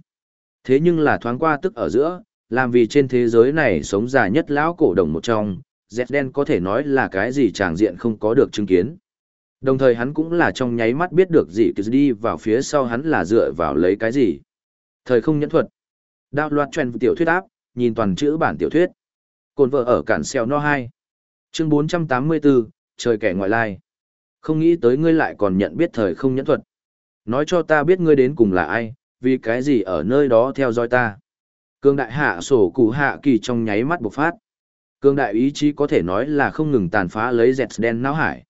Thế nhưng là thoáng qua tức ở giữa, làm vì trên thế giới này sống già nhất lão cổ đồng một trong, Z có thể nói là cái gì tràng diện không có được chứng kiến. Đồng thời hắn cũng là trong nháy mắt biết được gì cứ đi vào phía sau hắn là dựa vào lấy cái gì. Thời không nhẫn thuật. Đạo loạt truyền tiểu thuyết áp, nhìn toàn chữ bản tiểu thuyết. Cồn vợ ở cản xeo no 2. Chương 484, trời kẻ ngoại lai. Không nghĩ tới ngươi lại còn nhận biết thời không nhẫn thuật. Nói cho ta biết ngươi đến cùng là ai, vì cái gì ở nơi đó theo dõi ta. Cương đại hạ sổ cụ hạ kỳ trong nháy mắt bộc phát. Cương đại ý chí có thể nói là không ngừng tàn phá lấy dẹt đen não hải.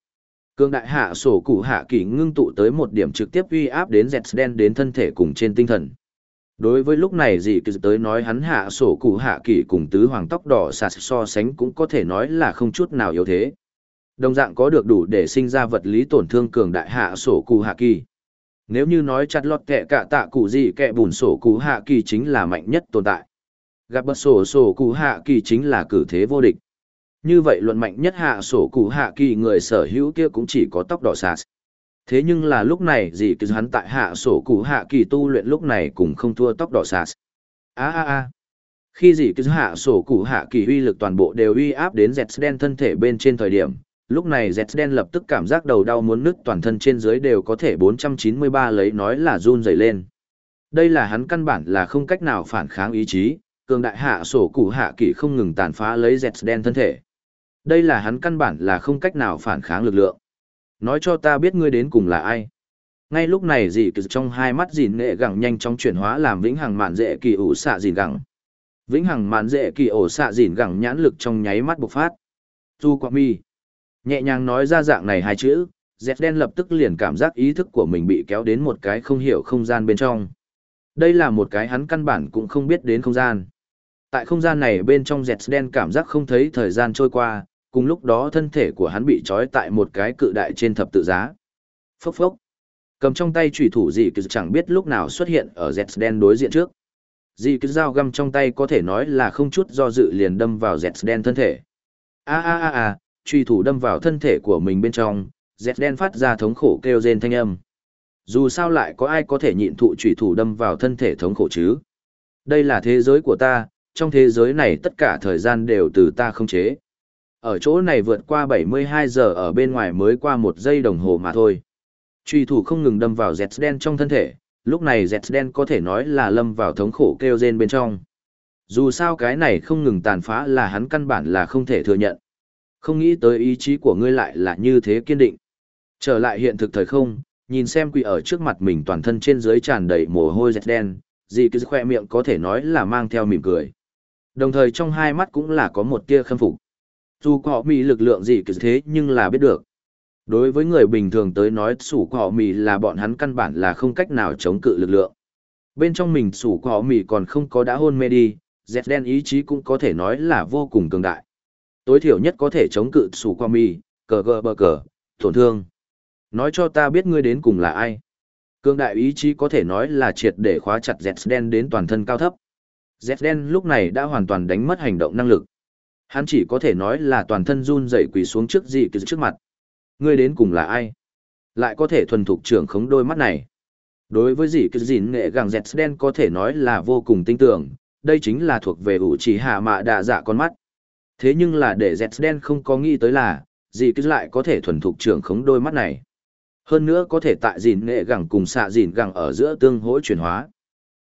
Cương đại hạ sổ cụ hạ kỳ ngưng tụ tới một điểm trực tiếp uy áp đến dẹt đen đến thân thể cùng trên tinh thần. Đối với lúc này gì cứ tới nói hắn hạ sổ cụ hạ kỳ cùng tứ hoàng tóc đỏ sạt so sánh cũng có thể nói là không chút nào yếu thế. Đồng dạng có được đủ để sinh ra vật lý tổn thương cường đại hạ sổ cụ hạ kỳ. Nếu như nói chặt lọt kẹ cả tạ cụ gì, kẹ bùn sổ cụ hạ kỳ chính là mạnh nhất tồn tại. Gặp bật sổ sổ cụ hạ kỳ chính là cử thế vô địch. Như vậy luận mạnh nhất hạ sổ cụ hạ kỳ người sở hữu kia cũng chỉ có tóc đỏ sạt. Thế nhưng là lúc này gì cứ hắn tại hạ sổ cụ hạ kỳ tu luyện lúc này cũng không thua tóc đỏ xà, a a a Khi gì cứ hạ sổ cụ hạ kỳ uy lực toàn bộ đều uy áp đến dẹt đen thân thể bên trên thời điểm, lúc này dẹt đen lập tức cảm giác đầu đau muốn nứt toàn thân trên dưới đều có thể 493 lấy nói là run rẩy lên. Đây là hắn căn bản là không cách nào phản kháng ý chí, cường đại hạ sổ cụ hạ kỳ không ngừng tàn phá lấy dẹt đen thân thể. Đây là hắn căn bản là không cách nào phản kháng lực lượng. Nói cho ta biết ngươi đến cùng là ai. Ngay lúc này dì kỳ trong hai mắt dìn nghệ gẳng nhanh chóng chuyển hóa làm vĩnh hằng mạn dễ kỳ ủ xạ dìn gẳng. Vĩnh hằng mạn dễ kỳ ổ xạ dìn gẳng nhãn lực trong nháy mắt bộc phát. Tu quả mi. Nhẹ nhàng nói ra dạng này hai chữ, dẹt đen lập tức liền cảm giác ý thức của mình bị kéo đến một cái không hiểu không gian bên trong. Đây là một cái hắn căn bản cũng không biết đến không gian. Tại không gian này bên trong dẹt đen cảm giác không thấy thời gian trôi qua, cùng lúc đó thân thể của hắn bị trói tại một cái cự đại trên thập tự giá. Phốc phốc. Cầm trong tay chủy thủ gì cứ chẳng biết lúc nào xuất hiện ở Zets đen đối diện trước. Dì cứ dao găm trong tay có thể nói là không chút do dự liền đâm vào Zets đen thân thể. A a a a, truy thủ đâm vào thân thể của mình bên trong, Zets đen phát ra thống khổ kêu rên thanh âm. Dù sao lại có ai có thể nhịn thụ truy thủ đâm vào thân thể thống khổ chứ? Đây là thế giới của ta, trong thế giới này tất cả thời gian đều từ ta không chế. Ở chỗ này vượt qua 72 giờ ở bên ngoài mới qua một giây đồng hồ mà thôi. Truy thủ không ngừng đâm vào dẹt đen trong thân thể, lúc này dẹt đen có thể nói là lâm vào thống khổ kêu rên bên trong. Dù sao cái này không ngừng tàn phá là hắn căn bản là không thể thừa nhận. Không nghĩ tới ý chí của ngươi lại là như thế kiên định. Trở lại hiện thực thời không, nhìn xem quỷ ở trước mặt mình toàn thân trên dưới tràn đầy mồ hôi dẹt đen, gì cứ khoe miệng có thể nói là mang theo mỉm cười. Đồng thời trong hai mắt cũng là có một tia khâm phục. Dù họ mì lực lượng gì cứ thế nhưng là biết được. Đối với người bình thường tới nói sủ họ mì là bọn hắn căn bản là không cách nào chống cự lực lượng. Bên trong mình sủ họ mì còn không có đã hôn mê đi, dẹt đen ý chí cũng có thể nói là vô cùng cường đại. Tối thiểu nhất có thể chống cự sủ họ mì, cờ gờ bờ cờ, tổn thương. Nói cho ta biết ngươi đến cùng là ai. Cường đại ý chí có thể nói là triệt để khóa chặt dẹt đen đến toàn thân cao thấp. Dẹt đen lúc này đã hoàn toàn đánh mất hành động năng lực. Hắn chỉ có thể nói là toàn thân run rẩy quỳ xuống trước dị kỳ trước mặt. Ngươi đến cùng là ai? Lại có thể thuần thục trưởng khống đôi mắt này. Đối với dị kỳ dịn nghệ gàng dẹt đen có thể nói là vô cùng tinh tưởng, đây chính là thuộc về ủ chỉ hạ mạ đạ dạ con mắt. Thế nhưng là để dẹt đen không có nghĩ tới là, dị kỳ lại có thể thuần thục trưởng khống đôi mắt này. Hơn nữa có thể tại dịn nghệ gẳng cùng xạ dịn gẳng ở giữa tương hỗ chuyển hóa.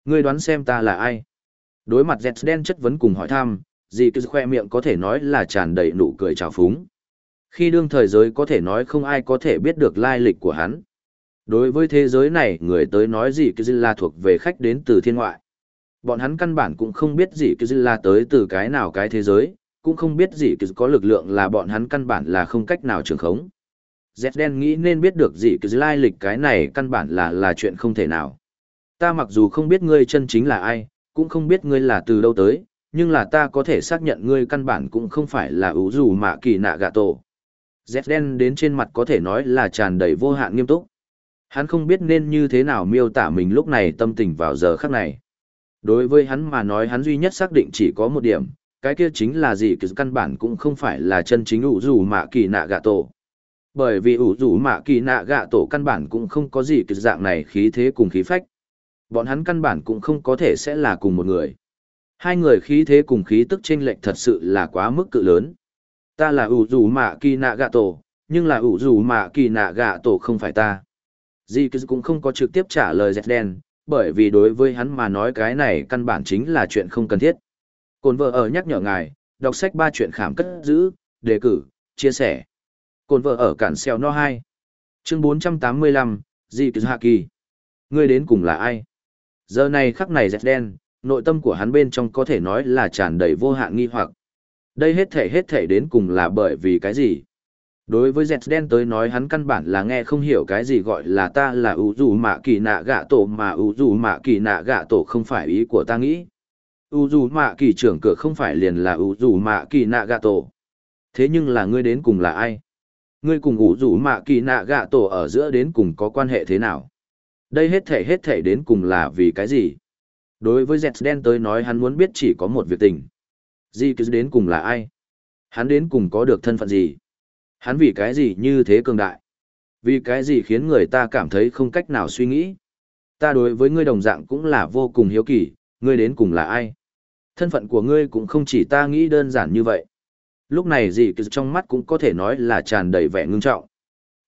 Ngươi đoán xem ta là ai? Đối mặt dẹt đen chất vấn cùng hỏi thăm, dì cứ khoe miệng có thể nói là tràn đầy nụ cười trào phúng. Khi đương thời giới có thể nói không ai có thể biết được lai lịch của hắn. Đối với thế giới này, người tới nói dì cứ là thuộc về khách đến từ thiên ngoại. Bọn hắn căn bản cũng không biết dì cứ là tới từ cái nào cái thế giới, cũng không biết dì cứ có lực lượng là bọn hắn căn bản là không cách nào trường khống. Z đen nghĩ nên biết được dì cứ lai lịch cái này căn bản là là chuyện không thể nào. Ta mặc dù không biết ngươi chân chính là ai, cũng không biết ngươi là từ đâu tới, nhưng là ta có thể xác nhận ngươi căn bản cũng không phải là ủ dù mạ kỳ nạ gạ tổ. Z đen đến trên mặt có thể nói là tràn đầy vô hạn nghiêm túc. Hắn không biết nên như thế nào miêu tả mình lúc này tâm tình vào giờ khắc này. Đối với hắn mà nói hắn duy nhất xác định chỉ có một điểm, cái kia chính là gì cứ căn bản cũng không phải là chân chính ủ dù mạ kỳ nạ gạ tổ. Bởi vì ủ dù mạ kỳ nạ gạ tổ căn bản cũng không có gì cứ dạng này khí thế cùng khí phách. Bọn hắn căn bản cũng không có thể sẽ là cùng một người. Hai người khí thế cùng khí tức chênh lệch thật sự là quá mức cự lớn. Ta là ủ dù mạ kỳ nạ gạ tổ, nhưng là ủ dù mạ kỳ nạ gạ tổ không phải ta. Dì cũng không có trực tiếp trả lời dẹt đen, bởi vì đối với hắn mà nói cái này căn bản chính là chuyện không cần thiết. Cồn vợ ở nhắc nhở ngài, đọc sách ba chuyện khảm cất giữ, đề cử, chia sẻ. Cồn vợ ở cản xeo no 2. Chương 485, Dì Cứ Hạ Kỳ. Ngươi đến cùng là ai? Giờ này khắc này dẹt đen, nội tâm của hắn bên trong có thể nói là tràn đầy vô hạn nghi hoặc. Đây hết thể hết thể đến cùng là bởi vì cái gì? Đối với Dẹt đen tới nói hắn căn bản là nghe không hiểu cái gì gọi là ta là ủ dù mạ kỳ nạ gạ tổ mà ủ dù mạ kỳ nạ gạ tổ không phải ý của ta nghĩ. ủ dù mạ kỳ trưởng cửa không phải liền là ủ dù mạ kỳ nạ gạ tổ. Thế nhưng là ngươi đến cùng là ai? Ngươi cùng ủ dù mạ kỳ nạ gạ tổ ở giữa đến cùng có quan hệ thế nào? Đây hết thể hết thể đến cùng là vì cái gì? Đối với Dẹt đen tới nói hắn muốn biết chỉ có một việc tình. Di cứ đến cùng là ai? Hắn đến cùng có được thân phận gì? Hắn vì cái gì như thế cường đại? Vì cái gì khiến người ta cảm thấy không cách nào suy nghĩ? Ta đối với ngươi đồng dạng cũng là vô cùng hiếu kỳ, ngươi đến cùng là ai? Thân phận của ngươi cũng không chỉ ta nghĩ đơn giản như vậy. Lúc này dì cứ trong mắt cũng có thể nói là tràn đầy vẻ ngưng trọng.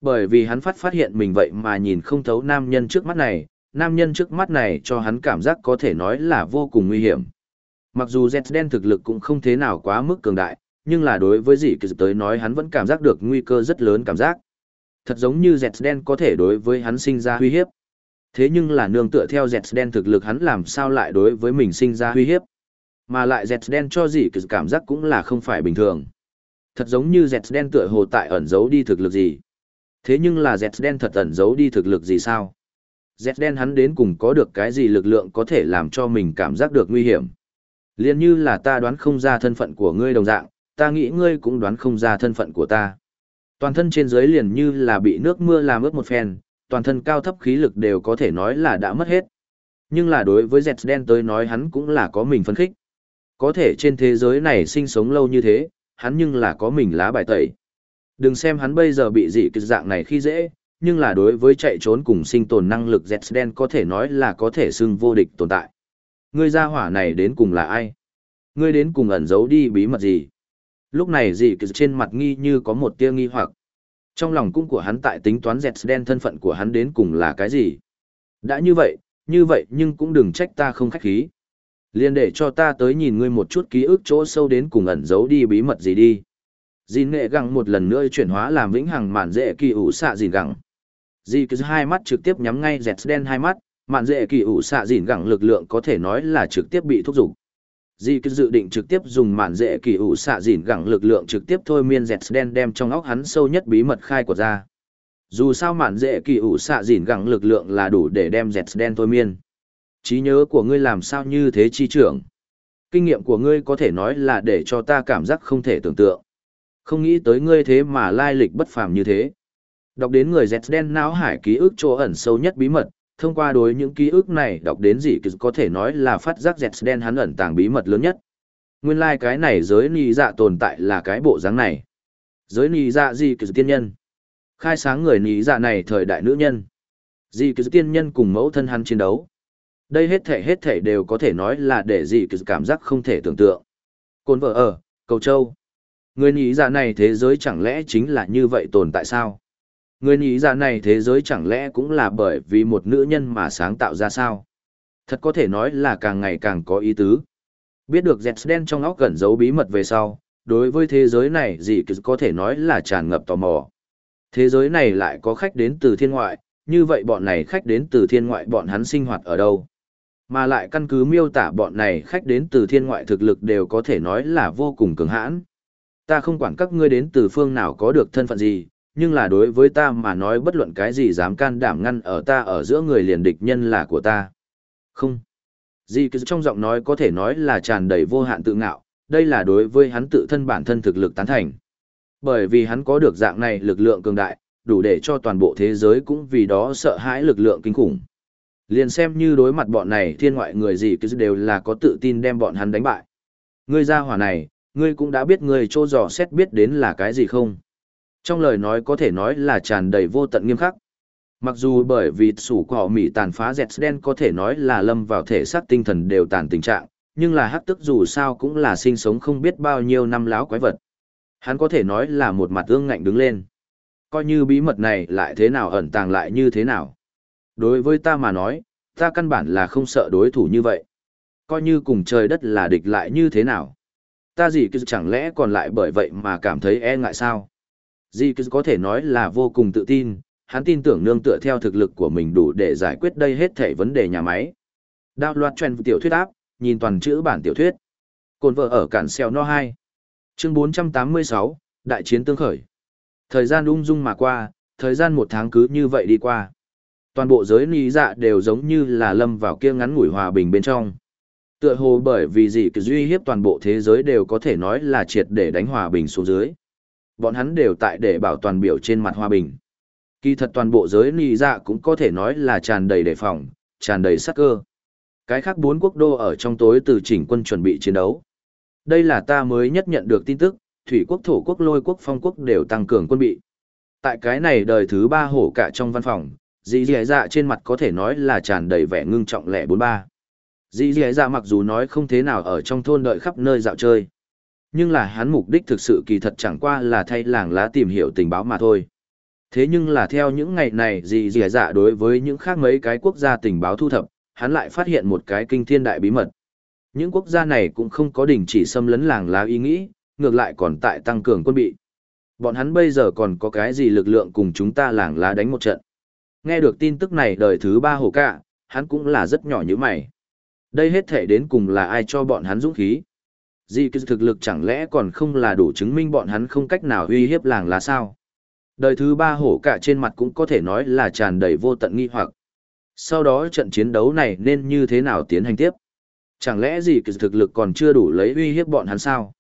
Bởi vì hắn phát phát hiện mình vậy mà nhìn không thấu nam nhân trước mắt này, nam nhân trước mắt này cho hắn cảm giác có thể nói là vô cùng nguy hiểm. Mặc dù Z đen thực lực cũng không thế nào quá mức cường đại, nhưng là đối với dị kỳ tới nói hắn vẫn cảm giác được nguy cơ rất lớn cảm giác. Thật giống như Z đen có thể đối với hắn sinh ra uy hiếp. Thế nhưng là nương tựa theo Z đen thực lực hắn làm sao lại đối với mình sinh ra uy hiếp. Mà lại Z đen cho dị kỳ cảm giác cũng là không phải bình thường. Thật giống như Z đen tựa hồ tại ẩn giấu đi thực lực gì. Thế nhưng là Z đen thật ẩn giấu đi thực lực gì sao? Z đen hắn đến cùng có được cái gì lực lượng có thể làm cho mình cảm giác được nguy hiểm. Liên như là ta đoán không ra thân phận của ngươi đồng dạng, ta nghĩ ngươi cũng đoán không ra thân phận của ta. Toàn thân trên dưới liền như là bị nước mưa làm ướt một phen, toàn thân cao thấp khí lực đều có thể nói là đã mất hết. Nhưng là đối với Dẹt đen tới nói hắn cũng là có mình phấn khích. Có thể trên thế giới này sinh sống lâu như thế, hắn nhưng là có mình lá bài tẩy. Đừng xem hắn bây giờ bị dị kịch dạng này khi dễ, nhưng là đối với chạy trốn cùng sinh tồn năng lực Dẹt đen có thể nói là có thể xưng vô địch tồn tại. Ngươi ra hỏa này đến cùng là ai? Ngươi đến cùng ẩn giấu đi bí mật gì? Lúc này dị kỳ trên mặt nghi như có một tia nghi hoặc. Trong lòng cung của hắn tại tính toán dẹt đen thân phận của hắn đến cùng là cái gì? Đã như vậy, như vậy nhưng cũng đừng trách ta không khách khí. Liên để cho ta tới nhìn ngươi một chút ký ức chỗ sâu đến cùng ẩn giấu đi bí mật gì đi. Dìn nghệ gẳng một lần nữa chuyển hóa làm vĩnh hằng màn dễ kỳ ủ xạ dìn gẳng Dì cứ hai mắt trực tiếp nhắm ngay dẹt đen hai mắt, mạn dễ kỳ ủ xạ dìn gẳng lực lượng có thể nói là trực tiếp bị thúc giục Di cứ dự định trực tiếp dùng mạn dễ kỳ ủ xạ dìn gẳng lực lượng trực tiếp thôi miên dẹt đen đem trong óc hắn sâu nhất bí mật khai của ra. Dù sao mạn dễ kỳ ủ xạ dìn gẳng lực lượng là đủ để đem dẹt đen thôi miên. trí nhớ của ngươi làm sao như thế chi trưởng? Kinh nghiệm của ngươi có thể nói là để cho ta cảm giác không thể tưởng tượng. Không nghĩ tới ngươi thế mà lai lịch bất phàm như thế. Đọc đến người dẹt đen não hải ký ức chỗ ẩn sâu nhất bí mật, thông qua đối những ký ức này đọc đến gì có thể nói là phát giác dẹt đen hắn ẩn tàng bí mật lớn nhất. Nguyên lai like cái này giới nì dạ tồn tại là cái bộ dáng này. Giới nì dạ gì kỳ tiên nhân. Khai sáng người nì dạ này thời đại nữ nhân. Gì kỳ tiên nhân cùng mẫu thân hắn chiến đấu. Đây hết thể hết thể đều có thể nói là để gì kỳ cảm giác không thể tưởng tượng. Côn vợ ở, cầu châu. Người nì dạ này thế giới chẳng lẽ chính là như vậy tồn tại sao? Người nghĩ ra dạ này thế giới chẳng lẽ cũng là bởi vì một nữ nhân mà sáng tạo ra sao? Thật có thể nói là càng ngày càng có ý tứ. Biết được Dẹt đen trong óc gần giấu bí mật về sau, đối với thế giới này gì có thể nói là tràn ngập tò mò. Thế giới này lại có khách đến từ thiên ngoại, như vậy bọn này khách đến từ thiên ngoại bọn hắn sinh hoạt ở đâu? Mà lại căn cứ miêu tả bọn này khách đến từ thiên ngoại thực lực đều có thể nói là vô cùng cường hãn. Ta không quản các ngươi đến từ phương nào có được thân phận gì, nhưng là đối với ta mà nói bất luận cái gì dám can đảm ngăn ở ta ở giữa người liền địch nhân là của ta. Không. Di cứ trong giọng nói có thể nói là tràn đầy vô hạn tự ngạo, đây là đối với hắn tự thân bản thân thực lực tán thành. Bởi vì hắn có được dạng này lực lượng cường đại, đủ để cho toàn bộ thế giới cũng vì đó sợ hãi lực lượng kinh khủng. Liền xem như đối mặt bọn này thiên ngoại người gì cứ đều là có tự tin đem bọn hắn đánh bại. Ngươi ra hỏa này, ngươi cũng đã biết ngươi trô dò xét biết đến là cái gì không? Trong lời nói có thể nói là tràn đầy vô tận nghiêm khắc. Mặc dù bởi vì sủ cỏ họ Mỹ tàn phá dẹt đen có thể nói là lâm vào thể xác tinh thần đều tàn tình trạng, nhưng là hắc tức dù sao cũng là sinh sống không biết bao nhiêu năm láo quái vật. Hắn có thể nói là một mặt ương ngạnh đứng lên. Coi như bí mật này lại thế nào ẩn tàng lại như thế nào. Đối với ta mà nói, ta căn bản là không sợ đối thủ như vậy. Coi như cùng trời đất là địch lại như thế nào. Ta gì cứ chẳng lẽ còn lại bởi vậy mà cảm thấy e ngại sao? Gì cứ có thể nói là vô cùng tự tin, hắn tin tưởng nương tựa theo thực lực của mình đủ để giải quyết đây hết thể vấn đề nhà máy. Đao loạt truyền tiểu thuyết áp, nhìn toàn chữ bản tiểu thuyết. Cồn vợ ở cản xeo no 2. Chương 486, Đại chiến tương khởi. Thời gian ung dung mà qua, thời gian một tháng cứ như vậy đi qua. Toàn bộ giới lý dạ đều giống như là lâm vào kia ngắn ngủi hòa bình bên trong. Tựa hồ bởi vì gì cứ duy hiếp toàn bộ thế giới đều có thể nói là triệt để đánh hòa bình xuống dưới. Bọn hắn đều tại để bảo toàn biểu trên mặt hòa bình. Kỳ thật toàn bộ giới nì dạ cũng có thể nói là tràn đầy đề phòng, tràn đầy sắc cơ. Cái khác bốn quốc đô ở trong tối từ chỉnh quân chuẩn bị chiến đấu. Đây là ta mới nhất nhận được tin tức, thủy quốc thổ quốc lôi quốc phong quốc đều tăng cường quân bị. Tại cái này đời thứ ba hổ cả trong văn phòng, dì dì dạ trên mặt có thể nói là tràn đầy vẻ ngưng trọng lẻ bốn ba. Dì dì dạ mặc dù nói không thế nào ở trong thôn đợi khắp nơi dạo chơi. Nhưng là hắn mục đích thực sự kỳ thật chẳng qua là thay làng lá tìm hiểu tình báo mà thôi. Thế nhưng là theo những ngày này gì dì dạ đối với những khác mấy cái quốc gia tình báo thu thập, hắn lại phát hiện một cái kinh thiên đại bí mật. Những quốc gia này cũng không có đình chỉ xâm lấn làng lá ý nghĩ, ngược lại còn tại tăng cường quân bị. Bọn hắn bây giờ còn có cái gì lực lượng cùng chúng ta làng lá đánh một trận. Nghe được tin tức này đời thứ ba hổ cả, hắn cũng là rất nhỏ như mày. Đây hết thể đến cùng là ai cho bọn hắn dũng khí. Dị kỳ thực lực chẳng lẽ còn không là đủ chứng minh bọn hắn không cách nào uy hiếp làng là sao. Đời thứ ba hổ cả trên mặt cũng có thể nói là tràn đầy vô tận nghi hoặc. Sau đó trận chiến đấu này nên như thế nào tiến hành tiếp? Chẳng lẽ gì kỳ thực lực còn chưa đủ lấy uy hiếp bọn hắn sao?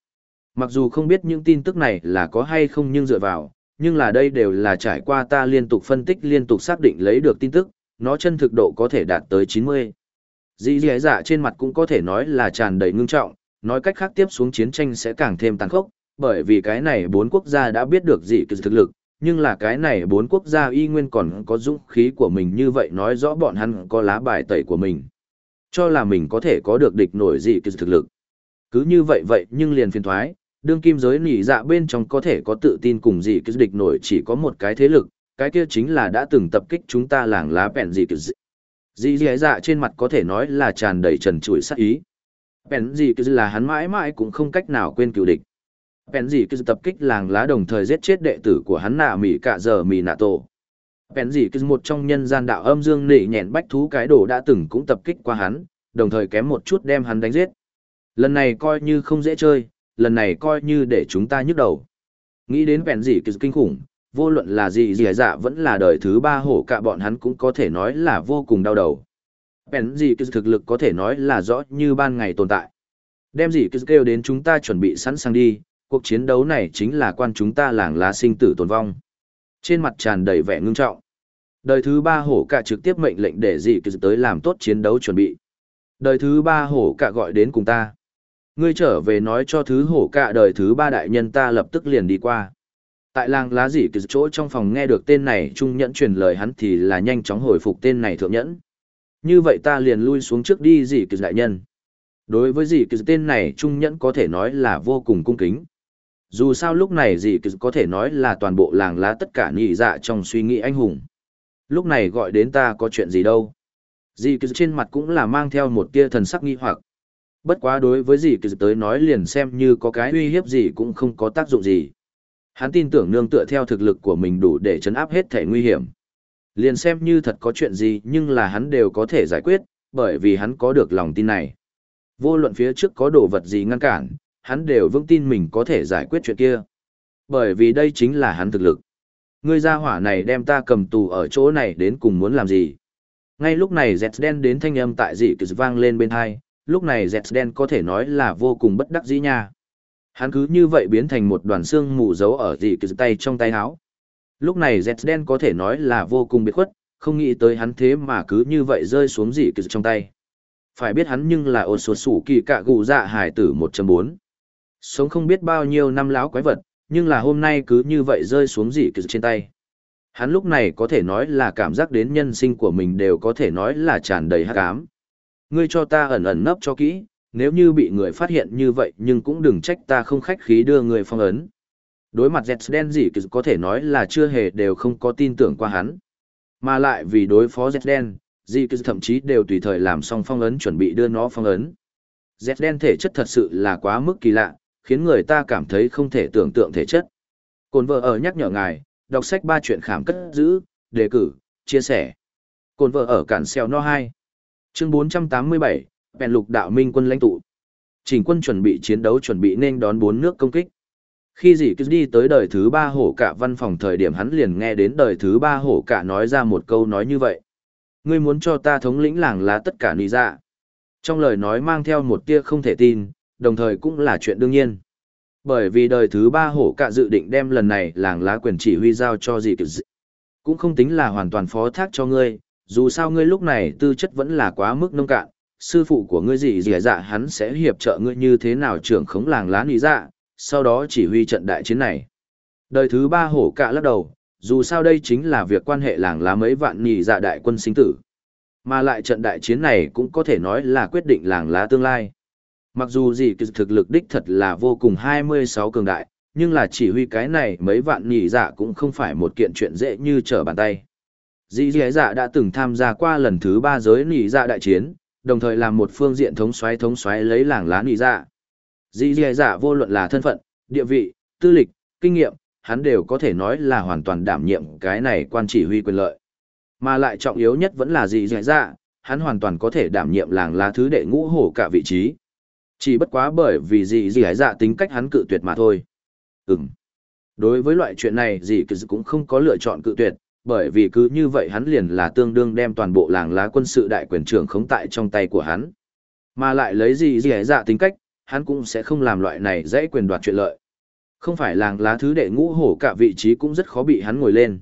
Mặc dù không biết những tin tức này là có hay không nhưng dựa vào, nhưng là đây đều là trải qua ta liên tục phân tích liên tục xác định lấy được tin tức, nó chân thực độ có thể đạt tới 90. Dĩ dĩ dạ trên mặt cũng có thể nói là tràn đầy ngưng trọng, nói cách khác tiếp xuống chiến tranh sẽ càng thêm tàn khốc, bởi vì cái này bốn quốc gia đã biết được gì thực lực, nhưng là cái này bốn quốc gia y nguyên còn có dũng khí của mình như vậy nói rõ bọn hắn có lá bài tẩy của mình. Cho là mình có thể có được địch nổi gì thực lực. Cứ như vậy vậy nhưng liền phiền thoái, đương kim giới nỉ dạ bên trong có thể có tự tin cùng gì kỳ địch nổi chỉ có một cái thế lực, cái kia chính là đã từng tập kích chúng ta làng lá bèn gì kỳ dị. dì dạ trên mặt có thể nói là tràn đầy trần trụi sát ý. Bèn gì kia là hắn mãi mãi cũng không cách nào quên cựu địch. Bèn gì cứ tập kích làng lá đồng thời giết chết đệ tử của hắn nạ mỉ cả giờ mỉ nạ tổ. Bèn gì cứ một trong nhân gian đạo âm dương nỉ nhẹn bách thú cái đồ đã từng cũng tập kích qua hắn, đồng thời kém một chút đem hắn đánh giết. Lần này coi như không dễ chơi, lần này coi như để chúng ta nhức đầu. Nghĩ đến bèn gì cứ kinh khủng, vô luận là gì gì dạ vẫn là đời thứ ba hổ cả bọn hắn cũng có thể nói là vô cùng đau đầu. Bèn gì cứ thực lực có thể nói là rõ như ban ngày tồn tại. Đem gì cứ kêu đến chúng ta chuẩn bị sẵn sàng đi, cuộc chiến đấu này chính là quan chúng ta làng lá sinh tử tồn vong. Trên mặt tràn đầy vẻ ngưng trọng. Đời thứ ba hổ cả trực tiếp mệnh lệnh để dị cứ tới làm tốt chiến đấu chuẩn bị. Đời thứ ba hổ cả gọi đến cùng ta. Ngươi trở về nói cho thứ hổ cả đời thứ ba đại nhân ta lập tức liền đi qua. Tại làng lá dị kỳ chỗ trong phòng nghe được tên này trung nhẫn truyền lời hắn thì là nhanh chóng hồi phục tên này thượng nhẫn. Như vậy ta liền lui xuống trước đi dì kỳ đại nhân. Đối với dì kỳ tên này, trung nhẫn có thể nói là vô cùng cung kính. Dù sao lúc này dì kỳ có thể nói là toàn bộ làng lá tất cả nhị dạ trong suy nghĩ anh hùng. Lúc này gọi đến ta có chuyện gì đâu. Dì kỳ trên mặt cũng là mang theo một tia thần sắc nghi hoặc. Bất quá đối với dì kỳ tới nói liền xem như có cái uy hiếp gì cũng không có tác dụng gì. Hắn tin tưởng nương tựa theo thực lực của mình đủ để chấn áp hết thể nguy hiểm. Liền xem như thật có chuyện gì nhưng là hắn đều có thể giải quyết, bởi vì hắn có được lòng tin này. Vô luận phía trước có đồ vật gì ngăn cản, hắn đều vững tin mình có thể giải quyết chuyện kia. Bởi vì đây chính là hắn thực lực. Ngươi gia hỏa này đem ta cầm tù ở chỗ này đến cùng muốn làm gì? Ngay lúc này Zed đến thanh âm tại dị kỳ vang lên bên hai, lúc này Zed có thể nói là vô cùng bất đắc dĩ nha. Hắn cứ như vậy biến thành một đoàn xương mù giấu ở dị kỳ tay trong tay áo. Lúc này Zed đen có thể nói là vô cùng biệt khuất, không nghĩ tới hắn thế mà cứ như vậy rơi xuống dị kỳ trong tay. Phải biết hắn nhưng là ột sột sủ kỳ cạ gù dạ hải tử 1.4. Sống không biết bao nhiêu năm láo quái vật, nhưng là hôm nay cứ như vậy rơi xuống dị kỳ trên tay. Hắn lúc này có thể nói là cảm giác đến nhân sinh của mình đều có thể nói là tràn đầy hắc ám. Ngươi cho ta ẩn ẩn nấp cho kỹ, nếu như bị người phát hiện như vậy nhưng cũng đừng trách ta không khách khí đưa người phong ấn. Đối mặt Zets đen gì có thể nói là chưa hề đều không có tin tưởng qua hắn. Mà lại vì đối phó Zets đen, gì thậm chí đều tùy thời làm xong phong ấn chuẩn bị đưa nó phong ấn. Zets đen thể chất thật sự là quá mức kỳ lạ, khiến người ta cảm thấy không thể tưởng tượng thể chất. Cồn vợ ở nhắc nhở ngài, đọc sách ba chuyện khảm cất giữ, đề cử, chia sẻ. Cồn vợ ở cản xeo no 2. Chương 487, bèn lục đạo minh quân lãnh tụ. Chỉnh quân chuẩn bị chiến đấu chuẩn bị nên đón bốn nước công kích. Khi dì cứ đi tới đời thứ ba hổ cả văn phòng thời điểm hắn liền nghe đến đời thứ ba hổ cả nói ra một câu nói như vậy. Ngươi muốn cho ta thống lĩnh làng lá tất cả nì dạ. Trong lời nói mang theo một tia không thể tin, đồng thời cũng là chuyện đương nhiên. Bởi vì đời thứ ba hổ cả dự định đem lần này làng lá quyền chỉ huy giao cho dì cứ Cũng không tính là hoàn toàn phó thác cho ngươi, dù sao ngươi lúc này tư chất vẫn là quá mức nông cạn, sư phụ của ngươi gì dì dạ hắn sẽ hiệp trợ ngươi như thế nào trưởng khống làng lá nỉ dạ, sau đó chỉ huy trận đại chiến này. Đời thứ ba hổ cạ lắc đầu, dù sao đây chính là việc quan hệ làng lá mấy vạn nhị dạ đại quân sinh tử. Mà lại trận đại chiến này cũng có thể nói là quyết định làng lá tương lai. Mặc dù gì thực lực đích thật là vô cùng 26 cường đại, nhưng là chỉ huy cái này mấy vạn nhị dạ cũng không phải một kiện chuyện dễ như trở bàn tay. Dĩ dĩ dạ đã từng tham gia qua lần thứ ba giới nhị dạ đại chiến, đồng thời làm một phương diện thống xoáy thống xoáy lấy làng lá nhị dạ. Dì dì dạ vô luận là thân phận, địa vị, tư lịch, kinh nghiệm, hắn đều có thể nói là hoàn toàn đảm nhiệm cái này quan chỉ huy quyền lợi. Mà lại trọng yếu nhất vẫn là dì dĩ dạ, hắn hoàn toàn có thể đảm nhiệm làng lá thứ đệ ngũ hổ cả vị trí. Chỉ bất quá bởi vì dì dì dạ tính cách hắn cự tuyệt mà thôi. Ừm. Đối với loại chuyện này dì cũng không có lựa chọn cự tuyệt, bởi vì cứ như vậy hắn liền là tương đương đem toàn bộ làng lá quân sự đại quyền trưởng khống tại trong tay của hắn. Mà lại lấy gì gì dạ tính cách, hắn cũng sẽ không làm loại này dễ quyền đoạt chuyện lợi. Không phải làng lá thứ đệ ngũ hổ cả vị trí cũng rất khó bị hắn ngồi lên.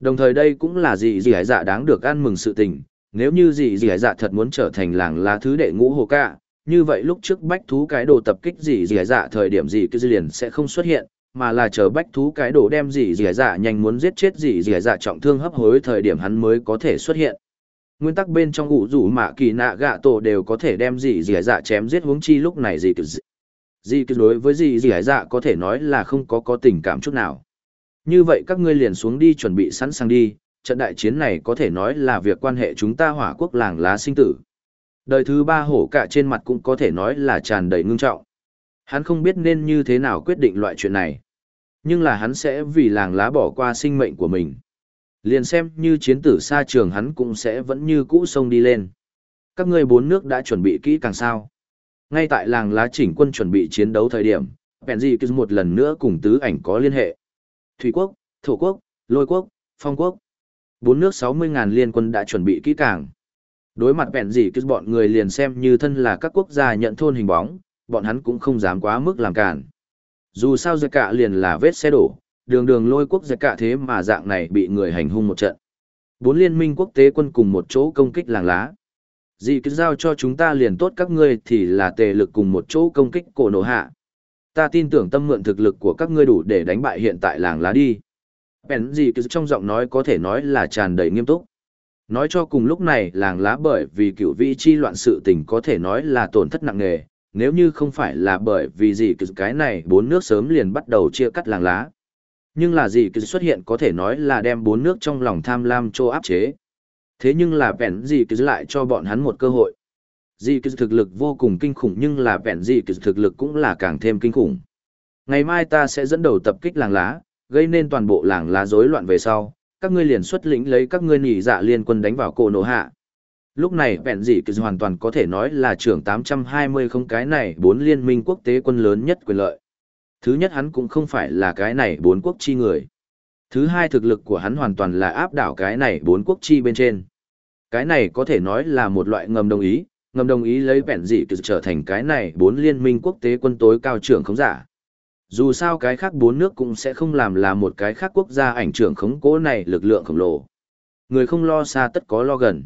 Đồng thời đây cũng là gì gì dạ đáng được ăn mừng sự tình, nếu như gì gì dạ thật muốn trở thành làng lá thứ đệ ngũ hổ cả, như vậy lúc trước bách thú cái đồ tập kích gì gì dạ thời điểm gì cứ liền sẽ không xuất hiện, mà là chờ bách thú cái đồ đem gì dì dạ nhanh muốn giết chết gì dì dạ trọng thương hấp hối thời điểm hắn mới có thể xuất hiện nguyên tắc bên trong ủ rủ mạ kỳ nạ gạ tổ đều có thể đem gì dì dạ chém giết huống chi lúc này gì cứ dì cứ đối với gì dì dạ có thể nói là không có có tình cảm chút nào như vậy các ngươi liền xuống đi chuẩn bị sẵn sàng đi, trận đại chiến này có thể nói là việc quan hệ chúng ta hỏa quốc làng lá sinh tử đời thứ ba hổ cả trên mặt cũng có thể nói là tràn đầy ngưng trọng Hắn không biết nên như thế nào quyết định loại chuyện này. Nhưng là hắn sẽ vì làng lá bỏ qua sinh mệnh của mình. Liền xem như chiến tử xa trường hắn cũng sẽ vẫn như cũ sông đi lên. Các ngươi bốn nước đã chuẩn bị kỹ càng sao. Ngay tại làng lá chỉnh quân chuẩn bị chiến đấu thời điểm, bèn gì cứ một lần nữa cùng tứ ảnh có liên hệ. Thủy quốc, thổ quốc, lôi quốc, phong quốc. Bốn nước 60.000 liên quân đã chuẩn bị kỹ càng. Đối mặt bèn gì cứ bọn người liền xem như thân là các quốc gia nhận thôn hình bóng, bọn hắn cũng không dám quá mức làm cản. Dù sao giặc cả liền là vết xe đổ, đường đường lôi quốc giặc cả thế mà dạng này bị người hành hung một trận. Bốn liên minh quốc tế quân cùng một chỗ công kích làng lá. dì cứ giao cho chúng ta liền tốt các ngươi thì là tề lực cùng một chỗ công kích cổ nổ hạ. Ta tin tưởng tâm mượn thực lực của các ngươi đủ để đánh bại hiện tại làng lá đi. Bèn dì cứ trong giọng nói có thể nói là tràn đầy nghiêm túc. Nói cho cùng lúc này làng lá bởi vì cựu vị chi loạn sự tình có thể nói là tổn thất nặng nề, nếu như không phải là bởi vì gì cái này bốn nước sớm liền bắt đầu chia cắt làng lá. Nhưng là gì cứ xuất hiện có thể nói là đem bốn nước trong lòng tham lam cho áp chế. Thế nhưng là bèn gì cứ lại cho bọn hắn một cơ hội. Gì kỳ thực lực vô cùng kinh khủng nhưng là vẹn gì kỳ thực lực cũng là càng thêm kinh khủng. Ngày mai ta sẽ dẫn đầu tập kích làng lá, gây nên toàn bộ làng lá rối loạn về sau, các ngươi liền xuất lĩnh lấy các ngươi nỉ dạ liên quân đánh vào cổ nổ hạ. Lúc này vẹn dị kỳ hoàn toàn có thể nói là trưởng 820 không cái này bốn liên minh quốc tế quân lớn nhất quyền lợi. Thứ nhất hắn cũng không phải là cái này bốn quốc chi người. Thứ hai thực lực của hắn hoàn toàn là áp đảo cái này bốn quốc chi bên trên. Cái này có thể nói là một loại ngầm đồng ý, ngầm đồng ý lấy vẹn dị từ trở thành cái này bốn liên minh quốc tế quân tối cao trưởng không giả. Dù sao cái khác bốn nước cũng sẽ không làm là một cái khác quốc gia ảnh trưởng khống cố này lực lượng khổng lồ. Người không lo xa tất có lo gần.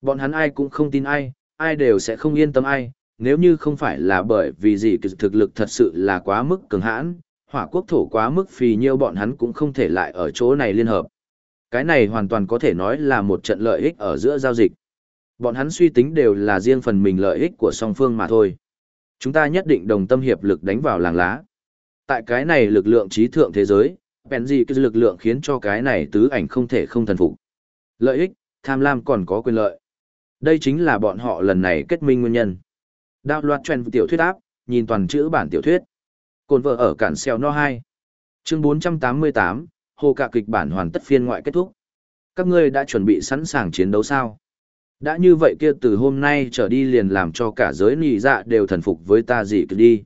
Bọn hắn ai cũng không tin ai, ai đều sẽ không yên tâm ai, nếu như không phải là bởi vì gì thực lực thật sự là quá mức cường hãn, hỏa quốc thổ quá mức phì nhiêu bọn hắn cũng không thể lại ở chỗ này liên hợp. Cái này hoàn toàn có thể nói là một trận lợi ích ở giữa giao dịch. Bọn hắn suy tính đều là riêng phần mình lợi ích của song phương mà thôi. Chúng ta nhất định đồng tâm hiệp lực đánh vào làng lá. Tại cái này lực lượng trí thượng thế giới, bèn gì cái lực lượng khiến cho cái này tứ ảnh không thể không thần phục. Lợi ích, tham lam còn có quyền lợi. Đây chính là bọn họ lần này kết minh nguyên nhân. Đạo loạt truyền tiểu thuyết áp, nhìn toàn chữ bản tiểu thuyết. Cồn vợ ở cản xeo no 2. Chương 488, hồ cả kịch bản hoàn tất phiên ngoại kết thúc. Các ngươi đã chuẩn bị sẵn sàng chiến đấu sao? Đã như vậy kia từ hôm nay trở đi liền làm cho cả giới nì dạ đều thần phục với ta gì cứ đi.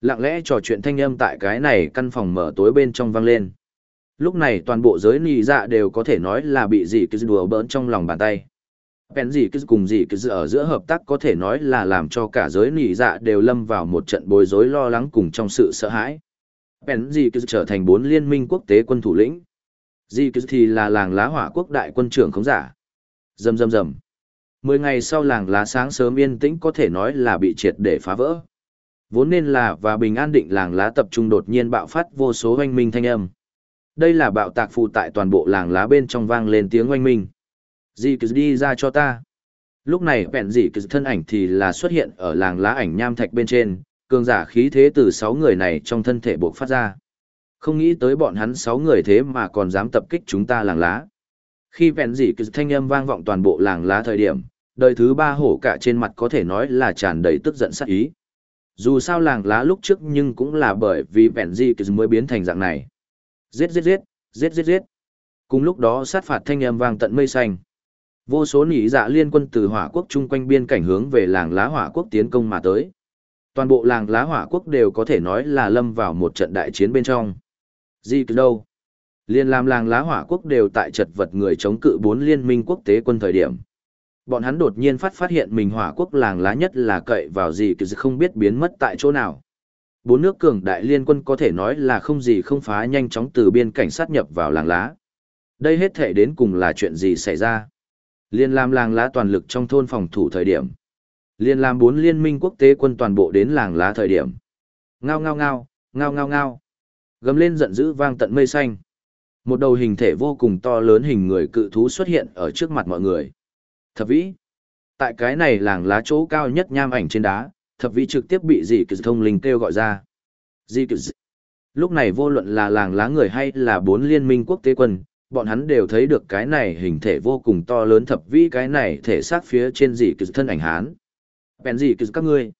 Lặng lẽ trò chuyện thanh âm tại cái này căn phòng mở tối bên trong vang lên. Lúc này toàn bộ giới nì dạ đều có thể nói là bị gì cứ đùa bỡn trong lòng bàn tay. Bèn gì cứ cùng gì cứ ở giữa hợp tác có thể nói là làm cho cả giới nỉ dạ đều lâm vào một trận bối rối lo lắng cùng trong sự sợ hãi. Bèn gì cứ trở thành bốn liên minh quốc tế quân thủ lĩnh. Gì cứ thì là làng lá hỏa quốc đại quân trưởng khống giả. Rầm rầm rầm. Mười ngày sau làng lá sáng sớm yên tĩnh có thể nói là bị triệt để phá vỡ. Vốn nên là và bình an định làng lá tập trung đột nhiên bạo phát vô số oanh minh thanh âm. Đây là bạo tạc phụ tại toàn bộ làng lá bên trong vang lên tiếng oanh minh. Dì cứ đi ra cho ta. Lúc này vẹn dì cứ thân ảnh thì là xuất hiện ở làng lá ảnh nham thạch bên trên, cường giả khí thế từ sáu người này trong thân thể buộc phát ra. Không nghĩ tới bọn hắn sáu người thế mà còn dám tập kích chúng ta làng lá. Khi vẹn dì cứ thanh âm vang vọng toàn bộ làng lá thời điểm, đời thứ ba hổ cả trên mặt có thể nói là tràn đầy tức giận sắc ý. Dù sao làng lá lúc trước nhưng cũng là bởi vì vẹn dì cứ mới biến thành dạng này. Giết giết giết, giết giết giết. Cùng lúc đó sát phạt thanh âm vang tận mây xanh. Vô số nỉ dạ liên quân từ hỏa quốc chung quanh biên cảnh hướng về làng lá hỏa quốc tiến công mà tới. Toàn bộ làng lá hỏa quốc đều có thể nói là lâm vào một trận đại chiến bên trong. Gì từ đâu? Liên làm làng lá hỏa quốc đều tại chật vật người chống cự bốn liên minh quốc tế quân thời điểm. Bọn hắn đột nhiên phát phát hiện mình hỏa quốc làng lá nhất là cậy vào gì cứ không biết biến mất tại chỗ nào. Bốn nước cường đại liên quân có thể nói là không gì không phá nhanh chóng từ biên cảnh sát nhập vào làng lá. Đây hết thể đến cùng là chuyện gì xảy ra? Liên làm làng lá toàn lực trong thôn phòng thủ thời điểm. Liên làm bốn liên minh quốc tế quân toàn bộ đến làng lá thời điểm. Ngao ngao ngao, ngao ngao ngao. Gầm lên giận dữ vang tận mây xanh. Một đầu hình thể vô cùng to lớn hình người cự thú xuất hiện ở trước mặt mọi người. Thập vĩ. Tại cái này làng lá chỗ cao nhất nham ảnh trên đá, thập vĩ trực tiếp bị dị kỳ thông linh kêu gọi ra. Dị kỳ Lúc này vô luận là làng lá người hay là bốn liên minh quốc tế quân, bọn hắn đều thấy được cái này hình thể vô cùng to lớn thập vĩ cái này thể xác phía trên dị kỳ thân ảnh hán. Bèn dị kỳ các ngươi.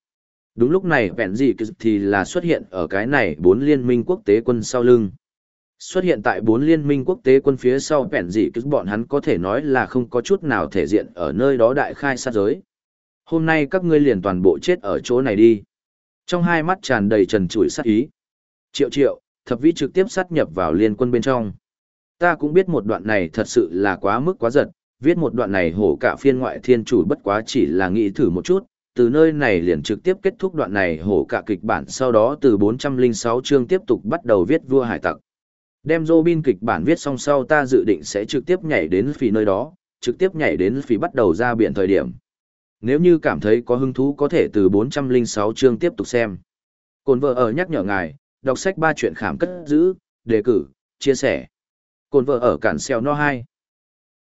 Đúng lúc này bèn dị kỳ thì là xuất hiện ở cái này bốn liên minh quốc tế quân sau lưng. Xuất hiện tại bốn liên minh quốc tế quân phía sau bèn dị kỳ bọn hắn có thể nói là không có chút nào thể diện ở nơi đó đại khai sát giới. Hôm nay các ngươi liền toàn bộ chết ở chỗ này đi. Trong hai mắt tràn đầy trần trụi sát ý. Triệu triệu, thập vĩ trực tiếp sát nhập vào liên quân bên trong. Ta cũng biết một đoạn này thật sự là quá mức quá giật, viết một đoạn này hổ cả phiên ngoại thiên chủ bất quá chỉ là nghĩ thử một chút, từ nơi này liền trực tiếp kết thúc đoạn này hổ cả kịch bản sau đó từ 406 chương tiếp tục bắt đầu viết vua hải tặc. Đem Robin kịch bản viết xong sau ta dự định sẽ trực tiếp nhảy đến phì nơi đó, trực tiếp nhảy đến phì bắt đầu ra biển thời điểm. Nếu như cảm thấy có hứng thú có thể từ 406 chương tiếp tục xem. Cồn vợ ở nhắc nhở ngài, đọc sách ba chuyện khám cất giữ, đề cử, chia sẻ. Cồn vợ ở cản xeo no 2.